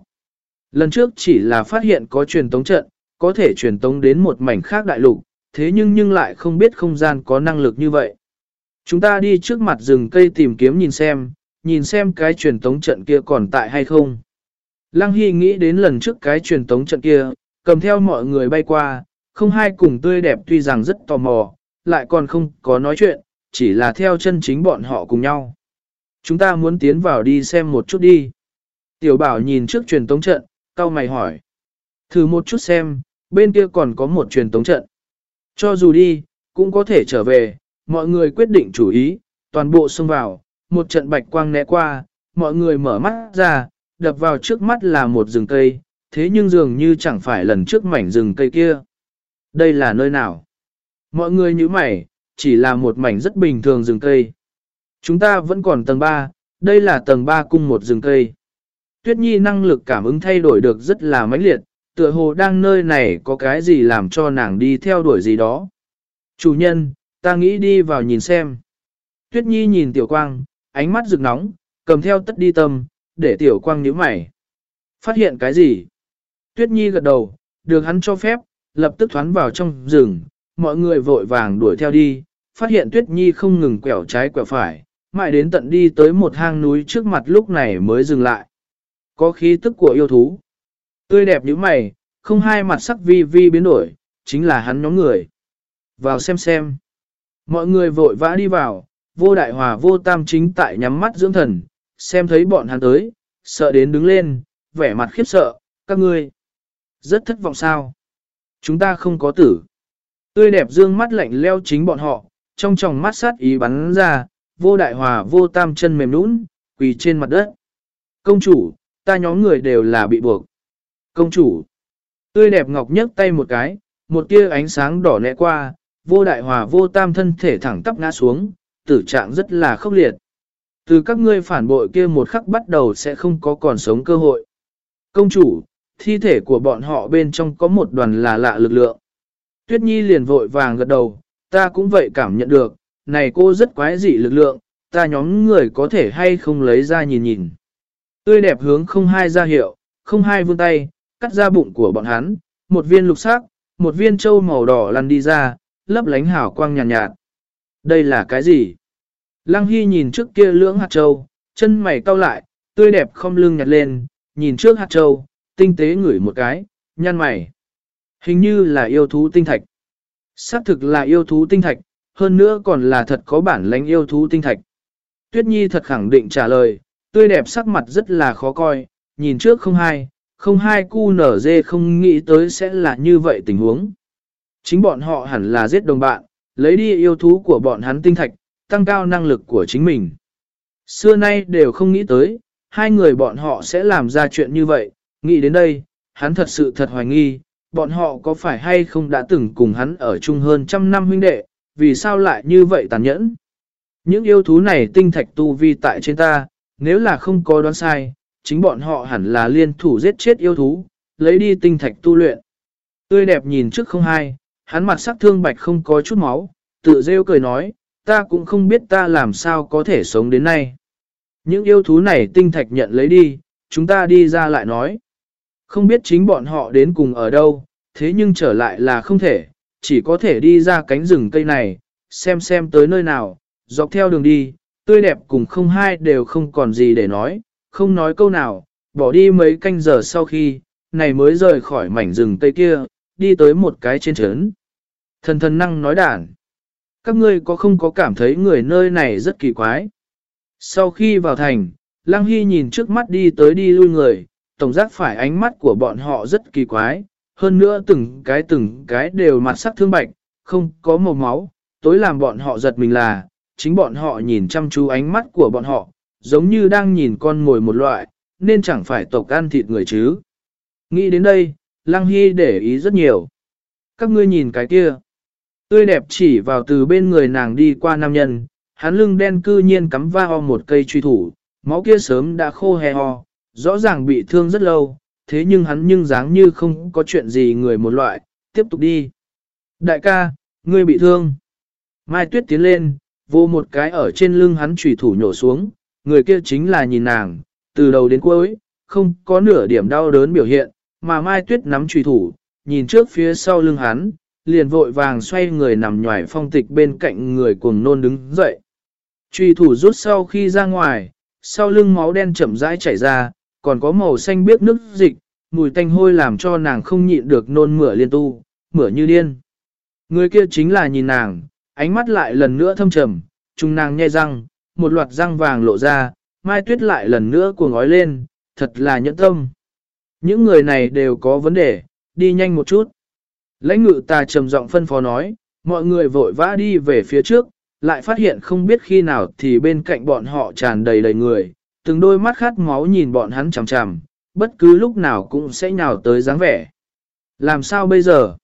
Lần trước chỉ là phát hiện có truyền tống trận, có thể truyền tống đến một mảnh khác đại lục, thế nhưng nhưng lại không biết không gian có năng lực như vậy. Chúng ta đi trước mặt rừng cây tìm kiếm nhìn xem, nhìn xem cái truyền tống trận kia còn tại hay không. Lăng Hy nghĩ đến lần trước cái truyền tống trận kia, cầm theo mọi người bay qua, không hai cùng tươi đẹp tuy rằng rất tò mò, lại còn không có nói chuyện, chỉ là theo chân chính bọn họ cùng nhau. Chúng ta muốn tiến vào đi xem một chút đi. Tiểu bảo nhìn trước truyền tống trận, cao mày hỏi. Thử một chút xem, bên kia còn có một truyền tống trận. Cho dù đi, cũng có thể trở về, mọi người quyết định chủ ý, toàn bộ xông vào, một trận bạch quang né qua, mọi người mở mắt ra, đập vào trước mắt là một rừng cây, thế nhưng dường như chẳng phải lần trước mảnh rừng cây kia. Đây là nơi nào? Mọi người như mày, chỉ là một mảnh rất bình thường rừng cây. Chúng ta vẫn còn tầng 3, đây là tầng 3 cung một rừng cây. Tuyết Nhi năng lực cảm ứng thay đổi được rất là mãnh liệt, tựa hồ đang nơi này có cái gì làm cho nàng đi theo đuổi gì đó. Chủ nhân, ta nghĩ đi vào nhìn xem. Tuyết Nhi nhìn Tiểu Quang, ánh mắt rực nóng, cầm theo tất đi tâm, để Tiểu Quang nhíu mày. Phát hiện cái gì? Tuyết Nhi gật đầu, được hắn cho phép, lập tức thoán vào trong rừng, mọi người vội vàng đuổi theo đi, phát hiện Tuyết Nhi không ngừng quẹo trái quẹo phải, mãi đến tận đi tới một hang núi trước mặt lúc này mới dừng lại. Có khí tức của yêu thú. Tươi đẹp như mày, không hai mặt sắc vi vi biến đổi, chính là hắn nhóm người. Vào xem xem. Mọi người vội vã đi vào, vô đại hòa vô tam chính tại nhắm mắt dưỡng thần, xem thấy bọn hắn tới, sợ đến đứng lên, vẻ mặt khiếp sợ, các ngươi. Rất thất vọng sao? Chúng ta không có tử. Tươi đẹp dương mắt lạnh leo chính bọn họ, trong tròng mắt sát ý bắn ra, vô đại hòa vô tam chân mềm nũng, quỳ trên mặt đất. Công chủ, ta nhóm người đều là bị buộc. Công chủ, tươi đẹp ngọc nhấc tay một cái, một tia ánh sáng đỏ lẹ qua, vô đại hòa vô tam thân thể thẳng tắp ngã xuống, tử trạng rất là khốc liệt. Từ các ngươi phản bội kia một khắc bắt đầu sẽ không có còn sống cơ hội. Công chủ, thi thể của bọn họ bên trong có một đoàn là lạ lực lượng. Tuyết Nhi liền vội vàng gật đầu, ta cũng vậy cảm nhận được, này cô rất quái dị lực lượng, ta nhóm người có thể hay không lấy ra nhìn nhìn. Tươi đẹp hướng không hai ra hiệu, không hai vươn tay, cắt ra bụng của bọn hắn, một viên lục sắc, một viên trâu màu đỏ lăn đi ra, lấp lánh hào quang nhàn nhạt, nhạt. Đây là cái gì? Lăng Hy nhìn trước kia lưỡng hạt trâu, chân mày cau lại, tươi đẹp không lưng nhặt lên, nhìn trước hạt trâu, tinh tế ngửi một cái, nhăn mày. Hình như là yêu thú tinh thạch. Xác thực là yêu thú tinh thạch, hơn nữa còn là thật có bản lãnh yêu thú tinh thạch. Tuyết Nhi thật khẳng định trả lời, tươi đẹp sắc mặt rất là khó coi, nhìn trước không hai, không hai cu nở dê không nghĩ tới sẽ là như vậy tình huống. Chính bọn họ hẳn là giết đồng bạn, lấy đi yêu thú của bọn hắn tinh thạch, tăng cao năng lực của chính mình. Xưa nay đều không nghĩ tới, hai người bọn họ sẽ làm ra chuyện như vậy, nghĩ đến đây, hắn thật sự thật hoài nghi, bọn họ có phải hay không đã từng cùng hắn ở chung hơn trăm năm huynh đệ, vì sao lại như vậy tàn nhẫn? Những yêu thú này tinh thạch tu vi tại trên ta, nếu là không có đoán sai, chính bọn họ hẳn là liên thủ giết chết yêu thú, lấy đi tinh thạch tu luyện. Tươi đẹp nhìn trước không hai, hắn mặt sắc thương bạch không có chút máu, tự rêu cười nói, ta cũng không biết ta làm sao có thể sống đến nay. Những yêu thú này tinh thạch nhận lấy đi, chúng ta đi ra lại nói. Không biết chính bọn họ đến cùng ở đâu, thế nhưng trở lại là không thể, chỉ có thể đi ra cánh rừng cây này, xem xem tới nơi nào, dọc theo đường đi, tươi đẹp cùng không hai đều không còn gì để nói, không nói câu nào, bỏ đi mấy canh giờ sau khi, này mới rời khỏi mảnh rừng cây kia, đi tới một cái trên trấn. Thần thần năng nói đàn. Các ngươi có không có cảm thấy người nơi này rất kỳ quái? Sau khi vào thành, Lăng Hy nhìn trước mắt đi tới đi lui người, tổng giác phải ánh mắt của bọn họ rất kỳ quái, hơn nữa từng cái từng cái đều mặt sắc thương bạch, không có màu máu, tối làm bọn họ giật mình là, chính bọn họ nhìn chăm chú ánh mắt của bọn họ, giống như đang nhìn con mồi một loại, nên chẳng phải tộc ăn thịt người chứ. Nghĩ đến đây, Lăng Hy để ý rất nhiều. Các ngươi nhìn cái kia. Tươi đẹp chỉ vào từ bên người nàng đi qua nam nhân, hắn lưng đen cư nhiên cắm va ho một cây truy thủ, máu kia sớm đã khô hè ho, rõ ràng bị thương rất lâu, thế nhưng hắn nhưng dáng như không có chuyện gì người một loại, tiếp tục đi. Đại ca, ngươi bị thương. Mai Tuyết tiến lên, vô một cái ở trên lưng hắn trùy thủ nhổ xuống, người kia chính là nhìn nàng, từ đầu đến cuối, không có nửa điểm đau đớn biểu hiện, mà Mai Tuyết nắm trùy thủ, nhìn trước phía sau lưng hắn, liền vội vàng xoay người nằm nhòi phong tịch bên cạnh người cuồng nôn đứng dậy. Trùy thủ rút sau khi ra ngoài, sau lưng máu đen chậm rãi chảy ra, còn có màu xanh biếc nước dịch, mùi tanh hôi làm cho nàng không nhịn được nôn mửa liên tu, mửa như điên. Người kia chính là nhìn nàng, ánh mắt lại lần nữa thâm trầm, trùng nàng nhe răng, một loạt răng vàng lộ ra, mai tuyết lại lần nữa cuồng ngói lên, thật là nhẫn tâm. Những người này đều có vấn đề, đi nhanh một chút. Lãnh ngự ta trầm giọng phân phó nói, mọi người vội vã đi về phía trước, lại phát hiện không biết khi nào thì bên cạnh bọn họ tràn đầy đầy người, từng đôi mắt khát máu nhìn bọn hắn chằm chằm, bất cứ lúc nào cũng sẽ nhào tới dáng vẻ. Làm sao bây giờ?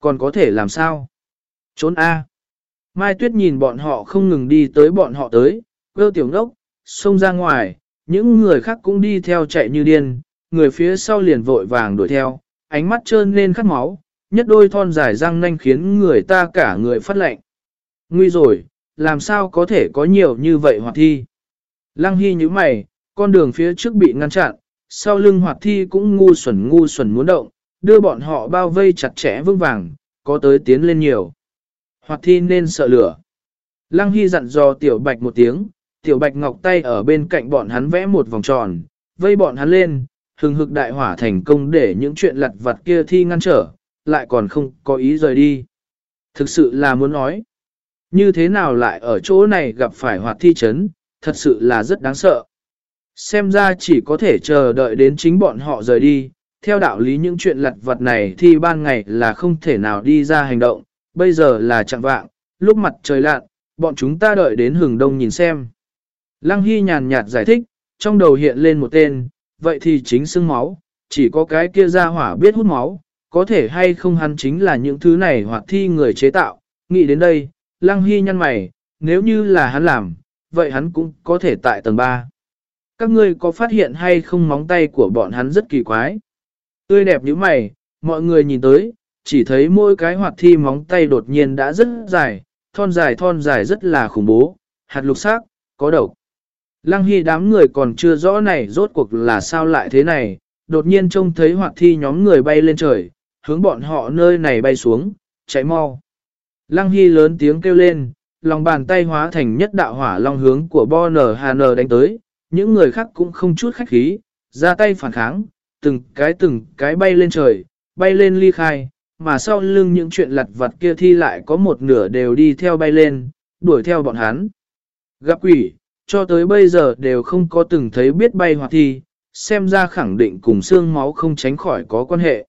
Còn có thể làm sao? Trốn A. Mai Tuyết nhìn bọn họ không ngừng đi tới bọn họ tới, quêu tiểu ngốc, xông ra ngoài, những người khác cũng đi theo chạy như điên, người phía sau liền vội vàng đuổi theo, ánh mắt trơn lên khát máu, nhất đôi thon dài răng nanh khiến người ta cả người phát lệnh. Nguy rồi, làm sao có thể có nhiều như vậy hoạt thi? Lăng Hy như mày, con đường phía trước bị ngăn chặn, sau lưng hoạt thi cũng ngu xuẩn ngu xuẩn muốn động, đưa bọn họ bao vây chặt chẽ vững vàng, có tới tiến lên nhiều. Hoạt thi nên sợ lửa. Lăng Hy dặn dò Tiểu Bạch một tiếng, Tiểu Bạch ngọc tay ở bên cạnh bọn hắn vẽ một vòng tròn, vây bọn hắn lên, hừng hực đại hỏa thành công để những chuyện lặt vặt kia thi ngăn trở, lại còn không có ý rời đi. Thực sự là muốn nói, như thế nào lại ở chỗ này gặp phải hoạt thi chấn, thật sự là rất đáng sợ. Xem ra chỉ có thể chờ đợi đến chính bọn họ rời đi, theo đạo lý những chuyện lặt vặt này thì ban ngày là không thể nào đi ra hành động, bây giờ là chặng vạng, lúc mặt trời lặn, bọn chúng ta đợi đến hừng đông nhìn xem. Lăng Hy nhàn nhạt giải thích, trong đầu hiện lên một tên, vậy thì chính xương máu, chỉ có cái kia ra hỏa biết hút máu, có thể hay không hắn chính là những thứ này hoặc thi người chế tạo. Nghĩ đến đây, Lăng Hy nhăn mày, nếu như là hắn làm, vậy hắn cũng có thể tại tầng 3. Các ngươi có phát hiện hay không móng tay của bọn hắn rất kỳ quái. Tươi đẹp như mày, mọi người nhìn tới, chỉ thấy mỗi cái hoạt thi móng tay đột nhiên đã rất dài, thon dài thon dài rất là khủng bố, hạt lục sắc, có độc. Lăng Hy đám người còn chưa rõ này rốt cuộc là sao lại thế này, đột nhiên trông thấy hoạt thi nhóm người bay lên trời, hướng bọn họ nơi này bay xuống, chạy mau. Lăng Hy lớn tiếng kêu lên, lòng bàn tay hóa thành nhất đạo hỏa long hướng của Bo Nở Hà đánh tới, những người khác cũng không chút khách khí, ra tay phản kháng, từng cái từng cái bay lên trời, bay lên ly khai, mà sau lưng những chuyện lặt vặt kia thi lại có một nửa đều đi theo bay lên, đuổi theo bọn hắn. Gặp quỷ, cho tới bây giờ đều không có từng thấy biết bay hoặc thi, xem ra khẳng định cùng xương máu không tránh khỏi có quan hệ.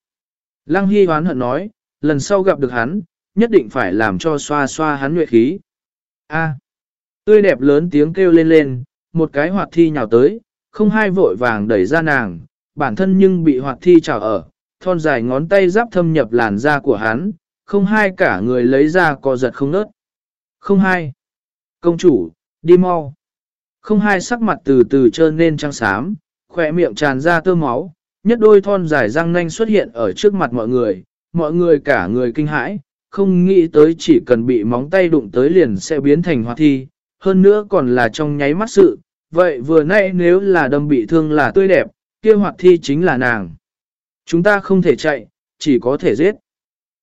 Lăng Hy hoán hận nói, lần sau gặp được hắn, nhất định phải làm cho xoa xoa hắn nhuệ khí. A. tươi đẹp lớn tiếng kêu lên lên, một cái hoạt thi nhào tới, không hai vội vàng đẩy ra nàng, bản thân nhưng bị hoạt thi trào ở, thon dài ngón tay giáp thâm nhập làn da của hắn, không hai cả người lấy ra co giật không nớt. Không hai. Công chủ, đi mau. Không hai sắc mặt từ từ trơn nên trăng xám, khỏe miệng tràn ra tơ máu, nhất đôi thon dài răng nanh xuất hiện ở trước mặt mọi người, mọi người cả người kinh hãi, không nghĩ tới chỉ cần bị móng tay đụng tới liền sẽ biến thành hoạt thi, hơn nữa còn là trong nháy mắt sự, vậy vừa nay nếu là đâm bị thương là tươi đẹp, kia hoạt thi chính là nàng. Chúng ta không thể chạy, chỉ có thể giết.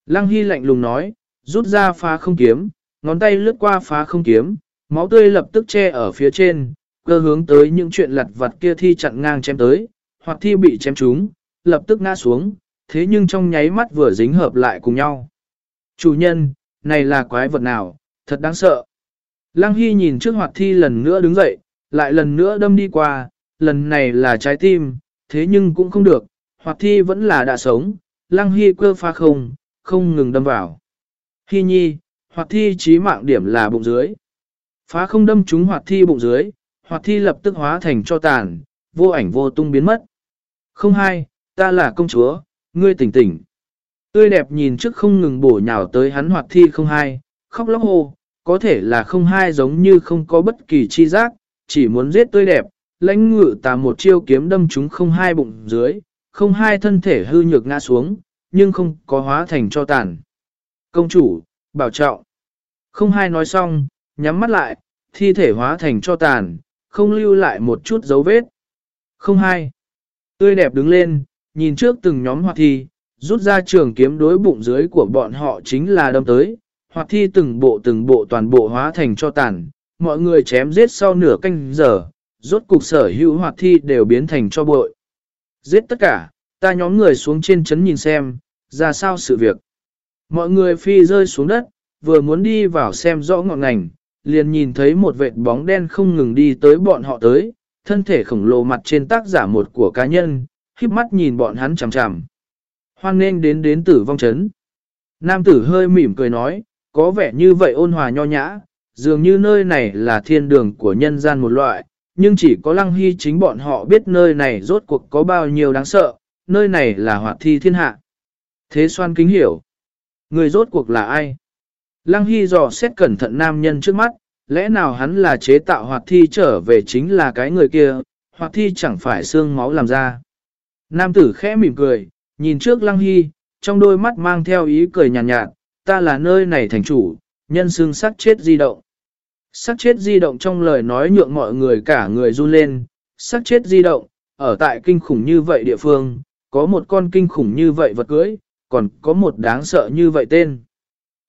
Lăng Hy lạnh lùng nói, rút ra phá không kiếm, ngón tay lướt qua phá không kiếm, máu tươi lập tức che ở phía trên, cơ hướng tới những chuyện lặt vặt kia thi chặn ngang chém tới, hoặc thi bị chém trúng, lập tức ngã xuống, thế nhưng trong nháy mắt vừa dính hợp lại cùng nhau. Chủ nhân, này là quái vật nào, thật đáng sợ. Lăng Hy nhìn trước hoạt thi lần nữa đứng dậy, lại lần nữa đâm đi qua, lần này là trái tim, thế nhưng cũng không được, hoạt thi vẫn là đã sống, Lăng Hy cơ pha không, không ngừng đâm vào. Hy nhi, hoạt thi trí mạng điểm là bụng dưới. Phá không đâm trúng hoạt thi bụng dưới, hoạt thi lập tức hóa thành cho tàn, vô ảnh vô tung biến mất. Không hai, ta là công chúa, ngươi tỉnh tỉnh. Tươi đẹp nhìn trước không ngừng bổ nhào tới hắn hoạt thi không hai, khóc lóc hô, có thể là không hai giống như không có bất kỳ chi giác, chỉ muốn giết tươi đẹp, lãnh ngự tà một chiêu kiếm đâm chúng không hai bụng dưới, không hai thân thể hư nhược ngã xuống, nhưng không có hóa thành cho tàn. Công chủ, bảo trọng. Không hai nói xong, nhắm mắt lại, thi thể hóa thành cho tàn, không lưu lại một chút dấu vết. Không hai. Tươi đẹp đứng lên, nhìn trước từng nhóm hoạt thi, rút ra trường kiếm đối bụng dưới của bọn họ chính là đâm tới, hoạt thi từng bộ từng bộ toàn bộ hóa thành cho tàn, mọi người chém giết sau nửa canh giờ, rốt cục sở hữu hoạt thi đều biến thành cho bội. Giết tất cả, ta nhóm người xuống trên chấn nhìn xem, ra sao sự việc. Mọi người phi rơi xuống đất, vừa muốn đi vào xem rõ ngọn ngành, liền nhìn thấy một vệt bóng đen không ngừng đi tới bọn họ tới, thân thể khổng lồ mặt trên tác giả một của cá nhân, khiếp mắt nhìn bọn hắn chằm chằm. Hoan nên đến đến tử vong chấn. Nam tử hơi mỉm cười nói, có vẻ như vậy ôn hòa nho nhã, dường như nơi này là thiên đường của nhân gian một loại, nhưng chỉ có lăng hy chính bọn họ biết nơi này rốt cuộc có bao nhiêu đáng sợ, nơi này là hoạt thi thiên hạ. Thế xoan kính hiểu. Người rốt cuộc là ai? Lăng Hy dò xét cẩn thận nam nhân trước mắt, lẽ nào hắn là chế tạo hoạt thi trở về chính là cái người kia, hoạt thi chẳng phải xương máu làm ra. Nam tử khẽ mỉm cười, nhìn trước Lăng Hy, trong đôi mắt mang theo ý cười nhàn nhạt, nhạt, ta là nơi này thành chủ, nhân xương sắc chết di động. Sắc chết di động trong lời nói nhượng mọi người cả người run lên, sắc chết di động, ở tại kinh khủng như vậy địa phương, có một con kinh khủng như vậy vật cưới, còn có một đáng sợ như vậy tên.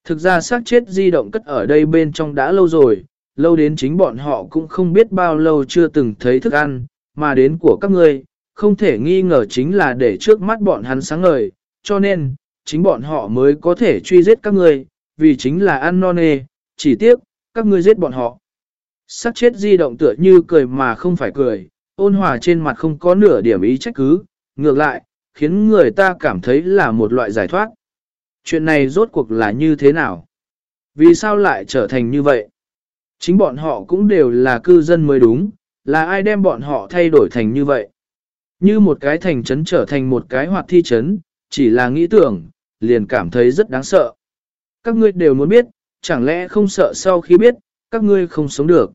Thực ra xác chết di động cất ở đây bên trong đã lâu rồi, lâu đến chính bọn họ cũng không biết bao lâu chưa từng thấy thức ăn, mà đến của các ngươi, không thể nghi ngờ chính là để trước mắt bọn hắn sáng ngời, cho nên, chính bọn họ mới có thể truy giết các ngươi, vì chính là ăn non nê, chỉ tiếc, các ngươi giết bọn họ. Sắc chết di động tựa như cười mà không phải cười, ôn hòa trên mặt không có nửa điểm ý trách cứ, ngược lại, khiến người ta cảm thấy là một loại giải thoát. Chuyện này rốt cuộc là như thế nào? Vì sao lại trở thành như vậy? Chính bọn họ cũng đều là cư dân mới đúng, là ai đem bọn họ thay đổi thành như vậy? Như một cái thành trấn trở thành một cái hoạt thi trấn, chỉ là nghĩ tưởng, liền cảm thấy rất đáng sợ. Các ngươi đều muốn biết, chẳng lẽ không sợ sau khi biết, các ngươi không sống được.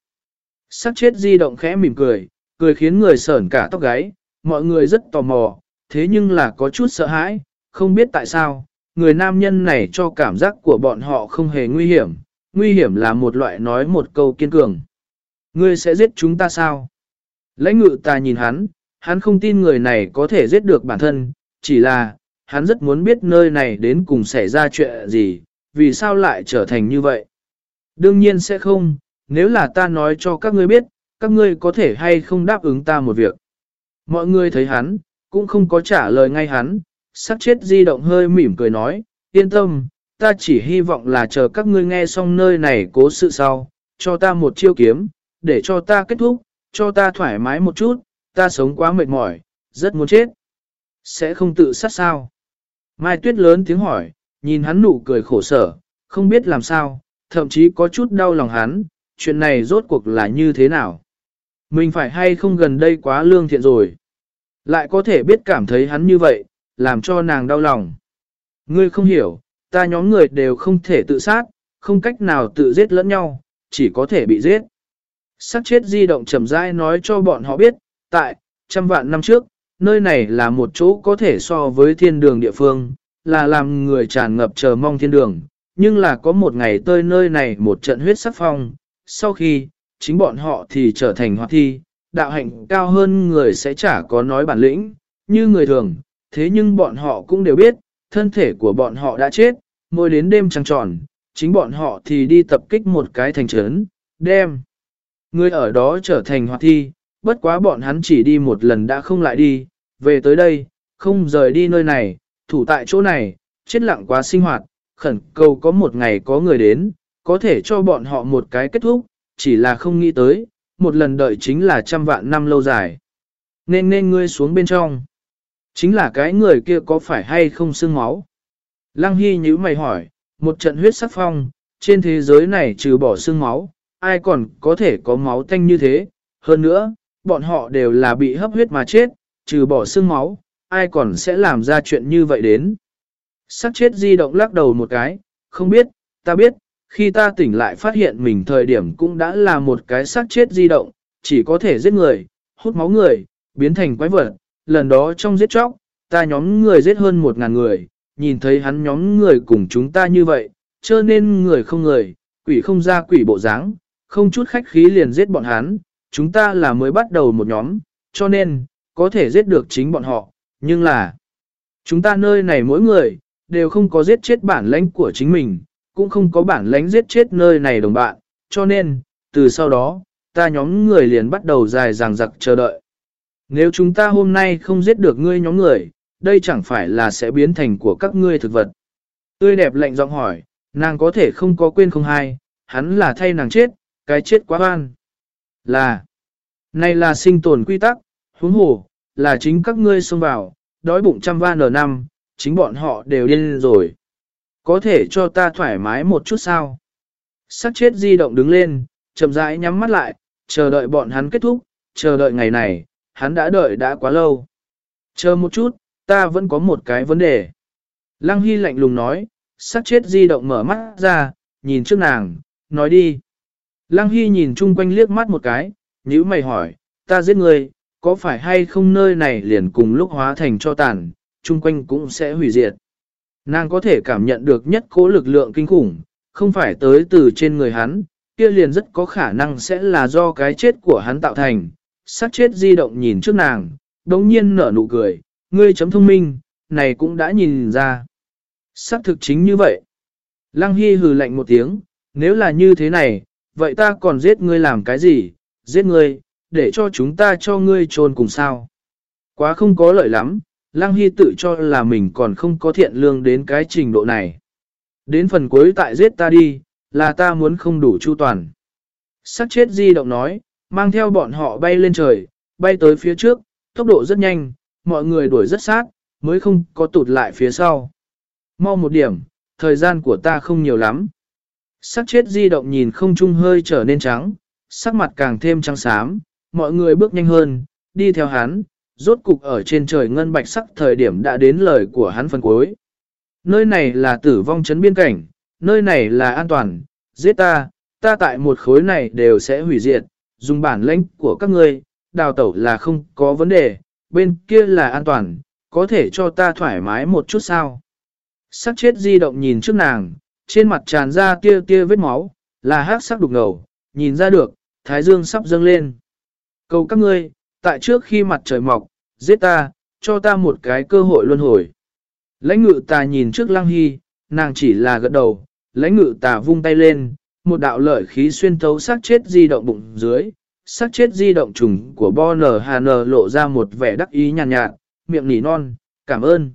Sắc chết di động khẽ mỉm cười, cười khiến người sởn cả tóc gáy, mọi người rất tò mò, thế nhưng là có chút sợ hãi, không biết tại sao, người nam nhân này cho cảm giác của bọn họ không hề nguy hiểm, nguy hiểm là một loại nói một câu kiên cường. Ngươi sẽ giết chúng ta sao? Lãnh ngự ta nhìn hắn, hắn không tin người này có thể giết được bản thân, chỉ là, hắn rất muốn biết nơi này đến cùng xảy ra chuyện gì, vì sao lại trở thành như vậy. Đương nhiên sẽ không, nếu là ta nói cho các ngươi biết, các ngươi có thể hay không đáp ứng ta một việc. Mọi người thấy hắn, cũng không có trả lời ngay hắn, sắc chết di động hơi mỉm cười nói, yên tâm, ta chỉ hy vọng là chờ các ngươi nghe xong nơi này cố sự sau, cho ta một chiêu kiếm, để cho ta kết thúc, cho ta thoải mái một chút, ta sống quá mệt mỏi, rất muốn chết. Sẽ không tự sát sao? Mai Tuyết lớn tiếng hỏi, nhìn hắn nụ cười khổ sở, không biết làm sao, thậm chí có chút đau lòng hắn, chuyện này rốt cuộc là như thế nào? Mình phải hay không gần đây quá lương thiện rồi? Lại có thể biết cảm thấy hắn như vậy, làm cho nàng đau lòng. Ngươi không hiểu, ta nhóm người đều không thể tự sát, không cách nào tự giết lẫn nhau, chỉ có thể bị giết. Sát chết di động chậm rãi nói cho bọn họ biết, tại, trăm vạn năm trước, nơi này là một chỗ có thể so với thiên đường địa phương, là làm người tràn ngập chờ mong thiên đường, nhưng là có một ngày tới nơi này một trận huyết sắc phong, sau khi, chính bọn họ thì trở thành hoạt thi, đạo hạnh cao hơn người sẽ chả có nói bản lĩnh, như người thường, thế nhưng bọn họ cũng đều biết, thân thể của bọn họ đã chết, ngồi đến đêm trăng tròn, chính bọn họ thì đi tập kích một cái thành trấn, đem. Người ở đó trở thành hoạt thi, bất quá bọn hắn chỉ đi một lần đã không lại đi, về tới đây, không rời đi nơi này, thủ tại chỗ này, chết lặng quá sinh hoạt, khẩn cầu có một ngày có người đến, có thể cho bọn họ một cái kết thúc, chỉ là không nghĩ tới, một lần đợi chính là trăm vạn năm lâu dài. Nên nên ngươi xuống bên trong. Chính là cái người kia có phải hay không xương máu? Lăng Hy nhíu mày hỏi, một trận huyết sắc phong, trên thế giới này trừ bỏ xương máu, ai còn có thể có máu tanh như thế? Hơn nữa, bọn họ đều là bị hấp huyết mà chết, trừ bỏ xương máu, ai còn sẽ làm ra chuyện như vậy đến? Sắc chết di động lắc đầu một cái, không biết, ta biết, khi ta tỉnh lại phát hiện mình thời điểm cũng đã là một cái xác chết di động, chỉ có thể giết người, hút máu người, biến thành quái vật. Lần đó trong giết chóc, ta nhóm người giết hơn một ngàn người, nhìn thấy hắn nhóm người cùng chúng ta như vậy, cho nên người không người, quỷ không ra quỷ bộ dáng, không chút khách khí liền giết bọn hắn, chúng ta là mới bắt đầu một nhóm, cho nên, có thể giết được chính bọn họ, nhưng là, chúng ta nơi này mỗi người, đều không có giết chết bản lãnh của chính mình, cũng không có bản lãnh giết chết nơi này đồng bạn, cho nên, từ sau đó, ta nhóm người liền bắt đầu dài dàng giặc chờ đợi. Nếu chúng ta hôm nay không giết được ngươi nhóm người, đây chẳng phải là sẽ biến thành của các ngươi thực vật. Tươi đẹp lạnh giọng hỏi, nàng có thể không có quên không hay, hắn là thay nàng chết, cái chết quá oan. Là, này là sinh tồn quy tắc, huống hồ, là chính các ngươi xông vào, đói bụng trăm van ở năm, chính bọn họ đều điên rồi. Có thể cho ta thoải mái một chút sao? Sắc chết di động đứng lên, chậm rãi nhắm mắt lại, chờ đợi bọn hắn kết thúc, chờ đợi ngày này, hắn đã đợi đã quá lâu. Chờ một chút, ta vẫn có một cái vấn đề. Lăng Hy lạnh lùng nói, sát chết di động mở mắt ra, nhìn trước nàng, nói đi. Lăng Hy nhìn chung quanh liếc mắt một cái, nhíu mày hỏi, ta giết người, có phải hay không nơi này liền cùng lúc hóa thành cho tàn, chung quanh cũng sẽ hủy diệt. Nàng có thể cảm nhận được nhất cố lực lượng kinh khủng, không phải tới từ trên người hắn, kia liền rất có khả năng sẽ là do cái chết của hắn tạo thành sát chết di động nhìn trước nàng, đống nhiên nở nụ cười, ngươi chấm thông minh, này cũng đã nhìn ra. sát thực chính như vậy. Lăng Hy hừ lạnh một tiếng, nếu là như thế này, vậy ta còn giết ngươi làm cái gì, giết ngươi, để cho chúng ta cho ngươi trôn cùng sao. Quá không có lợi lắm, Lăng Hy tự cho là mình còn không có thiện lương đến cái trình độ này. Đến phần cuối tại giết ta đi, là ta muốn không đủ chu toàn. Sắc chết di động nói, mang theo bọn họ bay lên trời, bay tới phía trước, tốc độ rất nhanh, mọi người đuổi rất sát, mới không có tụt lại phía sau. Mau một điểm, thời gian của ta không nhiều lắm. Sắc chết di động nhìn không trung hơi trở nên trắng, sắc mặt càng thêm trắng xám, mọi người bước nhanh hơn, đi theo hắn, rốt cục ở trên trời ngân bạch sắc thời điểm đã đến lời của hắn phần cuối. Nơi này là tử vong chấn biên cảnh, nơi này là an toàn, giết ta, ta tại một khối này đều sẽ hủy diệt, dùng bản lãnh của các ngươi, đào tẩu là không có vấn đề, bên kia là an toàn, có thể cho ta thoải mái một chút sao. Sắc chết di động nhìn trước nàng, trên mặt tràn ra tia tia vết máu, là hát sắc đục ngầu, nhìn ra được, thái dương sắp dâng lên. Cầu các ngươi, tại trước khi mặt trời mọc, giết ta, cho ta một cái cơ hội luân hồi. Lãnh ngự tà nhìn trước lăng hy, nàng chỉ là gật đầu, lãnh ngự tà vung tay lên, một đạo lợi khí xuyên thấu xác chết di động bụng dưới, xác chết di động trùng của Bonner Nở lộ ra một vẻ đắc ý nhàn nhạt, nhạt, miệng nỉ non, cảm ơn.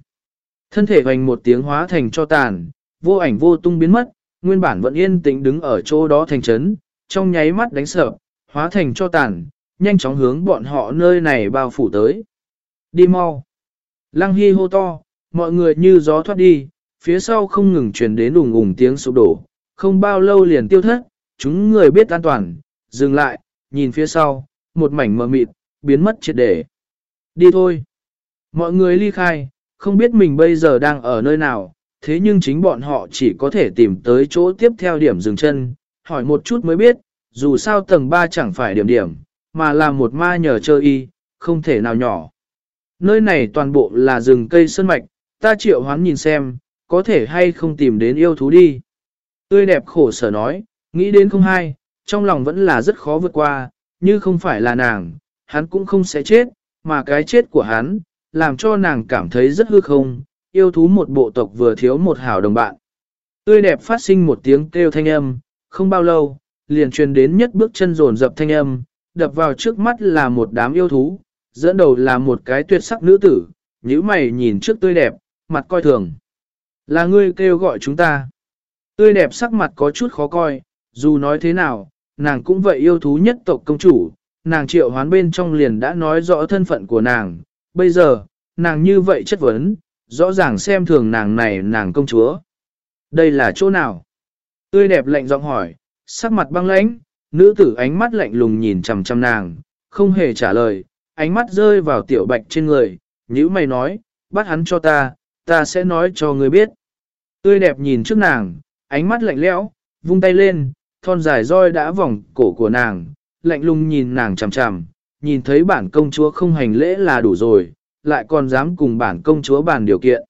Thân thể hoành một tiếng hóa thành cho tàn, vô ảnh vô tung biến mất, nguyên bản vẫn yên tĩnh đứng ở chỗ đó thành chấn, trong nháy mắt đánh sợ, hóa thành cho tàn, nhanh chóng hướng bọn họ nơi này bao phủ tới. Đi mau. Lăng Hy hô to, mọi người như gió thoát đi, phía sau không ngừng truyền đến ủng ủng tiếng sụp đổ, không bao lâu liền tiêu thất, chúng người biết an toàn, dừng lại, nhìn phía sau, một mảnh mờ mịt, biến mất triệt để. Đi thôi. Mọi người ly khai, không biết mình bây giờ đang ở nơi nào, thế nhưng chính bọn họ chỉ có thể tìm tới chỗ tiếp theo điểm dừng chân, hỏi một chút mới biết, dù sao tầng 3 chẳng phải điểm điểm, mà là một ma nhờ chơi y, không thể nào nhỏ. Nơi này toàn bộ là rừng cây sơn mạch, ta triệu hoán nhìn xem, có thể hay không tìm đến yêu thú đi. Tươi đẹp khổ sở nói, nghĩ đến không hay, trong lòng vẫn là rất khó vượt qua, như không phải là nàng, hắn cũng không sẽ chết, mà cái chết của hắn, làm cho nàng cảm thấy rất hư không, yêu thú một bộ tộc vừa thiếu một hảo đồng bạn. Tươi đẹp phát sinh một tiếng kêu thanh âm, không bao lâu, liền truyền đến nhất bước chân rồn dập thanh âm, đập vào trước mắt là một đám yêu thú, dẫn đầu là một cái tuyệt sắc nữ tử, nhíu mày nhìn trước tươi đẹp, mặt coi thường. Là ngươi kêu gọi chúng ta. Tươi đẹp sắc mặt có chút khó coi, dù nói thế nào, nàng cũng vậy yêu thú nhất tộc công chủ, nàng triệu hoán bên trong liền đã nói rõ thân phận của nàng, bây giờ, nàng như vậy chất vấn, rõ ràng xem thường nàng này nàng công chúa. Đây là chỗ nào? Tươi đẹp lạnh giọng hỏi, sắc mặt băng lãnh, nữ tử ánh mắt lạnh lùng nhìn chằm chằm nàng, không hề trả lời, ánh mắt rơi vào tiểu bạch trên người, nhữ mày nói, bắt hắn cho ta, ta sẽ nói cho người biết. Tươi đẹp nhìn trước nàng, ánh mắt lạnh lẽo, vung tay lên, thon dài roi đã vòng cổ của nàng, lạnh lùng nhìn nàng chằm chằm, nhìn thấy bản công chúa không hành lễ là đủ rồi, lại còn dám cùng bản công chúa bàn điều kiện.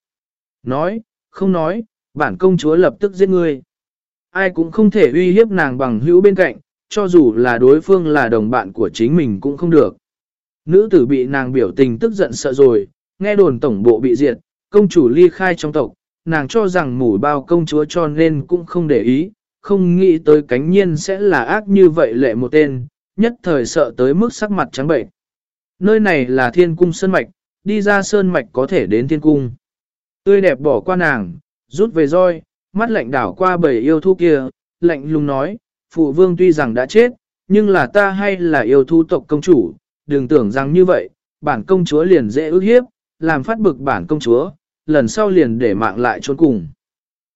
Nói, không nói, bản công chúa lập tức giết ngươi. Ai cũng không thể uy hiếp nàng bằng hữu bên cạnh, cho dù là đối phương là đồng bạn của chính mình cũng không được. Nữ tử bị nàng biểu tình tức giận sợ rồi, nghe đồn tổng bộ bị diệt, công chủ ly khai trong tộc, nàng cho rằng mủ bao công chúa cho nên cũng không để ý, không nghĩ tới cánh nhiên sẽ là ác như vậy lệ một tên, nhất thời sợ tới mức sắc mặt trắng bệnh. Nơi này là thiên cung sơn mạch, đi ra sơn mạch có thể đến thiên cung. Tươi đẹp bỏ qua nàng, rút về roi, mắt lạnh đảo qua bầy yêu thú kia, lạnh lùng nói, phụ vương tuy rằng đã chết, nhưng là ta hay là yêu thú tộc công chủ, đừng tưởng rằng như vậy, bản công chúa liền dễ ước hiếp, làm phát bực bản công chúa, lần sau liền để mạng lại trốn cùng.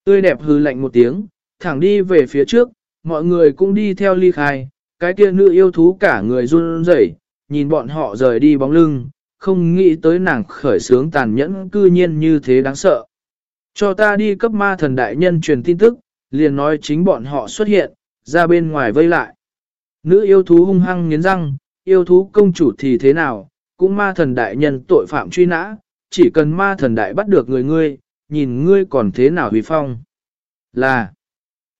Tươi đẹp hư lạnh một tiếng, thẳng đi về phía trước, mọi người cũng đi theo ly khai, cái kia nữ yêu thú cả người run rẩy, nhìn bọn họ rời đi bóng lưng, không nghĩ tới nàng khởi sướng tàn nhẫn cư nhiên như thế đáng sợ. Cho ta đi cấp ma thần đại nhân truyền tin tức, liền nói chính bọn họ xuất hiện, ra bên ngoài vây lại. Nữ yêu thú hung hăng nghiến răng, yêu thú công chủ thì thế nào, cũng ma thần đại nhân tội phạm truy nã, chỉ cần ma thần đại bắt được người ngươi, nhìn ngươi còn thế nào huy phong. Là,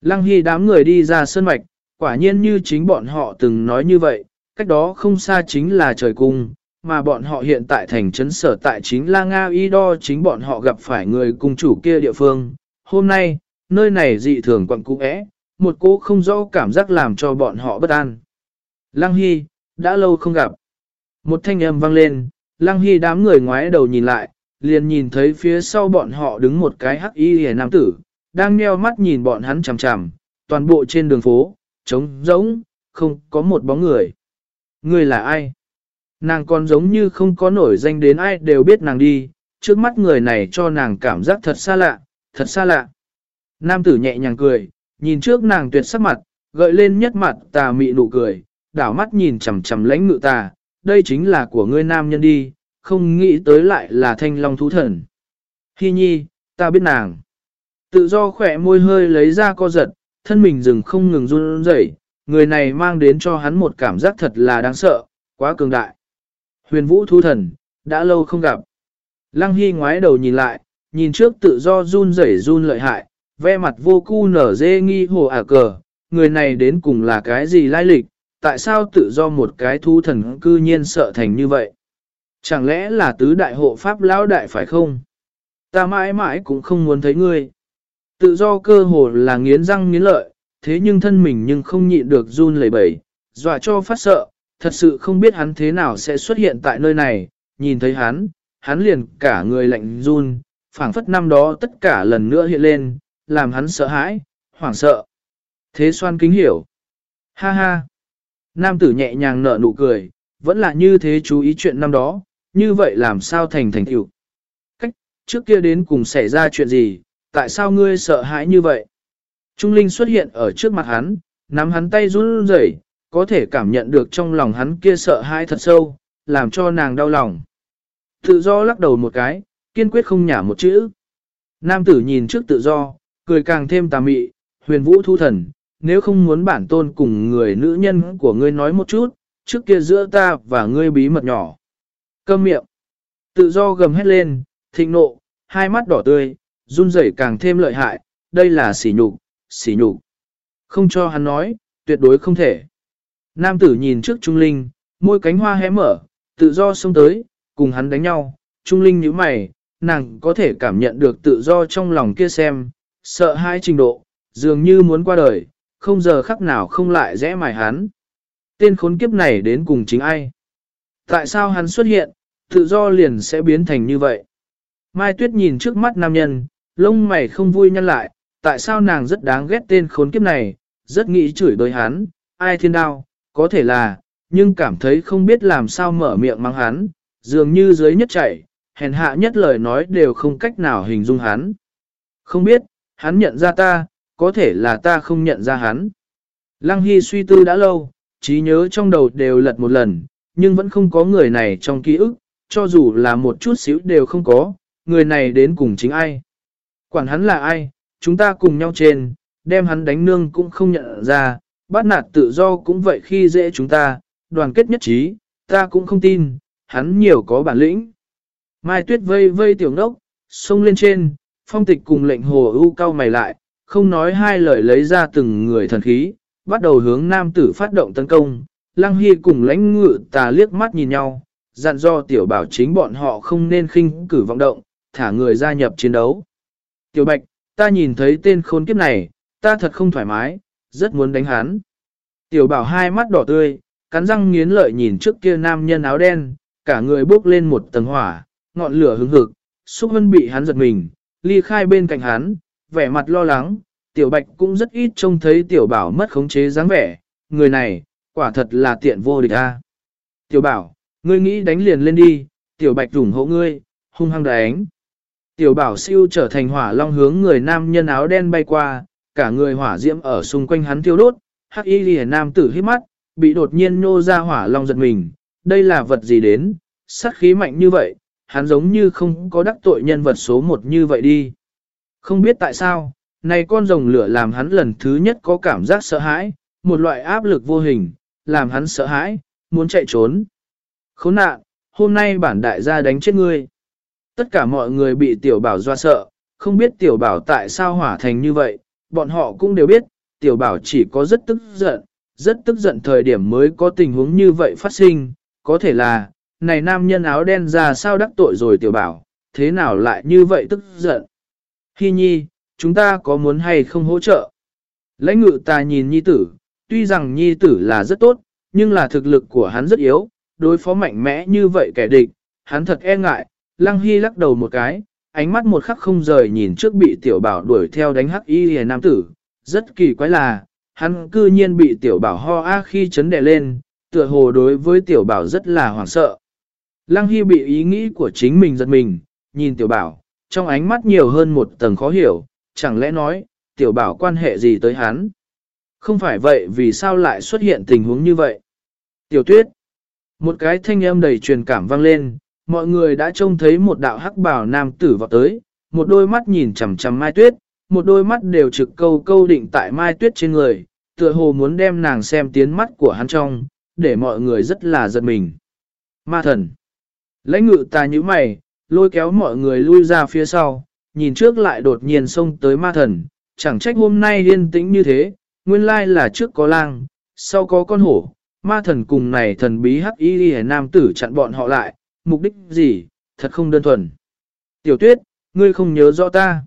lăng hy đám người đi ra sân mạch, quả nhiên như chính bọn họ từng nói như vậy, cách đó không xa chính là trời cung, mà bọn họ hiện tại thành trấn sở tại chính là Nga Y Đo chính bọn họ gặp phải người cung chủ kia địa phương. Hôm nay, nơi này dị thường quặng cũ ẽ, một cô không rõ cảm giác làm cho bọn họ bất an. Lăng Hy, đã lâu không gặp. Một thanh âm vang lên, Lăng Hy đám người ngoái đầu nhìn lại, liền nhìn thấy phía sau bọn họ đứng một cái hắc y hề nam tử, đang nheo mắt nhìn bọn hắn chằm chằm, toàn bộ trên đường phố, trống rỗng, không có một bóng người. Người là ai? Nàng còn giống như không có nổi danh đến ai đều biết nàng đi, trước mắt người này cho nàng cảm giác thật xa lạ, thật xa lạ. Nam tử nhẹ nhàng cười, nhìn trước nàng tuyệt sắc mặt, gợi lên nhất mặt tà mị nụ cười, đảo mắt nhìn chằm chằm lãnh ngự tà, đây chính là của ngươi nam nhân đi, không nghĩ tới lại là thanh long thú thần. Hi nhi, ta biết nàng. Tự do khỏe môi hơi lấy ra co giật, thân mình dừng không ngừng run rẩy, người này mang đến cho hắn một cảm giác thật là đáng sợ, quá cường đại. Huyền vũ thú thần, đã lâu không gặp. Lăng Hy ngoái đầu nhìn lại, nhìn trước tự do run rẩy run lợi hại, ve mặt vô cu nở dê nghi hồ ả cờ, người này đến cùng là cái gì lai lịch, tại sao tự do một cái thú thần cư nhiên sợ thành như vậy? Chẳng lẽ là tứ đại hộ pháp lão đại phải không? Ta mãi mãi cũng không muốn thấy ngươi. Tự do cơ hồ là nghiến răng nghiến lợi, thế nhưng thân mình nhưng không nhịn được run lẩy bẩy, dọa cho phát sợ, thật sự không biết hắn thế nào sẽ xuất hiện tại nơi này, nhìn thấy hắn, hắn liền cả người lạnh run, phảng phất năm đó tất cả lần nữa hiện lên, làm hắn sợ hãi, hoảng sợ. Thế xoan kính hiểu. Ha ha. Nam tử nhẹ nhàng nở nụ cười, vẫn là như thế chú ý chuyện năm đó, như vậy làm sao thành thành tựu. Cách, trước kia đến cùng xảy ra chuyện gì, tại sao ngươi sợ hãi như vậy? Trung Linh xuất hiện ở trước mặt hắn, nắm hắn tay run rẩy, có thể cảm nhận được trong lòng hắn kia sợ hãi thật sâu, làm cho nàng đau lòng. Tự do lắc đầu một cái, kiên quyết không nhả một chữ. Nam tử nhìn trước tự do, cười càng thêm tà mị, huyền vũ thu thần, nếu không muốn bản tôn cùng người nữ nhân của ngươi nói một chút, trước kia giữa ta và ngươi bí mật nhỏ. Câm miệng. Tự do gầm hết lên, thịnh nộ, hai mắt đỏ tươi, run rẩy càng thêm lợi hại, đây là sỉ nhục, sỉ nhục. Không cho hắn nói, tuyệt đối không thể. Nam tử nhìn trước Trung Linh, môi cánh hoa hé mở, tự do xông tới, cùng hắn đánh nhau. Trung Linh nhíu mày, nàng có thể cảm nhận được tự do trong lòng kia xem, sợ hai trình độ, dường như muốn qua đời, không giờ khắc nào không lại rẽ mài hắn. Tên khốn kiếp này đến cùng chính ai? Tại sao hắn xuất hiện, tự do liền sẽ biến thành như vậy? Mai Tuyết nhìn trước mắt nam nhân, lông mày không vui nhăn lại, tại sao nàng rất đáng ghét tên khốn kiếp này, rất nghĩ chửi đối hắn, ai thiên đao, có thể là, nhưng cảm thấy không biết làm sao mở miệng mang hắn, dường như dưới nhất chảy, hèn hạ nhất lời nói đều không cách nào hình dung hắn. Không biết, hắn nhận ra ta, có thể là ta không nhận ra hắn. Lăng Hy suy tư đã lâu, trí nhớ trong đầu đều lật một lần, nhưng vẫn không có người này trong ký ức, cho dù là một chút xíu đều không có, người này đến cùng chính ai. Quản hắn là ai, chúng ta cùng nhau trên, đem hắn đánh nương cũng không nhận ra, bắt nạt tự do cũng vậy khi dễ chúng ta, đoàn kết nhất trí, ta cũng không tin, hắn nhiều có bản lĩnh. Mai tuyết vây vây tiểu ngốc, xông lên trên, phong tịch cùng lệnh hồ ưu cao mày lại, không nói hai lời lấy ra từng người thần khí, bắt đầu hướng nam tử phát động tấn công. Lăng Hy cùng lãnh ngự tà liếc mắt nhìn nhau, dặn do tiểu bảo chính bọn họ không nên khinh cử vọng động, thả người gia nhập chiến đấu. Tiểu Bạch, ta nhìn thấy tên khốn kiếp này, ta thật không thoải mái, rất muốn đánh hắn. Tiểu bảo hai mắt đỏ tươi, cắn răng nghiến lợi nhìn trước kia nam nhân áo đen, cả người bốc lên một tầng hỏa, ngọn lửa hứng hực, xúc hân bị hắn giật mình, ly khai bên cạnh hắn, vẻ mặt lo lắng, tiểu bạch cũng rất ít trông thấy tiểu bảo mất khống chế dáng vẻ, người này, quả thật là tiện vô địch a. Tiểu bảo, ngươi nghĩ đánh liền lên đi, tiểu bạch rủng hộ ngươi, hung hăng đánh. Tiểu bảo siêu trở thành hỏa long hướng người nam nhân áo đen bay qua, cả người hỏa diễm ở xung quanh hắn thiêu đốt, hắc y lìa nam tử hít mắt, bị đột nhiên nô ra hỏa long giật mình, đây là vật gì đến, sát khí mạnh như vậy, hắn giống như không có đắc tội nhân vật số một như vậy đi. Không biết tại sao, này con rồng lửa làm hắn lần thứ nhất có cảm giác sợ hãi, một loại áp lực vô hình, làm hắn sợ hãi, muốn chạy trốn. Khốn nạn, hôm nay bản đại gia đánh chết ngươi. Tất cả mọi người bị tiểu bảo doa sợ, không biết tiểu bảo tại sao hỏa thành như vậy, bọn họ cũng đều biết, tiểu bảo chỉ có rất tức giận, rất tức giận thời điểm mới có tình huống như vậy phát sinh, có thể là, này nam nhân áo đen ra sao đắc tội rồi tiểu bảo, thế nào lại như vậy tức giận. Hi nhi, chúng ta có muốn hay không hỗ trợ? Lãnh ngự ta nhìn nhi tử, tuy rằng nhi tử là rất tốt, nhưng là thực lực của hắn rất yếu, đối phó mạnh mẽ như vậy kẻ địch, hắn thật e ngại, lăng hy lắc đầu một cái, ánh mắt một khắc không rời nhìn trước bị tiểu bảo đuổi theo đánh hắc y hề nam tử, rất kỳ quái là, hắn cư nhiên bị tiểu bảo ho a khi chấn đè lên, tựa hồ đối với tiểu bảo rất là hoảng sợ. Lăng Hy bị ý nghĩ của chính mình giật mình, nhìn tiểu bảo, trong ánh mắt nhiều hơn một tầng khó hiểu, chẳng lẽ nói, tiểu bảo quan hệ gì tới hắn? Không phải vậy vì sao lại xuất hiện tình huống như vậy? Tiểu tuyết, một cái thanh âm đầy truyền cảm vang lên, mọi người đã trông thấy một đạo hắc bảo nam tử vào tới, một đôi mắt nhìn chằm chằm mai tuyết, một đôi mắt đều trực câu câu định tại mai tuyết trên người, tựa hồ muốn đem nàng xem tiến mắt của hắn trong, để mọi người rất là giật mình. Ma thần. Lãnh ngự ta như mày, lôi kéo mọi người lui ra phía sau, nhìn trước lại đột nhiên xông tới ma thần, chẳng trách hôm nay yên tĩnh như thế, nguyên lai là trước có lang, sau có con hổ, ma thần cùng này thần bí hắc y đi nam tử chặn bọn họ lại, mục đích gì, thật không đơn thuần. Tiểu tuyết, ngươi không nhớ rõ ta.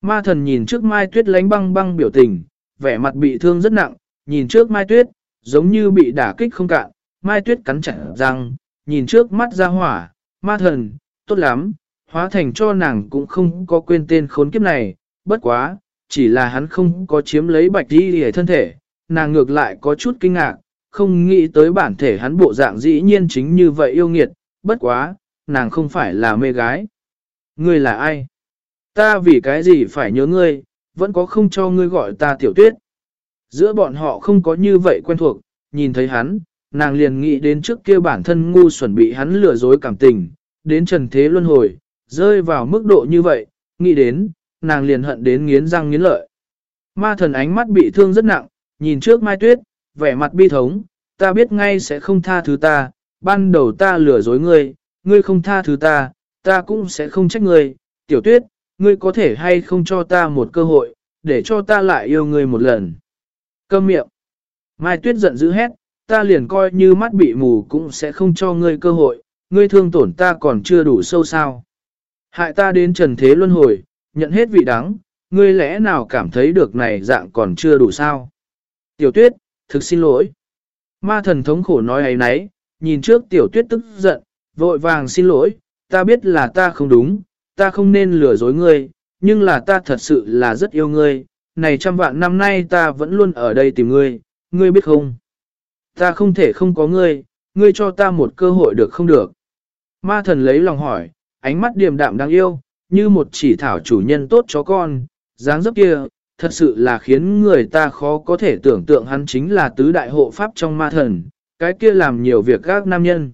Ma thần nhìn trước mai tuyết lánh băng băng biểu tình, vẻ mặt bị thương rất nặng, nhìn trước mai tuyết, giống như bị đả kích không cạn, mai tuyết cắn chặt răng, nhìn trước mắt ra hỏa, ma thần, tốt lắm, hóa thành cho nàng cũng không có quên tên khốn kiếp này, bất quá, chỉ là hắn không có chiếm lấy bạch đi hề thân thể, nàng ngược lại có chút kinh ngạc, không nghĩ tới bản thể hắn bộ dạng dĩ nhiên chính như vậy yêu nghiệt, bất quá, nàng không phải là mê gái. Ngươi là ai? Ta vì cái gì phải nhớ ngươi, vẫn có không cho ngươi gọi ta tiểu tuyết. Giữa bọn họ không có như vậy quen thuộc, nhìn thấy hắn, nàng liền nghĩ đến trước kia bản thân ngu xuẩn bị hắn lừa dối cảm tình, đến trần thế luân hồi, rơi vào mức độ như vậy, nghĩ đến, nàng liền hận đến nghiến răng nghiến lợi. Ma thần ánh mắt bị thương rất nặng, nhìn trước Mai Tuyết, vẻ mặt bi thống, ta biết ngay sẽ không tha thứ ta, ban đầu ta lừa dối ngươi, ngươi không tha thứ ta, ta cũng sẽ không trách ngươi, tiểu tuyết, ngươi có thể hay không cho ta một cơ hội, để cho ta lại yêu ngươi một lần. Câm miệng. Mai Tuyết giận dữ hét, ta liền coi như mắt bị mù cũng sẽ không cho ngươi cơ hội, ngươi thương tổn ta còn chưa đủ sâu sao. Hại ta đến trần thế luân hồi, nhận hết vị đắng, ngươi lẽ nào cảm thấy được này dạng còn chưa đủ sao. Tiểu tuyết, thực xin lỗi. Ma thần thống khổ nói ấy nấy, nhìn trước tiểu tuyết tức giận, vội vàng xin lỗi, ta biết là ta không đúng, ta không nên lừa dối ngươi, nhưng là ta thật sự là rất yêu ngươi, này trăm vạn năm nay ta vẫn luôn ở đây tìm ngươi, ngươi biết không? Ta không thể không có ngươi, ngươi cho ta một cơ hội được không được? Ma thần lấy lòng hỏi, ánh mắt điềm đạm đáng yêu, như một chỉ thảo chủ nhân tốt chó con, dáng dấp kia, thật sự là khiến người ta khó có thể tưởng tượng hắn chính là tứ đại hộ pháp trong ma thần, cái kia làm nhiều việc các nam nhân.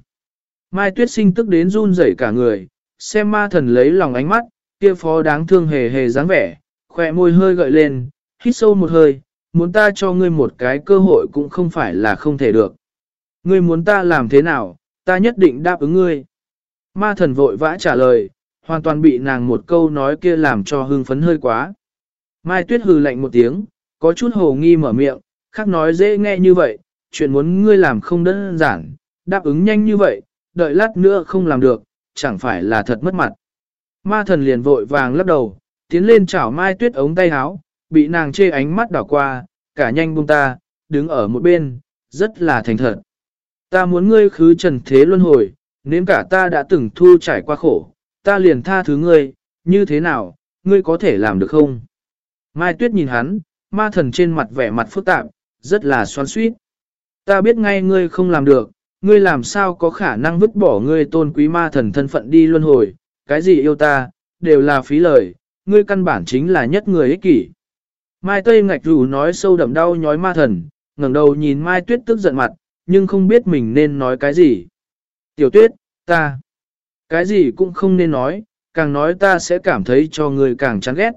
Mai tuyết sinh tức đến run rẩy cả người, xem ma thần lấy lòng ánh mắt, kia phó đáng thương hề hề dáng vẻ, khỏe môi hơi gợi lên, hít sâu một hơi, muốn ta cho ngươi một cái cơ hội cũng không phải là không thể được. Ngươi muốn ta làm thế nào, ta nhất định đáp ứng ngươi. Ma thần vội vã trả lời, hoàn toàn bị nàng một câu nói kia làm cho hưng phấn hơi quá. Mai tuyết hừ lạnh một tiếng, có chút hồ nghi mở miệng, khác nói dễ nghe như vậy, chuyện muốn ngươi làm không đơn giản, đáp ứng nhanh như vậy, đợi lát nữa không làm được, chẳng phải là thật mất mặt. Ma thần liền vội vàng lắc đầu, tiến lên chảo mai tuyết ống tay áo, bị nàng chê ánh mắt đảo qua, cả nhanh buông ta, đứng ở một bên, rất là thành thật. Ta muốn ngươi khứ trần thế luân hồi, nếm cả ta đã từng thu trải qua khổ, ta liền tha thứ ngươi, như thế nào, ngươi có thể làm được không? Mai Tuyết nhìn hắn, ma thần trên mặt vẻ mặt phức tạp, rất là xoắn suýt. Ta biết ngay ngươi không làm được, ngươi làm sao có khả năng vứt bỏ ngươi tôn quý ma thần thân phận đi luân hồi, cái gì yêu ta, đều là phí lời, ngươi căn bản chính là nhất người ích kỷ. Mai Tây ngạch rủ nói sâu đậm đau nhói ma thần, ngẩng đầu nhìn Mai Tuyết tức giận mặt, nhưng không biết mình nên nói cái gì. Tiểu Tuyết, ta, cái gì cũng không nên nói, càng nói ta sẽ cảm thấy cho người càng chán ghét.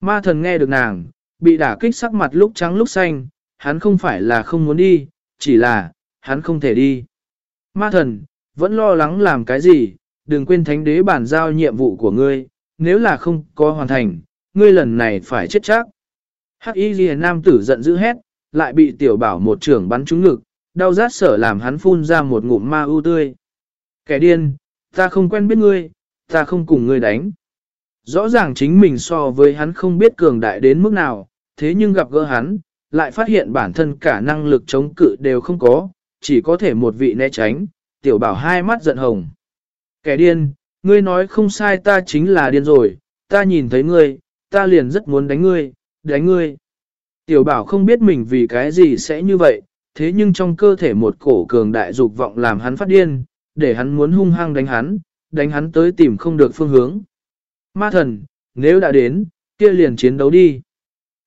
Ma thần nghe được nàng, bị đả kích sắc mặt lúc trắng lúc xanh, hắn không phải là không muốn đi, chỉ là, hắn không thể đi. Ma thần, vẫn lo lắng làm cái gì, đừng quên thánh đế bản giao nhiệm vụ của ngươi, nếu là không có hoàn thành, ngươi lần này phải chết chắc. Hắc y ghi nam tử giận dữ hét, lại bị tiểu bảo một trưởng bắn trúng ngực, đau rát sở làm hắn phun ra một ngụm ma ưu tươi. Kẻ điên, ta không quen biết ngươi, ta không cùng ngươi đánh. Rõ ràng chính mình so với hắn không biết cường đại đến mức nào, thế nhưng gặp gỡ hắn, lại phát hiện bản thân cả năng lực chống cự đều không có, chỉ có thể một vị né tránh, tiểu bảo hai mắt giận hồng. Kẻ điên, ngươi nói không sai ta chính là điên rồi, ta nhìn thấy ngươi, ta liền rất muốn đánh ngươi, đánh ngươi. Tiểu bảo không biết mình vì cái gì sẽ như vậy, thế nhưng trong cơ thể một cổ cường đại dục vọng làm hắn phát điên, để hắn muốn hung hăng đánh hắn, đánh hắn tới tìm không được phương hướng. Ma thần, nếu đã đến, kia liền chiến đấu đi.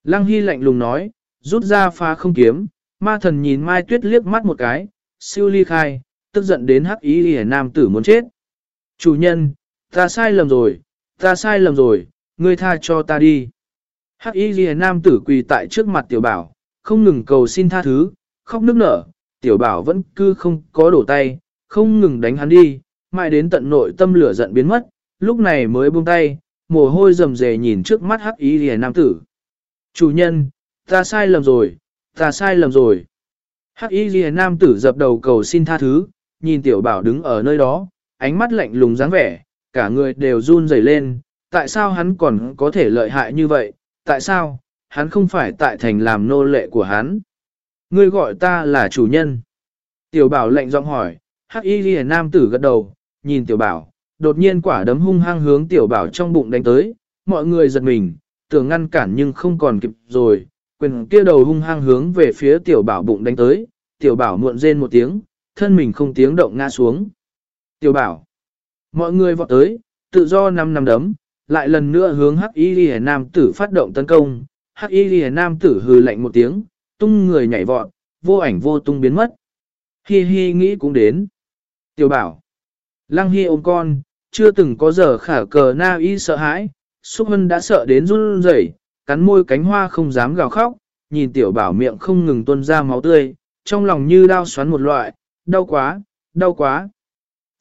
Lăng Hy lạnh lùng nói, rút ra phá không kiếm, ma thần nhìn Mai Tuyết liếc mắt một cái, siêu ly khai, tức giận đến hắc ý hề nam tử muốn chết. Chủ nhân, ta sai lầm rồi, ta sai lầm rồi, ngươi tha cho ta đi. Hắc y hề nam tử quỳ tại trước mặt tiểu bảo, không ngừng cầu xin tha thứ, khóc nức nở, tiểu bảo vẫn cứ không có đổ tay, không ngừng đánh hắn đi, mãi đến tận nội tâm lửa giận biến mất, lúc này mới buông tay, mồ hôi rầm rề nhìn trước mắt hắc y ghi nam tử. Chủ nhân, ta sai lầm rồi, ta sai lầm rồi. Hắc y ghi nam tử dập đầu cầu xin tha thứ, nhìn tiểu bảo đứng ở nơi đó, ánh mắt lạnh lùng dáng vẻ, cả người đều run rẩy lên, tại sao hắn còn có thể lợi hại như vậy, tại sao, hắn không phải tại thành làm nô lệ của hắn. Ngươi gọi ta là chủ nhân. Tiểu bảo lệnh giọng hỏi, hắc y ghi nam tử gật đầu, nhìn tiểu bảo, đột nhiên quả đấm hung hăng hướng tiểu bảo trong bụng đánh tới, mọi người giật mình, tưởng ngăn cản nhưng không còn kịp rồi, quyền kia đầu hung hăng hướng về phía tiểu bảo bụng đánh tới, tiểu bảo muộn rên một tiếng, thân mình không tiếng động ngã xuống. Tiểu bảo, mọi người vọt tới, tự do năm năm đấm, lại lần nữa hướng Hắc Y Liễu nam tử phát động tấn công. Hắc Y Liễu nam tử hừ lạnh một tiếng, tung người nhảy vọt, vô ảnh vô tung biến mất. Hi hi nghĩ cũng đến. Tiểu bảo. Lăng Hi ôm con, chưa từng có giờ khả cờ na y sợ hãi, Xúc Hân đã sợ đến run rẩy, cắn môi cánh hoa không dám gào khóc, nhìn tiểu bảo miệng không ngừng tuôn ra máu tươi, trong lòng như đau xoắn một loại, đau quá, đau quá.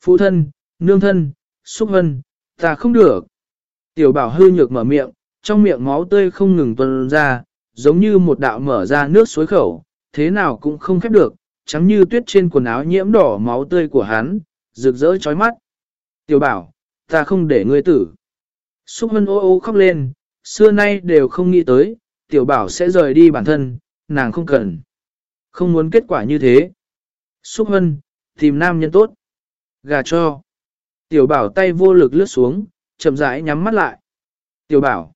Phụ thân, nương thân, Xúc Hân, ta không được. Tiểu bảo hư nhược mở miệng, trong miệng máu tươi không ngừng tuôn ra, giống như một đạo mở ra nước suối khẩu, thế nào cũng không khép được, trắng như tuyết trên quần áo nhiễm đỏ máu tươi của hắn, rực rỡ chói mắt. Tiểu bảo, ta không để ngươi tử. Xúc hân ô ô khóc lên, xưa nay đều không nghĩ tới, tiểu bảo sẽ rời đi bản thân, nàng không cần. Không muốn kết quả như thế. Xúc hân, tìm nam nhân tốt. Gà cho. Tiểu bảo tay vô lực lướt xuống, chậm rãi nhắm mắt lại. Tiểu bảo.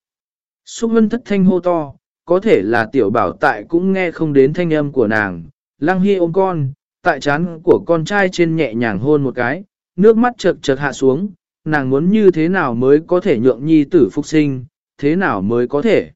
Xúc hân thất thanh hô to, có thể là tiểu bảo tại cũng nghe không đến thanh âm của nàng. Lăng Hy ôm con, tại chán của con trai trên nhẹ nhàng hôn một cái, nước mắt chợt chợt hạ xuống, nàng muốn như thế nào mới có thể nhượng nhi tử phục sinh, thế nào mới có thể.